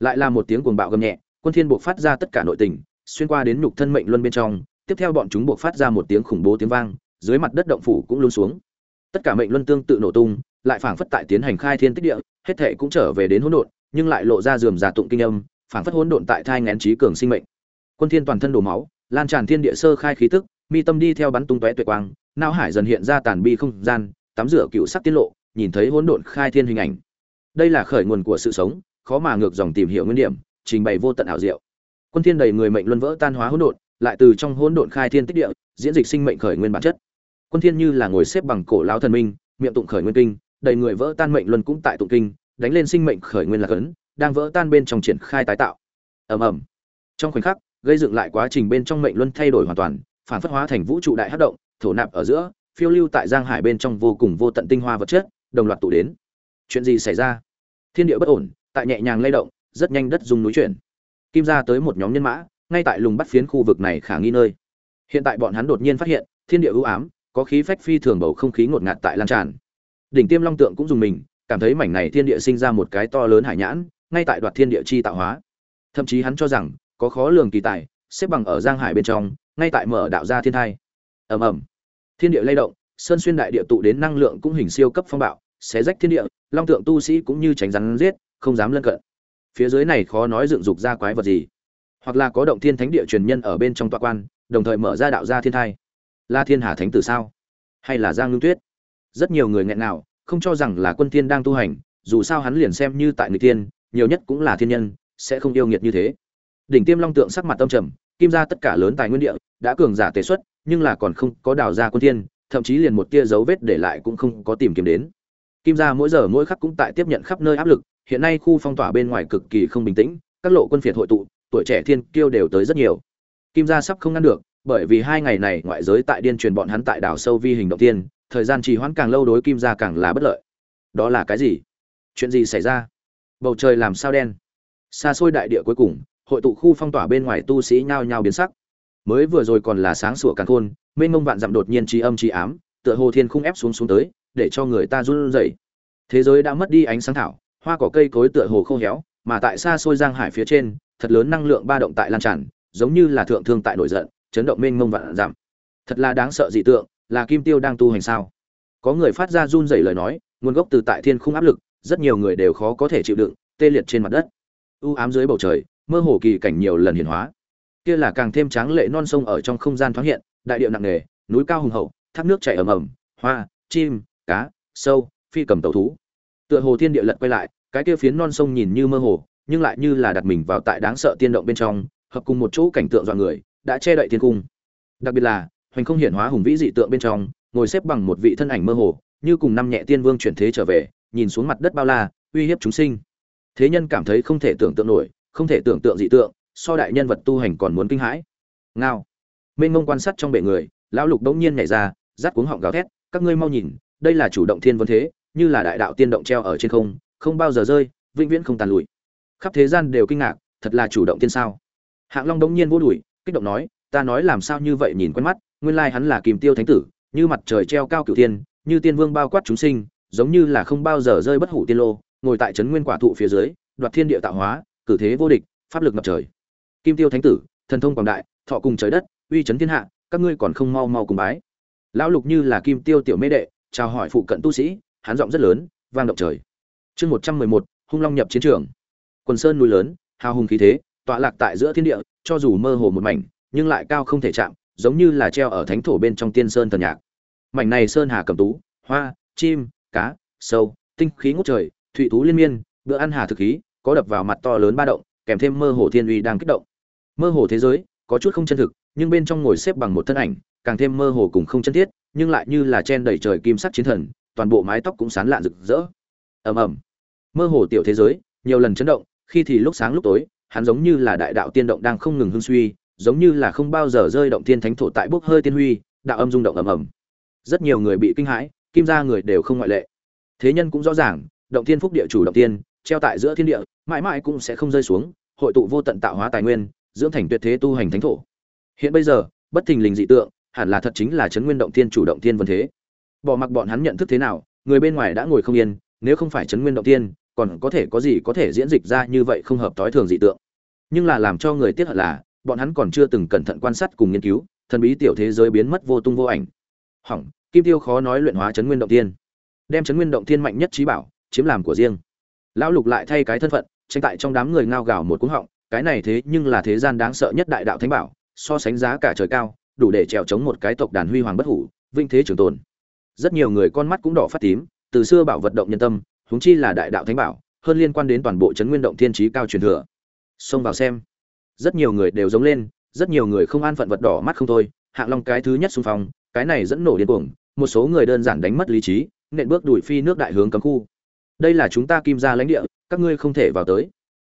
Lại là một tiếng cuồng bạo gầm nhẹ, quân thiên buộc phát ra tất cả nội tình, xuyên qua đến nhục thân mệnh luân bên trong, tiếp theo bọn chúng buộc phát ra một tiếng khủng bố tiếng vang, dưới mặt đất động phủ cũng luôn xuống. Tất cả mệnh luân tương tự nổ tung, lại phảng phất tại tiến hành khai thiên tích địa, hết thề cũng trở về đến hỗn độn, nhưng lại lộ ra dườm giả tụng kinh âm, phảng phất hỗn độn tại thai ngén trí cường sinh mệnh. Quân thiên toàn thân đổ máu, lan tràn thiên địa sơ khai khí tức, mi tâm đi theo bắn tung tóe tuyệt quang, não hải dần hiện ra tàn bi không gian tắm rửa cựu sắc tiết lộ, nhìn thấy hỗn độn khai thiên hình ảnh. Đây là khởi nguồn của sự sống, khó mà ngược dòng tìm hiểu nguyên điểm, trình bày vô tận ảo diệu. Quân thiên đầy người mệnh luân vỡ tan hóa hỗn độn, lại từ trong hỗn độn khai thiên tích địa, diễn dịch sinh mệnh khởi nguyên bản chất. Quân thiên như là ngồi xếp bằng cổ lão thần minh, miệng tụng khởi nguyên kinh, đầy người vỡ tan mệnh luân cũng tại tụng kinh, đánh lên sinh mệnh khởi nguyên là cấn, đang vỡ tan bên trong triển khai tái tạo. Ầm ầm. Trong khoảnh khắc, gây dựng lại quá trình bên trong mệnh luân thay đổi hoàn toàn, phản phất hóa thành vũ trụ đại hấp động, thổ nạp ở giữa phiêu lưu tại giang hải bên trong vô cùng vô tận tinh hoa vật chất, đồng loạt tụ đến. Chuyện gì xảy ra? Thiên địa bất ổn, tại nhẹ nhàng lay động, rất nhanh đất dùng núi chuyển. Kim ra tới một nhóm nhân mã, ngay tại lùng bắt phiến khu vực này khả nghi nơi. Hiện tại bọn hắn đột nhiên phát hiện, thiên địa ưu ám, có khí phách phi thường bầu không khí ngột ngạt tại lan tràn. Đỉnh tiêm long tượng cũng dùng mình, cảm thấy mảnh này thiên địa sinh ra một cái to lớn hải nhãn, ngay tại đoạt thiên địa chi tạo hóa. Thậm chí hắn cho rằng, có khó lường kỳ tài, xếp bằng ở giang hải bên trong, ngay tại mở đạo gia thiên thai. Ầm ầm thiên địa lay động, sơn xuyên đại địa tụ đến năng lượng cũng hình siêu cấp phong bạo, xé rách thiên địa, long tượng tu sĩ cũng như tránh rắn giết, không dám lân cận. Phía dưới này khó nói dựng dục ra quái vật gì? Hoặc là có động thiên thánh địa truyền nhân ở bên trong tọa quan, đồng thời mở ra đạo gia thiên thai. La thiên hà thánh tử sao? Hay là giang ngưng tuyết? Rất nhiều người nghẹn nào không cho rằng là quân thiên đang tu hành, dù sao hắn liền xem như tại người tiên nhiều nhất cũng là thiên nhân, sẽ không yêu nghiệt như thế. Đỉnh tiêm long tượng sắc mặt tâm trầm, kim ra tất cả lớn tài nguyên địa, đã cường giả tế xuất nhưng là còn không có đào ra quân thiên, thậm chí liền một tia dấu vết để lại cũng không có tìm kiếm đến. Kim gia mỗi giờ mỗi khắc cũng tại tiếp nhận khắp nơi áp lực, hiện nay khu phong tỏa bên ngoài cực kỳ không bình tĩnh, các lộ quân phiệt hội tụ, tuổi trẻ thiên kiêu đều tới rất nhiều. Kim gia sắp không ngăn được, bởi vì hai ngày này ngoại giới tại điên truyền bọn hắn tại đảo sâu vi hình động tiên, thời gian trì hoãn càng lâu đối kim gia càng là bất lợi. Đó là cái gì? Chuyện gì xảy ra? Bầu trời làm sao đen? Xa xôi đại địa cuối cùng, hội tụ khu phong tỏa bên ngoài tu sĩ nhao nhao biến sắc mới vừa rồi còn là sáng sủa càng khôn, mênh mông vạn dặm đột nhiên trí âm trí ám, tựa hồ thiên khung ép xuống xuống tới, để cho người ta run rẩy. Thế giới đã mất đi ánh sáng thảo, hoa cỏ cây cối tựa hồ khô héo, mà tại xa xôi giang hải phía trên, thật lớn năng lượng ba động tại lan tràn, giống như là thượng thương tại nổi giận, chấn động mênh mông vạn dặm. Thật là đáng sợ dị tượng, là kim tiêu đang tu hành sao? Có người phát ra run rẩy lời nói, nguồn gốc từ tại thiên khung áp lực, rất nhiều người đều khó có thể chịu đựng, tê liệt trên mặt đất. U ám dưới bầu trời, mơ hồ kỳ cảnh nhiều lần hiển hóa kia là càng thêm tráng lệ non sông ở trong không gian thoáng hiện, đại điệu nặng nề, núi cao hùng hậu, thác nước chảy ầm ầm, hoa, chim, cá, sâu, phi cầm tàu thú. Tựa hồ thiên địa lật quay lại, cái kia phiến non sông nhìn như mơ hồ, nhưng lại như là đặt mình vào tại đáng sợ tiên động bên trong, hợp cùng một chỗ cảnh tượng dọa người, đã che đậy thiên cung. Đặc biệt là, hoành không hiển hóa hùng vĩ dị tượng bên trong, ngồi xếp bằng một vị thân ảnh mơ hồ, như cùng năm nhẹ tiên vương chuyển thế trở về, nhìn xuống mặt đất bao la, uy hiếp chúng sinh. Thế nhân cảm thấy không thể tưởng tượng nổi, không thể tưởng tượng dị tượng so đại nhân vật tu hành còn muốn kinh hãi. Ngao. Mênh mông quan sát trong bệ người, lão lục đống nhiên nhảy ra, rát cuống họng gào thét, các ngươi mau nhìn, đây là chủ động thiên vấn thế, như là đại đạo tiên động treo ở trên không không bao giờ rơi, vĩnh viễn không tàn lụi. Khắp thế gian đều kinh ngạc, thật là chủ động tiên sao? Hạng long đống nhiên vô đuổi, kích động nói, ta nói làm sao như vậy nhìn quen mắt, nguyên lai hắn là kìm tiêu thánh tử, như mặt trời treo cao cửu thiên, như tiên vương bao quát chúng sinh, giống như là không bao giờ rơi bất hủ tiên lô, ngồi tại trấn nguyên quả thụ phía dưới, đoạt thiên địa tạo hóa, cử thế vô địch, pháp lực ngập trời kim tiêu thánh tử, thần thông quảng đại, thọ cùng trời đất, uy chấn thiên hạ, các ngươi còn không mau mau cùng bái. Lão lục như là kim tiêu tiểu mê đệ, chào hỏi phụ cận tu sĩ, hán giọng rất lớn, vang động trời. Chương một trăm mười một, hung long nhập chiến trường. Quần sơn núi lớn, hào hùng khí thế, tọa lạc tại giữa thiên địa, cho dù mơ hồ một mảnh, nhưng lại cao không thể chạm, giống như là treo ở thánh thổ bên trong tiên sơn thần nhạc. Mảnh này sơn hà cầm tú, hoa, chim, cá, sâu, tinh khí ngút trời, thụy tú liên miên, bữa ăn hà thực khí, có đập vào mặt to lớn ba động, kèm thêm mơ hồ thiên uy đang kích động mơ hồ thế giới, có chút không chân thực, nhưng bên trong ngồi xếp bằng một thân ảnh, càng thêm mơ hồ cùng không chân thiết, nhưng lại như là chen đầy trời kim sắc chiến thần, toàn bộ mái tóc cũng sán lạn rực rỡ. Ầm ầm. Mơ hồ tiểu thế giới, nhiều lần chấn động, khi thì lúc sáng lúc tối, hắn giống như là đại đạo tiên động đang không ngừng hưng suy, giống như là không bao giờ rơi động tiên thánh thổ tại bốc hơi tiên huy, đạo âm rung động ầm ầm. Rất nhiều người bị kinh hãi, kim gia người đều không ngoại lệ. Thế nhân cũng rõ ràng, động tiên phúc địa chủ động tiên, treo tại giữa thiên địa, mãi mãi cũng sẽ không rơi xuống, hội tụ vô tận tạo hóa tài nguyên dưỡng thành tuyệt thế tu hành thánh thổ. Hiện bây giờ, bất thình lình dị tượng, hẳn là thật chính là chấn nguyên động thiên chủ động thiên vân thế. Bỏ mặc bọn hắn nhận thức thế nào, người bên ngoài đã ngồi không yên, nếu không phải chấn nguyên động thiên, còn có thể có gì có thể diễn dịch ra như vậy không hợp tối thường dị tượng. Nhưng là làm cho người tiếc hận là, bọn hắn còn chưa từng cẩn thận quan sát cùng nghiên cứu, thần bí tiểu thế giới biến mất vô tung vô ảnh. Hỏng, kim tiêu khó nói luyện hóa chấn nguyên động thiên. Đem chấn nguyên động thiên mạnh nhất trí bảo, chiếm làm của riêng. Lão lục lại thay cái thân phận, tranh tại trong đám người ngao gào một cú họng cái này thế nhưng là thế gian đáng sợ nhất đại đạo thánh bảo, so sánh giá cả trời cao, đủ để trèo chống một cái tộc đàn huy hoàng bất hủ, vinh thế trường tồn. Rất nhiều người con mắt cũng đỏ phát tím, từ xưa bảo vật động nhân tâm, huống chi là đại đạo thánh bảo, hơn liên quan đến toàn bộ chấn nguyên động thiên trí cao truyền thừa. Xông vào xem. Rất nhiều người đều giống lên, rất nhiều người không an phận vật đỏ mắt không thôi, hạng long cái thứ nhất xung phong, cái này dẫn nổ điên cuồng, một số người đơn giản đánh mất lý trí, nện bước đuổi phi nước đại hướng cấm khu. Đây là chúng ta kim gia lãnh địa, các ngươi không thể vào tới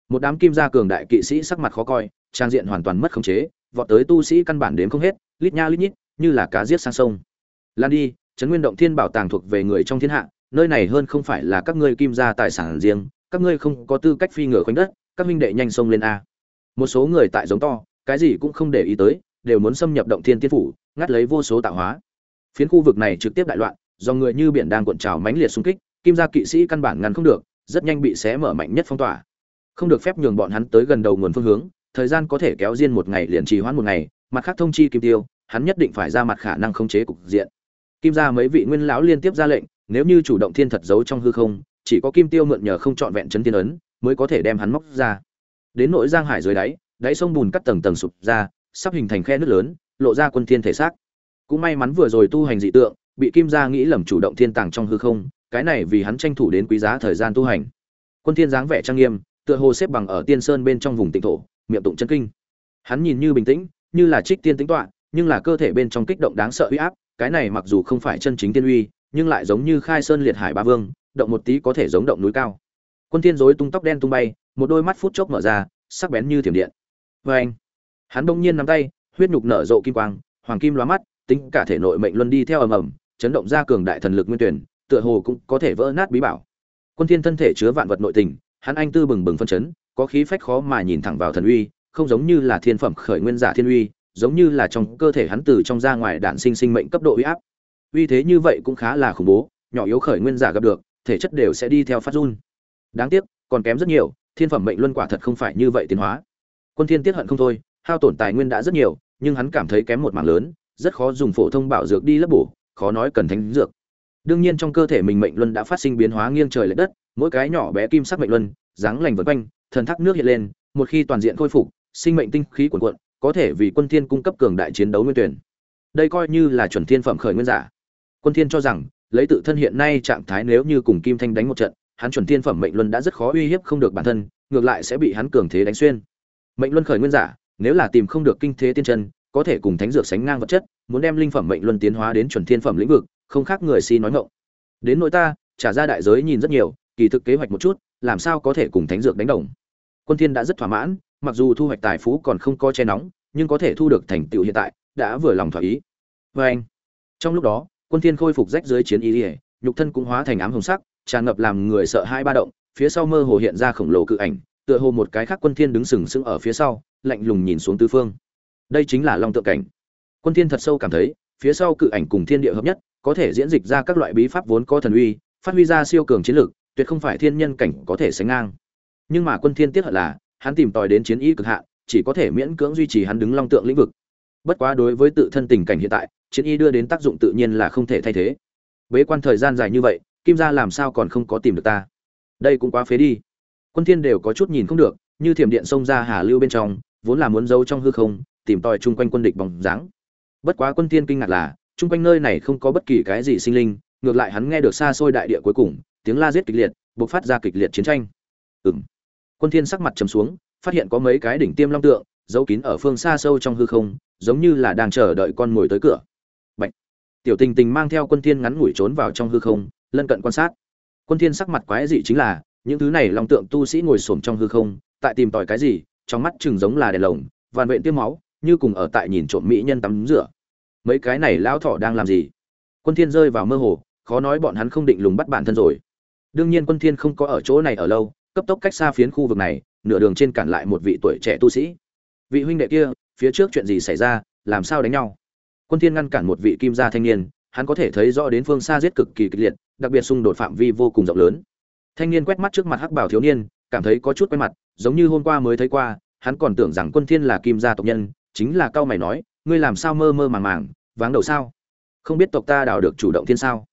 một đám kim gia cường đại kỵ sĩ sắc mặt khó coi, trang diện hoàn toàn mất khống chế, vọt tới tu sĩ căn bản đến không hết, lít nha lít nhít, như là cá giết sang sông. Lan đi, trấn nguyên động thiên bảo tàng thuộc về người trong thiên hạ, nơi này hơn không phải là các ngươi kim gia tài sản riêng, các ngươi không có tư cách phi ngựa khoanh đất, các minh đệ nhanh sông lên a. Một số người tại giống to, cái gì cũng không để ý tới, đều muốn xâm nhập động thiên tiên phủ, ngắt lấy vô số tạo hóa. Phiến khu vực này trực tiếp đại loạn, do người như biển đang cuộn trào mãnh liệt xung kích, kim gia kỵ sĩ căn bản ngăn không được, rất nhanh bị xé mở mạnh nhất phong tỏa không được phép nhường bọn hắn tới gần đầu nguồn phương hướng, thời gian có thể kéo riêng một ngày liền trì hoãn một ngày, mặt khác thông chi kim tiêu, hắn nhất định phải ra mặt khả năng khống chế cục diện. Kim gia mấy vị nguyên lão liên tiếp ra lệnh, nếu như chủ động thiên thật giấu trong hư không, chỉ có kim tiêu mượn nhờ không trọn vẹn chân thiên ấn, mới có thể đem hắn móc ra. Đến nội giang hải dưới đáy đáy sông bùn cắt tầng tầng sụp ra, sắp hình thành khe nước lớn, lộ ra quân thiên thể xác. Cũng may mắn vừa rồi tu hành dị tượng, bị kim gia nghĩ lầm chủ động thiên tàng trong hư không, cái này vì hắn tranh thủ đến quý giá thời gian tu hành. Quân thiên dáng vẻ trang nghiêm tựa hồ xếp bằng ở tiên sơn bên trong vùng tịnh thổ, miệng tụng chân kinh. Hắn nhìn như bình tĩnh, như là trích tiên tính toạ nhưng là cơ thể bên trong kích động đáng sợ uy áp, cái này mặc dù không phải chân chính tiên uy, nhưng lại giống như khai sơn liệt hải ba vương, động một tí có thể giống động núi cao. Quân thiên rối tung tóc đen tung bay, một đôi mắt phút chốc mở ra, sắc bén như thiểm điện. Với anh, hắn đông nhiên nắm tay, huyết nhục nở rộ kim quang, hoàng kim lóa mắt, tính cả thể nội mệnh luân đi theo ầm ầm, chấn động ra cường đại thần lực nguyên tuyển, tựa hồ cũng có thể vỡ nát bí bảo. Quân thiên thân thể chứa vạn vật nội tình hắn anh tư bừng bừng phân chấn, có khí phách khó mà nhìn thẳng vào thần uy, không giống như là thiên phẩm khởi nguyên giả thiên uy, giống như là trong cơ thể hắn từ trong ra ngoài đạn sinh sinh mệnh cấp độ uy áp. Uy thế như vậy cũng khá là khủng bố, nhỏ yếu khởi nguyên giả gặp được, thể chất đều sẽ đi theo phát run. Đáng tiếc, còn kém rất nhiều, thiên phẩm mệnh luân quả thật không phải như vậy tiến hóa. Quân thiên tiếc hận không thôi, hao tổn tài nguyên đã rất nhiều, nhưng hắn cảm thấy kém một mảng lớn, rất khó dùng phổ thông bảo dược đi lấp bổ, khó nói cần thánh dược. Đương nhiên trong cơ thể mình mệnh luân đã phát sinh biến hóa nghiêng trời lệch đất mỗi cái nhỏ bé kim sắc mệnh luân, dáng lành vần quanh, thần thác nước hiện lên, một khi toàn diện khôi phục, sinh mệnh tinh khí cuồn cuộn, có thể vì quân thiên cung cấp cường đại chiến đấu nguyên tuyển. Đây coi như là chuẩn thiên phẩm khởi nguyên giả. Quân thiên cho rằng, lấy tự thân hiện nay trạng thái nếu như cùng kim thanh đánh một trận, hắn chuẩn thiên phẩm mệnh luân đã rất khó uy hiếp không được bản thân, ngược lại sẽ bị hắn cường thế đánh xuyên. Mệnh luân khởi nguyên giả, nếu là tìm không được kinh thế tiên chân, có thể cùng thánh dược sánh ngang vật chất, muốn đem linh phẩm mệnh luân tiến hóa đến chuẩn thiên phẩm lĩnh vực, không khác người si nói ngọng. Đến nỗi ta, trả ra đại giới nhìn rất nhiều kỳ thực kế hoạch một chút, làm sao có thể cùng thánh dược đánh đồng. Quân thiên đã rất thỏa mãn, mặc dù thu hoạch tài phú còn không có che nóng, nhưng có thể thu được thành tựu hiện tại, đã vừa lòng thỏa ý. Với anh, trong lúc đó, quân thiên khôi phục rách dưới chiến ý ỉa nhục thân cũng hóa thành ám hồng sắc, tràn ngập làm người sợ hai ba động, phía sau mơ hồ hiện ra khổng lồ cự ảnh, tựa hồ một cái khác quân thiên đứng sừng sững ở phía sau, lạnh lùng nhìn xuống tứ phương. Đây chính là long tượng cảnh. Quân thiên thật sâu cảm thấy, phía sau cự ảnh cùng thiên địa hợp nhất, có thể diễn dịch ra các loại bí pháp vốn có thần uy, phát huy ra siêu cường chiến lực tuyệt không phải thiên nhân cảnh có thể sánh ngang. Nhưng mà quân thiên tiếc hận là, hắn tìm tòi đến chiến ý cực hạn, chỉ có thể miễn cưỡng duy trì hắn đứng long tượng lĩnh vực. Bất quá đối với tự thân tình cảnh hiện tại, chiến y đưa đến tác dụng tự nhiên là không thể thay thế. Bế quan thời gian dài như vậy, kim gia làm sao còn không có tìm được ta? Đây cũng quá phế đi. Quân thiên đều có chút nhìn không được, như thiểm điện xông ra hà lưu bên trong, vốn là muốn giấu trong hư không, tìm tòi chung quanh quân địch bóng dáng. Bất quá quân thiên kinh ngạc là, chung quanh nơi này không có bất kỳ cái gì sinh linh, ngược lại hắn nghe được xa xôi đại địa cuối cùng tiếng la giết kịch liệt buộc phát ra kịch liệt chiến tranh. Ừm. Quân thiên sắc mặt trầm xuống, phát hiện có mấy cái đỉnh tiêm long tượng, giấu kín ở phương xa sâu trong hư không, giống như là đang chờ đợi con mồi tới cửa. Bạch. tiểu tình tình mang theo quân thiên ngắn ngủi trốn vào trong hư không, lân cận quan sát. Quân thiên sắc mặt quái dị chính là, những thứ này long tượng tu sĩ ngồi sồn trong hư không, tại tìm tòi cái gì, trong mắt chừng giống là đèn lồng vằn vện tiêm máu, như cùng ở tại nhìn trộm mỹ nhân tắm rửa. Mấy cái này lão thọ đang làm gì? Quân thiên rơi vào mơ hồ, khó nói bọn hắn không định lùng bắt bản thân rồi đương nhiên quân thiên không có ở chỗ này ở lâu, cấp tốc cách xa phiến khu vực này, nửa đường trên cản lại một vị tuổi trẻ tu sĩ. Vị huynh đệ kia, phía trước chuyện gì xảy ra, làm sao đánh nhau? Quân thiên ngăn cản một vị kim gia thanh niên, hắn có thể thấy rõ đến phương xa giết cực kỳ kịch liệt, đặc biệt xung đột phạm vi vô cùng rộng lớn. Thanh niên quét mắt trước mặt hắc bảo thiếu niên, cảm thấy có chút quen mặt, giống như hôm qua mới thấy qua, hắn còn tưởng rằng quân thiên là kim gia tộc nhân, chính là cao mày nói, ngươi làm sao mơ mơ màng màng, váng đầu sao? Không biết tộc ta đào được chủ động thiên sao?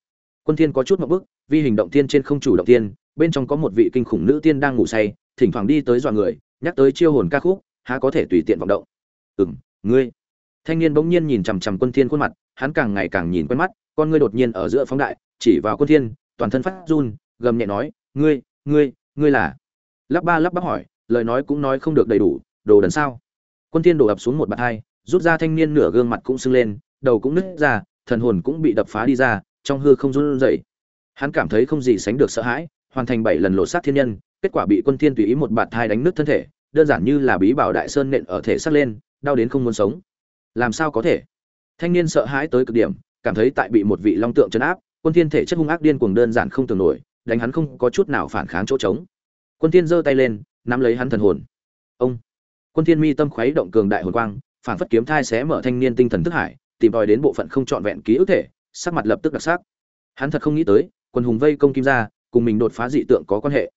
Quân thiên có chút một bước vi hình động tiên trên không chủ động tiên bên trong có một vị kinh khủng nữ tiên đang ngủ say, thỉnh thoảng đi tới dọa người, nhắc tới chiêu hồn ca khúc, há có thể tùy tiện vọng động. Ừm, ngươi. Thanh niên bỗng nhiên nhìn chằm chằm quân thiên khuôn mặt, hắn càng ngày càng nhìn quen mắt, con ngươi đột nhiên ở giữa phóng đại, chỉ vào quân thiên, toàn thân phát run, gầm nhẹ nói, ngươi ngươi ngươi là? Lắp ba lắp bắp hỏi, lời nói cũng nói không được đầy đủ, đồ đần sao? Quân thiên đổ ập xuống một bạt hai, rút ra thanh niên nửa gương mặt cũng sưng lên, đầu cũng nứt ra, thần hồn cũng bị đập phá đi ra, trong hư không run rẩy hắn cảm thấy không gì sánh được sợ hãi, hoàn thành bảy lần lột sát thiên nhân, kết quả bị quân thiên tùy ý một bạt thai đánh nứt thân thể, đơn giản như là bí bảo đại sơn nện ở thể xác lên, đau đến không muốn sống. Làm sao có thể? Thanh niên sợ hãi tới cực điểm, cảm thấy tại bị một vị long tượng chấn áp, quân thiên thể chất hung ác điên cuồng đơn giản không tưởng nổi, đánh hắn không có chút nào phản kháng chỗ trống. Quân thiên giơ tay lên, nắm lấy hắn thần hồn. Ông! Quân thiên mi tâm khuấy động cường đại hồn quang, phản phất kiếm thai xé mở thanh niên tinh thần thức hải, tìm tòi đến bộ phận không trọn vẹn ký ức thể, sắc mặt lập tức đặc sắc. Hắn thật không nghĩ tới quân hùng vây công kim gia, cùng mình đột phá dị tượng có quan hệ.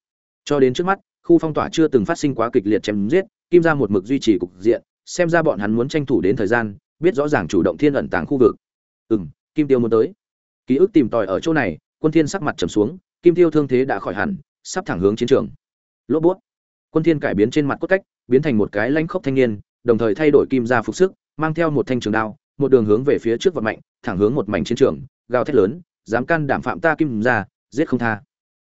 Cho đến trước mắt, khu phong tỏa chưa từng phát sinh quá kịch liệt chém giết, kim gia một mực duy trì cục diện, xem ra bọn hắn muốn tranh thủ đến thời gian, biết rõ ràng chủ động thiên ẩn tàng khu vực. Ừm, kim tiêu muốn tới. Ký ức tìm tòi ở chỗ này, quân thiên sắc mặt trầm xuống, kim tiêu thương thế đã khỏi hẳn, sắp thẳng hướng chiến trường. Lỗ bút. Quân thiên cải biến trên mặt cốt cách, biến thành một cái lãnh khốc thanh niên, đồng thời thay đổi kim gia phục sức, mang theo một thanh trường đao, một đường hướng về phía trước vật mạnh, thẳng hướng một mảnh chiến trường, gào thét lớn dám can đảm phạm ta kim gia giết không tha.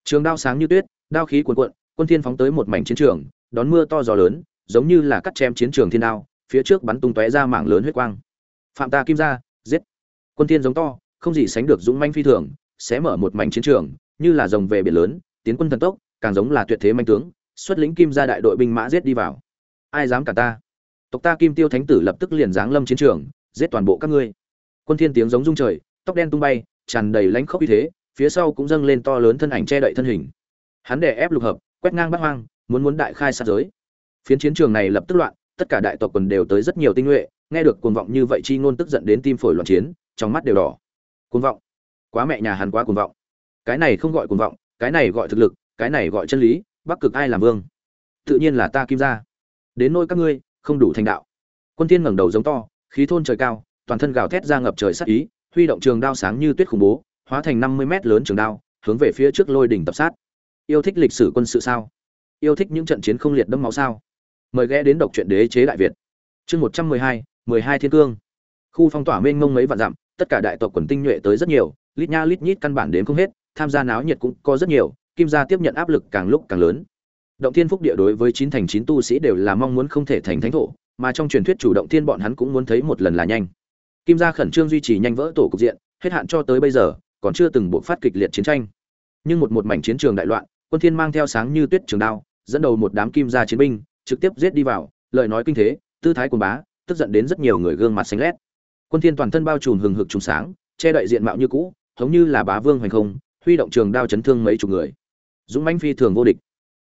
Trường đao sáng như tuyết, đao khí cuồn cuộn, quân thiên phóng tới một mảnh chiến trường, đón mưa to gió lớn, giống như là cắt chém chiến trường thiên đao, phía trước bắn tung tóe ra mảng lớn huyết quang. Phạm ta kim gia giết. Quân thiên giống to, không gì sánh được dũng manh phi thường, sẽ mở một mảnh chiến trường, như là rồng về biển lớn, tiến quân thần tốc, càng giống là tuyệt thế manh tướng, xuất lĩnh kim gia đại đội binh mã giết đi vào. Ai dám cả ta? Tộc ta kim tiêu thánh tử lập tức liền giáng lâm chiến trường, giết toàn bộ các ngươi. Quân thiên tiếng giống rung trời, tóc đen tung bay tràn đầy lãnh khốc như thế, phía sau cũng dâng lên to lớn thân ảnh che đậy thân hình. Hắn đè ép lục hợp, quét ngang bát hoang, muốn muốn đại khai sát giới. Phiến chiến trường này lập tức loạn, tất cả đại tộc quần đều tới rất nhiều tinh nhuệ, nghe được cuồng vọng như vậy chi ngôn tức giận đến tim phổi loạn chiến, trong mắt đều đỏ. Cuồng vọng. Quá mẹ nhà hắn quá cuồng vọng. Cái này không gọi cuồng vọng, cái này gọi thực lực, cái này gọi chân lý, bắc cực ai làm vương? Tự nhiên là ta kim gia. Đến nỗi các ngươi, không đủ thành đạo. Quân tiên ngẩng đầu giống to, khí thôn trời cao, toàn thân gào thét ra ngập trời sát ý huy động trường đao sáng như tuyết khủng bố, hóa thành năm mươi mét lớn trường đao, hướng về phía trước lôi đỉnh tập sát. Yêu thích lịch sử quân sự sao? Yêu thích những trận chiến không liệt đẫm máu sao? Mời ghé đến đọc truyện đế chế đại việt. Chương một trăm mười hai mười hai thiên cương. Khu phong tỏa mênh mông mấy vạn dặm, tất cả đại tộc quần tinh nhuệ tới rất nhiều, lít nha lít nhít căn bản đến không hết, tham gia náo nhiệt cũng có rất nhiều, kim gia tiếp nhận áp lực càng lúc càng lớn. Động thiên phúc địa đối với chín thành chín tu sĩ đều là mong muốn không thể thành thánh thổ, mà trong truyền thuyết chủ động thiên bọn hắn cũng muốn thấy một lần là nhanh kim gia khẩn trương duy trì nhanh vỡ tổ cục diện, hết hạn cho tới bây giờ, còn chưa từng buộc phát kịch liệt chiến tranh. Nhưng một một mảnh chiến trường đại loạn, quân thiên mang theo sáng như tuyết trường đao, dẫn đầu một đám kim gia chiến binh, trực tiếp giết đi vào, lời nói kinh thế, tư thái cuồng bá, tức giận đến rất nhiều người gương mặt xanh lét. Quân thiên toàn thân bao trùm hừng hực trùng sáng, che đậy diện mạo như cũ, giống như là bá vương hoành không, huy động trường đao chấn thương mấy chục người. Dũng mãnh phi thường vô địch.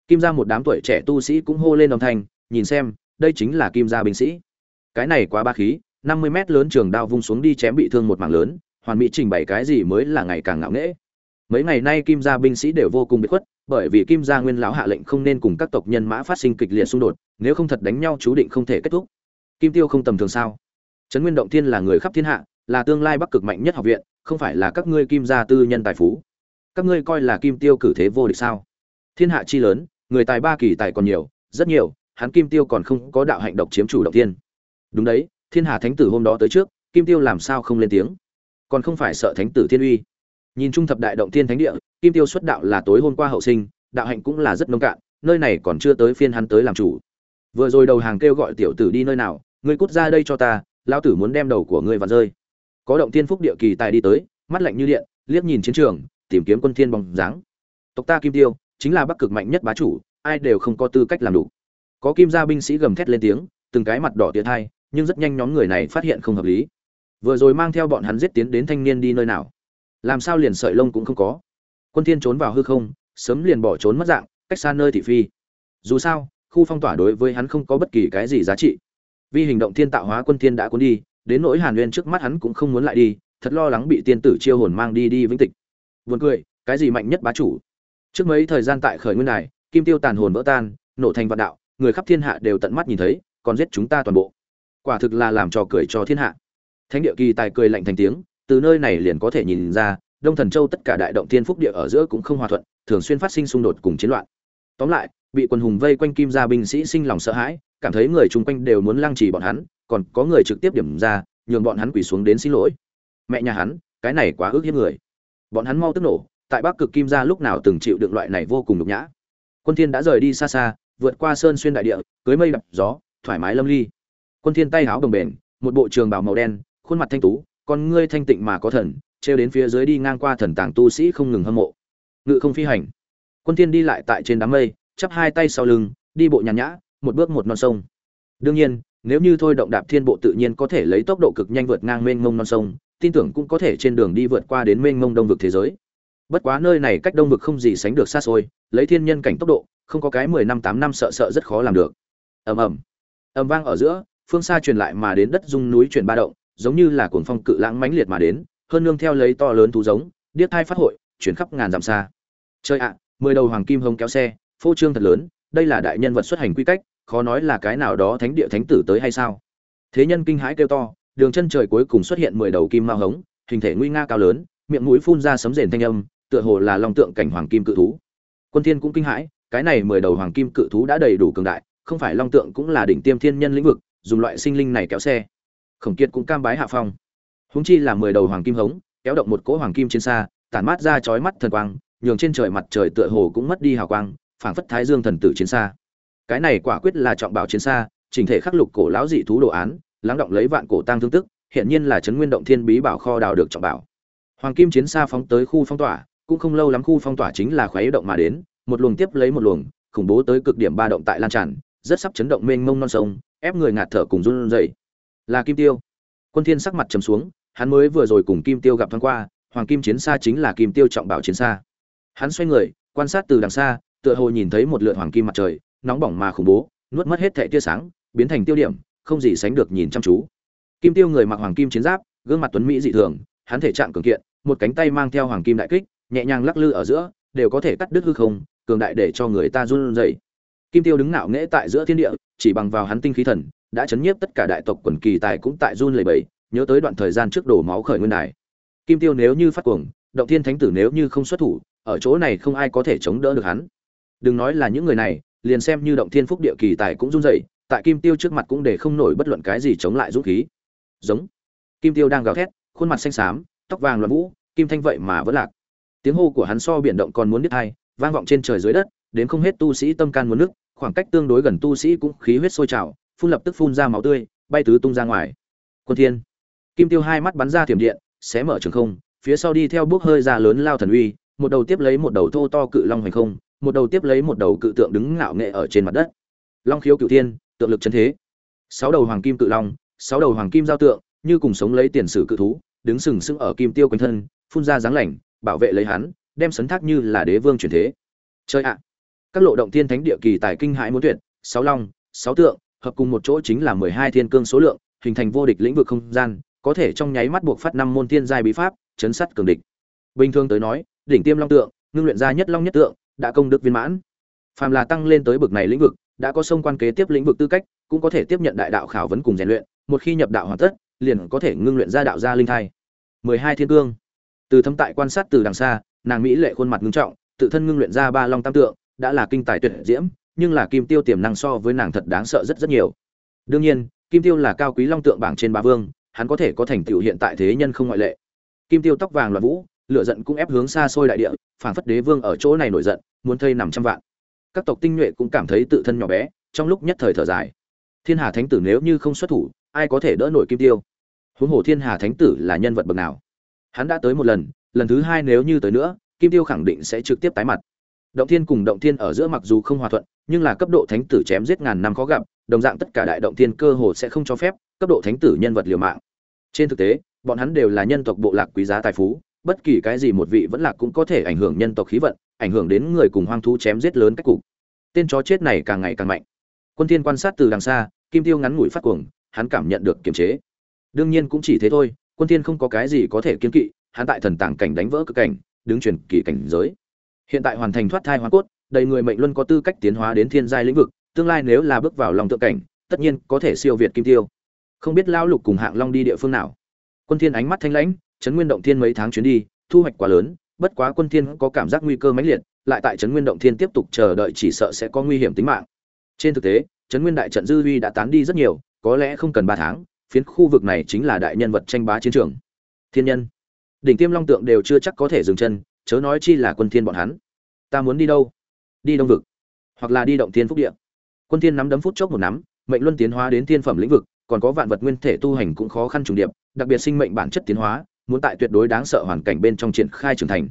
Kim gia một đám tuổi trẻ tu sĩ cũng hô lên đồng thanh, nhìn xem, đây chính là kim gia binh sĩ. Cái này quá ba khí năm mươi mét lớn trường đao vung xuống đi chém bị thương một mảng lớn, hoàn mỹ trình bày cái gì mới là ngày càng ngạo nghễ. Mấy ngày nay kim gia binh sĩ đều vô cùng bị khuất, bởi vì kim gia nguyên lão hạ lệnh không nên cùng các tộc nhân mã phát sinh kịch liệt xung đột, nếu không thật đánh nhau chú định không thể kết thúc. Kim tiêu không tầm thường sao? Trấn nguyên động thiên là người khắp thiên hạ, là tương lai bắc cực mạnh nhất học viện, không phải là các ngươi kim gia tư nhân tài phú. Các ngươi coi là kim tiêu cử thế vô địch sao? Thiên hạ chi lớn, người tài ba kỳ tài còn nhiều, rất nhiều, hắn kim tiêu còn không có đạo hạnh độc chiếm chủ động thiên. đúng đấy thiên hà thánh tử hôm đó tới trước, kim tiêu làm sao không lên tiếng? Còn không phải sợ thánh tử thiên uy. Nhìn trung thập đại động thiên thánh địa, kim tiêu xuất đạo là tối hôm qua hậu sinh, đạo hạnh cũng là rất nông cạn, nơi này còn chưa tới phiên hắn tới làm chủ. Vừa rồi đầu hàng kêu gọi tiểu tử đi nơi nào, ngươi cút ra đây cho ta, lão tử muốn đem đầu của ngươi và rơi. Có động thiên phúc địa kỳ tài đi tới, mắt lạnh như điện, liếc nhìn chiến trường, tìm kiếm quân thiên bóng dáng. Tộc ta kim tiêu, chính là bắc cực mạnh nhất bá chủ, ai đều không có tư cách làm đủ. Có kim gia binh sĩ gầm thét lên tiếng, từng cái mặt đỏ tiệt hai nhưng rất nhanh nhóm người này phát hiện không hợp lý. Vừa rồi mang theo bọn hắn giết tiến đến thanh niên đi nơi nào? Làm sao liền sợi lông cũng không có? Quân thiên trốn vào hư không, sớm liền bỏ trốn mất dạng, cách xa nơi thị phi. Dù sao, khu phong tỏa đối với hắn không có bất kỳ cái gì giá trị. Vì hình động thiên tạo hóa quân thiên đã cuốn đi, đến nỗi hàn nguyên trước mắt hắn cũng không muốn lại đi, thật lo lắng bị tiên tử chiêu hồn mang đi đi vĩnh tịch. Buồn cười, cái gì mạnh nhất bá chủ? Trước mấy thời gian tại khởi nguyên này kim tiêu tàn hồn vỡ tan, nổ thành vạn đạo, người khắp thiên hạ đều tận mắt nhìn thấy, còn giết chúng ta toàn bộ quả thực là làm trò cười cho thiên hạ. Thánh địa kỳ tài cười lạnh thành tiếng, từ nơi này liền có thể nhìn ra, đông thần châu tất cả đại động thiên phúc địa ở giữa cũng không hòa thuận, thường xuyên phát sinh xung đột cùng chiến loạn. Tóm lại, bị quần hùng vây quanh kim gia binh sĩ sinh lòng sợ hãi, cảm thấy người chung quanh đều muốn lăng trì bọn hắn, còn có người trực tiếp điểm ra, nhường bọn hắn quỳ xuống đến xin lỗi. Mẹ nhà hắn, cái này quá ước hiếp người. Bọn hắn mau tức nổ, tại bắc cực kim gia lúc nào từng chịu đựng loại này vô cùng nhục nhã. Quân thiên đã rời đi xa xa, vượt qua sơn xuyên đại địa, cưới mây đập gió, thoải mái lâm ly quân thiên tay háo đồng bền, một bộ trường bào màu đen, khuôn mặt thanh tú, con ngươi thanh tịnh mà có thần treo đến phía dưới đi ngang qua thần tàng tu sĩ không ngừng hâm mộ. Ngự không phi hành. Quân thiên đi lại tại trên đám mây, chắp hai tay sau lưng, đi bộ nhàn nhã, một bước một non sông. Đương nhiên, nếu như thôi động đạp thiên bộ tự nhiên có thể lấy tốc độ cực nhanh vượt ngang mênh mông non sông, tin tưởng cũng có thể trên đường đi vượt qua đến mênh mông đông vực thế giới. Bất quá nơi này cách đông vực không gì sánh được xa xôi, lấy thiên nhân cảnh tốc độ, không có cái mười năm tám năm sợ sợ rất khó làm được. Ầm ầm. Ầm vang ở giữa phương xa truyền lại mà đến đất dung núi chuyển ba động, giống như là cuồng phong cự lãng mãnh liệt mà đến, hơn nương theo lấy to lớn thú giống, điếc thai phát hội, chuyển khắp ngàn dặm xa. Chơi ạ, mười đầu hoàng kim hông kéo xe, phô trương thật lớn, đây là đại nhân vật xuất hành quy cách, khó nói là cái nào đó thánh địa thánh tử tới hay sao? Thế nhân kinh hãi kêu to, đường chân trời cuối cùng xuất hiện mười đầu kim ma hống, hình thể nguy nga cao lớn, miệng mũi phun ra sấm rền thanh âm, tựa hồ là long tượng cảnh hoàng kim cự thú. Quân thiên cũng kinh hãi, cái này mười đầu hoàng kim cự thú đã đầy đủ cường đại, không phải long tượng cũng là đỉnh tiêm thiên nhân lĩnh vực dùng loại sinh linh này kéo xe. Khổng kiệt cũng cam bái hạ phong. Húng chi là mười đầu hoàng kim hống, kéo động một cỗ hoàng kim trên xa, tản mát ra chói mắt thần quang, nhường trên trời mặt trời tựa hồ cũng mất đi hào quang, phảng phất thái dương thần tử chiến xa. Cái này quả quyết là trọng bảo chiến xa, chỉnh thể khắc lục cổ lão dị thú đồ án, lắng động lấy vạn cổ tăng thương tức, hiện nhiên là chấn nguyên động thiên bí bảo kho đào được trọng bảo. Hoàng kim chiến xa phóng tới khu phong tỏa, cũng không lâu lắm khu phong tỏa chính là khoáy động mà đến, một luồng tiếp lấy một luồng, khủng bố tới cực điểm ba động tại lan tràn, rất sắp chấn động mênh mông non sông ép người ngạt thở cùng run rẩy. Là kim tiêu. Quân thiên sắc mặt trầm xuống, hắn mới vừa rồi cùng kim tiêu gặp thoáng qua, hoàng kim chiến xa chính là kim tiêu trọng bảo chiến xa. Hắn xoay người, quan sát từ đằng xa, tựa hồ nhìn thấy một lượn hoàng kim mặt trời, nóng bỏng mà khủng bố, nuốt mất hết thệ tia sáng, biến thành tiêu điểm, không gì sánh được nhìn chăm chú. Kim tiêu người mặc hoàng kim chiến giáp, gương mặt tuấn mỹ dị thường, hắn thể trạng cường kiện, một cánh tay mang theo hoàng kim đại kích, nhẹ nhàng lắc lư ở giữa, đều có thể cắt đứt hư không, cường đại để cho người ta run rẩy kim tiêu đứng ngạo nghễ tại giữa thiên địa, chỉ bằng vào hắn tinh khí thần, đã chấn nhiếp tất cả đại tộc quần kỳ tài cũng tại run lẩy bẩy, nhớ tới đoạn thời gian trước đổ máu khởi nguyên đài. Kim tiêu nếu như phát cuồng, động thiên thánh tử nếu như không xuất thủ, ở chỗ này không ai có thể chống đỡ được hắn. Đừng nói là những người này, liền xem như động thiên phúc địa kỳ tài cũng run rẩy, tại kim tiêu trước mặt cũng để không nổi bất luận cái gì chống lại dũng khí. Giống. Kim tiêu đang gào thét, khuôn mặt xanh xám, tóc vàng loạn vũ, kim thanh vậy mà vẫn lạc. Tiếng hô của hắn so biển động còn muốn đứt hai vang vọng trên trời dưới đất, đến không hết tu sĩ tâm can muốn nước khoảng cách tương đối gần tu sĩ cũng khí huyết sôi trào, phun lập tức phun ra máu tươi, bay tứ tung ra ngoài. Quân thiên. Kim tiêu hai mắt bắn ra thiểm điện, xé mở trường không, phía sau đi theo bước hơi ra lớn lao thần uy, một đầu tiếp lấy một đầu thô to cự long hành không, một đầu tiếp lấy một đầu cự tượng đứng ngạo nghệ ở trên mặt đất. Long khiếu cửu thiên, tượng lực chân thế. Sáu đầu hoàng kim cự long, sáu đầu hoàng kim giao tượng, như cùng sống lấy tiền sử cự thú, đứng sừng sững ở kim tiêu quanh thân, phun ra dáng lành bảo vệ lấy hắn, đem sấn thác như là đế vương truyền thế. Chơi ạ các lộ động thiên thánh địa kỳ tài kinh hãi muốn tuyệt, sáu long, sáu tượng, hợp cùng một chỗ chính là mười hai thiên cương số lượng, hình thành vô địch lĩnh vực không gian, có thể trong nháy mắt buộc phát năm môn thiên giai bí pháp, chấn sát cường địch. Bình thường tới nói, đỉnh tiêm long tượng, ngưng luyện ra nhất long nhất tượng, đã công đức viên mãn. Phàm là tăng lên tới bậc này lĩnh vực, đã có sông quan kế tiếp lĩnh vực tư cách, cũng có thể tiếp nhận đại đạo khảo vấn cùng rèn luyện, một khi nhập đạo hoàn tất, liền có thể ngưng luyện ra đạo gia linh thai. Mười hai thiên cương. Từ thâm tại quan sát từ đằng xa, nàng mỹ lệ khuôn mặt ngưng trọng, tự thân ngưng luyện ra ba long tam tượng đã là kinh tài tuyệt diễm, nhưng là kim tiêu tiềm năng so với nàng thật đáng sợ rất rất nhiều. Đương nhiên, kim tiêu là cao quý long tượng bảng trên ba vương, hắn có thể có thành tựu hiện tại thế nhân không ngoại lệ. Kim tiêu tóc vàng loạn vũ, lửa giận cũng ép hướng xa xôi đại địa, phảng phất đế vương ở chỗ này nổi giận, muốn thây nằm trăm vạn. Các tộc tinh nhuệ cũng cảm thấy tự thân nhỏ bé, trong lúc nhất thời thở dài. Thiên hà thánh tử nếu như không xuất thủ, ai có thể đỡ nổi kim tiêu? Huống hồ thiên hà thánh tử là nhân vật bậc nào? Hắn đã tới một lần lần thứ hai nếu như tới nữa, kim tiêu khẳng định sẽ trực tiếp tái mặt động thiên cùng động thiên ở giữa mặc dù không hòa thuận, nhưng là cấp độ thánh tử chém giết ngàn năm khó gặp, đồng dạng tất cả đại động thiên cơ hồ sẽ không cho phép cấp độ thánh tử nhân vật liều mạng. Trên thực tế, bọn hắn đều là nhân tộc bộ lạc quý giá tài phú, bất kỳ cái gì một vị vẫn lạc cũng có thể ảnh hưởng nhân tộc khí vận, ảnh hưởng đến người cùng hoang thú chém giết lớn cách cục. Tên chó chết này càng ngày càng mạnh. Quân thiên quan sát từ đằng xa, kim tiêu ngắn ngủi phát cuồng, hắn cảm nhận được kiềm chế. Đương nhiên cũng chỉ thế thôi, quân thiên không có cái gì có thể kiên kỵ, hắn tại thần tàng cảnh đánh vỡ cực cảnh, đứng truyền kỳ cảnh giới hiện tại hoàn thành thoát thai hóa cốt, đầy người mệnh luân có tư cách tiến hóa đến thiên giai lĩnh vực, tương lai nếu là bước vào lòng tượng cảnh, tất nhiên có thể siêu việt kim tiêu. Không biết lão lục cùng hạng long đi địa phương nào. Quân thiên ánh mắt thanh lãnh, chấn nguyên động thiên mấy tháng chuyến đi, thu hoạch quá lớn, bất quá quân thiên có cảm giác nguy cơ mãnh liệt, lại tại chấn nguyên động thiên tiếp tục chờ đợi chỉ sợ sẽ có nguy hiểm tính mạng. Trên thực tế, chấn nguyên đại trận dư uy đã tán đi rất nhiều, có lẽ không cần ba tháng, phiến khu vực này chính là đại nhân vật tranh bá chiến trường. Thiên nhân. Đỉnh tiêm long tượng đều chưa chắc có thể dừng chân chớ nói chi là quân thiên bọn hắn. Ta muốn đi đâu? Đi đông vực, hoặc là đi động thiên phúc địa. Quân thiên nắm đấm phút chốc một nắm, mệnh luân tiến hóa đến thiên phẩm lĩnh vực, còn có vạn vật nguyên thể tu hành cũng khó khăn trùng điệp, đặc biệt sinh mệnh bản chất tiến hóa, muốn tại tuyệt đối đáng sợ hoàn cảnh bên trong triển khai trưởng thành.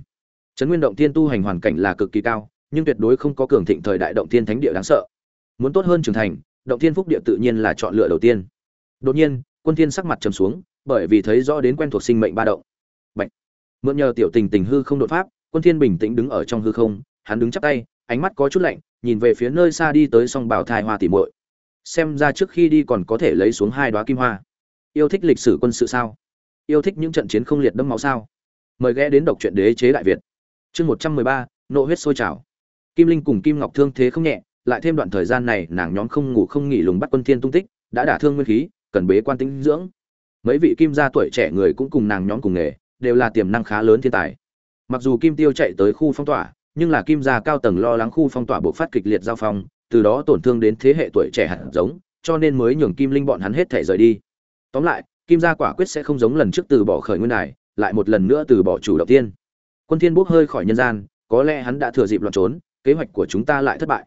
Trấn nguyên động thiên tu hành hoàn cảnh là cực kỳ cao, nhưng tuyệt đối không có cường thịnh thời đại động thiên thánh địa đáng sợ. Muốn tốt hơn trưởng thành, động thiên phúc địa tự nhiên là chọn lựa đầu tiên. Đột nhiên, quân thiên sắc mặt trầm xuống, bởi vì thấy rõ đến quen thuộc sinh mệnh ba động mượn nhờ tiểu tình tình hư không đột pháp, quân thiên bình tĩnh đứng ở trong hư không, hắn đứng chắp tay, ánh mắt có chút lạnh, nhìn về phía nơi xa đi tới song bảo thai hoa tỉ muội. Xem ra trước khi đi còn có thể lấy xuống hai đóa kim hoa. Yêu thích lịch sử quân sự sao? Yêu thích những trận chiến không liệt đẫm máu sao? Mời ghé đến đọc truyện đế chế đại việt. Chương một trăm mười ba, nộ huyết sôi trào. Kim linh cùng kim ngọc thương thế không nhẹ, lại thêm đoạn thời gian này nàng nhóm không ngủ không nghỉ lùng bắt quân thiên tung tích, đã đả thương nguyên khí, cần bế quan tinh dưỡng. Mấy vị kim gia tuổi trẻ người cũng cùng nàng nhóm cùng nghề đều là tiềm năng khá lớn thiên tài. Mặc dù kim tiêu chạy tới khu phong tỏa nhưng là kim gia cao tầng lo lắng khu phong tỏa buộc phát kịch liệt giao phong từ đó tổn thương đến thế hệ tuổi trẻ hạt giống cho nên mới nhường kim linh bọn hắn hết thể rời đi. Tóm lại kim gia quả quyết sẽ không giống lần trước từ bỏ khởi nguyên này, lại một lần nữa từ bỏ chủ đầu tiên. Quân thiên bốc hơi khỏi nhân gian có lẽ hắn đã thừa dịp loạn trốn kế hoạch của chúng ta lại thất bại.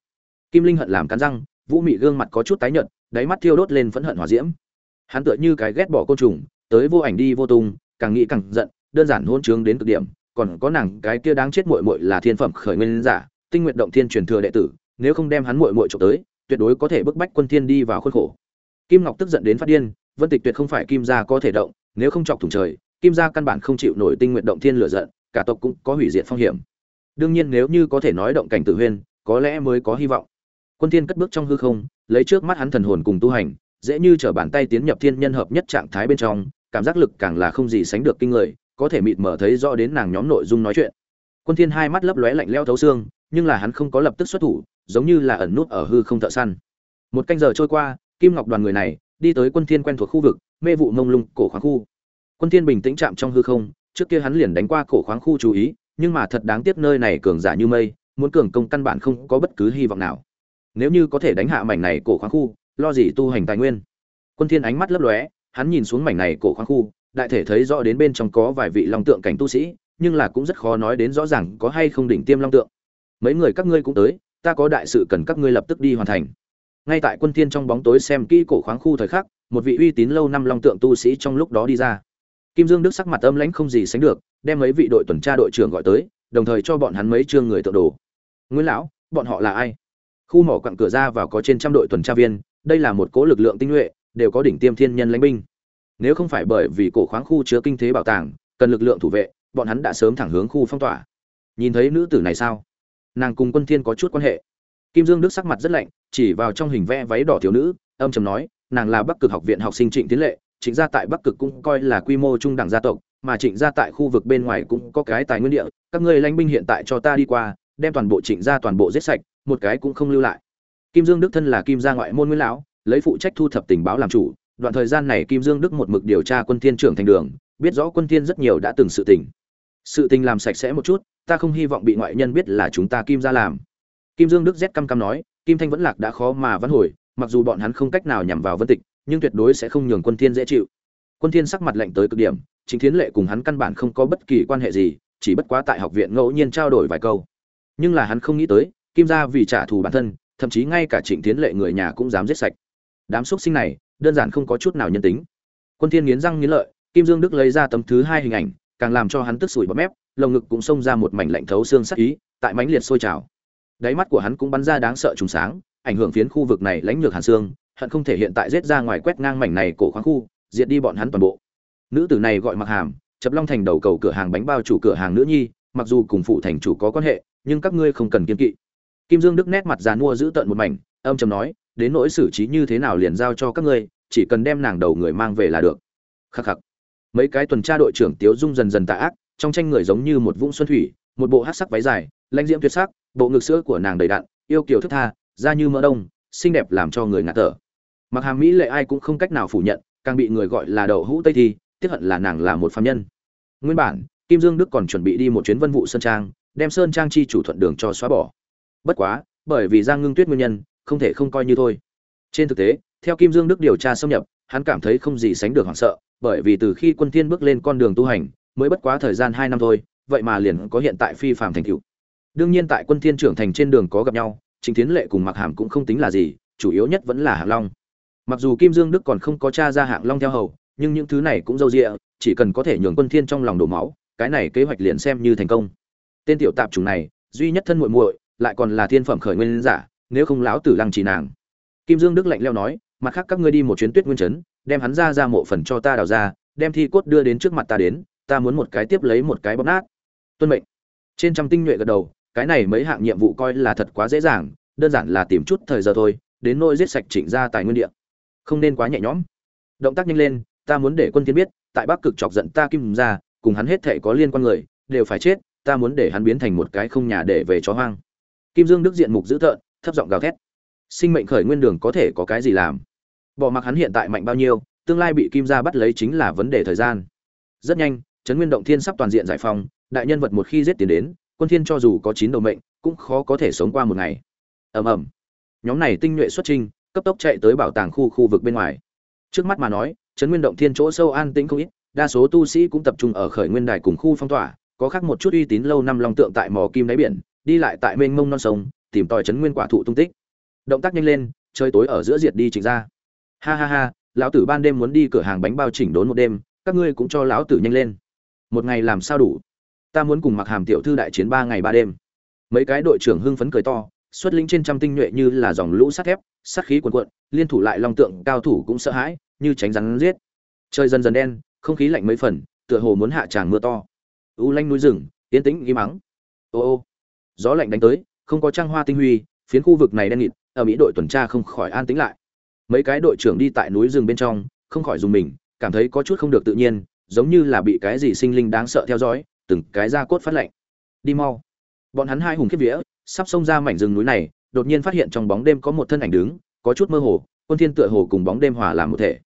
Kim linh hận làm cắn răng vũ mị gương mặt có chút tái nhợt đáy mắt thiêu đốt lên phẫn hận hỏa diễm. Hắn tựa như cái ghét bỏ côn trùng tới vô ảnh đi vô tung càng nghĩ càng giận đơn giản hôn trướng đến cực điểm, còn có nàng cái kia đáng chết muội muội là thiên phẩm khởi nguyên giả, tinh nguyện động thiên truyền thừa đệ tử, nếu không đem hắn muội muội trộm tới, tuyệt đối có thể bức bách quân thiên đi vào khuôn khổ. Kim ngọc tức giận đến phát điên, vân tịch tuyệt không phải kim gia có thể động, nếu không chọc thủng trời, kim gia căn bản không chịu nổi tinh nguyện động thiên lửa giận, cả tộc cũng có hủy diệt phong hiểm. Đương nhiên nếu như có thể nói động cảnh tử huyên, có lẽ mới có hy vọng. Quân thiên cất bước trong hư không, lấy trước mắt hắn thần hồn cùng tu hành, dễ như trở bàn tay tiến nhập thiên nhân hợp nhất trạng thái bên trong, cảm giác lực càng là không gì sánh được kinh người có thể mịt mở thấy rõ đến nàng nhóm nội dung nói chuyện. Quân thiên hai mắt lấp lóe lạnh lẽo thấu xương, nhưng là hắn không có lập tức xuất thủ, giống như là ẩn nút ở hư không thợ săn. Một canh giờ trôi qua, kim ngọc đoàn người này đi tới quân thiên quen thuộc khu vực, mê vụ mông lung, cổ khoáng khu. Quân thiên bình tĩnh chạm trong hư không, trước kia hắn liền đánh qua cổ khoáng khu chú ý, nhưng mà thật đáng tiếc nơi này cường giả như mây, muốn cường công căn bản không có bất cứ hy vọng nào. Nếu như có thể đánh hạ mảnh này cổ khoáng khu, lo gì tu hành tài nguyên? Quân thiên ánh mắt lấp lóe, hắn nhìn xuống mảnh này cổ khoáng khu đại thể thấy rõ đến bên trong có vài vị long tượng cảnh tu sĩ, nhưng là cũng rất khó nói đến rõ ràng có hay không đỉnh tiêm long tượng. Mấy người các ngươi cũng tới, ta có đại sự cần các ngươi lập tức đi hoàn thành. Ngay tại quân thiên trong bóng tối xem kỹ cổ khoáng khu thời khắc, một vị uy tín lâu năm long tượng tu sĩ trong lúc đó đi ra. Kim dương đức sắc mặt âm lãnh không gì sánh được, đem mấy vị đội tuần tra đội trưởng gọi tới, đồng thời cho bọn hắn mấy trương người tượng đồ. Nguyễn lão, bọn họ là ai? Khu mỏ quặng cửa ra vào có trên trăm đội tuần tra viên, đây là một cố lực lượng tinh nhuệ, đều có đỉnh tiêm thiên nhân lãnh binh nếu không phải bởi vì cổ khoáng khu chứa kinh thế bảo tàng, cần lực lượng thủ vệ, bọn hắn đã sớm thẳng hướng khu phong tỏa. Nhìn thấy nữ tử này sao? Nàng cùng quân thiên có chút quan hệ. Kim dương đức sắc mặt rất lạnh, chỉ vào trong hình vẽ váy đỏ thiếu nữ, âm trầm nói, nàng là bắc cực học viện học sinh trịnh tiến lệ, trịnh gia tại bắc cực cũng coi là quy mô trung đẳng gia tộc, mà trịnh gia tại khu vực bên ngoài cũng có cái tài nguyên địa, các ngươi lãnh binh hiện tại cho ta đi qua, đem toàn bộ trịnh gia toàn bộ giết sạch, một cái cũng không lưu lại. Kim dương đức thân là kim gia ngoại môn nguyên lão, lấy phụ trách thu thập tình báo làm chủ đoạn thời gian này kim dương đức một mực điều tra quân thiên trưởng thành đường, biết rõ quân thiên rất nhiều đã từng sự tình. Sự tình làm sạch sẽ một chút, ta không hy vọng bị ngoại nhân biết là chúng ta kim gia làm. Kim dương đức rét căm căm nói, kim thanh vẫn lạc đã khó mà vãn hồi, mặc dù bọn hắn không cách nào nhằm vào vân tịch, nhưng tuyệt đối sẽ không nhường quân thiên dễ chịu. Quân thiên sắc mặt lạnh tới cực điểm chính thiến lệ cùng hắn căn bản không có bất kỳ quan hệ gì, chỉ bất quá tại học viện ngẫu nhiên trao đổi vài câu. Nhưng là hắn không nghĩ tới, kim gia vì trả thù bản thân, thậm chí ngay cả trịnh thiến lệ người nhà cũng dám giết sạch. Đám xuất sinh này đơn giản không có chút nào nhân tính. Quân thiên nghiến răng nghiến lợi, kim dương đức lấy ra tấm thứ hai hình ảnh, càng làm cho hắn tức sủi bọt mép, lồng ngực cũng xông ra một mảnh lạnh thấu xương sắc ý, tại mãnh liệt sôi trào. Đáy mắt của hắn cũng bắn ra đáng sợ trùng sáng, ảnh hưởng phiến khu vực này lãnh lược hàn xương, hận không thể hiện tại giết ra ngoài quét ngang mảnh này cổ khoáng khu, diệt đi bọn hắn toàn bộ. Nữ tử này gọi mặc hàm, chập long thành đầu cầu cửa hàng bánh bao chủ cửa hàng nữ nhi, mặc dù cùng phụ thành chủ có quan hệ, nhưng các ngươi không cần kiên kỵ. Kim dương đức nét mặt già mua giữ tận một mảnh, âm trầm nói đến nỗi xử trí như thế nào liền giao cho các ngươi, chỉ cần đem nàng đầu người mang về là được. Khắc khắc. Mấy cái tuần tra đội trưởng tiếu dung dần dần tạ ác, trong tranh người giống như một vũng xuân thủy, một bộ hát sắc váy dài, lãnh diễm tuyệt sắc, bộ ngực sữa của nàng đầy đặn, yêu kiều thức tha, da như mỡ đông, xinh đẹp làm cho người ngạt thở. Mặc hàm mỹ lệ ai cũng không cách nào phủ nhận, càng bị người gọi là đậu hũ tây thi, tiếc hận là nàng là một phạm nhân. Nguyên bản, kim dương đức còn chuẩn bị đi một chuyến vân vụ sơn trang, đem sơn trang chi chủ thuận đường cho xóa bỏ. Bất quá, bởi vì giang ngưng tuyết nguyên nhân không thể không coi như thôi trên thực tế theo kim dương đức điều tra xâm nhập hắn cảm thấy không gì sánh được hoảng sợ bởi vì từ khi quân thiên bước lên con đường tu hành mới bất quá thời gian hai năm thôi vậy mà liền có hiện tại phi phàm thành tựu đương nhiên tại quân thiên trưởng thành trên đường có gặp nhau Trình Thiến Lệ cùng Mặc Hàm cũng không tính là gì, chủ yếu nhất vẫn là Hạng Long. Mặc dù Kim Dương Đức còn không có tra ra Hạng Long theo hầu, nhưng những thứ này cũng dâu dịa, chỉ cần có thể nhường Quân Thiên trong lòng đổ máu, cái này kế hoạch liền xem như thành công. Tên tiểu tạp chủng này, duy nhất thân muội muội, lại còn là thiên phẩm khởi nguyên giả, nếu không lão tử lăng chỉ nàng. Kim Dương Đức lạnh lẽo nói, mặt khác các ngươi đi một chuyến Tuyết Nguyên trấn, đem hắn ra ra mộ phần cho ta đào ra, đem thi cốt đưa đến trước mặt ta đến, ta muốn một cái tiếp lấy một cái bóp nát. Tuân mệnh. Trên trăm tinh nhuệ gật đầu, cái này mấy hạng nhiệm vụ coi là thật quá dễ dàng đơn giản là tìm chút thời giờ thôi đến nỗi giết sạch chỉnh ra tài nguyên địa không nên quá nhẹ nhõm động tác nhanh lên ta muốn để quân tiên biết tại bắc cực chọc giận ta kim ra cùng hắn hết thể có liên quan người đều phải chết ta muốn để hắn biến thành một cái không nhà để về chó hoang kim dương đức diện mục dữ tợn thấp giọng gào thét. Sinh mệnh khởi nguyên đường có thể có cái gì làm? Bỏ mặc hắn hiện tại mạnh bao nhiêu, tương lai bị kim gia bắt lấy chính là vấn đề thời gian. Rất nhanh, trấn nguyên động thiên sắp toàn diện giải phóng, đại nhân vật một khi giết tiền đến, quân thiên cho dù có chín đầu mệnh, cũng khó có thể sống qua một ngày. Ầm ầm. Nhóm này tinh nhuệ xuất trình cấp tốc chạy tới bảo tàng khu khu vực bên ngoài. Trước mắt mà nói, trấn nguyên động thiên chỗ sâu an tĩnh không ít, đa số tu sĩ cũng tập trung ở khởi nguyên đài cùng khu phong tỏa, có khác một chút uy tín lâu năm long tượng tại mỏ kim đáy biển, đi lại tại mênh mông non sông tìm tòi chấn nguyên quả thụ tung tích. Động tác nhanh lên chơi tối ở giữa diệt đi trịnh ra ha ha ha, lão tử ban đêm muốn đi cửa hàng bánh bao chỉnh đốn một đêm, các ngươi cũng cho lão tử nhanh lên. Một ngày làm sao đủ? Ta muốn cùng mặc hàm tiểu thư đại chiến ba ngày ba đêm. Mấy cái đội trưởng hưng phấn cười to, xuất lĩnh trên trăm tinh nhuệ như là dòng lũ sắt thép sát khí cuồn cuộn, liên thủ lại long tượng, cao thủ cũng sợ hãi, như tránh rắn giết. Trời dần dần đen, không khí lạnh mấy phần, tựa hồ muốn hạ tràng mưa to. U lanh núi rừng, yên tĩnh im mắng ô ô, gió lạnh đánh tới không có trang hoa tinh huy, phiến khu vực này đen nghịt, ở mỹ đội tuần tra không khỏi an tĩnh lại. Mấy cái đội trưởng đi tại núi rừng bên trong, không khỏi dùng mình, cảm thấy có chút không được tự nhiên, giống như là bị cái gì sinh linh đáng sợ theo dõi, từng cái da cốt phát lạnh. Đi mau. Bọn hắn hai hùng kiếp vía, sắp xông ra mảnh rừng núi này, đột nhiên phát hiện trong bóng đêm có một thân ảnh đứng, có chút mơ hồ, quân thiên tựa hồ cùng bóng đêm hòa làm một thể.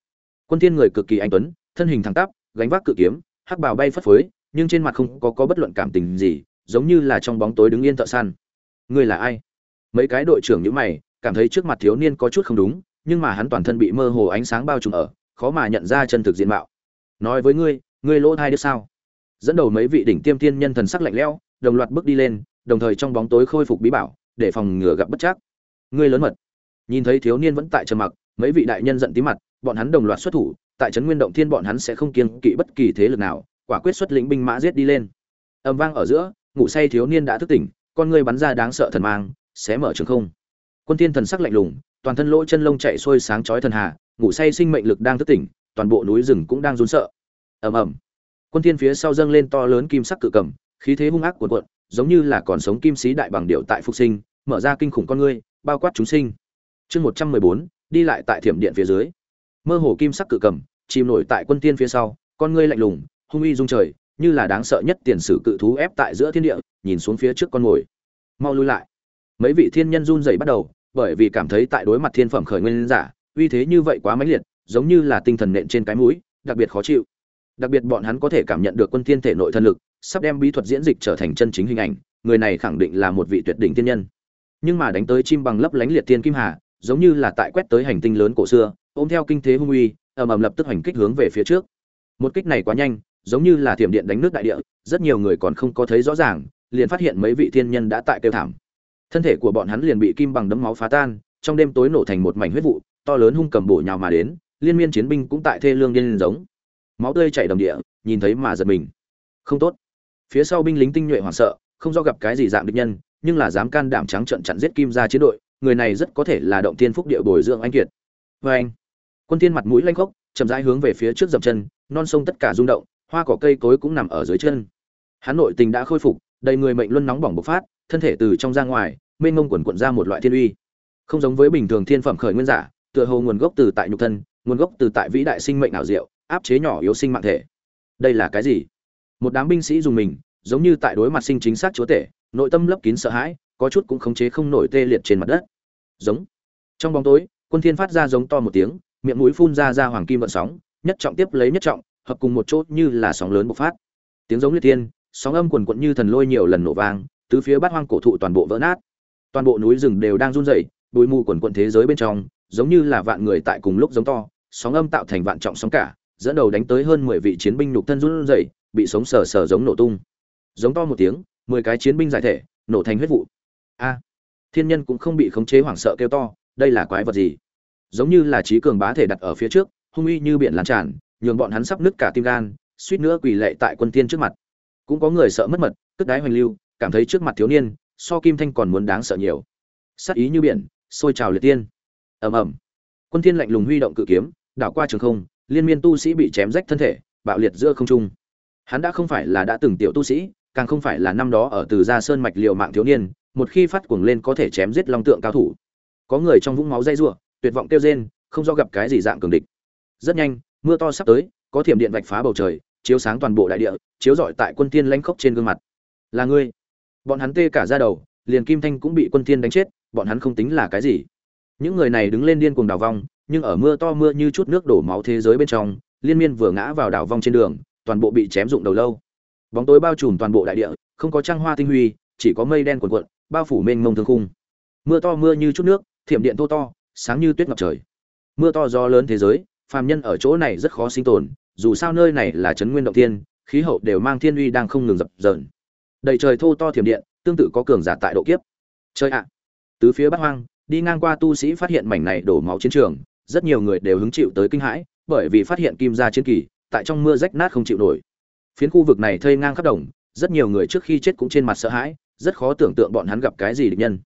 Quân thiên người cực kỳ anh tuấn, thân hình thẳng tắp, gánh vác cự kiếm, hắc bào bay phất phới, nhưng trên mặt không có có bất luận cảm tình gì, giống như là trong bóng tối đứng yên thợ săn ngươi là ai? Mấy cái đội trưởng như mày, cảm thấy trước mặt thiếu niên có chút không đúng, nhưng mà hắn toàn thân bị mơ hồ ánh sáng bao trùm ở, khó mà nhận ra chân thực diện mạo. Nói với ngươi ngươi lỗ thai đứa sao? Dẫn đầu mấy vị đỉnh tiêm tiên nhân thần sắc lạnh lẽo, đồng loạt bước đi lên, đồng thời trong bóng tối khôi phục bí bảo, để phòng ngừa gặp bất chắc. Ngươi lớn mật. Nhìn thấy thiếu niên vẫn tại trầm mặc, mấy vị đại nhân giận tí mặt, bọn hắn đồng loạt xuất thủ, tại trấn nguyên động thiên bọn hắn sẽ không kiêng kỵ bất kỳ thế lực nào, quả quyết xuất lĩnh binh mã giết đi lên. Âm vang ở giữa, ngủ say thiếu niên đã thức tỉnh con ngươi bắn ra đáng sợ thần mang xé mở trường không. Quân thiên thần sắc lạnh lùng toàn thân lỗ chân lông chạy xuôi sáng chói thần hà ngủ say sinh mệnh lực đang thức tỉnh toàn bộ núi rừng cũng đang run sợ. Ầm ầm. Quân thiên phía sau dâng lên to lớn kim sắc cự cầm khí thế hung ác cuộn cuộn giống như là còn sống kim sĩ đại bằng điệu tại phục sinh mở ra kinh khủng con ngươi bao quát chúng sinh. Chương 114, đi lại tại thiểm điện phía dưới. Mơ hồ kim sắc cự cầm chìm nổi tại quân tiên phía sau con ngươi lạnh lùng hung uy dung trời như là đáng sợ nhất tiền sử cự thú ép tại giữa thiên địa, nhìn xuống phía trước con ngồi mau lui lại. Mấy vị thiên nhân run rẩy bắt đầu, bởi vì cảm thấy tại đối mặt thiên phẩm khởi nguyên giả, uy thế như vậy quá mãnh liệt, giống như là tinh thần nện trên cái mũi, đặc biệt khó chịu. Đặc biệt bọn hắn có thể cảm nhận được quân thiên thể nội thân lực, sắp đem bí thuật diễn dịch trở thành chân chính hình ảnh, người này khẳng định là một vị tuyệt đỉnh thiên nhân. Nhưng mà đánh tới chim bằng lấp lánh liệt tiên kim hà, giống như là tại quét tới hành tinh lớn cổ xưa, ôm theo kinh thế hung uy, ầm ầm lập tức hành kích hướng về phía trước. Một kích này quá nhanh giống như là thiểm điện đánh nước đại địa, rất nhiều người còn không có thấy rõ ràng, liền phát hiện mấy vị thiên nhân đã tại kêu thảm. Thân thể của bọn hắn liền bị kim bằng đấm máu phá tan, trong đêm tối nổ thành một mảnh huyết vụ, to lớn hung cầm bổ nhào mà đến, liên miên chiến binh cũng tại thê lương điên giống. Máu tươi chảy đầm địa, nhìn thấy mà giật mình. Không tốt. Phía sau binh lính tinh nhuệ hoảng sợ, không do gặp cái gì dạng địch nhân, nhưng là dám can đảm trắng trận chặn giết kim ra chiến đội, người này rất có thể là động tiên phúc địa bồi dưỡng anh kiệt. Vê anh quân tiên mặt mũi lanh khốc, chậm rãi hướng về phía trước dậm chân, non sông tất cả rung động hoa cỏ cây cối cũng nằm ở dưới chân. Hắn nội tình đã khôi phục, đầy người mệnh luân nóng bỏng bộc phát, thân thể từ trong ra ngoài, mênh mông quần quận ra một loại thiên uy. Không giống với bình thường thiên phẩm khởi nguyên giả, tựa hồ nguồn gốc từ tại nhục thân, nguồn gốc từ tại vĩ đại sinh mệnh ảo diệu, áp chế nhỏ yếu sinh mạng thể. Đây là cái gì? Một đám binh sĩ dùng mình, giống như tại đối mặt sinh chính xác chúa tể, nội tâm lấp kín sợ hãi, có chút cũng khống chế không nổi tê liệt trên mặt đất. Giống. Trong bóng tối, quân thiên phát ra giống to một tiếng, miệng mũi phun ra ra hoàng kim vận sóng, nhất trọng tiếp lấy nhất trọng hợp cùng một chỗ như là sóng lớn bộc phát. Tiếng giống liệt thiên, sóng âm quần quận như thần lôi nhiều lần nổ vang, tứ phía bát hoang cổ thụ toàn bộ vỡ nát. Toàn bộ núi rừng đều đang run rẩy, bụi mù quần quận thế giới bên trong, giống như là vạn người tại cùng lúc giống to, sóng âm tạo thành vạn trọng sóng cả, dẫn đầu đánh tới hơn mười vị chiến binh nhục thân run rẩy, bị sống sờ sờ giống nổ tung. Giống to một tiếng, mười cái chiến binh giải thể, nổ thành huyết vụ. A à, thiên nhân cũng không bị khống chế hoảng sợ kêu to, đây là quái vật gì? Giống như là trí cường bá thể đặt ở phía trước, hung uy như biển lan tràn nhường bọn hắn sắp nứt cả tim gan, suýt nữa quỳ lệ tại quân tiên trước mặt. Cũng có người sợ mất mật tức đái hoành lưu, cảm thấy trước mặt thiếu niên, so kim thanh còn muốn đáng sợ nhiều. Sát ý như biển, sôi trào liệt tiên. Ầm ầm. Quân tiên lạnh lùng huy động cự kiếm, đảo qua trường không, liên miên tu sĩ bị chém rách thân thể, bạo liệt giữa không trung. Hắn đã không phải là đã từng tiểu tu sĩ, càng không phải là năm đó ở từ gia sơn mạch liều mạng thiếu niên, một khi phát cuồng lên có thể chém giết long tượng cao thủ. Có người trong vũng máu dây rủa, tuyệt vọng tiêu rên, không do gặp cái gì dạng cường địch. Rất nhanh mưa to sắp tới, có thiểm điện vạch phá bầu trời, chiếu sáng toàn bộ đại địa, chiếu rọi tại quân tiên lanh khốc trên gương mặt. Là ngươi. Bọn hắn tê cả ra đầu, liền kim thanh cũng bị quân tiên đánh chết, bọn hắn không tính là cái gì. Những người này đứng lên điên cuồng đào vong, nhưng ở mưa to mưa như chút nước đổ máu thế giới bên trong, liên miên vừa ngã vào đảo vong trên đường, toàn bộ bị chém dụng đầu lâu. Bóng tối bao trùm toàn bộ đại địa, không có trăng hoa tinh huy, chỉ có mây đen cuồn cuộn, bao phủ mênh mông thương khung. Mưa to mưa như chút nước, thiểm điện thô to, sáng như tuyết ngập trời. Mưa to gió lớn thế giới phàm nhân ở chỗ này rất khó sinh tồn dù sao nơi này là trấn nguyên động thiên khí hậu đều mang thiên uy đang không ngừng dập dờn. Đầy trời thô to thiểm điện tương tự có cường giả tại độ kiếp. Chơi ạ. Tứ phía bắc hoang đi ngang qua tu sĩ phát hiện mảnh này đổ máu chiến trường rất nhiều người đều hứng chịu tới kinh hãi bởi vì phát hiện kim gia chiến kỳ tại trong mưa rách nát không chịu nổi. Phiến khu vực này thây ngang khắp đồng rất nhiều người trước khi chết cũng trên mặt sợ hãi rất khó tưởng tượng bọn hắn gặp cái gì địch nhân.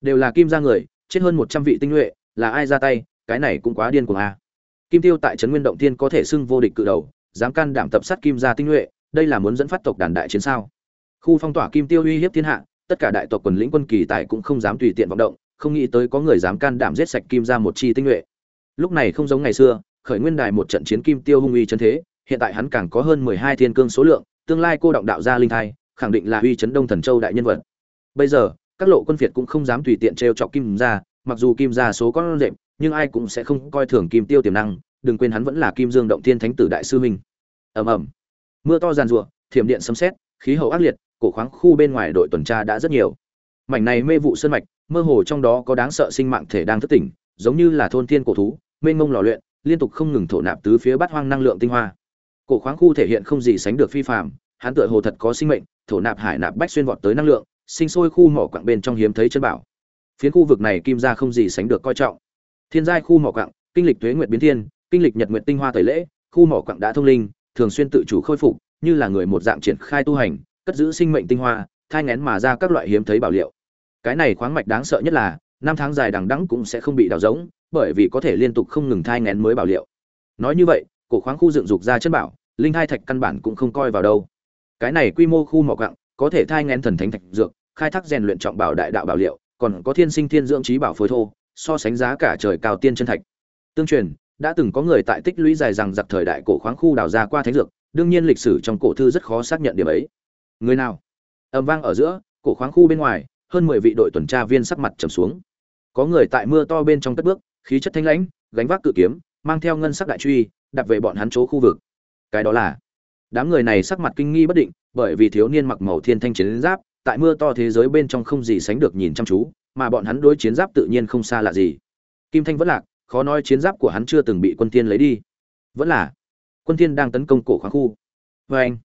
Đều là kim gia người chết hơn một trăm vị tinh huệ, là ai ra tay cái này cũng quá điên cuồng a kim tiêu tại trấn nguyên động thiên có thể xưng vô địch cự đầu, dám can đảm tập sát kim gia tinh nhuệ, đây là muốn dẫn phát tộc đàn đại chiến sao? Khu phong tỏa kim tiêu uy hiếp thiên hạ, tất cả đại tộc quần lĩnh quân kỳ tài cũng không dám tùy tiện vọng động, không nghĩ tới có người dám can đảm giết sạch kim ra một chi tinh nhuệ. Lúc này không giống ngày xưa, khởi nguyên đài một trận chiến kim tiêu hung uy chân thế, hiện tại hắn càng có hơn mười hai thiên cương số lượng, tương lai cô động đạo gia linh thai, khẳng định là uy chấn đông thần châu đại nhân vật. Bây giờ, các lộ quân phiệt cũng không dám tùy tiện trêu chọc kim ra mặc dù kim ra số con rệm nhưng ai cũng sẽ không coi thường kim tiêu tiềm năng, đừng quên hắn vẫn là kim dương động thiên thánh tử đại sư huynh ầm ầm. Mưa to giàn rủa thiểm điện sấm sét, khí hậu ác liệt, cổ khoáng khu bên ngoài đội tuần tra đã rất nhiều. Mảnh này mê vụ sơn mạch, mơ hồ trong đó có đáng sợ sinh mạng thể đang thức tỉnh, giống như là thôn thiên cổ thú, mênh mông lò luyện, liên tục không ngừng thổ nạp tứ phía bát hoang năng lượng tinh hoa. Cổ khoáng khu thể hiện không gì sánh được phi phàm, hắn tựa hồ thật có sinh mệnh, thổ nạp hải nạp bách xuyên vọt tới năng lượng, sinh sôi khu mỏ quặng bên trong hiếm thấy chân bảo. Phiến khu vực này kim ra không gì sánh được coi trọng thiên giai khu mỏ quặng, kinh lịch tuế nguyệt biến thiên, kinh lịch nhật nguyệt tinh hoa tẩy lễ, khu mỏ quặng đã thông linh, thường xuyên tự chủ khôi phục, như là người một dạng triển khai tu hành, cất giữ sinh mệnh tinh hoa, thai ngén mà ra các loại hiếm thấy bảo liệu. Cái này khoáng mạch đáng sợ nhất là, năm tháng dài đằng đẵng cũng sẽ không bị đào rỗng, bởi vì có thể liên tục không ngừng thai ngén mới bảo liệu. Nói như vậy, cổ khoáng khu dựng dục ra chất bảo, linh hai thạch căn bản cũng không coi vào đâu. Cái này quy mô khu mỏ quặng, có thể thai ngén thần thánh thạch dược, khai thác rèn luyện trọng bảo đại đạo bảo liệu, còn có thiên sinh thiên dưỡng trí bảo phối thô so sánh giá cả trời cao tiên chân thạch. Tương truyền, đã từng có người tại tích lũy dài rằng giặc thời đại cổ khoáng khu đào ra qua thánh dược, đương nhiên lịch sử trong cổ thư rất khó xác nhận điểm ấy. Người nào? Ầm vang ở giữa, cổ khoáng khu bên ngoài, hơn mười vị đội tuần tra viên sắc mặt trầm xuống. Có người tại mưa to bên trong cất bước, khí chất thanh lãnh, gánh vác cự kiếm, mang theo ngân sắc đại truy đặt về bọn hắn chỗ khu vực. Cái đó là? Đám người này sắc mặt kinh nghi bất định, bởi vì thiếu niên mặc màu thiên thanh chiến giáp, tại mưa to thế giới bên trong không gì sánh được nhìn chăm chú mà bọn hắn đối chiến giáp tự nhiên không xa lạ gì. Kim thanh vẫn lạc, khó nói chiến giáp của hắn chưa từng bị quân thiên lấy đi. Vẫn là, quân thiên đang tấn công cổ khoáng khu. Vê anh,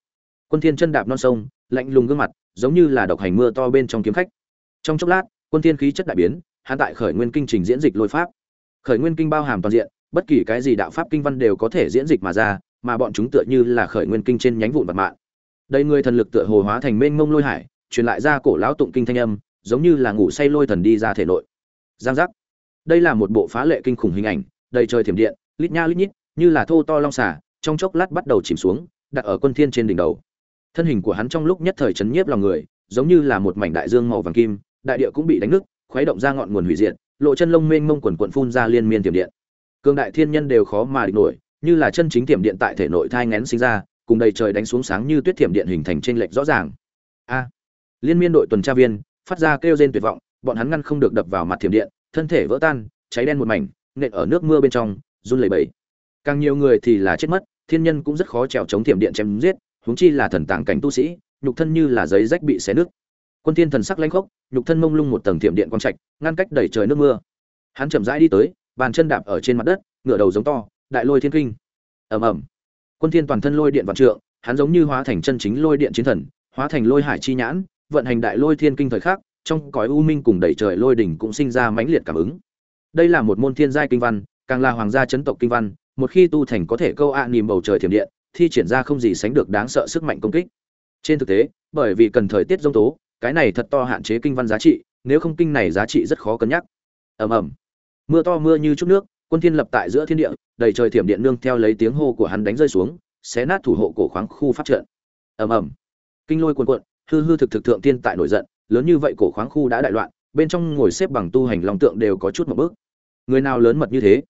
quân thiên chân đạp non sông, lạnh lùng gương mặt, giống như là độc hành mưa to bên trong kiếm khách. Trong chốc lát, quân thiên khí chất đại biến, hắn tại khởi nguyên kinh trình diễn dịch lôi pháp. Khởi nguyên kinh bao hàm toàn diện, bất kỳ cái gì đạo pháp kinh văn đều có thể diễn dịch mà ra, mà bọn chúng tựa như là khởi nguyên kinh trên nhánh vụn vật mạng đây người thần lực tựa hồ hóa thành mênh mông lôi hải, truyền lại ra cổ lão tụng kinh thanh âm giống như là ngủ say lôi thần đi ra thể nội. Giang giác. Đây là một bộ phá lệ kinh khủng hình ảnh, đầy trời thiểm điện, lít nha lít nhít, như là thô to long xả trong chốc lát bắt đầu chìm xuống, đặt ở quân thiên trên đỉnh đầu. Thân hình của hắn trong lúc nhất thời chấn nhiếp lòng người, giống như là một mảnh đại dương màu vàng kim, đại địa cũng bị đánh nứt, khuấy động ra ngọn nguồn hủy diệt, lộ chân lông mênh mông quần quần phun ra liên miên tiềm điện. Cương đại thiên nhân đều khó mà địch nổi, như là chân chính tiềm điện tại thể nội thai ngén sinh ra, cùng đầy trời đánh xuống sáng như tuyết tiềm điện hình thành trên lệch rõ ràng. A. Liên miên đội tuần tra viên phát ra kêu rên tuyệt vọng, bọn hắn ngăn không được đập vào mặt thiểm điện, thân thể vỡ tan, cháy đen một mảnh, nện ở nước mưa bên trong, run lẩy bẩy. Càng nhiều người thì là chết mất, thiên nhân cũng rất khó trèo chống thiểm điện chém giết, huống chi là thần tàng cảnh tu sĩ, nhục thân như là giấy rách bị xé nứt. Quân thiên thần sắc lãnh khốc, nhục thân mông lung một tầng thiểm điện quang trạch, ngăn cách đẩy trời nước mưa. Hắn chậm rãi đi tới, bàn chân đạp ở trên mặt đất, ngửa đầu giống to, đại lôi thiên kinh. Ầm ầm. Quân thiên toàn thân lôi điện vạn trượng, hắn giống như hóa thành chân chính lôi điện chiến thần, hóa thành lôi hải chi nhãn vận hành đại lôi thiên kinh thời khắc, trong cõi u minh cùng đẩy trời lôi đỉnh cũng sinh ra mãnh liệt cảm ứng. Đây là một môn thiên giai kinh văn, càng là hoàng gia chấn tộc kinh văn, một khi tu thành có thể câu ạ à nìm bầu trời thiểm điện, thi triển ra không gì sánh được đáng sợ sức mạnh công kích. Trên thực tế, bởi vì cần thời tiết giông tố, cái này thật to hạn chế kinh văn giá trị, nếu không kinh này giá trị rất khó cân nhắc. Ầm ầm. Mưa to mưa như chút nước, quân thiên lập tại giữa thiên địa, đầy trời thiểm điện nương theo lấy tiếng hô của hắn đánh rơi xuống, xé nát thủ hộ cổ khoáng khu pháp trận. Ầm ầm. Kinh lôi cuồn cuộn hư hư thực thực thượng tiên tại nổi giận, lớn như vậy cổ khoáng khu đã đại loạn, bên trong ngồi xếp bằng tu hành long tượng đều có chút một bước. Người nào lớn mật như thế?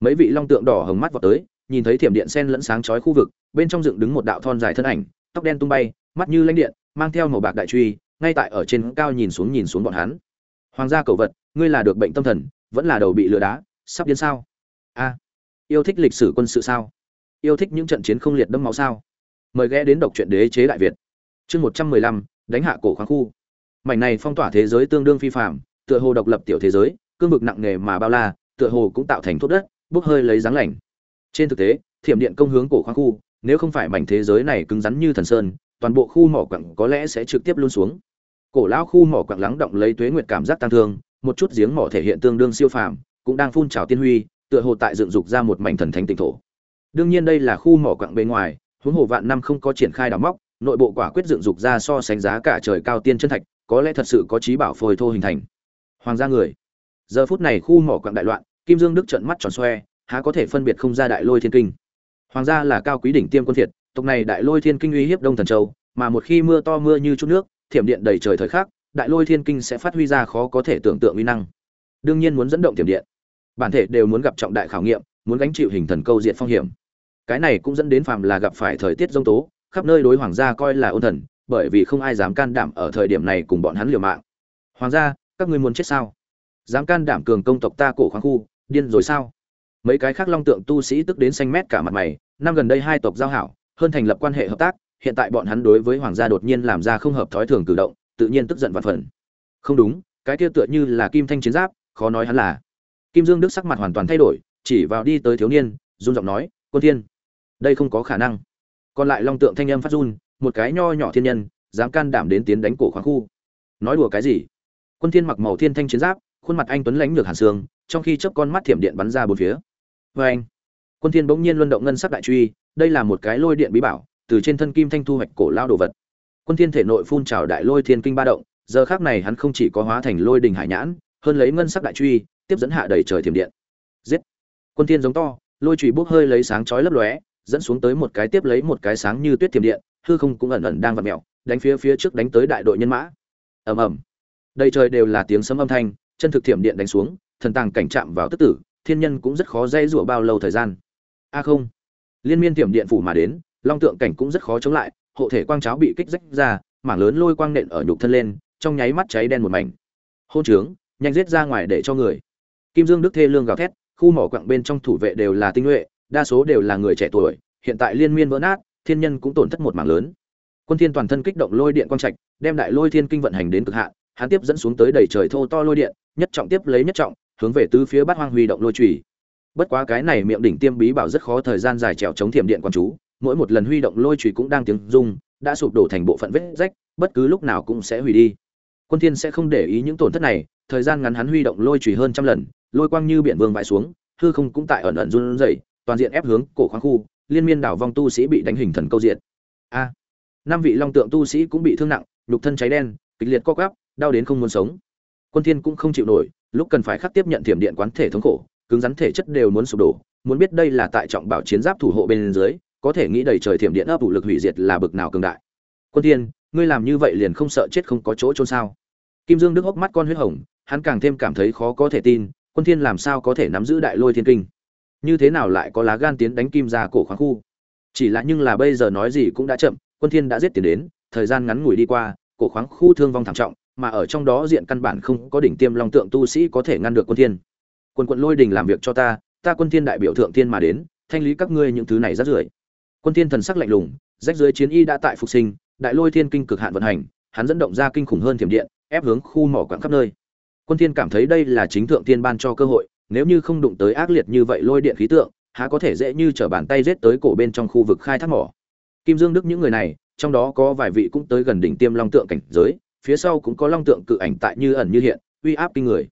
Mấy vị long tượng đỏ hồng mắt vào tới, nhìn thấy thiểm điện sen lẫn sáng chói khu vực, bên trong dựng đứng một đạo thon dài thân ảnh, tóc đen tung bay, mắt như lãnh điện, mang theo màu bạc đại truy, ngay tại ở trên cao nhìn xuống nhìn xuống bọn hắn. Hoàng gia cầu vật, ngươi là được bệnh tâm thần, vẫn là đầu bị lừa đá, sắp điên sao? A, yêu thích lịch sử quân sự sao? Yêu thích những trận chiến không liệt đẫm máu sao? Mời ghé đến đọc truyện đế chế đại việt chương một trăm mười lăm, đánh hạ cổ khoáng khu. Mảnh này phong tỏa thế giới tương đương phi phạm tựa hồ độc lập tiểu thế giới, cương vực nặng nề mà bao la, tựa hồ cũng tạo thành thốt đất, bốc hơi lấy dáng lành trên thực tế, thiểm điện công hướng cổ khoáng khu, nếu không phải mảnh thế giới này cứng rắn như thần sơn, toàn bộ khu mỏ quặng có lẽ sẽ trực tiếp luôn xuống. Cổ lão khu mỏ quặng lắng động lấy tuế nguyệt cảm giác tăng thương, một chút giếng mỏ thể hiện tương đương siêu phàm, cũng đang phun trào tiên huy, tựa hồ tại dựng dục ra một mảnh thần thánh tịnh thổ. Đương nhiên đây là khu mỏ quặng bên ngoài, huống hồ vạn năm không có triển khai đào móc nội bộ quả quyết dựng dục ra so sánh giá cả trời cao tiên chân thạch, có lẽ thật sự có trí bảo phôi thô hình thành. Hoàng gia người. Giờ phút này khu mỏ quặng đại loạn, kim dương đức trợn mắt tròn xoe, há có thể phân biệt không ra đại lôi thiên kinh. Hoàng gia là cao quý đỉnh tiêm quân thiệt, tộc này đại lôi thiên kinh uy hiếp đông thần châu, mà một khi mưa to mưa như chút nước, thiểm điện đầy trời thời khắc, đại lôi thiên kinh sẽ phát huy ra khó có thể tưởng tượng uy năng. Đương nhiên muốn dẫn động thiểm điện, bản thể đều muốn gặp trọng đại khảo nghiệm, muốn gánh chịu hình thần câu diện phong hiểm. Cái này cũng dẫn đến phàm là gặp phải thời tiết giông tố khắp nơi đối hoàng gia coi là ôn thần, bởi vì không ai dám can đảm ở thời điểm này cùng bọn hắn liều mạng. Hoàng gia, các ngươi muốn chết sao? Dám can đảm cường công tộc ta cổ khoáng khu, điên rồi sao? Mấy cái khác long tượng tu sĩ tức đến xanh mét cả mặt mày, năm gần đây hai tộc giao hảo, hơn thành lập quan hệ hợp tác, hiện tại bọn hắn đối với hoàng gia đột nhiên làm ra không hợp thói thường cử động, tự nhiên tức giận vạn phần. Không đúng, cái kia tựa như là kim thanh chiến giáp, khó nói hắn là. Kim dương đức sắc mặt hoàn toàn thay đổi, chỉ vào đi tới thiếu niên, run giọng nói, quân thiên, đây không có khả năng còn lại long tượng thanh âm phát run, một cái nho nhỏ thiên nhân, dám can đảm đến tiến đánh cổ khoáng khu. Nói đùa cái gì? Quân thiên mặc màu thiên thanh chiến giáp, khuôn mặt anh tuấn lãnh lược hàn sương, trong khi chớp con mắt thiểm điện bắn ra bốn phía. Với anh, quân thiên bỗng nhiên luân động ngân sắc đại truy, đây là một cái lôi điện bí bảo, từ trên thân kim thanh thu hoạch cổ lao đồ vật. Quân thiên thể nội phun trào đại lôi thiên kinh ba động, giờ khắc này hắn không chỉ có hóa thành lôi đình hải nhãn, hơn lấy ngân sắc đại truy, tiếp dẫn hạ đầy trời thiểm điện. Giết! Quân thiên giống to, lôi chùy bốc hơi lấy sáng chói lấp lóe dẫn xuống tới một cái tiếp lấy một cái sáng như tuyết thiểm điện, hư không cũng ẩn ẩn đang vặn mèo, đánh phía phía trước đánh tới đại đội nhân mã. Ầm ầm. Đây trời đều là tiếng sấm âm thanh, chân thực thiểm điện đánh xuống, thần tàng cảnh chạm vào tức tử, thiên nhân cũng rất khó dây rủa bao lâu thời gian. A à không. Liên miên thiểm điện phủ mà đến, long tượng cảnh cũng rất khó chống lại, hộ thể quang cháo bị kích rách ra, mảng lớn lôi quang nện ở nhục thân lên, trong nháy mắt cháy đen một mảnh. Hôn trướng, nhanh giết ra ngoài để cho người. Kim dương đức thê lương gào thét, khu mỏ quặng bên trong thủ vệ đều là tinh nhuệ đa số đều là người trẻ tuổi, hiện tại liên miên vỡ nát, thiên nhân cũng tổn thất một mảng lớn. Quân thiên toàn thân kích động lôi điện quang trạch, đem đại lôi thiên kinh vận hành đến cực hạn, hắn tiếp dẫn xuống tới đầy trời thô to lôi điện, nhất trọng tiếp lấy nhất trọng, hướng về tứ phía bát hoang huy động lôi chùy bất quá cái này miệng đỉnh tiêm bí bảo rất khó thời gian dài trèo chống thiểm điện quan chú, mỗi một lần huy động lôi chùy cũng đang tiếng rung, đã sụp đổ thành bộ phận vết rách, bất cứ lúc nào cũng sẽ hủy đi. Quân thiên sẽ không để ý những tổn thất này, thời gian ngắn hắn huy động lôi chùy hơn trăm lần, lôi quang như biển vương vãi xuống, hư không cũng tại ẩn ẩn run rẩy toàn diện ép hướng cổ khoáng khu, liên miên đảo vong tu sĩ bị đánh hình thần câu diện a, năm vị long tượng tu sĩ cũng bị thương nặng, nhục thân cháy đen, kịch liệt co quắp, đau đến không muốn sống. Quân thiên cũng không chịu nổi, lúc cần phải khắc tiếp nhận thiểm điện quán thể thống khổ, cứng rắn thể chất đều muốn sụp đổ, muốn biết đây là tại trọng bảo chiến giáp thủ hộ bên dưới, có thể nghĩ đầy trời thiểm điện ấp ủ lực hủy diệt là bực nào cường đại. Quân thiên, ngươi làm như vậy liền không sợ chết không có chỗ trôn sao? Kim dương đức hốc mắt con huyết hồng, hắn càng thêm cảm thấy khó có thể tin, quân thiên làm sao có thể nắm giữ đại lôi thiên kinh? Như thế nào lại có lá gan tiến đánh kim ra cổ khoáng khu? Chỉ là nhưng là bây giờ nói gì cũng đã chậm, quân thiên đã giết tiền đến, thời gian ngắn ngủi đi qua, cổ khoáng khu thương vong thảm trọng, mà ở trong đó diện căn bản không có đỉnh tiêm long tượng tu sĩ có thể ngăn được quân thiên. Quân quận lôi đình làm việc cho ta ta quân thiên đại biểu thượng thiên mà đến, thanh lý các ngươi những thứ này rất rưởi quân thiên thần sắc lạnh lùng, rách dưới chiến y đã tại phục sinh, đại lôi thiên kinh cực hạn vận hành, hắn dẫn động ra kinh khủng hơn thiểm điện, ép hướng khu mỏ quặng khắp nơi. Quân thiên cảm thấy đây là chính thượng thiên ban cho cơ hội nếu như không đụng tới ác liệt như vậy lôi điện khí tượng, há có thể dễ như trở bàn tay giết tới cổ bên trong khu vực khai thác mỏ. Kim dương đức những người này, trong đó có vài vị cũng tới gần đỉnh tiêm long tượng cảnh giới, phía sau cũng có long tượng cự ảnh tại như ẩn như hiện, uy áp kinh người.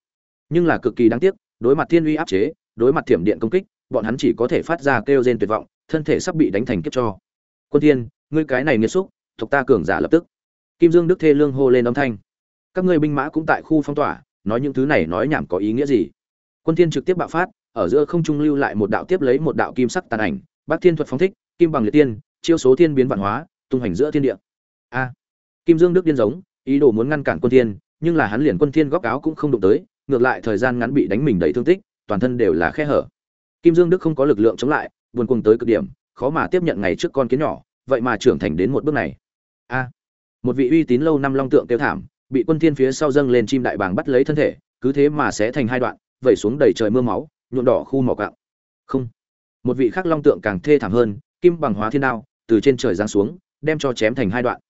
Nhưng là cực kỳ đáng tiếc, đối mặt thiên uy áp chế, đối mặt thiểm điện công kích, bọn hắn chỉ có thể phát ra kêu rên tuyệt vọng, thân thể sắp bị đánh thành kiếp cho. Quân thiên, ngươi cái này nghiệt xúc, thuộc ta cường giả lập tức. Kim dương đức thê lương hô lên âm thanh. Các ngươi binh mã cũng tại khu phong tỏa, nói những thứ này nói nhảm có ý nghĩa gì? Quân thiên trực tiếp bạo phát, ở giữa không trung lưu lại một đạo tiếp lấy một đạo kim sắc tàn ảnh, bác thiên thuật phóng thích, kim bằng liệt tiên, chiêu số thiên biến vạn hóa, tung hành giữa thiên địa. A. Kim dương đức điên giống, ý đồ muốn ngăn cản quân thiên, nhưng là hắn liền quân thiên góc áo cũng không đụng tới, ngược lại thời gian ngắn bị đánh mình đầy thương tích, toàn thân đều là khe hở. Kim dương đức không có lực lượng chống lại, buồn cuồng tới cực điểm, khó mà tiếp nhận ngày trước con kiến nhỏ, vậy mà trưởng thành đến một bước này. A. Một vị uy tín lâu năm long tượng tiêu thảm, bị quân thiên phía sau dâng lên chim đại bàng bắt lấy thân thể, cứ thế mà sẽ thành hai đoạn vẩy xuống đầy trời mưa máu, nhuộm đỏ khu mỏ cạo không. Một vị khác long tượng càng thê thảm hơn, kim bằng hóa thiên đao, từ trên trời giáng xuống, đem cho chém thành hai đoạn.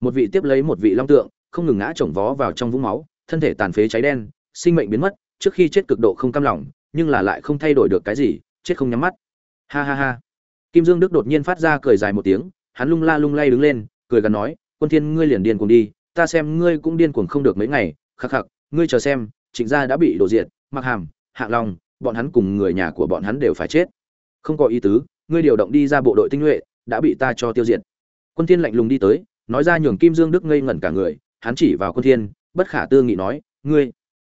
Một vị tiếp lấy một vị long tượng, không ngừng ngã chồng vó vào trong vũng máu, thân thể tàn phế cháy đen, sinh mệnh biến mất, trước khi chết cực độ không cam lòng, nhưng là lại không thay đổi được cái gì, chết không nhắm mắt. Ha ha ha. Kim dương đức đột nhiên phát ra cười dài một tiếng, hắn lung la lung lay đứng lên, cười gần nói, quân thiên, ngươi liền điên cuồng đi, ta xem ngươi cũng điên cuồng không được mấy ngày, khắc khắc, ngươi chờ xem, trịnh gia đã bị đổ diệt mặc hàm, hạ long, bọn hắn cùng người nhà của bọn hắn đều phải chết. Không có ý tứ, ngươi điều động đi ra bộ đội tinh nhuệ, đã bị ta cho tiêu diệt. Quân thiên lạnh lùng đi tới, nói ra nhường kim dương đức ngây ngẩn cả người, hắn chỉ vào quân thiên, bất khả tư nghị nói, ngươi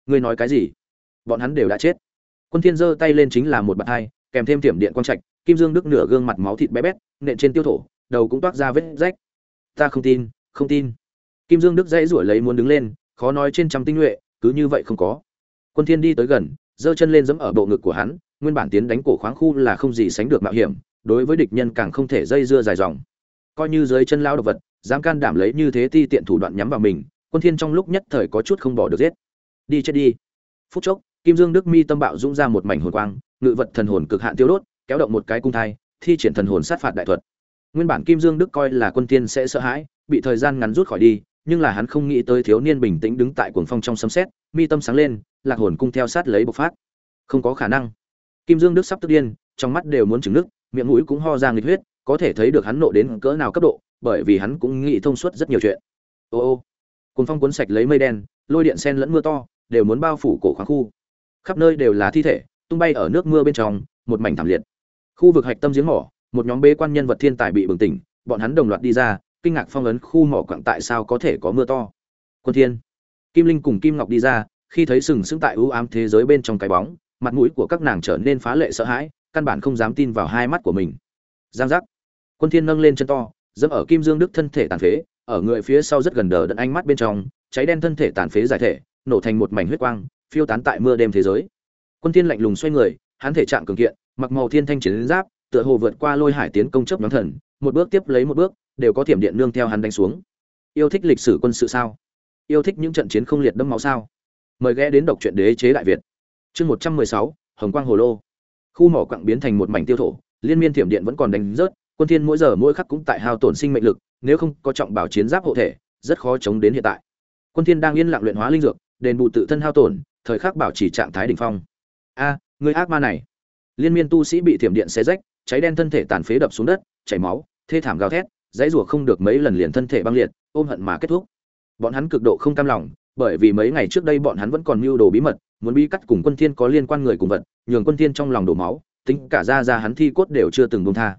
ngươi nói cái gì? Bọn hắn đều đã chết. Quân thiên giơ tay lên chính là một bạt hai, kèm thêm tiệm điện quang trạch, kim dương đức nửa gương mặt máu thịt bé bét, nện trên tiêu thổ, đầu cũng toát ra vết rách. Ta không tin không tin. Kim dương đức dãy rủi lấy muốn đứng lên, khó nói trên trăm tinh nhuệ, cứ như vậy không có quân thiên đi tới gần, giơ chân lên giẫm ở bộ ngực của hắn, nguyên bản tiến đánh cổ khoáng khu là không gì sánh được mạo hiểm, đối với địch nhân càng không thể dây dưa dài dòng. Coi như dưới chân lao độc vật, dám can đảm lấy như thế ti tiện thủ đoạn nhắm vào mình, quân thiên trong lúc nhất thời có chút không bỏ được giết. Đi chết đi. Phút chốc, kim dương đức mi tâm bạo dũng ra một mảnh hồn quang, ngự vật thần hồn cực hạn tiêu đốt, kéo động một cái cung thai, thi triển thần hồn sát phạt đại thuật. Nguyên bản kim dương đức coi là quân thiên sẽ sợ hãi, bị thời gian ngắn rút khỏi đi, nhưng là hắn không nghĩ tới thiếu niên bình tĩnh đứng tại cuồng phong trong sấm sét, mi tâm sáng lên lạc hồn cung theo sát lấy bộc phát. Không có khả năng. Kim dương đức sắp tức điên, trong mắt đều muốn trừng nước, miệng mũi cũng ho ra nghịch huyết, có thể thấy được hắn nộ đến cỡ nào cấp độ, bởi vì hắn cũng nghĩ thông suốt rất nhiều chuyện. Ô ô, cuồng phong cuốn sạch lấy mây đen, lôi điện sen lẫn mưa to, đều muốn bao phủ cổ khoáng khu. Khắp nơi đều là thi thể, tung bay ở nước mưa bên trong, một mảnh thảm liệt. Khu vực hạch tâm giếng mỏ, một nhóm bế quan nhân vật thiên tài bị bừng tỉnh, bọn hắn đồng loạt đi ra, kinh ngạc phong ấn khu mỏ quặng tại sao có thể có mưa to. Quân thiên, kim linh cùng kim ngọc đi ra khi thấy sừng sững tại ưu ám thế giới bên trong cái bóng, mặt mũi của các nàng trở nên phá lệ sợ hãi, căn bản không dám tin vào hai mắt của mình. Giang giác. Quân thiên nâng lên chân to, dẫm ở kim dương đức thân thể tàn phế, ở người phía sau rất gần đờ đẫn ánh mắt bên trong, cháy đen thân thể tàn phế giải thể, nổ thành một mảnh huyết quang, phiêu tán tại mưa đêm thế giới. Quân thiên lạnh lùng xoay người, hắn thể trạng cường kiện, mặc màu thiên thanh chiến giáp, tựa hồ vượt qua lôi hải tiến công chấp nhóm thần, một bước tiếp lấy một bước, đều có thiểm điện nương theo hắn đánh xuống. Yêu thích lịch sử quân sự sao? Yêu thích những trận chiến không liệt đẫm máu sao? Mời ghé đến đọc truyện đế chế đại việt. Chương một trăm mười sáu, hồng quang hồ lô. Khu mỏ quặng biến thành một mảnh tiêu thổ, liên miên thiểm điện vẫn còn đánh rớt, quân thiên mỗi giờ mỗi khắc cũng tại hao tổn sinh mệnh lực, nếu không có trọng bảo chiến giáp hộ thể, rất khó chống đến hiện tại. Quân thiên đang yên lặng luyện hóa linh dược, đền bù tự thân hao tổn, thời khắc bảo trì trạng thái đỉnh phong. A, người ác ma này. Liên miên tu sĩ bị thiểm điện xé rách, cháy đen thân thể tàn phế đập xuống đất, chảy máu, thê thảm gào thét, dãy rủa không được mấy lần liền thân thể băng liệt, ôm hận mà kết thúc. Bọn hắn cực độ không cam lòng bởi vì mấy ngày trước đây bọn hắn vẫn còn mưu đồ bí mật, muốn bí cắt cùng quân thiên có liên quan người cùng vật, nhường quân thiên trong lòng đổ máu, tính cả ra ra hắn thi cốt đều chưa từng buông tha.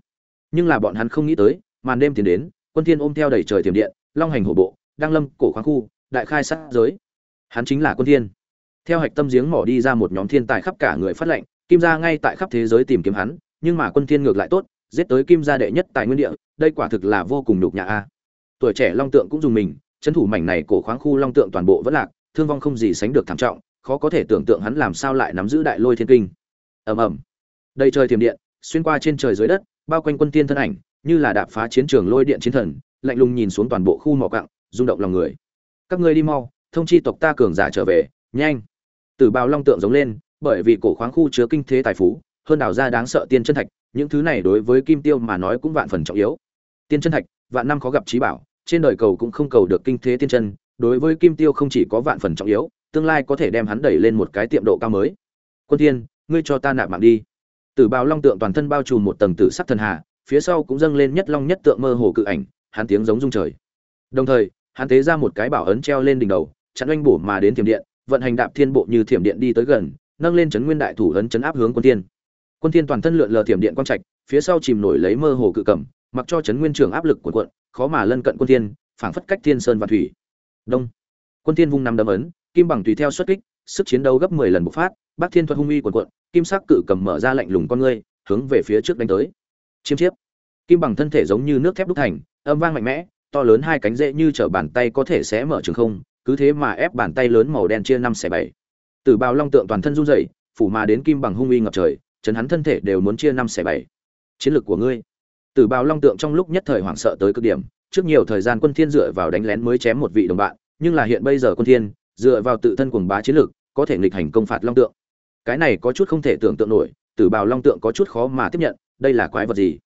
Nhưng là bọn hắn không nghĩ tới, màn đêm tiến đến, quân thiên ôm theo đầy trời tiềm điện, long hành hổ bộ, đang lâm cổ khoáng khu, đại khai sát giới. Hắn chính là quân thiên. Theo hạch tâm giếng mỏ đi ra một nhóm thiên tài khắp cả người phát lệnh, kim gia ngay tại khắp thế giới tìm kiếm hắn, nhưng mà quân thiên ngược lại tốt, giết tới kim gia đệ nhất tại nguyên địa, đây quả thực là vô cùng nhục nhã a. Tuổi trẻ long tượng cũng dùng mình chân thủ mảnh này cổ khoáng khu long tượng toàn bộ vẫn lạc, thương vong không gì sánh được thảm trọng, khó có thể tưởng tượng hắn làm sao lại nắm giữ đại lôi thiên kinh. Ầm ầm. Đây trời thiểm điện, xuyên qua trên trời dưới đất, bao quanh quân tiên thân ảnh, như là đạp phá chiến trường lôi điện chiến thần, lạnh lùng nhìn xuống toàn bộ khu mỏ cặng rung động lòng người. Các ngươi đi mau, thông chi tộc ta cường giả trở về, nhanh. Tử bào long tượng giống lên, bởi vì cổ khoáng khu chứa kinh thế tài phú, hơn đào ra đáng sợ tiên chân thạch, những thứ này đối với kim tiêu mà nói cũng vạn phần trọng yếu. Tiên chân thạch, vạn năm khó gặp trí bảo trên đời cầu cũng không cầu được kinh thế tiên chân, đối với kim tiêu không chỉ có vạn phần trọng yếu, tương lai có thể đem hắn đẩy lên một cái tiệm độ cao mới. Quân thiên, ngươi cho ta nạp mạng đi. Tử bào long tượng toàn thân bao trùm một tầng tử sắc thần hà, phía sau cũng dâng lên nhất long nhất tượng mơ hồ cự ảnh, hắn tiếng giống rung trời. Đồng thời, hắn tế ra một cái bảo ấn treo lên đỉnh đầu, chặn oanh bổ mà đến thiểm điện, vận hành đạp thiên bộ như thiểm điện đi tới gần, nâng lên chấn nguyên đại thủ ấn chấn áp hướng quân thiên. Quân thiên toàn thân lượn lờ thiểm điện quang trạch, phía sau chìm nổi lấy mơ hồ cự cầm mặc cho chấn nguyên trưởng áp lực của quận khó mà lân cận quân thiên, phảng phất cách thiên sơn và thủy. Đông. Quân thiên vung năm đấm ấn kim bằng tùy theo xuất kích sức chiến đấu gấp 10 lần bộc phát bác thiên thuật hung uy quần quận kim sắc cự cầm mở ra lạnh lùng con ngươi hướng về phía trước đánh tới. Chiêm chiếp. Kim bằng thân thể giống như nước thép đúc thành âm vang mạnh mẽ to lớn hai cánh dễ như trở bàn tay có thể xé mở trường không cứ thế mà ép bàn tay lớn màu đen chia năm xẻ bảy. Từ bào long tượng toàn thân run rẩy phủ mà đến kim bằng hung uy ngập trời chấn hắn thân thể đều muốn chia năm xẻ bảy. Chiến lược của ngươi. Tử bào long tượng trong lúc nhất thời hoảng sợ tới cực điểm, trước nhiều thời gian quân thiên dựa vào đánh lén mới chém một vị đồng bạn, nhưng là hiện bây giờ quân thiên, dựa vào tự thân cuồng bá chiến lược có thể nghịch hành công phạt long tượng. Cái này có chút không thể tưởng tượng nổi tử bào long tượng có chút khó mà tiếp nhận, đây là quái vật gì?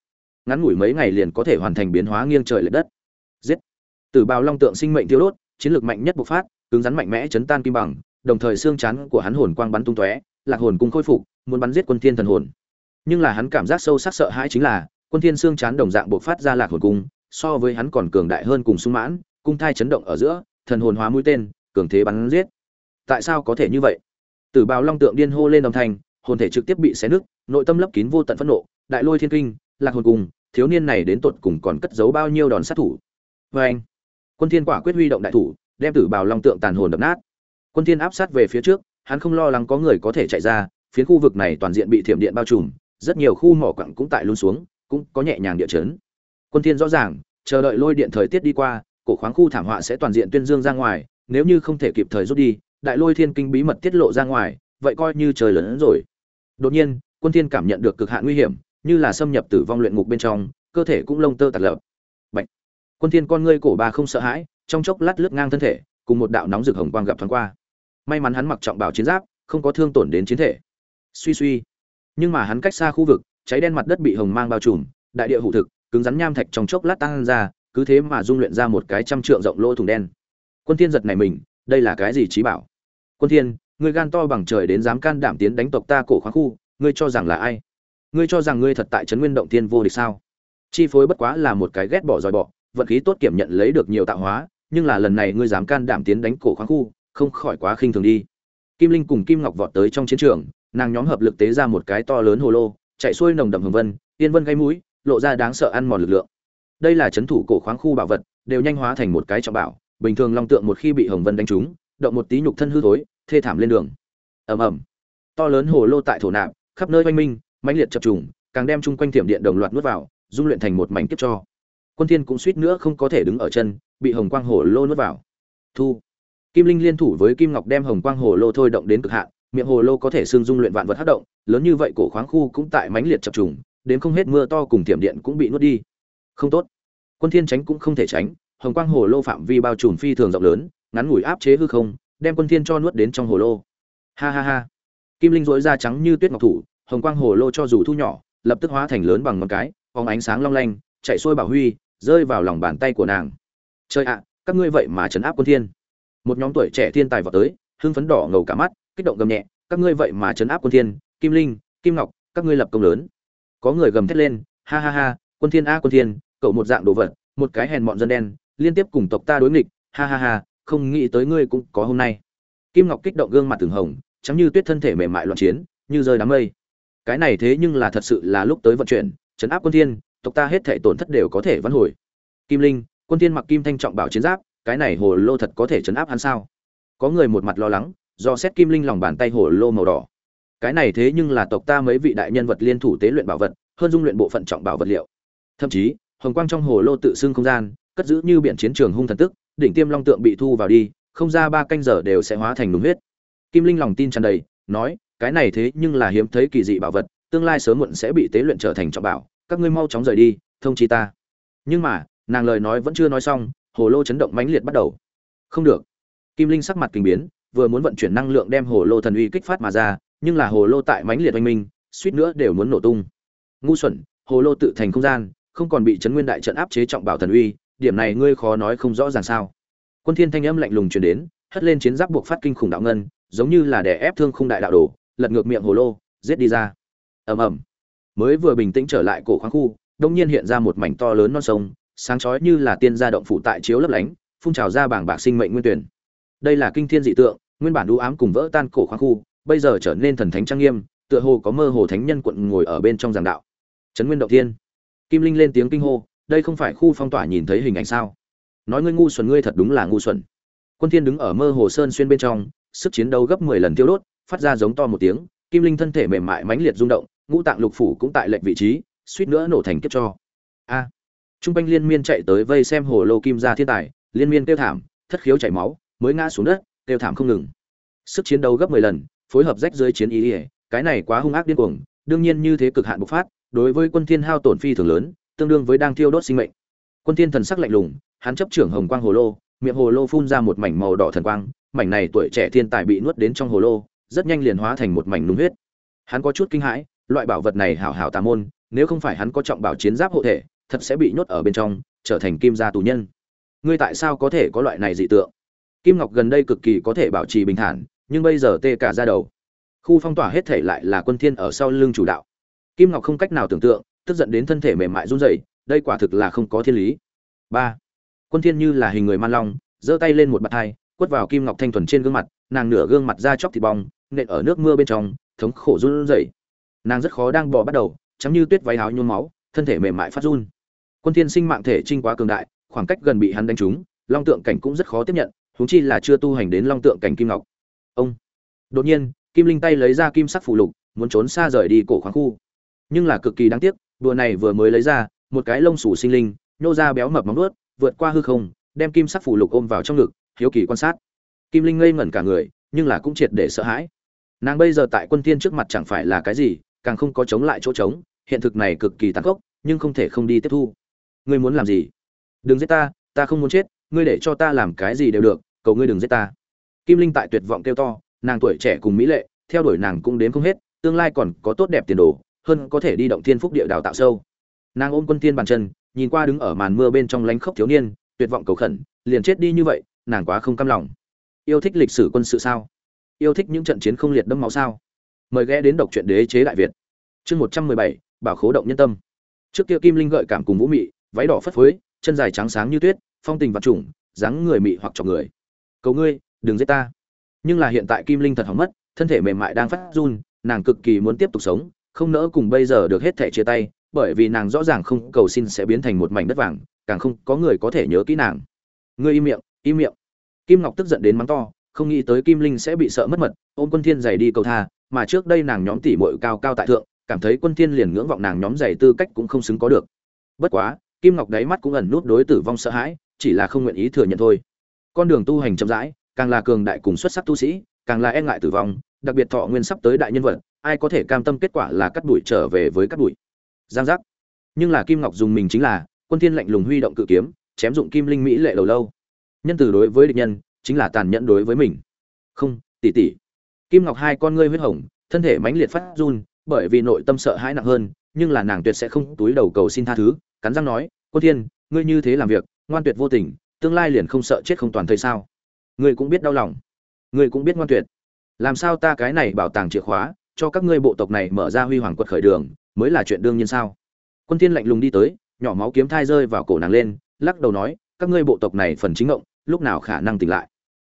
Ngắn ngủi mấy ngày liền có thể hoàn thành biến hóa nghiêng trời lệch đất. Giết! Tử bào long tượng sinh mệnh tiêu đốt, chiến lược mạnh nhất bộc phát, cứng rắn mạnh mẽ chấn tan kim bằng, đồng thời xương chắn của hắn hồn quang bắn tung tóe, lạc hồn cung khôi phục, muốn bắn giết quân thiên thần hồn. Nhưng là hắn cảm giác sâu sắc sợ hãi chính là quân thiên xương chán đồng dạng bộc phát ra lạc hồn cung so với hắn còn cường đại hơn cùng sung mãn cung thai chấn động ở giữa thần hồn hóa mũi tên cường thế bắn giết. Tại sao có thể như vậy? Tử bào long tượng điên hô lên đồng thanh hồn thể trực tiếp bị xé nứt nội tâm lấp kín vô tận phẫn nộ đại lôi thiên kinh lạc hồn cung, thiếu niên này đến tột cùng còn cất giấu bao nhiêu đòn sát thủ? Vê anh quân thiên quả quyết huy động đại thủ đem tử bào long tượng tàn hồn đập nát. Quân thiên áp sát về phía trước hắn không lo lắng có người có thể chạy ra phiến khu vực này toàn diện bị thiểm điện bao trùm rất nhiều khu mỏ quặng cũng tại luôn xuống cũng có nhẹ nhàng địa chấn. Quân thiên rõ ràng, chờ đợi lôi điện thời tiết đi qua, cổ khoáng khu thảm họa sẽ toàn diện tuyên dương ra ngoài, nếu như không thể kịp thời rút đi, đại lôi thiên kinh bí mật tiết lộ ra ngoài, vậy coi như trời lớn hơn rồi. Đột nhiên, quân thiên cảm nhận được cực hạn nguy hiểm, như là xâm nhập tử vong luyện ngục bên trong, cơ thể cũng lông tơ tạt lập Bạch. quân thiên con ngươi cổ ba không sợ hãi, trong chốc lát lướt ngang thân thể, cùng một đạo nóng rực hồng quang gặp thoáng qua. May mắn hắn mặc trọng bảo chiến giáp, không có thương tổn đến chiến thể. Suy suy. Nhưng mà hắn cách xa khu vực cháy đen mặt đất bị hồng mang bao trùm, đại địa hủ thực, cứng rắn nham thạch trong chốc lát tăng ra, cứ thế mà dung luyện ra một cái trăm trượng rộng lỗ thủng đen. Quân thiên giật này mình, đây là cái gì trí bảo? Quân thiên ngươi gan to bằng trời đến dám can đảm tiến đánh tộc ta cổ khoáng khu, ngươi cho rằng là ai? Ngươi cho rằng ngươi thật tại trấn nguyên động thiên vô địch sao? Chi phối bất quá là một cái ghét bỏ dòi bỏ vận khí tốt kiểm nhận lấy được nhiều tạo hóa, nhưng là lần này ngươi dám can đảm tiến đánh cổ khoáng khu, không khỏi quá khinh thường đi. Kim linh cùng kim ngọc vọt tới trong chiến trường, nàng nhóm hợp lực tế ra một cái to lớn hồ lô chạy xuôi nồng đậm hồng vân, yên vân gây mũi, lộ ra đáng sợ ăn mòn lực lượng. Đây là chấn thủ cổ khoáng khu bảo vật, đều nhanh hóa thành một cái trọng bảo, bình thường long tượng một khi bị hồng vân đánh trúng, động một tí nhục thân hư thối, thê thảm lên đường. Ầm ầm. To lớn hồ lô tại thổ nạp, khắp nơi oanh minh, mãnh liệt chập trùng, càng đem chung quanh thiểm điện đồng loạt nuốt vào, dung luyện thành một mảnh kiếp cho. Quân thiên cũng suýt nữa không có thể đứng ở chân, bị hồng quang hồ lô nuốt vào. Thu. Kim linh liên thủ với kim ngọc đem hồng quang hồ lô thôi động đến cực hạn miệng hồ lô có thể xương dung luyện vạn vật hấp động, lớn như vậy cổ khoáng khu cũng tại mãnh liệt chập trùng, đến không hết mưa to cùng tiệm điện cũng bị nuốt đi. Không tốt. Quân thiên tránh cũng không thể tránh, hồng quang hồ lô phạm vi bao trùm phi thường rộng lớn, ngắn ngủi áp chế hư không, đem quân thiên cho nuốt đến trong hồ lô. Ha ha ha. Kim linh rối ra trắng như tuyết ngọc thủ, hồng quang hồ lô cho dù thu nhỏ, lập tức hóa thành lớn bằng ngón cái, phóng ánh sáng long lanh, chạy xuôi bảo huy, rơi vào lòng bàn tay của nàng. Chơi ạ, các ngươi vậy mà chấn áp quân thiên. Một nhóm tuổi trẻ thiên tài vào tới, hưng phấn đỏ ngầu cả mắt kích động gầm nhẹ, các ngươi vậy mà chấn áp quân thiên, kim linh, kim ngọc, các ngươi lập công lớn. Có người gầm thét lên, ha ha ha, quân thiên a quân thiên, cậu một dạng đồ vật, một cái hèn mọn dân đen, liên tiếp cùng tộc ta đối nghịch, ha ha ha, không nghĩ tới ngươi cũng có hôm nay. Kim ngọc kích động gương mặt từng hồng, trắng như tuyết thân thể mềm mại loạn chiến, như rơi đám mây. Cái này thế nhưng là thật sự là lúc tới vận chuyển chấn áp quân thiên, tộc ta hết thể tổn thất đều có thể vãn hồi. Kim linh, quân thiên mặc kim thanh trọng bảo chiến giáp, cái này hồ lô thật có thể chấn áp hắn sao? Có người một mặt lo lắng do xét kim linh lòng bàn tay hồ lô màu đỏ. Cái này thế nhưng là tộc ta mấy vị đại nhân vật liên thủ tế luyện bảo vật, hơn dung luyện bộ phận trọng bảo vật liệu. Thậm chí, hồng quang trong hồ lô tự xưng không gian, cất giữ như biển chiến trường hung thần tức, đỉnh tiêm long tượng bị thu vào đi, không ra ba canh giờ đều sẽ hóa thành đúng huyết. Kim linh lòng tin tràn đầy, nói, cái này thế nhưng là hiếm thấy kỳ dị bảo vật, tương lai sớm muộn sẽ bị tế luyện trở thành trọng bảo, các ngươi mau chóng rời đi, thông chi ta. Nhưng mà, nàng lời nói vẫn chưa nói xong, hồ lô chấn động mãnh liệt bắt đầu. Không được. Kim linh sắc mặt kinh biến vừa muốn vận chuyển năng lượng đem hồ lô thần uy kích phát mà ra, nhưng là hồ lô tại mãnh liệt oanh minh, suýt nữa đều muốn nổ tung. Ngu xuẩn, hồ lô tự thành không gian, không còn bị chấn nguyên đại trận áp chế trọng bảo thần uy, điểm này ngươi khó nói không rõ ràng sao? Quân thiên thanh âm lạnh lùng truyền đến, hất lên chiến giáp buộc phát kinh khủng đạo ngân, giống như là đè ép thương khung đại đạo đồ lật ngược miệng hồ lô, giết đi ra. Ầm ầm. Mới vừa bình tĩnh trở lại cổ khoáng khu đông nhiên hiện ra một mảnh to lớn non sông, sáng chói như là tiên gia động phủ tại chiếu lấp lánh, phun trào ra bảng bạc sinh mệnh nguyên tuyển. Đây là kinh thiên dị tượng nguyên bản u ám cùng vỡ tan cổ khoáng khu, bây giờ trở nên thần thánh trang nghiêm, tựa hồ có mơ hồ thánh nhân quận ngồi ở bên trong giảng đạo. Trấn nguyên động thiên. Kim linh lên tiếng kinh hô, đây không phải khu phong tỏa nhìn thấy hình ảnh sao? Nói ngươi ngu xuẩn ngươi thật đúng là ngu xuẩn. Quân thiên đứng ở mơ hồ sơn xuyên bên trong, sức chiến đấu gấp 10 lần tiêu đốt, phát ra giống to một tiếng, kim linh thân thể mềm mại mãnh liệt rung động, ngũ tạng lục phủ cũng tại lệnh vị trí, suýt nữa nổ thành kiếp cho. A. Trung quanh liên miên chạy tới vây xem hồ lô kim gia thiên tài, liên miên tiêu thảm, thất khiếu chảy máu, mới ngã xuống đất tiêu thảm không ngừng. Sức chiến đấu gấp 10 lần, phối hợp rách dưới chiến ý ỉa cái này quá hung ác điên cuồng, đương nhiên như thế cực hạn bộc phát, đối với quân thiên hao tổn phi thường lớn, tương đương với đang thiêu đốt sinh mệnh. Quân thiên thần sắc lạnh lùng, hắn chấp trưởng hồng quang hồ lô, miệng hồ lô phun ra một mảnh màu đỏ thần quang, mảnh này tuổi trẻ thiên tài bị nuốt đến trong hồ lô, rất nhanh liền hóa thành một mảnh nung huyết. Hắn có chút kinh hãi, loại bảo vật này hảo hảo tà môn, nếu không phải hắn có trọng bảo chiến giáp hộ thể, thật sẽ bị nhốt ở bên trong, trở thành kim gia tù nhân. Ngươi tại sao có thể có loại này dị tượng? Kim ngọc gần đây cực kỳ có thể bảo trì bình thản, nhưng bây giờ tê cả ra đầu. Khu phong tỏa hết thể lại là quân thiên ở sau lưng chủ đạo. Kim ngọc không cách nào tưởng tượng, tức giận đến thân thể mềm mại run rẩy, đây quả thực là không có thiên lý. Ba. Quân thiên như là hình người man long, giơ tay lên một bạt hai, quất vào kim ngọc thanh thuần trên gương mặt, nàng nửa gương mặt da chóc thịt bong, nện ở nước mưa bên trong, thống khổ run rẩy. Nàng rất khó đang bò bắt đầu chấm như tuyết váy áo nhuốm máu, thân thể mềm mại phát run. Quân thiên sinh mạng thể trinh quá cường đại, khoảng cách gần bị hắn đánh trúng, long tượng cảnh cũng rất khó tiếp nhận huống chi là chưa tu hành đến long tượng cảnh kim ngọc. Ông. Đột nhiên kim linh tay lấy ra kim sắc phù lục muốn trốn xa rời đi cổ khoáng khu. Nhưng là cực kỳ đáng tiếc đùa này vừa mới lấy ra một cái lông sủ sinh linh nhô ra béo mập móng vuốt, vượt qua hư không đem kim sắc phù lục ôm vào trong ngực hiếu kỳ quan sát. Kim linh ngây ngẩn cả người nhưng là cũng triệt để sợ hãi. Nàng bây giờ tại quân thiên trước mặt chẳng phải là cái gì càng không có chống lại chỗ trống hiện thực này cực kỳ tàn khốc nhưng không thể không đi tiếp thu. Ngươi muốn làm gì? Đừng giết ta ta không muốn chết ngươi để cho ta làm cái gì đều được cầu ngươi đừng giết ta. Kim linh tại tuyệt vọng kêu to, nàng tuổi trẻ cùng mỹ lệ, theo đuổi nàng cũng đến không hết, tương lai còn có tốt đẹp tiền đồ, hơn có thể đi động thiên phúc địa đào tạo sâu. Nàng ôm quân thiên bàn chân, nhìn qua đứng ở màn mưa bên trong lánh khốc thiếu niên, tuyệt vọng cầu khẩn, liền chết đi như vậy, nàng quá không cam lòng. Yêu thích lịch sử quân sự sao? Yêu thích những trận chiến không liệt đẫm máu sao? Mời ghé đến đọc truyện đế chế đại việt. Chương một trăm mười bảy, bảo khố động nhân tâm. Trước kia kim linh gợi cảm cùng vũ mị, váy đỏ phất phới, chân dài trắng sáng như tuyết, phong tình vật trùng, dáng người mị hoặc chọc người cầu ngươi, đừng giết ta. Nhưng là hiện tại kim linh thật hỏng mất, thân thể mềm mại đang phát run, nàng cực kỳ muốn tiếp tục sống, không nỡ cùng bây giờ được hết thể chia tay, bởi vì nàng rõ ràng không cầu xin sẽ biến thành một mảnh đất vàng, càng không có người có thể nhớ kỹ nàng. Ngươi im miệng im miệng. Kim ngọc tức giận đến mắng to, không nghĩ tới kim linh sẽ bị sợ mất mật, ôm quân thiên giày đi cầu tha, mà trước đây nàng nhóm tỷ muội cao cao tại thượng, cảm thấy quân thiên liền ngưỡng vọng nàng nhóm giày tư cách cũng không xứng có được. Bất quá, kim ngọc đáy mắt cũng ẩn nút đối tử vong sợ hãi, chỉ là không nguyện ý thừa nhận thôi con đường tu hành chậm rãi, càng là cường đại cùng xuất sắc tu sĩ, càng là e ngại tử vong, đặc biệt thọ nguyên sắp tới đại nhân vật, ai có thể cam tâm kết quả là cắt đuổi trở về với cắt đuổi. Giang giác. Nhưng là kim ngọc dùng mình chính là quân thiên lạnh lùng huy động cự kiếm, chém dụng kim linh mỹ lệ đầu lâu. Nhân từ đối với địch nhân, chính là tàn nhẫn đối với mình. Không, tỷ tỷ. Kim ngọc hai con ngươi huyết hồng, thân thể mãnh liệt phát run, bởi vì nội tâm sợ hãi nặng hơn, nhưng là nàng tuyệt sẽ không túi đầu cầu xin tha thứ. Cắn răng nói, quân thiên, ngươi như thế làm việc, ngoan tuyệt vô tình tương lai liền không sợ chết không toàn thời sao? Ngươi cũng biết đau lòng. Ngươi cũng biết ngoan tuyệt. Làm sao ta cái này bảo tàng chìa khóa, cho các ngươi bộ tộc này mở ra huy hoàng quật khởi đường, mới là chuyện đương nhiên sao? Quân thiên lạnh lùng đi tới, nhỏ máu kiếm thai rơi vào cổ nàng lên, lắc đầu nói, các ngươi bộ tộc này phần chính ngộng, lúc nào khả năng tỉnh lại?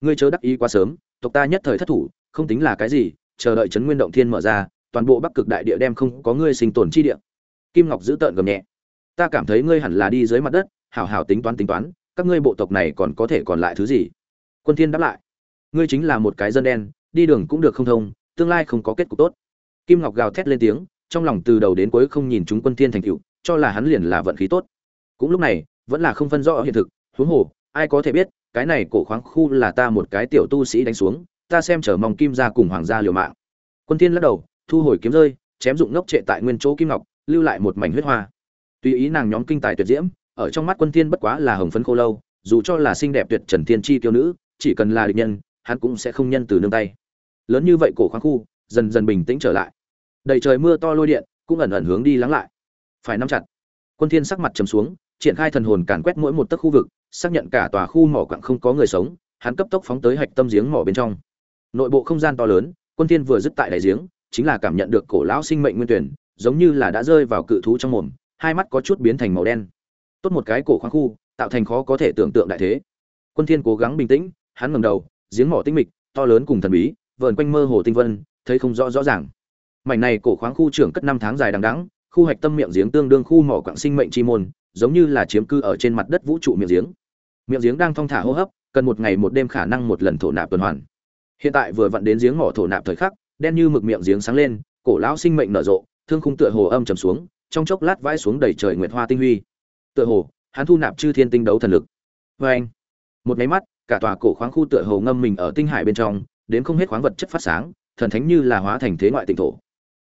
Ngươi chớ đắc ý quá sớm, tộc ta nhất thời thất thủ, không tính là cái gì, chờ đợi chấn nguyên động thiên mở ra, toàn bộ bắc cực đại địa đem không có ngươi sinh tồn chi địa. Kim ngọc giữ tợn gầm nhẹ. Ta cảm thấy ngươi hẳn là đi dưới mặt đất, hảo hảo tính toán tính toán các ngươi bộ tộc này còn có thể còn lại thứ gì? Quân thiên đáp lại, ngươi chính là một cái dân đen, đi đường cũng được không thông, tương lai không có kết cục tốt. Kim ngọc gào thét lên tiếng, trong lòng từ đầu đến cuối không nhìn chúng quân thiên thành cựu cho là hắn liền là vận khí tốt. Cũng lúc này, vẫn là không phân rõ hiện thực, huống hồ, ai có thể biết, cái này cổ khoáng khu là ta một cái tiểu tu sĩ đánh xuống, ta xem chờ mong kim gia cùng hoàng gia liều mạng. Quân thiên lắc đầu, thu hồi kiếm rơi, chém dụng ngốc trệ tại nguyên chỗ kim ngọc, lưu lại một mảnh huyết hoa. Tùy ý nàng nhóm kinh tài tuyệt diễm ở trong mắt quân thiên bất quá là hồng phấn khô lâu, dù cho là xinh đẹp tuyệt trần thiên chi tiêu nữ, chỉ cần là địch nhân, hắn cũng sẽ không nhân từ nương tay. Lớn như vậy cổ khoáng khu, dần dần bình tĩnh trở lại. Đầy trời mưa to lôi điện, cũng ẩn ẩn hướng đi lắng lại. Phải nắm chặt. Quân thiên sắc mặt trầm xuống, triển khai thần hồn càn quét mỗi một tấc khu vực, xác nhận cả tòa khu mỏ quặng không có người sống, hắn cấp tốc phóng tới hạch tâm giếng mỏ bên trong. Nội bộ không gian to lớn, quân thiên vừa dứt tại đại giếng, chính là cảm nhận được cổ lão sinh mệnh nguyên tuyển, giống như là đã rơi vào cự thú trong mồm, hai mắt có chút biến thành màu đen tốt một cái cổ khoáng khu, tạo thành khó có thể tưởng tượng đại thế. Quân thiên cố gắng bình tĩnh, hắn ngẩng đầu, giếng mỏ tinh mịch, to lớn cùng thần bí, vờn quanh mơ hồ tinh vân, thấy không rõ rõ ràng. Mảnh này cổ khoáng khu trưởng cất năm tháng dài đằng đẵng, khu hạch tâm miệng giếng tương đương khu mỏ quặng sinh mệnh chi môn, giống như là chiếm cư ở trên mặt đất vũ trụ miệng giếng. Miệng giếng đang thong thả hô hấp, cần một ngày một đêm khả năng một lần thổ nạp tuần hoàn. Hiện tại vừa vặn đến giếng mỏ thổ nạp thời khắc, đen như mực miệng giếng sáng lên, cổ lão sinh mệnh nở rộ, thương khung tựa hồ âm trầm xuống, trong chốc lát vãi xuống đầy trời nguyệt hoa tinh huy tựa hồ, hắn thu nạp chư thiên tinh đấu thần lực. Vê anh, một máy mắt, cả tòa cổ khoáng khu tựa hồ ngâm mình ở tinh hải bên trong, đến không hết khoáng vật chất phát sáng, thần thánh như là hóa thành thế ngoại tinh thổ.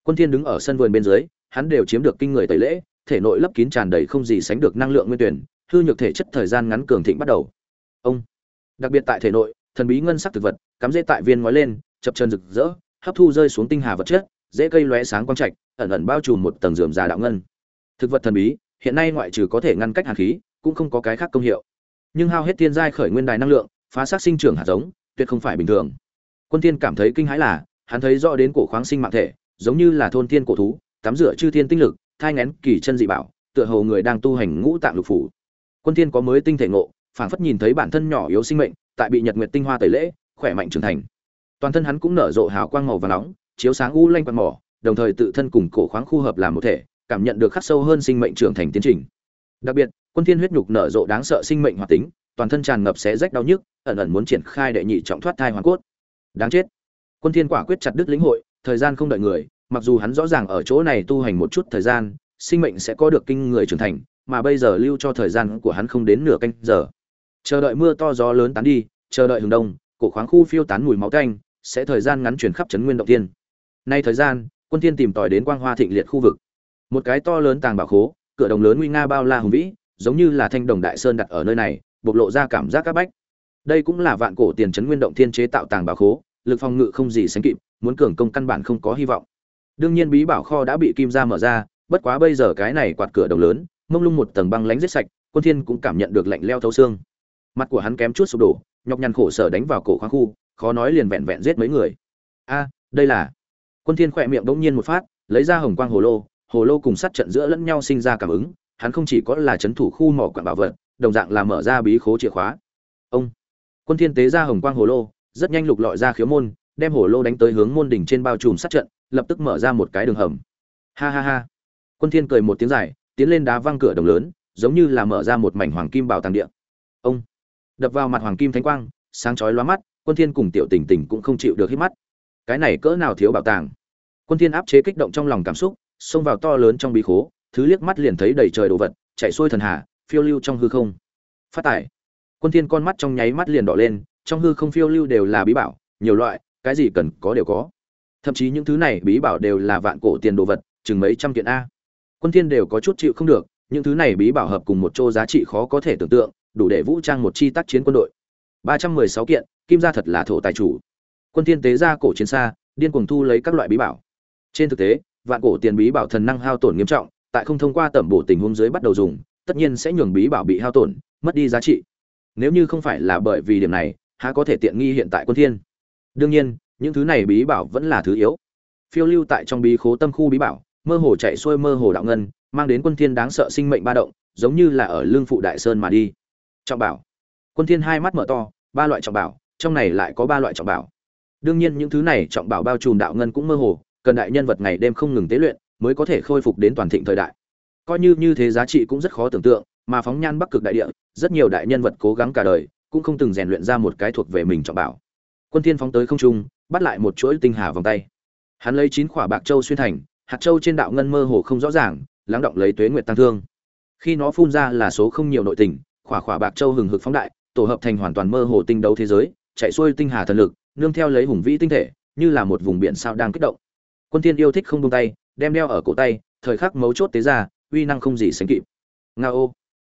Quân thiên đứng ở sân vườn bên dưới, hắn đều chiếm được kinh người tẩy lễ, thể nội lấp kín tràn đầy không gì sánh được năng lượng nguyên tuyển, hư nhược thể chất thời gian ngắn cường thịnh bắt đầu. Ông, đặc biệt tại thể nội, thần bí ngân sắc thực vật, cắm rễ tại viên ngói lên, chập chân rực rỡ, hấp thu rơi xuống tinh hà vật chất dễ cây lóe sáng quang trạch, ẩn ẩn bao trùm một tầng rườm già đạo ngân. Thực vật thần bí hiện nay ngoại trừ có thể ngăn cách hàn khí, cũng không có cái khác công hiệu. Nhưng hao hết thiên giai khởi nguyên đài năng lượng, phá sát sinh trưởng hạt giống, tuyệt không phải bình thường. Quân thiên cảm thấy kinh hãi là, hắn thấy rõ đến cổ khoáng sinh mạng thể, giống như là thôn thiên cổ thú, tắm rửa chư thiên tinh lực, thai ngén kỳ chân dị bảo, tựa hồ người đang tu hành ngũ tạng lục phủ. Quân thiên có mới tinh thể ngộ, phảng phất nhìn thấy bản thân nhỏ yếu sinh mệnh, tại bị nhật nguyệt tinh hoa tẩy lễ, khỏe mạnh trưởng thành. Toàn thân hắn cũng nở rộ hào quang màu vàng nóng, chiếu sáng u lanh quạt mỏ, đồng thời tự thân cùng cổ khoáng khu hợp làm một thể cảm nhận được khắc sâu hơn sinh mệnh trưởng thành tiến trình. Đặc biệt, quân thiên huyết nhục nở rộ đáng sợ sinh mệnh hoạt tính, toàn thân tràn ngập xé rách đau nhức, ẩn ẩn muốn triển khai đệ nhị trọng thoát thai hoàn cốt. Đáng chết. Quân thiên quả quyết chặt đứt lĩnh hội, thời gian không đợi người, mặc dù hắn rõ ràng ở chỗ này tu hành một chút thời gian, sinh mệnh sẽ có được kinh người trưởng thành, mà bây giờ lưu cho thời gian của hắn không đến nửa canh giờ. Chờ đợi mưa to gió lớn tán đi, chờ đợi hừng đông, cổ khoáng khu phiêu tán mùi máu tanh sẽ thời gian ngắn chuyển khắp trấn nguyên động tiên nay thời gian, quân thiên tìm tòi đến quang hoa thịnh liệt khu vực một cái to lớn tàng bảo khố, cửa đồng lớn nguy nga bao la hùng vĩ, giống như là thanh đồng đại sơn đặt ở nơi này, bộc lộ ra cảm giác các bách. Đây cũng là vạn cổ tiền trấn nguyên động thiên chế tạo tàng bảo khố, lực phòng ngự không gì sánh kịp, muốn cường công căn bản không có hy vọng. Đương nhiên bí bảo kho đã bị kim gia mở ra, bất quá bây giờ cái này quạt cửa đồng lớn, mông lung một tầng băng lánh giết sạch, quân thiên cũng cảm nhận được lạnh leo thấu xương. Mặt của hắn kém chút sụp đổ, nhọc nhằn khổ sở đánh vào cổ khoang khu, khó nói liền vẹn vẹn giết mấy người. A, đây là. Quân thiên khỏe miệng đống nhiên một phát, lấy ra hồng quang hồ lô hồ lô cùng sát trận giữa lẫn nhau sinh ra cảm ứng, hắn không chỉ có là chấn thủ khu mỏ quản bảo vật, đồng dạng là mở ra bí khố chìa khóa. Ông, quân thiên tế ra hồng quang hồ lô, rất nhanh lục lọi ra khiếu môn, đem hồ lô đánh tới hướng môn đỉnh trên bao trùm sát trận, lập tức mở ra một cái đường hầm. Ha ha ha. Quân thiên cười một tiếng dài, tiến lên đá văng cửa đồng lớn, giống như là mở ra một mảnh hoàng kim bảo tàng địa. Ông, đập vào mặt hoàng kim thánh quang, sáng chói lóa mắt, quân thiên cùng tiểu tình tình cũng không chịu được hít mắt. Cái này cỡ nào thiếu bảo tàng? Quân thiên áp chế kích động trong lòng cảm xúc xông vào to lớn trong bí khố, thứ liếc mắt liền thấy đầy trời đồ vật, chạy xuôi thần hà, phiêu lưu trong hư không. Phát tải. Quân thiên con mắt trong nháy mắt liền đỏ lên, trong hư không phiêu lưu đều là bí bảo, nhiều loại, cái gì cần có đều có. Thậm chí những thứ này bí bảo đều là vạn cổ tiền đồ vật, chừng mấy trăm kiện a. Quân thiên đều có chút chịu không được, những thứ này bí bảo hợp cùng một chỗ giá trị khó có thể tưởng tượng, đủ để vũ trang một chi tác chiến quân đội. 316 kiện, kim gia thật là thổ tài chủ. Quân thiên tế ra cổ chiến xa, điên cuồng thu lấy các loại bí bảo. Trên thực tế vạn cổ tiền bí bảo thần năng hao tổn nghiêm trọng, tại không thông qua tẩm bổ tình huống dưới bắt đầu dùng, tất nhiên sẽ nhường bí bảo bị hao tổn, mất đi giá trị. Nếu như không phải là bởi vì điểm này, há có thể tiện nghi hiện tại quân thiên? Đương nhiên, những thứ này bí bảo vẫn là thứ yếu. Phiêu lưu tại trong bí khố tâm khu bí bảo, mơ hồ chạy xuôi mơ hồ đạo ngân, mang đến quân thiên đáng sợ sinh mệnh ba động, giống như là ở lương phụ đại sơn mà đi. Trọng bảo. Quân thiên hai mắt mở to, ba loại trọng bảo, trong này lại có ba loại trọng bảo. Đương nhiên những thứ này trọng bảo bao trùm đạo ngân cũng mơ hồ cần đại nhân vật ngày đêm không ngừng tế luyện mới có thể khôi phục đến toàn thịnh thời đại. Coi như như thế giá trị cũng rất khó tưởng tượng, mà phóng nhan bắc cực đại địa, rất nhiều đại nhân vật cố gắng cả đời, cũng không từng rèn luyện ra một cái thuộc về mình trọng bảo. Quân thiên phóng tới không trung, bắt lại một chuỗi tinh hà vòng tay. Hắn lấy chín quả bạc châu xuyên thành, hạt châu trên đạo ngân mơ hồ không rõ ràng, lắng động lấy tuế nguyệt tăng thương. Khi nó phun ra là số không nhiều nội tình quả quả bạc châu hừng hực phóng đại, tổ hợp thành hoàn toàn mơ hồ tinh đấu thế giới, chạy xuôi tinh hà thần lực, nương theo lấy hùng vĩ tinh thể, như là một vùng biển sao đang kích động quân thiên yêu thích không buông tay, đem đeo ở cổ tay, thời khắc mấu chốt tế ra, uy năng không gì sánh kịp. Nga ô.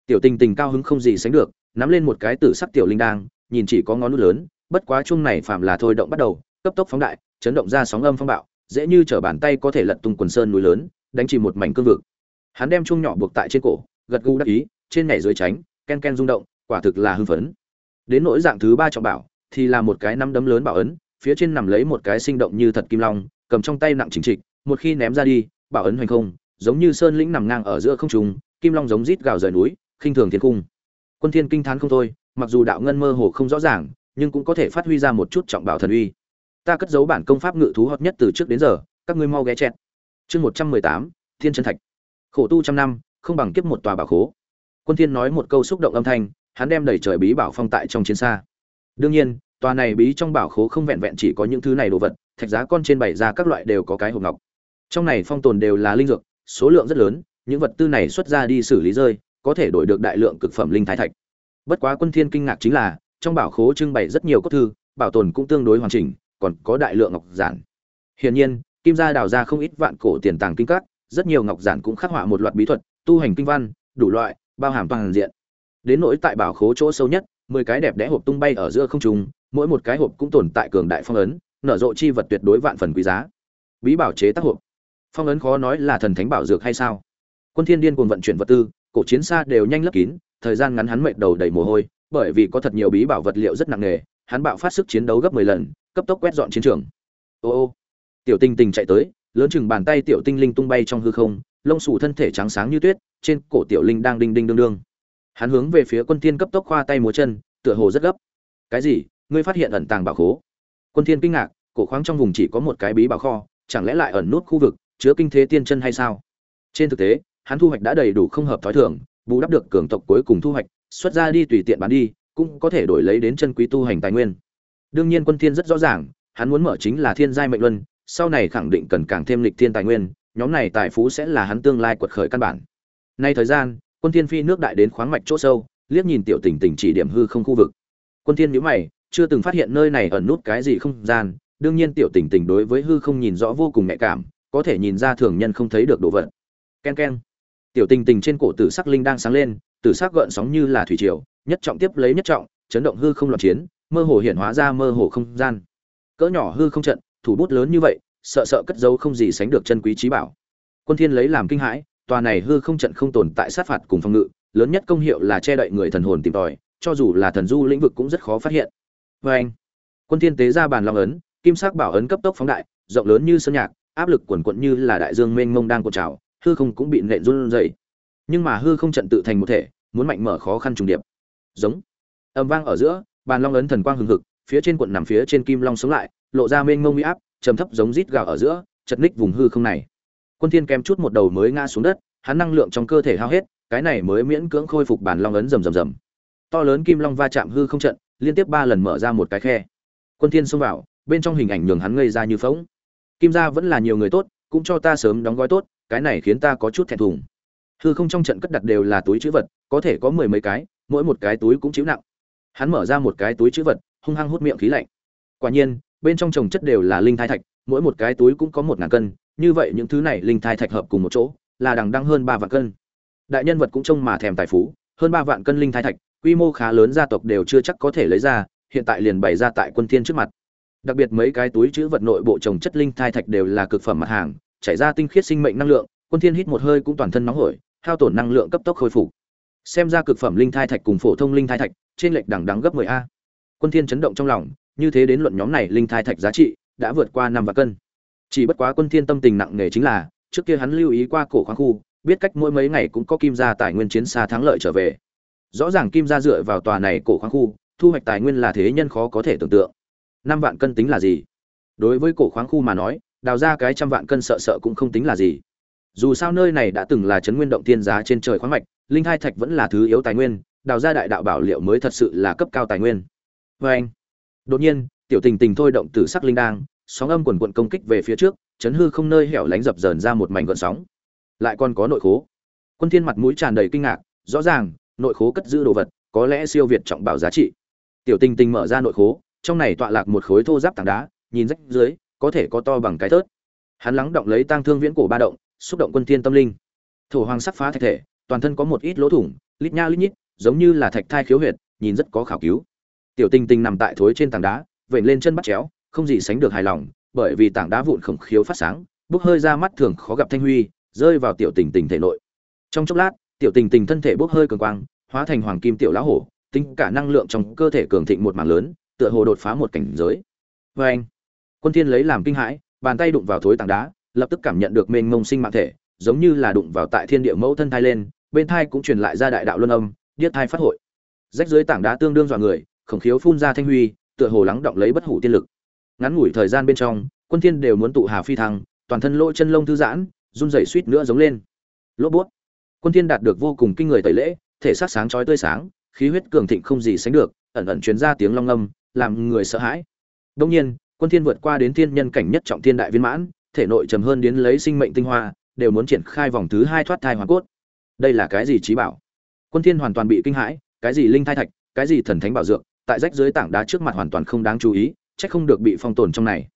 Tiểu tình tình cao hứng không gì sánh được, nắm lên một cái tử sắc tiểu linh đang nhìn chỉ có ngón nút lớn, bất quá chung này phạm là thôi động bắt đầu, cấp tốc phóng đại, chấn động ra sóng âm phong bạo, dễ như trở bàn tay có thể lật tung quần sơn núi lớn, đánh chìm một mảnh cương vực. Hắn đem chung nhỏ buộc tại trên cổ, gật gù đắc ý, trên nhảy dưới tránh, ken ken rung động, quả thực là hưng phấn. Đến nỗi dạng thứ ba trọng bảo, thì là một cái nắm đấm lớn bảo ấn, phía trên nằm lấy một cái sinh động như thật kim long cầm trong tay nặng chỉnh trịch, một khi ném ra đi, bảo ấn hoành không, giống như sơn lĩnh nằm ngang ở giữa không trung, kim long giống rít gào rời núi, khinh thường thiên cung. Quân thiên kinh thán không thôi, mặc dù đạo ngân mơ hồ không rõ ràng, nhưng cũng có thể phát huy ra một chút trọng bảo thần uy. Ta cất giấu bản công pháp ngự thú hợp nhất từ trước đến giờ, các ngươi mau ghé chẹt. Chương một trăm mười tám, thiên chân thạch. Khổ tu trăm năm, không bằng kiếp một tòa bảo khố. Quân thiên nói một câu xúc động âm thanh, hắn đem đầy trời bí bảo phong tại trong chiến xa. Đương nhiên, tòa này bí trong bảo khố không vẹn vẹn chỉ có những thứ này đồ vật thạch giá con trên bảy ra các loại đều có cái hộp ngọc. Trong này phong tồn đều là linh dược, số lượng rất lớn, những vật tư này xuất ra đi xử lý rơi, có thể đổi được đại lượng cực phẩm linh thái thạch. Bất quá quân thiên kinh ngạc chính là, trong bảo khố trưng bày rất nhiều cốt thư, bảo tồn cũng tương đối hoàn chỉnh, còn có đại lượng ngọc giản. Hiển nhiên, kim gia đào ra không ít vạn cổ tiền tàng kinh các, rất nhiều ngọc giản cũng khắc họa một loạt bí thuật, tu hành kinh văn, đủ loại, bao hàm toàn diện. Đến nỗi tại bảo khố chỗ sâu nhất, mười cái đẹp đẽ hộp tung bay ở giữa không trung, mỗi một cái hộp cũng tồn tại cường đại phong ấn nở rộ chi vật tuyệt đối vạn phần quý giá. Bí bảo chế tác hộp. Phong ấn khó nói là thần thánh bảo dược hay sao? Quân thiên điên cuồng vận chuyển vật tư, cổ chiến xa đều nhanh lấp kín, thời gian ngắn hắn mệt đầu đầy mồ hôi, bởi vì có thật nhiều bí bảo vật liệu rất nặng nề, hắn bạo phát sức chiến đấu gấp 10 lần, cấp tốc quét dọn chiến trường. Ô ô. Tiểu tinh tình chạy tới, lớn chừng bàn tay tiểu tinh linh tung bay trong hư không, lông sủ thân thể trắng sáng như tuyết, trên cổ tiểu linh đang đinh đinh đương đương. Hắn hướng về phía quân thiên cấp tốc khoa tay múa chân, tựa hồ rất gấp. Cái gì? Ngươi phát hiện ẩn tàng bảo khố quân thiên kinh ngạc, cổ khoáng trong vùng chỉ có một cái bí bảo kho, chẳng lẽ lại ẩn nút khu vực, chứa kinh thế tiên chân hay sao? Trên thực tế, hắn thu hoạch đã đầy đủ không hợp thói thường, bù đắp được cường tộc cuối cùng thu hoạch, xuất ra đi tùy tiện bán đi, cũng có thể đổi lấy đến chân quý tu hành tài nguyên. Đương nhiên quân thiên rất rõ ràng, hắn muốn mở chính là thiên giai mệnh luân, sau này khẳng định cần càng thêm lịch thiên tài nguyên, nhóm này tài phú sẽ là hắn tương lai quật khởi căn bản. Nay thời gian, quân thiên phi nước đại đến khoáng mạch chỗ sâu, liếc nhìn tiểu tỉnh tỉnh chỉ điểm hư không khu vực. Quân thiên nhíu mày chưa từng phát hiện nơi này ẩn nút cái gì không gian, đương nhiên tiểu tình tình đối với hư không nhìn rõ vô cùng nhạy cảm, có thể nhìn ra thường nhân không thấy được đồ vật. Ken ken tiểu tình tình trên cổ tử sắc linh đang sáng lên, tử sắc gợn sóng như là thủy triều, nhất trọng tiếp lấy nhất trọng, chấn động hư không loạn chiến, mơ hồ hiện hóa ra mơ hồ không gian. Cỡ nhỏ hư không trận, thủ bút lớn như vậy, sợ sợ cất dấu không gì sánh được chân quý trí bảo. Quân thiên lấy làm kinh hãi, tòa này hư không trận không tồn tại sát phạt cùng phòng ngự, lớn nhất công hiệu là che đậy người thần hồn tìm tòi, cho dù là thần du lĩnh vực cũng rất khó phát hiện với anh. Quân thiên tế ra bàn long ấn, kim sắc bảo ấn cấp tốc phóng đại, rộng lớn như sơn nhạc, áp lực cuồn cuộn như là đại dương mênh mông đang cuộn trào, hư không cũng bị nện run rẩy. Nhưng mà hư không trận tự thành một thể, muốn mạnh mở khó khăn trùng điệp. Giống. Âm vang ở giữa, bàn long ấn thần quang hừng hực, phía trên cuộn nằm phía trên kim long sống lại, lộ ra mênh mông uy áp, trầm thấp giống rít gào ở giữa, chật ních vùng hư không này. Quân thiên kém chút một đầu mới ngã xuống đất, hắn năng lượng trong cơ thể hao hết, cái này mới miễn cưỡng khôi phục bàn long ấn rầm rầm rầm. To lớn kim long va chạm hư không trận liên tiếp ba lần mở ra một cái khe. Quân thiên xông vào, bên trong hình ảnh nhường hắn ngây ra như phỗng. Kim gia vẫn là nhiều người tốt, cũng cho ta sớm đóng gói tốt, cái này khiến ta có chút thẹn thùng. Hư không trong trận cất đặt đều là túi chữ vật, có thể có mười mấy cái, mỗi một cái túi cũng chịu nặng. Hắn mở ra một cái túi chữ vật, hung hăng hút miệng khí lạnh. Quả nhiên, bên trong trồng chất đều là linh thai thạch, mỗi một cái túi cũng có một ngàn cân, như vậy những thứ này linh thai thạch hợp cùng một chỗ, là đằng đăng hơn ba vạn cân. Đại nhân vật cũng trông mà thèm tài phú, hơn ba vạn cân linh thai thạch quy mô khá lớn gia tộc đều chưa chắc có thể lấy ra, hiện tại liền bày ra tại quân thiên trước mặt. Đặc biệt mấy cái túi chứa vật nội bộ trồng chất linh thai thạch đều là cực phẩm mặt hàng, chảy ra tinh khiết sinh mệnh năng lượng, quân thiên hít một hơi cũng toàn thân nóng hổi, hao tổn năng lượng cấp tốc khôi phục. Xem ra cực phẩm linh thai thạch cùng phổ thông linh thai thạch, trên lệch đẳng đẳng gấp 10 a. Quân thiên chấn động trong lòng, như thế đến luận nhóm này linh thai thạch giá trị, đã vượt qua năm vạn cân. Chỉ bất quá quân thiên tâm tình nặng nề chính là, trước kia hắn lưu ý qua cổ khoáng khu, biết cách mỗi mấy ngày cũng có kim gia tài nguyên chiến xa thắng lợi trở về rõ ràng kim gia dựa vào tòa này cổ khoáng khu, thu hoạch tài nguyên là thế nhân khó có thể tưởng tượng. Năm vạn cân tính là gì? Đối với cổ khoáng khu mà nói, đào ra cái trăm vạn cân sợ sợ cũng không tính là gì. Dù sao nơi này đã từng là chấn nguyên động tiên giá trên trời khoáng mạch, linh hai thạch vẫn là thứ yếu tài nguyên, đào ra đại đạo bảo liệu mới thật sự là cấp cao tài nguyên. Vê anh, đột nhiên, tiểu tình tình thôi động tử sắc linh đang sóng âm quần quận công kích về phía trước, chấn hư không nơi hẻo lánh dập dờn ra một mảnh gọn sóng. Lại còn có nội khố. Quân thiên mặt mũi tràn đầy kinh ngạc, rõ ràng nội khố cất giữ đồ vật, có lẽ siêu việt trọng bảo giá trị. Tiểu tình tình mở ra nội khố, trong này tọa lạc một khối thô giáp tảng đá, nhìn rách dưới, có thể có to bằng cái thớt. Hắn lắng động lấy tang thương viễn cổ ba động, xúc động quân thiên tâm linh. Thổ hoàng sắc phá thạch thể, toàn thân có một ít lỗ thủng, lít nha lít nhít, giống như là thạch thai khiếu huyệt, nhìn rất có khảo cứu. Tiểu tình tình nằm tại thối trên tảng đá, vểnh lên chân bắt chéo, không gì sánh được hài lòng, bởi vì tảng đá vụn khổng khiếu phát sáng, bốc hơi ra mắt thường khó gặp thanh huy, rơi vào tiểu tình tình thể nội. Trong chốc lát tiểu tình tình thân thể bốc hơi cường quang, hóa thành hoàng kim tiểu lão hổ, tính cả năng lượng trong cơ thể cường thịnh một mảng lớn, tựa hồ đột phá một cảnh giới. Vê anh, quân thiên lấy làm kinh hãi, bàn tay đụng vào thối tảng đá, lập tức cảm nhận được mênh mông sinh mạng thể, giống như là đụng vào tại thiên địa mẫu thân thai lên, bên thai cũng truyền lại ra đại đạo luân âm, điếc thai phát hội. Rách dưới tảng đá tương đương dọa người, khổng khiếu phun ra thanh huy, tựa hồ lắng động lấy bất hủ tiên lực. Ngắn ngủi thời gian bên trong, quân thiên đều muốn tụ hà phi thăng, toàn thân lỗ chân lông thư giãn, run rẩy suýt nữa giống lên. Lỗ buốt quân thiên đạt được vô cùng kinh người tẩy lễ, thể xác sáng chói tươi sáng, khí huyết cường thịnh không gì sánh được, ẩn ẩn truyền ra tiếng long âm làm người sợ hãi. Đương nhiên, quân thiên vượt qua đến thiên nhân cảnh nhất trọng thiên đại viên mãn, thể nội trầm hơn đến lấy sinh mệnh tinh hoa, đều muốn triển khai vòng thứ hai thoát thai hoàn cốt. Đây là cái gì trí bảo? Quân thiên hoàn toàn bị kinh hãi, cái gì linh thai thạch, cái gì thần thánh bảo dược, tại rách dưới tảng đá trước mặt hoàn toàn không đáng chú ý, chắc không được bị phong tồn trong này.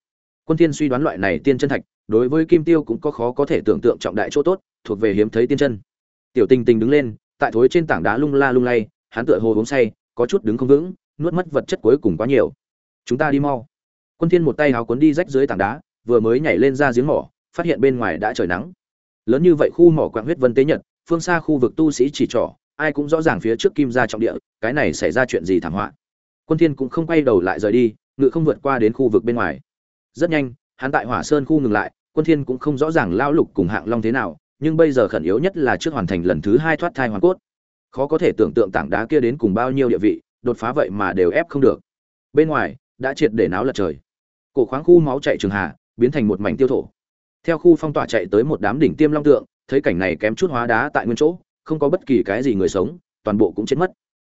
Quân thiên suy đoán loại này tiên chân thạch, đối với kim tiêu cũng có khó có thể tưởng tượng trọng đại chỗ tốt, thuộc về hiếm thấy tiên chân tiểu tình tình đứng lên, tại thối trên tảng đá lung la lung lay, hắn tựa hồ uống say, có chút đứng không vững, nuốt mất vật chất cuối cùng quá nhiều. Chúng ta đi mau. Quân thiên một tay háo cuốn đi rách dưới tảng đá, vừa mới nhảy lên ra giếng mỏ, phát hiện bên ngoài đã trời nắng. Lớn như vậy khu mỏ quạng huyết vân tế nhật, phương xa khu vực tu sĩ chỉ trỏ, ai cũng rõ ràng phía trước kim gia trọng địa, cái này xảy ra chuyện gì thảm họa. Quân thiên cũng không quay đầu lại rời đi, ngựa không vượt qua đến khu vực bên ngoài. Rất nhanh, hắn tại hỏa sơn khu ngừng lại, quân thiên cũng không rõ ràng lao lục cùng hạng long thế nào nhưng bây giờ khẩn yếu nhất là trước hoàn thành lần thứ hai thoát thai hoàn cốt. Khó có thể tưởng tượng tảng đá kia đến cùng bao nhiêu địa vị, đột phá vậy mà đều ép không được. Bên ngoài, đã triệt để náo lật trời. Cổ khoáng khu máu chạy trường hà biến thành một mảnh tiêu thổ. Theo khu phong tỏa chạy tới một đám đỉnh tiêm long tượng, thấy cảnh này kém chút hóa đá tại nguyên chỗ, không có bất kỳ cái gì người sống, toàn bộ cũng chết mất.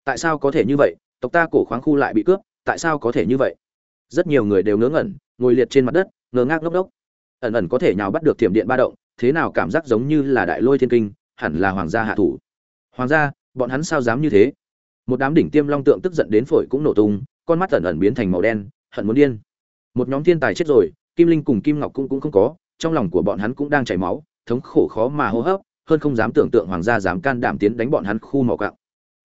Tại sao có thể như vậy? Tộc ta cổ khoáng khu lại bị cướp, tại sao có thể như vậy? Rất nhiều người đều ngớ ngẩn, ngồi liệt trên mặt đất, ngơ ngác ngốc đốc ẩn ẩn có thể nhào bắt được thiểm điện ba động thế nào cảm giác giống như là đại lôi thiên kinh, hẳn là hoàng gia hạ thủ. Hoàng gia, bọn hắn sao dám như thế? Một đám đỉnh tiêm long tượng tức giận đến phổi cũng nổ tung, con mắt ẩn ẩn biến thành màu đen, hận muốn điên. Một nhóm thiên tài chết rồi, kim linh cùng kim ngọc cũng cũng không có, trong lòng của bọn hắn cũng đang chảy máu, thống khổ khó mà hô hấp, hơn không dám tưởng tượng hoàng gia dám can đảm tiến đánh bọn hắn khu mỏ cạo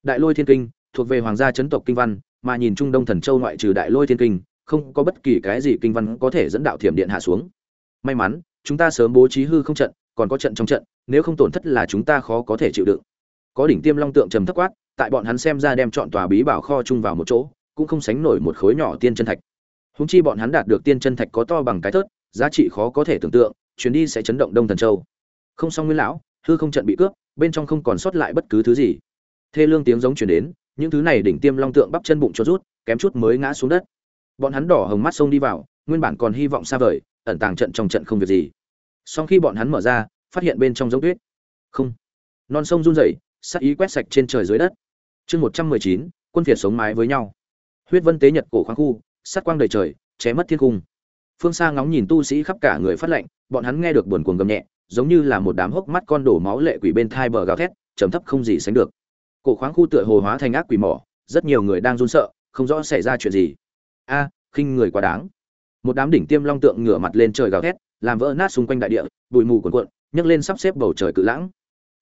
đại lôi thiên kinh, thuộc về hoàng gia chấn tộc kinh văn, mà nhìn trung đông thần châu ngoại trừ đại lôi thiên kinh, không có bất kỳ cái gì kinh văn có thể dẫn đạo thiểm điện hạ xuống. May mắn chúng ta sớm bố trí hư không trận, còn có trận trong trận, nếu không tổn thất là chúng ta khó có thể chịu đựng. Có đỉnh tiêm long tượng trầm thất quát, tại bọn hắn xem ra đem chọn tòa bí bảo kho chung vào một chỗ, cũng không sánh nổi một khối nhỏ tiên chân thạch. Húng chi bọn hắn đạt được tiên chân thạch có to bằng cái thớt, giá trị khó có thể tưởng tượng, chuyến đi sẽ chấn động đông thần châu. Không xong nguyên lão, hư không trận bị cướp, bên trong không còn sót lại bất cứ thứ gì. Thê lương tiếng giống chuyển đến, những thứ này đỉnh tiêm long tượng bắp chân bụng cho rút, kém chút mới ngã xuống đất. Bọn hắn đỏ hồng mắt sông đi vào, nguyên bản còn hy vọng xa vời ẩn tàng trận trong trận không việc gì. Sau khi bọn hắn mở ra, phát hiện bên trong giống tuyết. Không. Non sông run rẩy sắc ý quét sạch trên trời dưới đất. Chương một trăm mười chín, quân phiệt sống mái với nhau. Huyết vân tế nhật cổ khoáng khu, sát quang đầy trời ché mất thiên cung. Phương xa ngóng nhìn tu sĩ khắp cả người phát lệnh, bọn hắn nghe được buồn cuồng gầm nhẹ, giống như là một đám hốc mắt con đổ máu lệ quỷ bên thai bờ gào thét, trầm thấp không gì sánh được. Cổ khoáng khu tựa hồ hóa thành ác quỷ mỏ, rất nhiều người đang run sợ, không rõ xảy ra chuyện gì. A, khinh người quá đáng một đám đỉnh tiêm long tượng ngửa mặt lên trời gào thét, làm vỡ nát xung quanh đại địa, bụi mù cuồn cuộn, nhấc lên sắp xếp bầu trời cự lãng.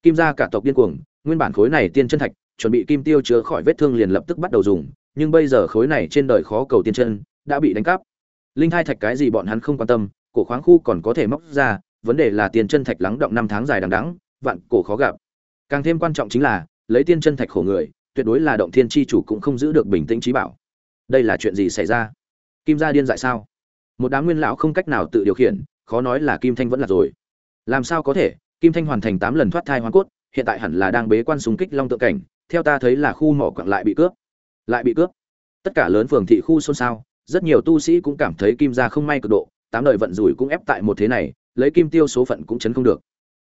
Kim gia cả tộc điên cuồng, nguyên bản khối này tiên chân thạch, chuẩn bị kim tiêu chữa khỏi vết thương liền lập tức bắt đầu dùng, nhưng bây giờ khối này trên đời khó cầu tiên chân, đã bị đánh cắp. Linh hai thạch cái gì bọn hắn không quan tâm, cổ khoáng khu còn có thể móc ra, vấn đề là tiền chân thạch lắng động năm tháng dài đằng đẵng, vạn cổ khó gặp. Càng thêm quan trọng chính là, lấy tiên chân thạch khổ người, tuyệt đối là động thiên chi chủ cũng không giữ được bình tĩnh trí bảo. Đây là chuyện gì xảy ra? Kim gia điên dại sao? Một đám nguyên lão không cách nào tự điều khiển, khó nói là kim thanh vẫn là rồi. Làm sao có thể? Kim thanh hoàn thành tám lần thoát thai hoàn cốt, hiện tại hẳn là đang bế quan súng kích long tượng cảnh, theo ta thấy là khu mỏ quặng lại bị cướp. Lại bị cướp. Tất cả lớn phường thị khu xôn xao, rất nhiều tu sĩ cũng cảm thấy kim gia không may cực độ, tám đời vận rủi cũng ép tại một thế này, lấy kim tiêu số phận cũng chấn không được.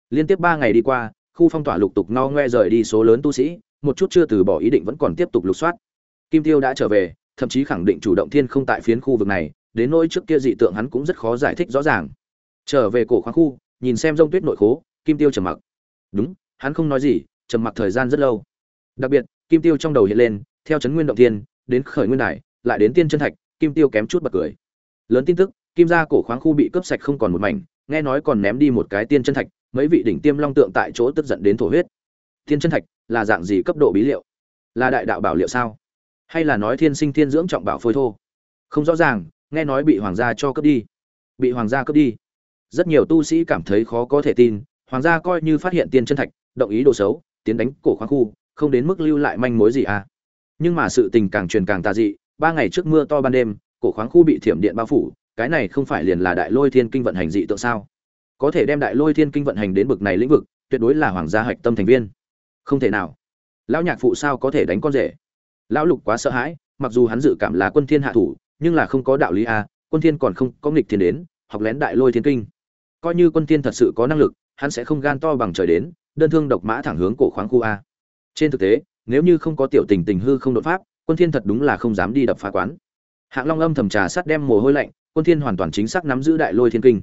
Liên tiếp ba ngày đi qua, khu phong tỏa lục tục no ngoe rời đi số lớn tu sĩ, một chút chưa từ bỏ ý định vẫn còn tiếp tục lục soát. Kim tiêu đã trở về, thậm chí khẳng định chủ động thiên không tại phiến khu vực này đến nỗi trước kia dị tượng hắn cũng rất khó giải thích rõ ràng. Trở về cổ khoáng khu, nhìn xem rông tuyết nội khố, kim tiêu trầm mặc. Đúng, hắn không nói gì, trầm mặc thời gian rất lâu. Đặc biệt, kim tiêu trong đầu hiện lên, theo chấn nguyên động thiên, đến khởi nguyên đài, lại đến tiên chân thạch, kim tiêu kém chút bật cười. Lớn tin tức, kim gia cổ khoáng khu bị cướp sạch không còn một mảnh, nghe nói còn ném đi một cái tiên chân thạch, mấy vị đỉnh tiêm long tượng tại chỗ tức giận đến thổ huyết. Tiên chân thạch là dạng gì cấp độ bí liệu? Là đại đạo bảo liệu sao? Hay là nói thiên sinh thiên dưỡng trọng bảo phôi thô? Không rõ ràng nghe nói bị hoàng gia cho cướp đi. Bị hoàng gia cướp đi. Rất nhiều tu sĩ cảm thấy khó có thể tin, hoàng gia coi như phát hiện tiên chân thạch, động ý đồ xấu, tiến đánh cổ khoáng khu, không đến mức lưu lại manh mối gì à. Nhưng mà sự tình càng truyền càng tà dị, ba ngày trước mưa to ban đêm, cổ khoáng khu bị thiểm điện bao phủ, cái này không phải liền là đại lôi thiên kinh vận hành dị tượng sao? Có thể đem đại lôi thiên kinh vận hành đến bực này lĩnh vực, tuyệt đối là hoàng gia hạch tâm thành viên. Không thể nào. Lão nhạc phụ sao có thể đánh con rể? Lão lục quá sợ hãi, mặc dù hắn dự cảm là quân thiên hạ thủ nhưng là không có đạo lý a à, quân thiên còn không có nghịch thiên đến học lén đại lôi thiên kinh. Coi như quân thiên thật sự có năng lực hắn sẽ không gan to bằng trời đến đơn thương độc mã thẳng hướng cổ khoáng khu a. Trên thực tế nếu như không có tiểu tình tình hư không đột pháp quân thiên thật đúng là không dám đi đập phá quán. Hạng long âm thầm trà sát đem mồ hôi lạnh quân thiên hoàn toàn chính xác nắm giữ đại lôi thiên kinh.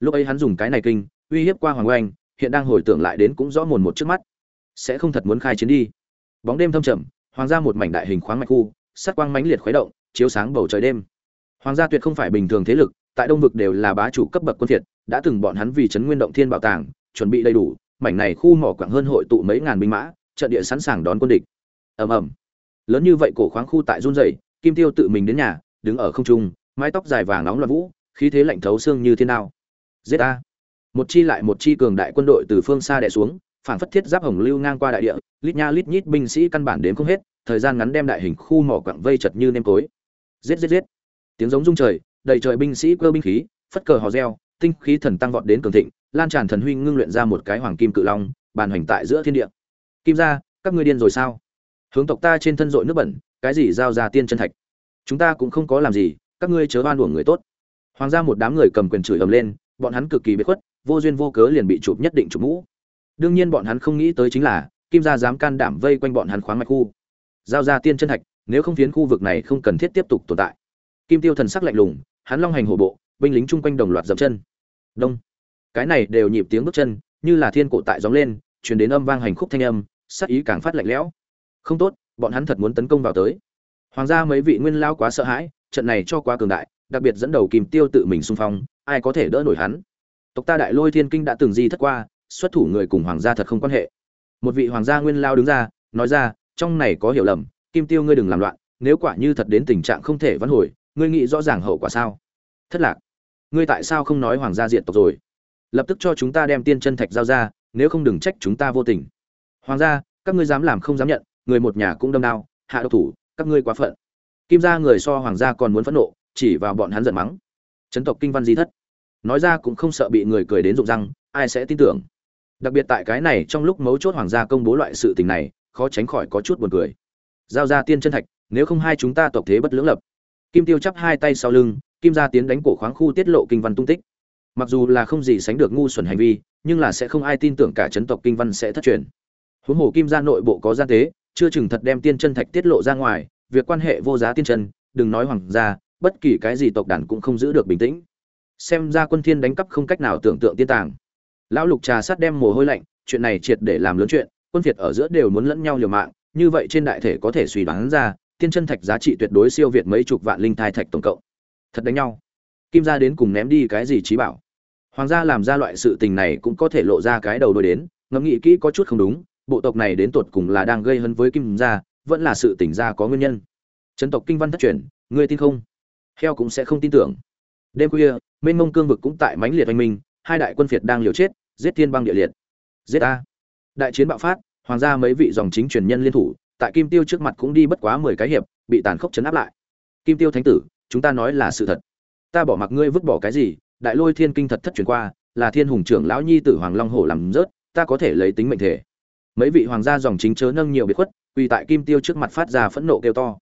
Lúc ấy hắn dùng cái này kinh uy hiếp qua hoàng oanh hiện đang hồi tưởng lại đến cũng rõ mồn một trước mắt. Sẽ không thật muốn khai chiến đi. Bóng đêm thâm trầm hoàng gia một mảnh đại hình khoáng mạch khu sát quang mãnh liệt khuấy động chiếu sáng bầu trời đêm. Hoàng gia tuyệt không phải bình thường thế lực, tại đông vực đều là bá chủ cấp bậc quân thiệt đã từng bọn hắn vì chấn nguyên động thiên bảo tàng, chuẩn bị đầy đủ, mảnh này khu mỏ quảng hơn hội tụ mấy ngàn binh mã, trận địa sẵn sàng đón quân địch. Ầm ầm. Lớn như vậy cổ khoáng khu tại run rẩy, kim tiêu tự mình đến nhà, đứng ở không trung, mái tóc dài vàng nóng loạn vũ, khí thế lạnh thấu xương như thiên nào giết a một chi lại một chi cường đại quân đội từ phương xa đè xuống phản phất thiết giáp hồng lưu ngang qua đại địa, lít nha lít nhít binh sĩ căn bản đến không hết, thời gian ngắn đem đại hình khu mỏ quặng vây chật như nêm cối giết giết giết. Tiếng giống rung trời, đầy trời binh sĩ cơ binh khí, phất cờ hò reo, tinh khí thần tăng vọt đến cường thịnh, lan tràn thần huy ngưng luyện ra một cái hoàng kim cự long, bàn hoành tại giữa thiên địa. Kim gia, các ngươi điên rồi sao? Hướng tộc ta trên thân dội nước bẩn, cái gì giao ra tiên chân thạch? Chúng ta cũng không có làm gì, các ngươi chớ oan uổng người tốt. Hoàng gia một đám người cầm quyền chửi ầm lên, bọn hắn cực kỳ biệt khuất, vô duyên vô cớ liền bị chụp nhất định chụp mũ. Đương nhiên bọn hắn không nghĩ tới chính là, kim gia dám can đảm vây quanh bọn hắn khoáng mạch khu. Giao ra tiên chân thạch nếu không phiến khu vực này không cần thiết tiếp tục tồn tại. Kim tiêu thần sắc lạnh lùng, hắn long hành hổ bộ, binh lính chung quanh đồng loạt dậm chân. Đông. Cái này đều nhịp tiếng bước chân, như là thiên cổ tại gióng lên chuyển đến âm vang hành khúc thanh âm sắc ý càng phát lạnh lẽo. Không tốt, bọn hắn thật muốn tấn công vào tới. Hoàng gia mấy vị nguyên lao quá sợ hãi, trận này cho quá cường đại, đặc biệt dẫn đầu kim tiêu tự mình xung phong, ai có thể đỡ nổi hắn? Tộc ta đại lôi thiên kinh đã từng di thất qua, xuất thủ người cùng hoàng gia thật không quan hệ. Một vị hoàng gia nguyên lao đứng ra, nói ra, trong này có hiểu lầm kim tiêu ngươi đừng làm loạn, nếu quả như thật đến tình trạng không thể vãn hồi, ngươi nghĩ rõ ràng hậu quả sao? Thất lạc. Ngươi tại sao không nói hoàng gia diện tộc rồi? Lập tức cho chúng ta đem tiên chân thạch giao ra, nếu không đừng trách chúng ta vô tình. Hoàng gia, các ngươi dám làm không dám nhận, người một nhà cũng đâm đao, hạ độc thủ, các ngươi quá phận. Kim gia người so hoàng gia còn muốn phẫn nộ, chỉ vào bọn hắn giận mắng. Chấn tộc kinh văn di thất. Nói ra cũng không sợ bị người cười đến rụng răng, ai sẽ tin tưởng? Đặc biệt tại cái này trong lúc mấu chốt hoàng gia công bố loại sự tình này, khó tránh khỏi có chút buồn cười giao ra tiên chân thạch, nếu không hai chúng ta tộc thế bất lưỡng lập. Kim tiêu chắp hai tay sau lưng, kim gia tiến đánh cổ khoáng khu tiết lộ kinh văn tung tích. Mặc dù là không gì sánh được ngu xuẩn hành vi, nhưng là sẽ không ai tin tưởng cả chấn tộc kinh văn sẽ thất truyền. Huống hồ kim gia nội bộ có gian tế, chưa chừng thật đem tiên chân thạch tiết lộ ra ngoài, việc quan hệ vô giá tiên chân, đừng nói hoàng gia, bất kỳ cái gì tộc đàn cũng không giữ được bình tĩnh. Xem ra quân thiên đánh cắp không cách nào tưởng tượng tiên tàng. Lão lục trà sát đem mồ hôi lạnh, chuyện này triệt để làm lớn chuyện, quân việt ở giữa đều muốn lẫn nhau liều mạng như vậy trên đại thể có thể suy đoán ra, tiên chân thạch giá trị tuyệt đối siêu việt mấy chục vạn linh thai thạch tổng cộng. Thật đánh nhau. Kim gia đến cùng ném đi cái gì trí bảo? Hoàng gia làm ra loại sự tình này cũng có thể lộ ra cái đầu đôi đến, ngẫm nghĩ kỹ có chút không đúng, bộ tộc này đến tột cùng là đang gây hấn với kim gia, vẫn là sự tỉnh gia có nguyên nhân. Chấn tộc kinh văn thất truyền, ngươi tin không? Heo cũng sẽ không tin tưởng. Đêm khuya mênh mông cương vực cũng tại mãnh liệt oanh minh, hai đại quân phiệt đang liều chết, giết thiên băng địa liệt. Giết a. Đại chiến bạo phát hoàng gia mấy vị dòng chính truyền nhân liên thủ, tại kim tiêu trước mặt cũng đi bất quá mười cái hiệp, bị tàn khốc chấn áp lại. Kim tiêu thánh tử, chúng ta nói là sự thật. Ta bỏ mặc ngươi vứt bỏ cái gì, đại lôi thiên kinh thật thất truyền qua, là thiên hùng trưởng lão nhi tử hoàng long hổ làm rớt, ta có thể lấy tính mệnh thể. Mấy vị hoàng gia dòng chính chớ nâng nhiều biệt khuất, quỳ tại kim tiêu trước mặt phát ra phẫn nộ kêu to.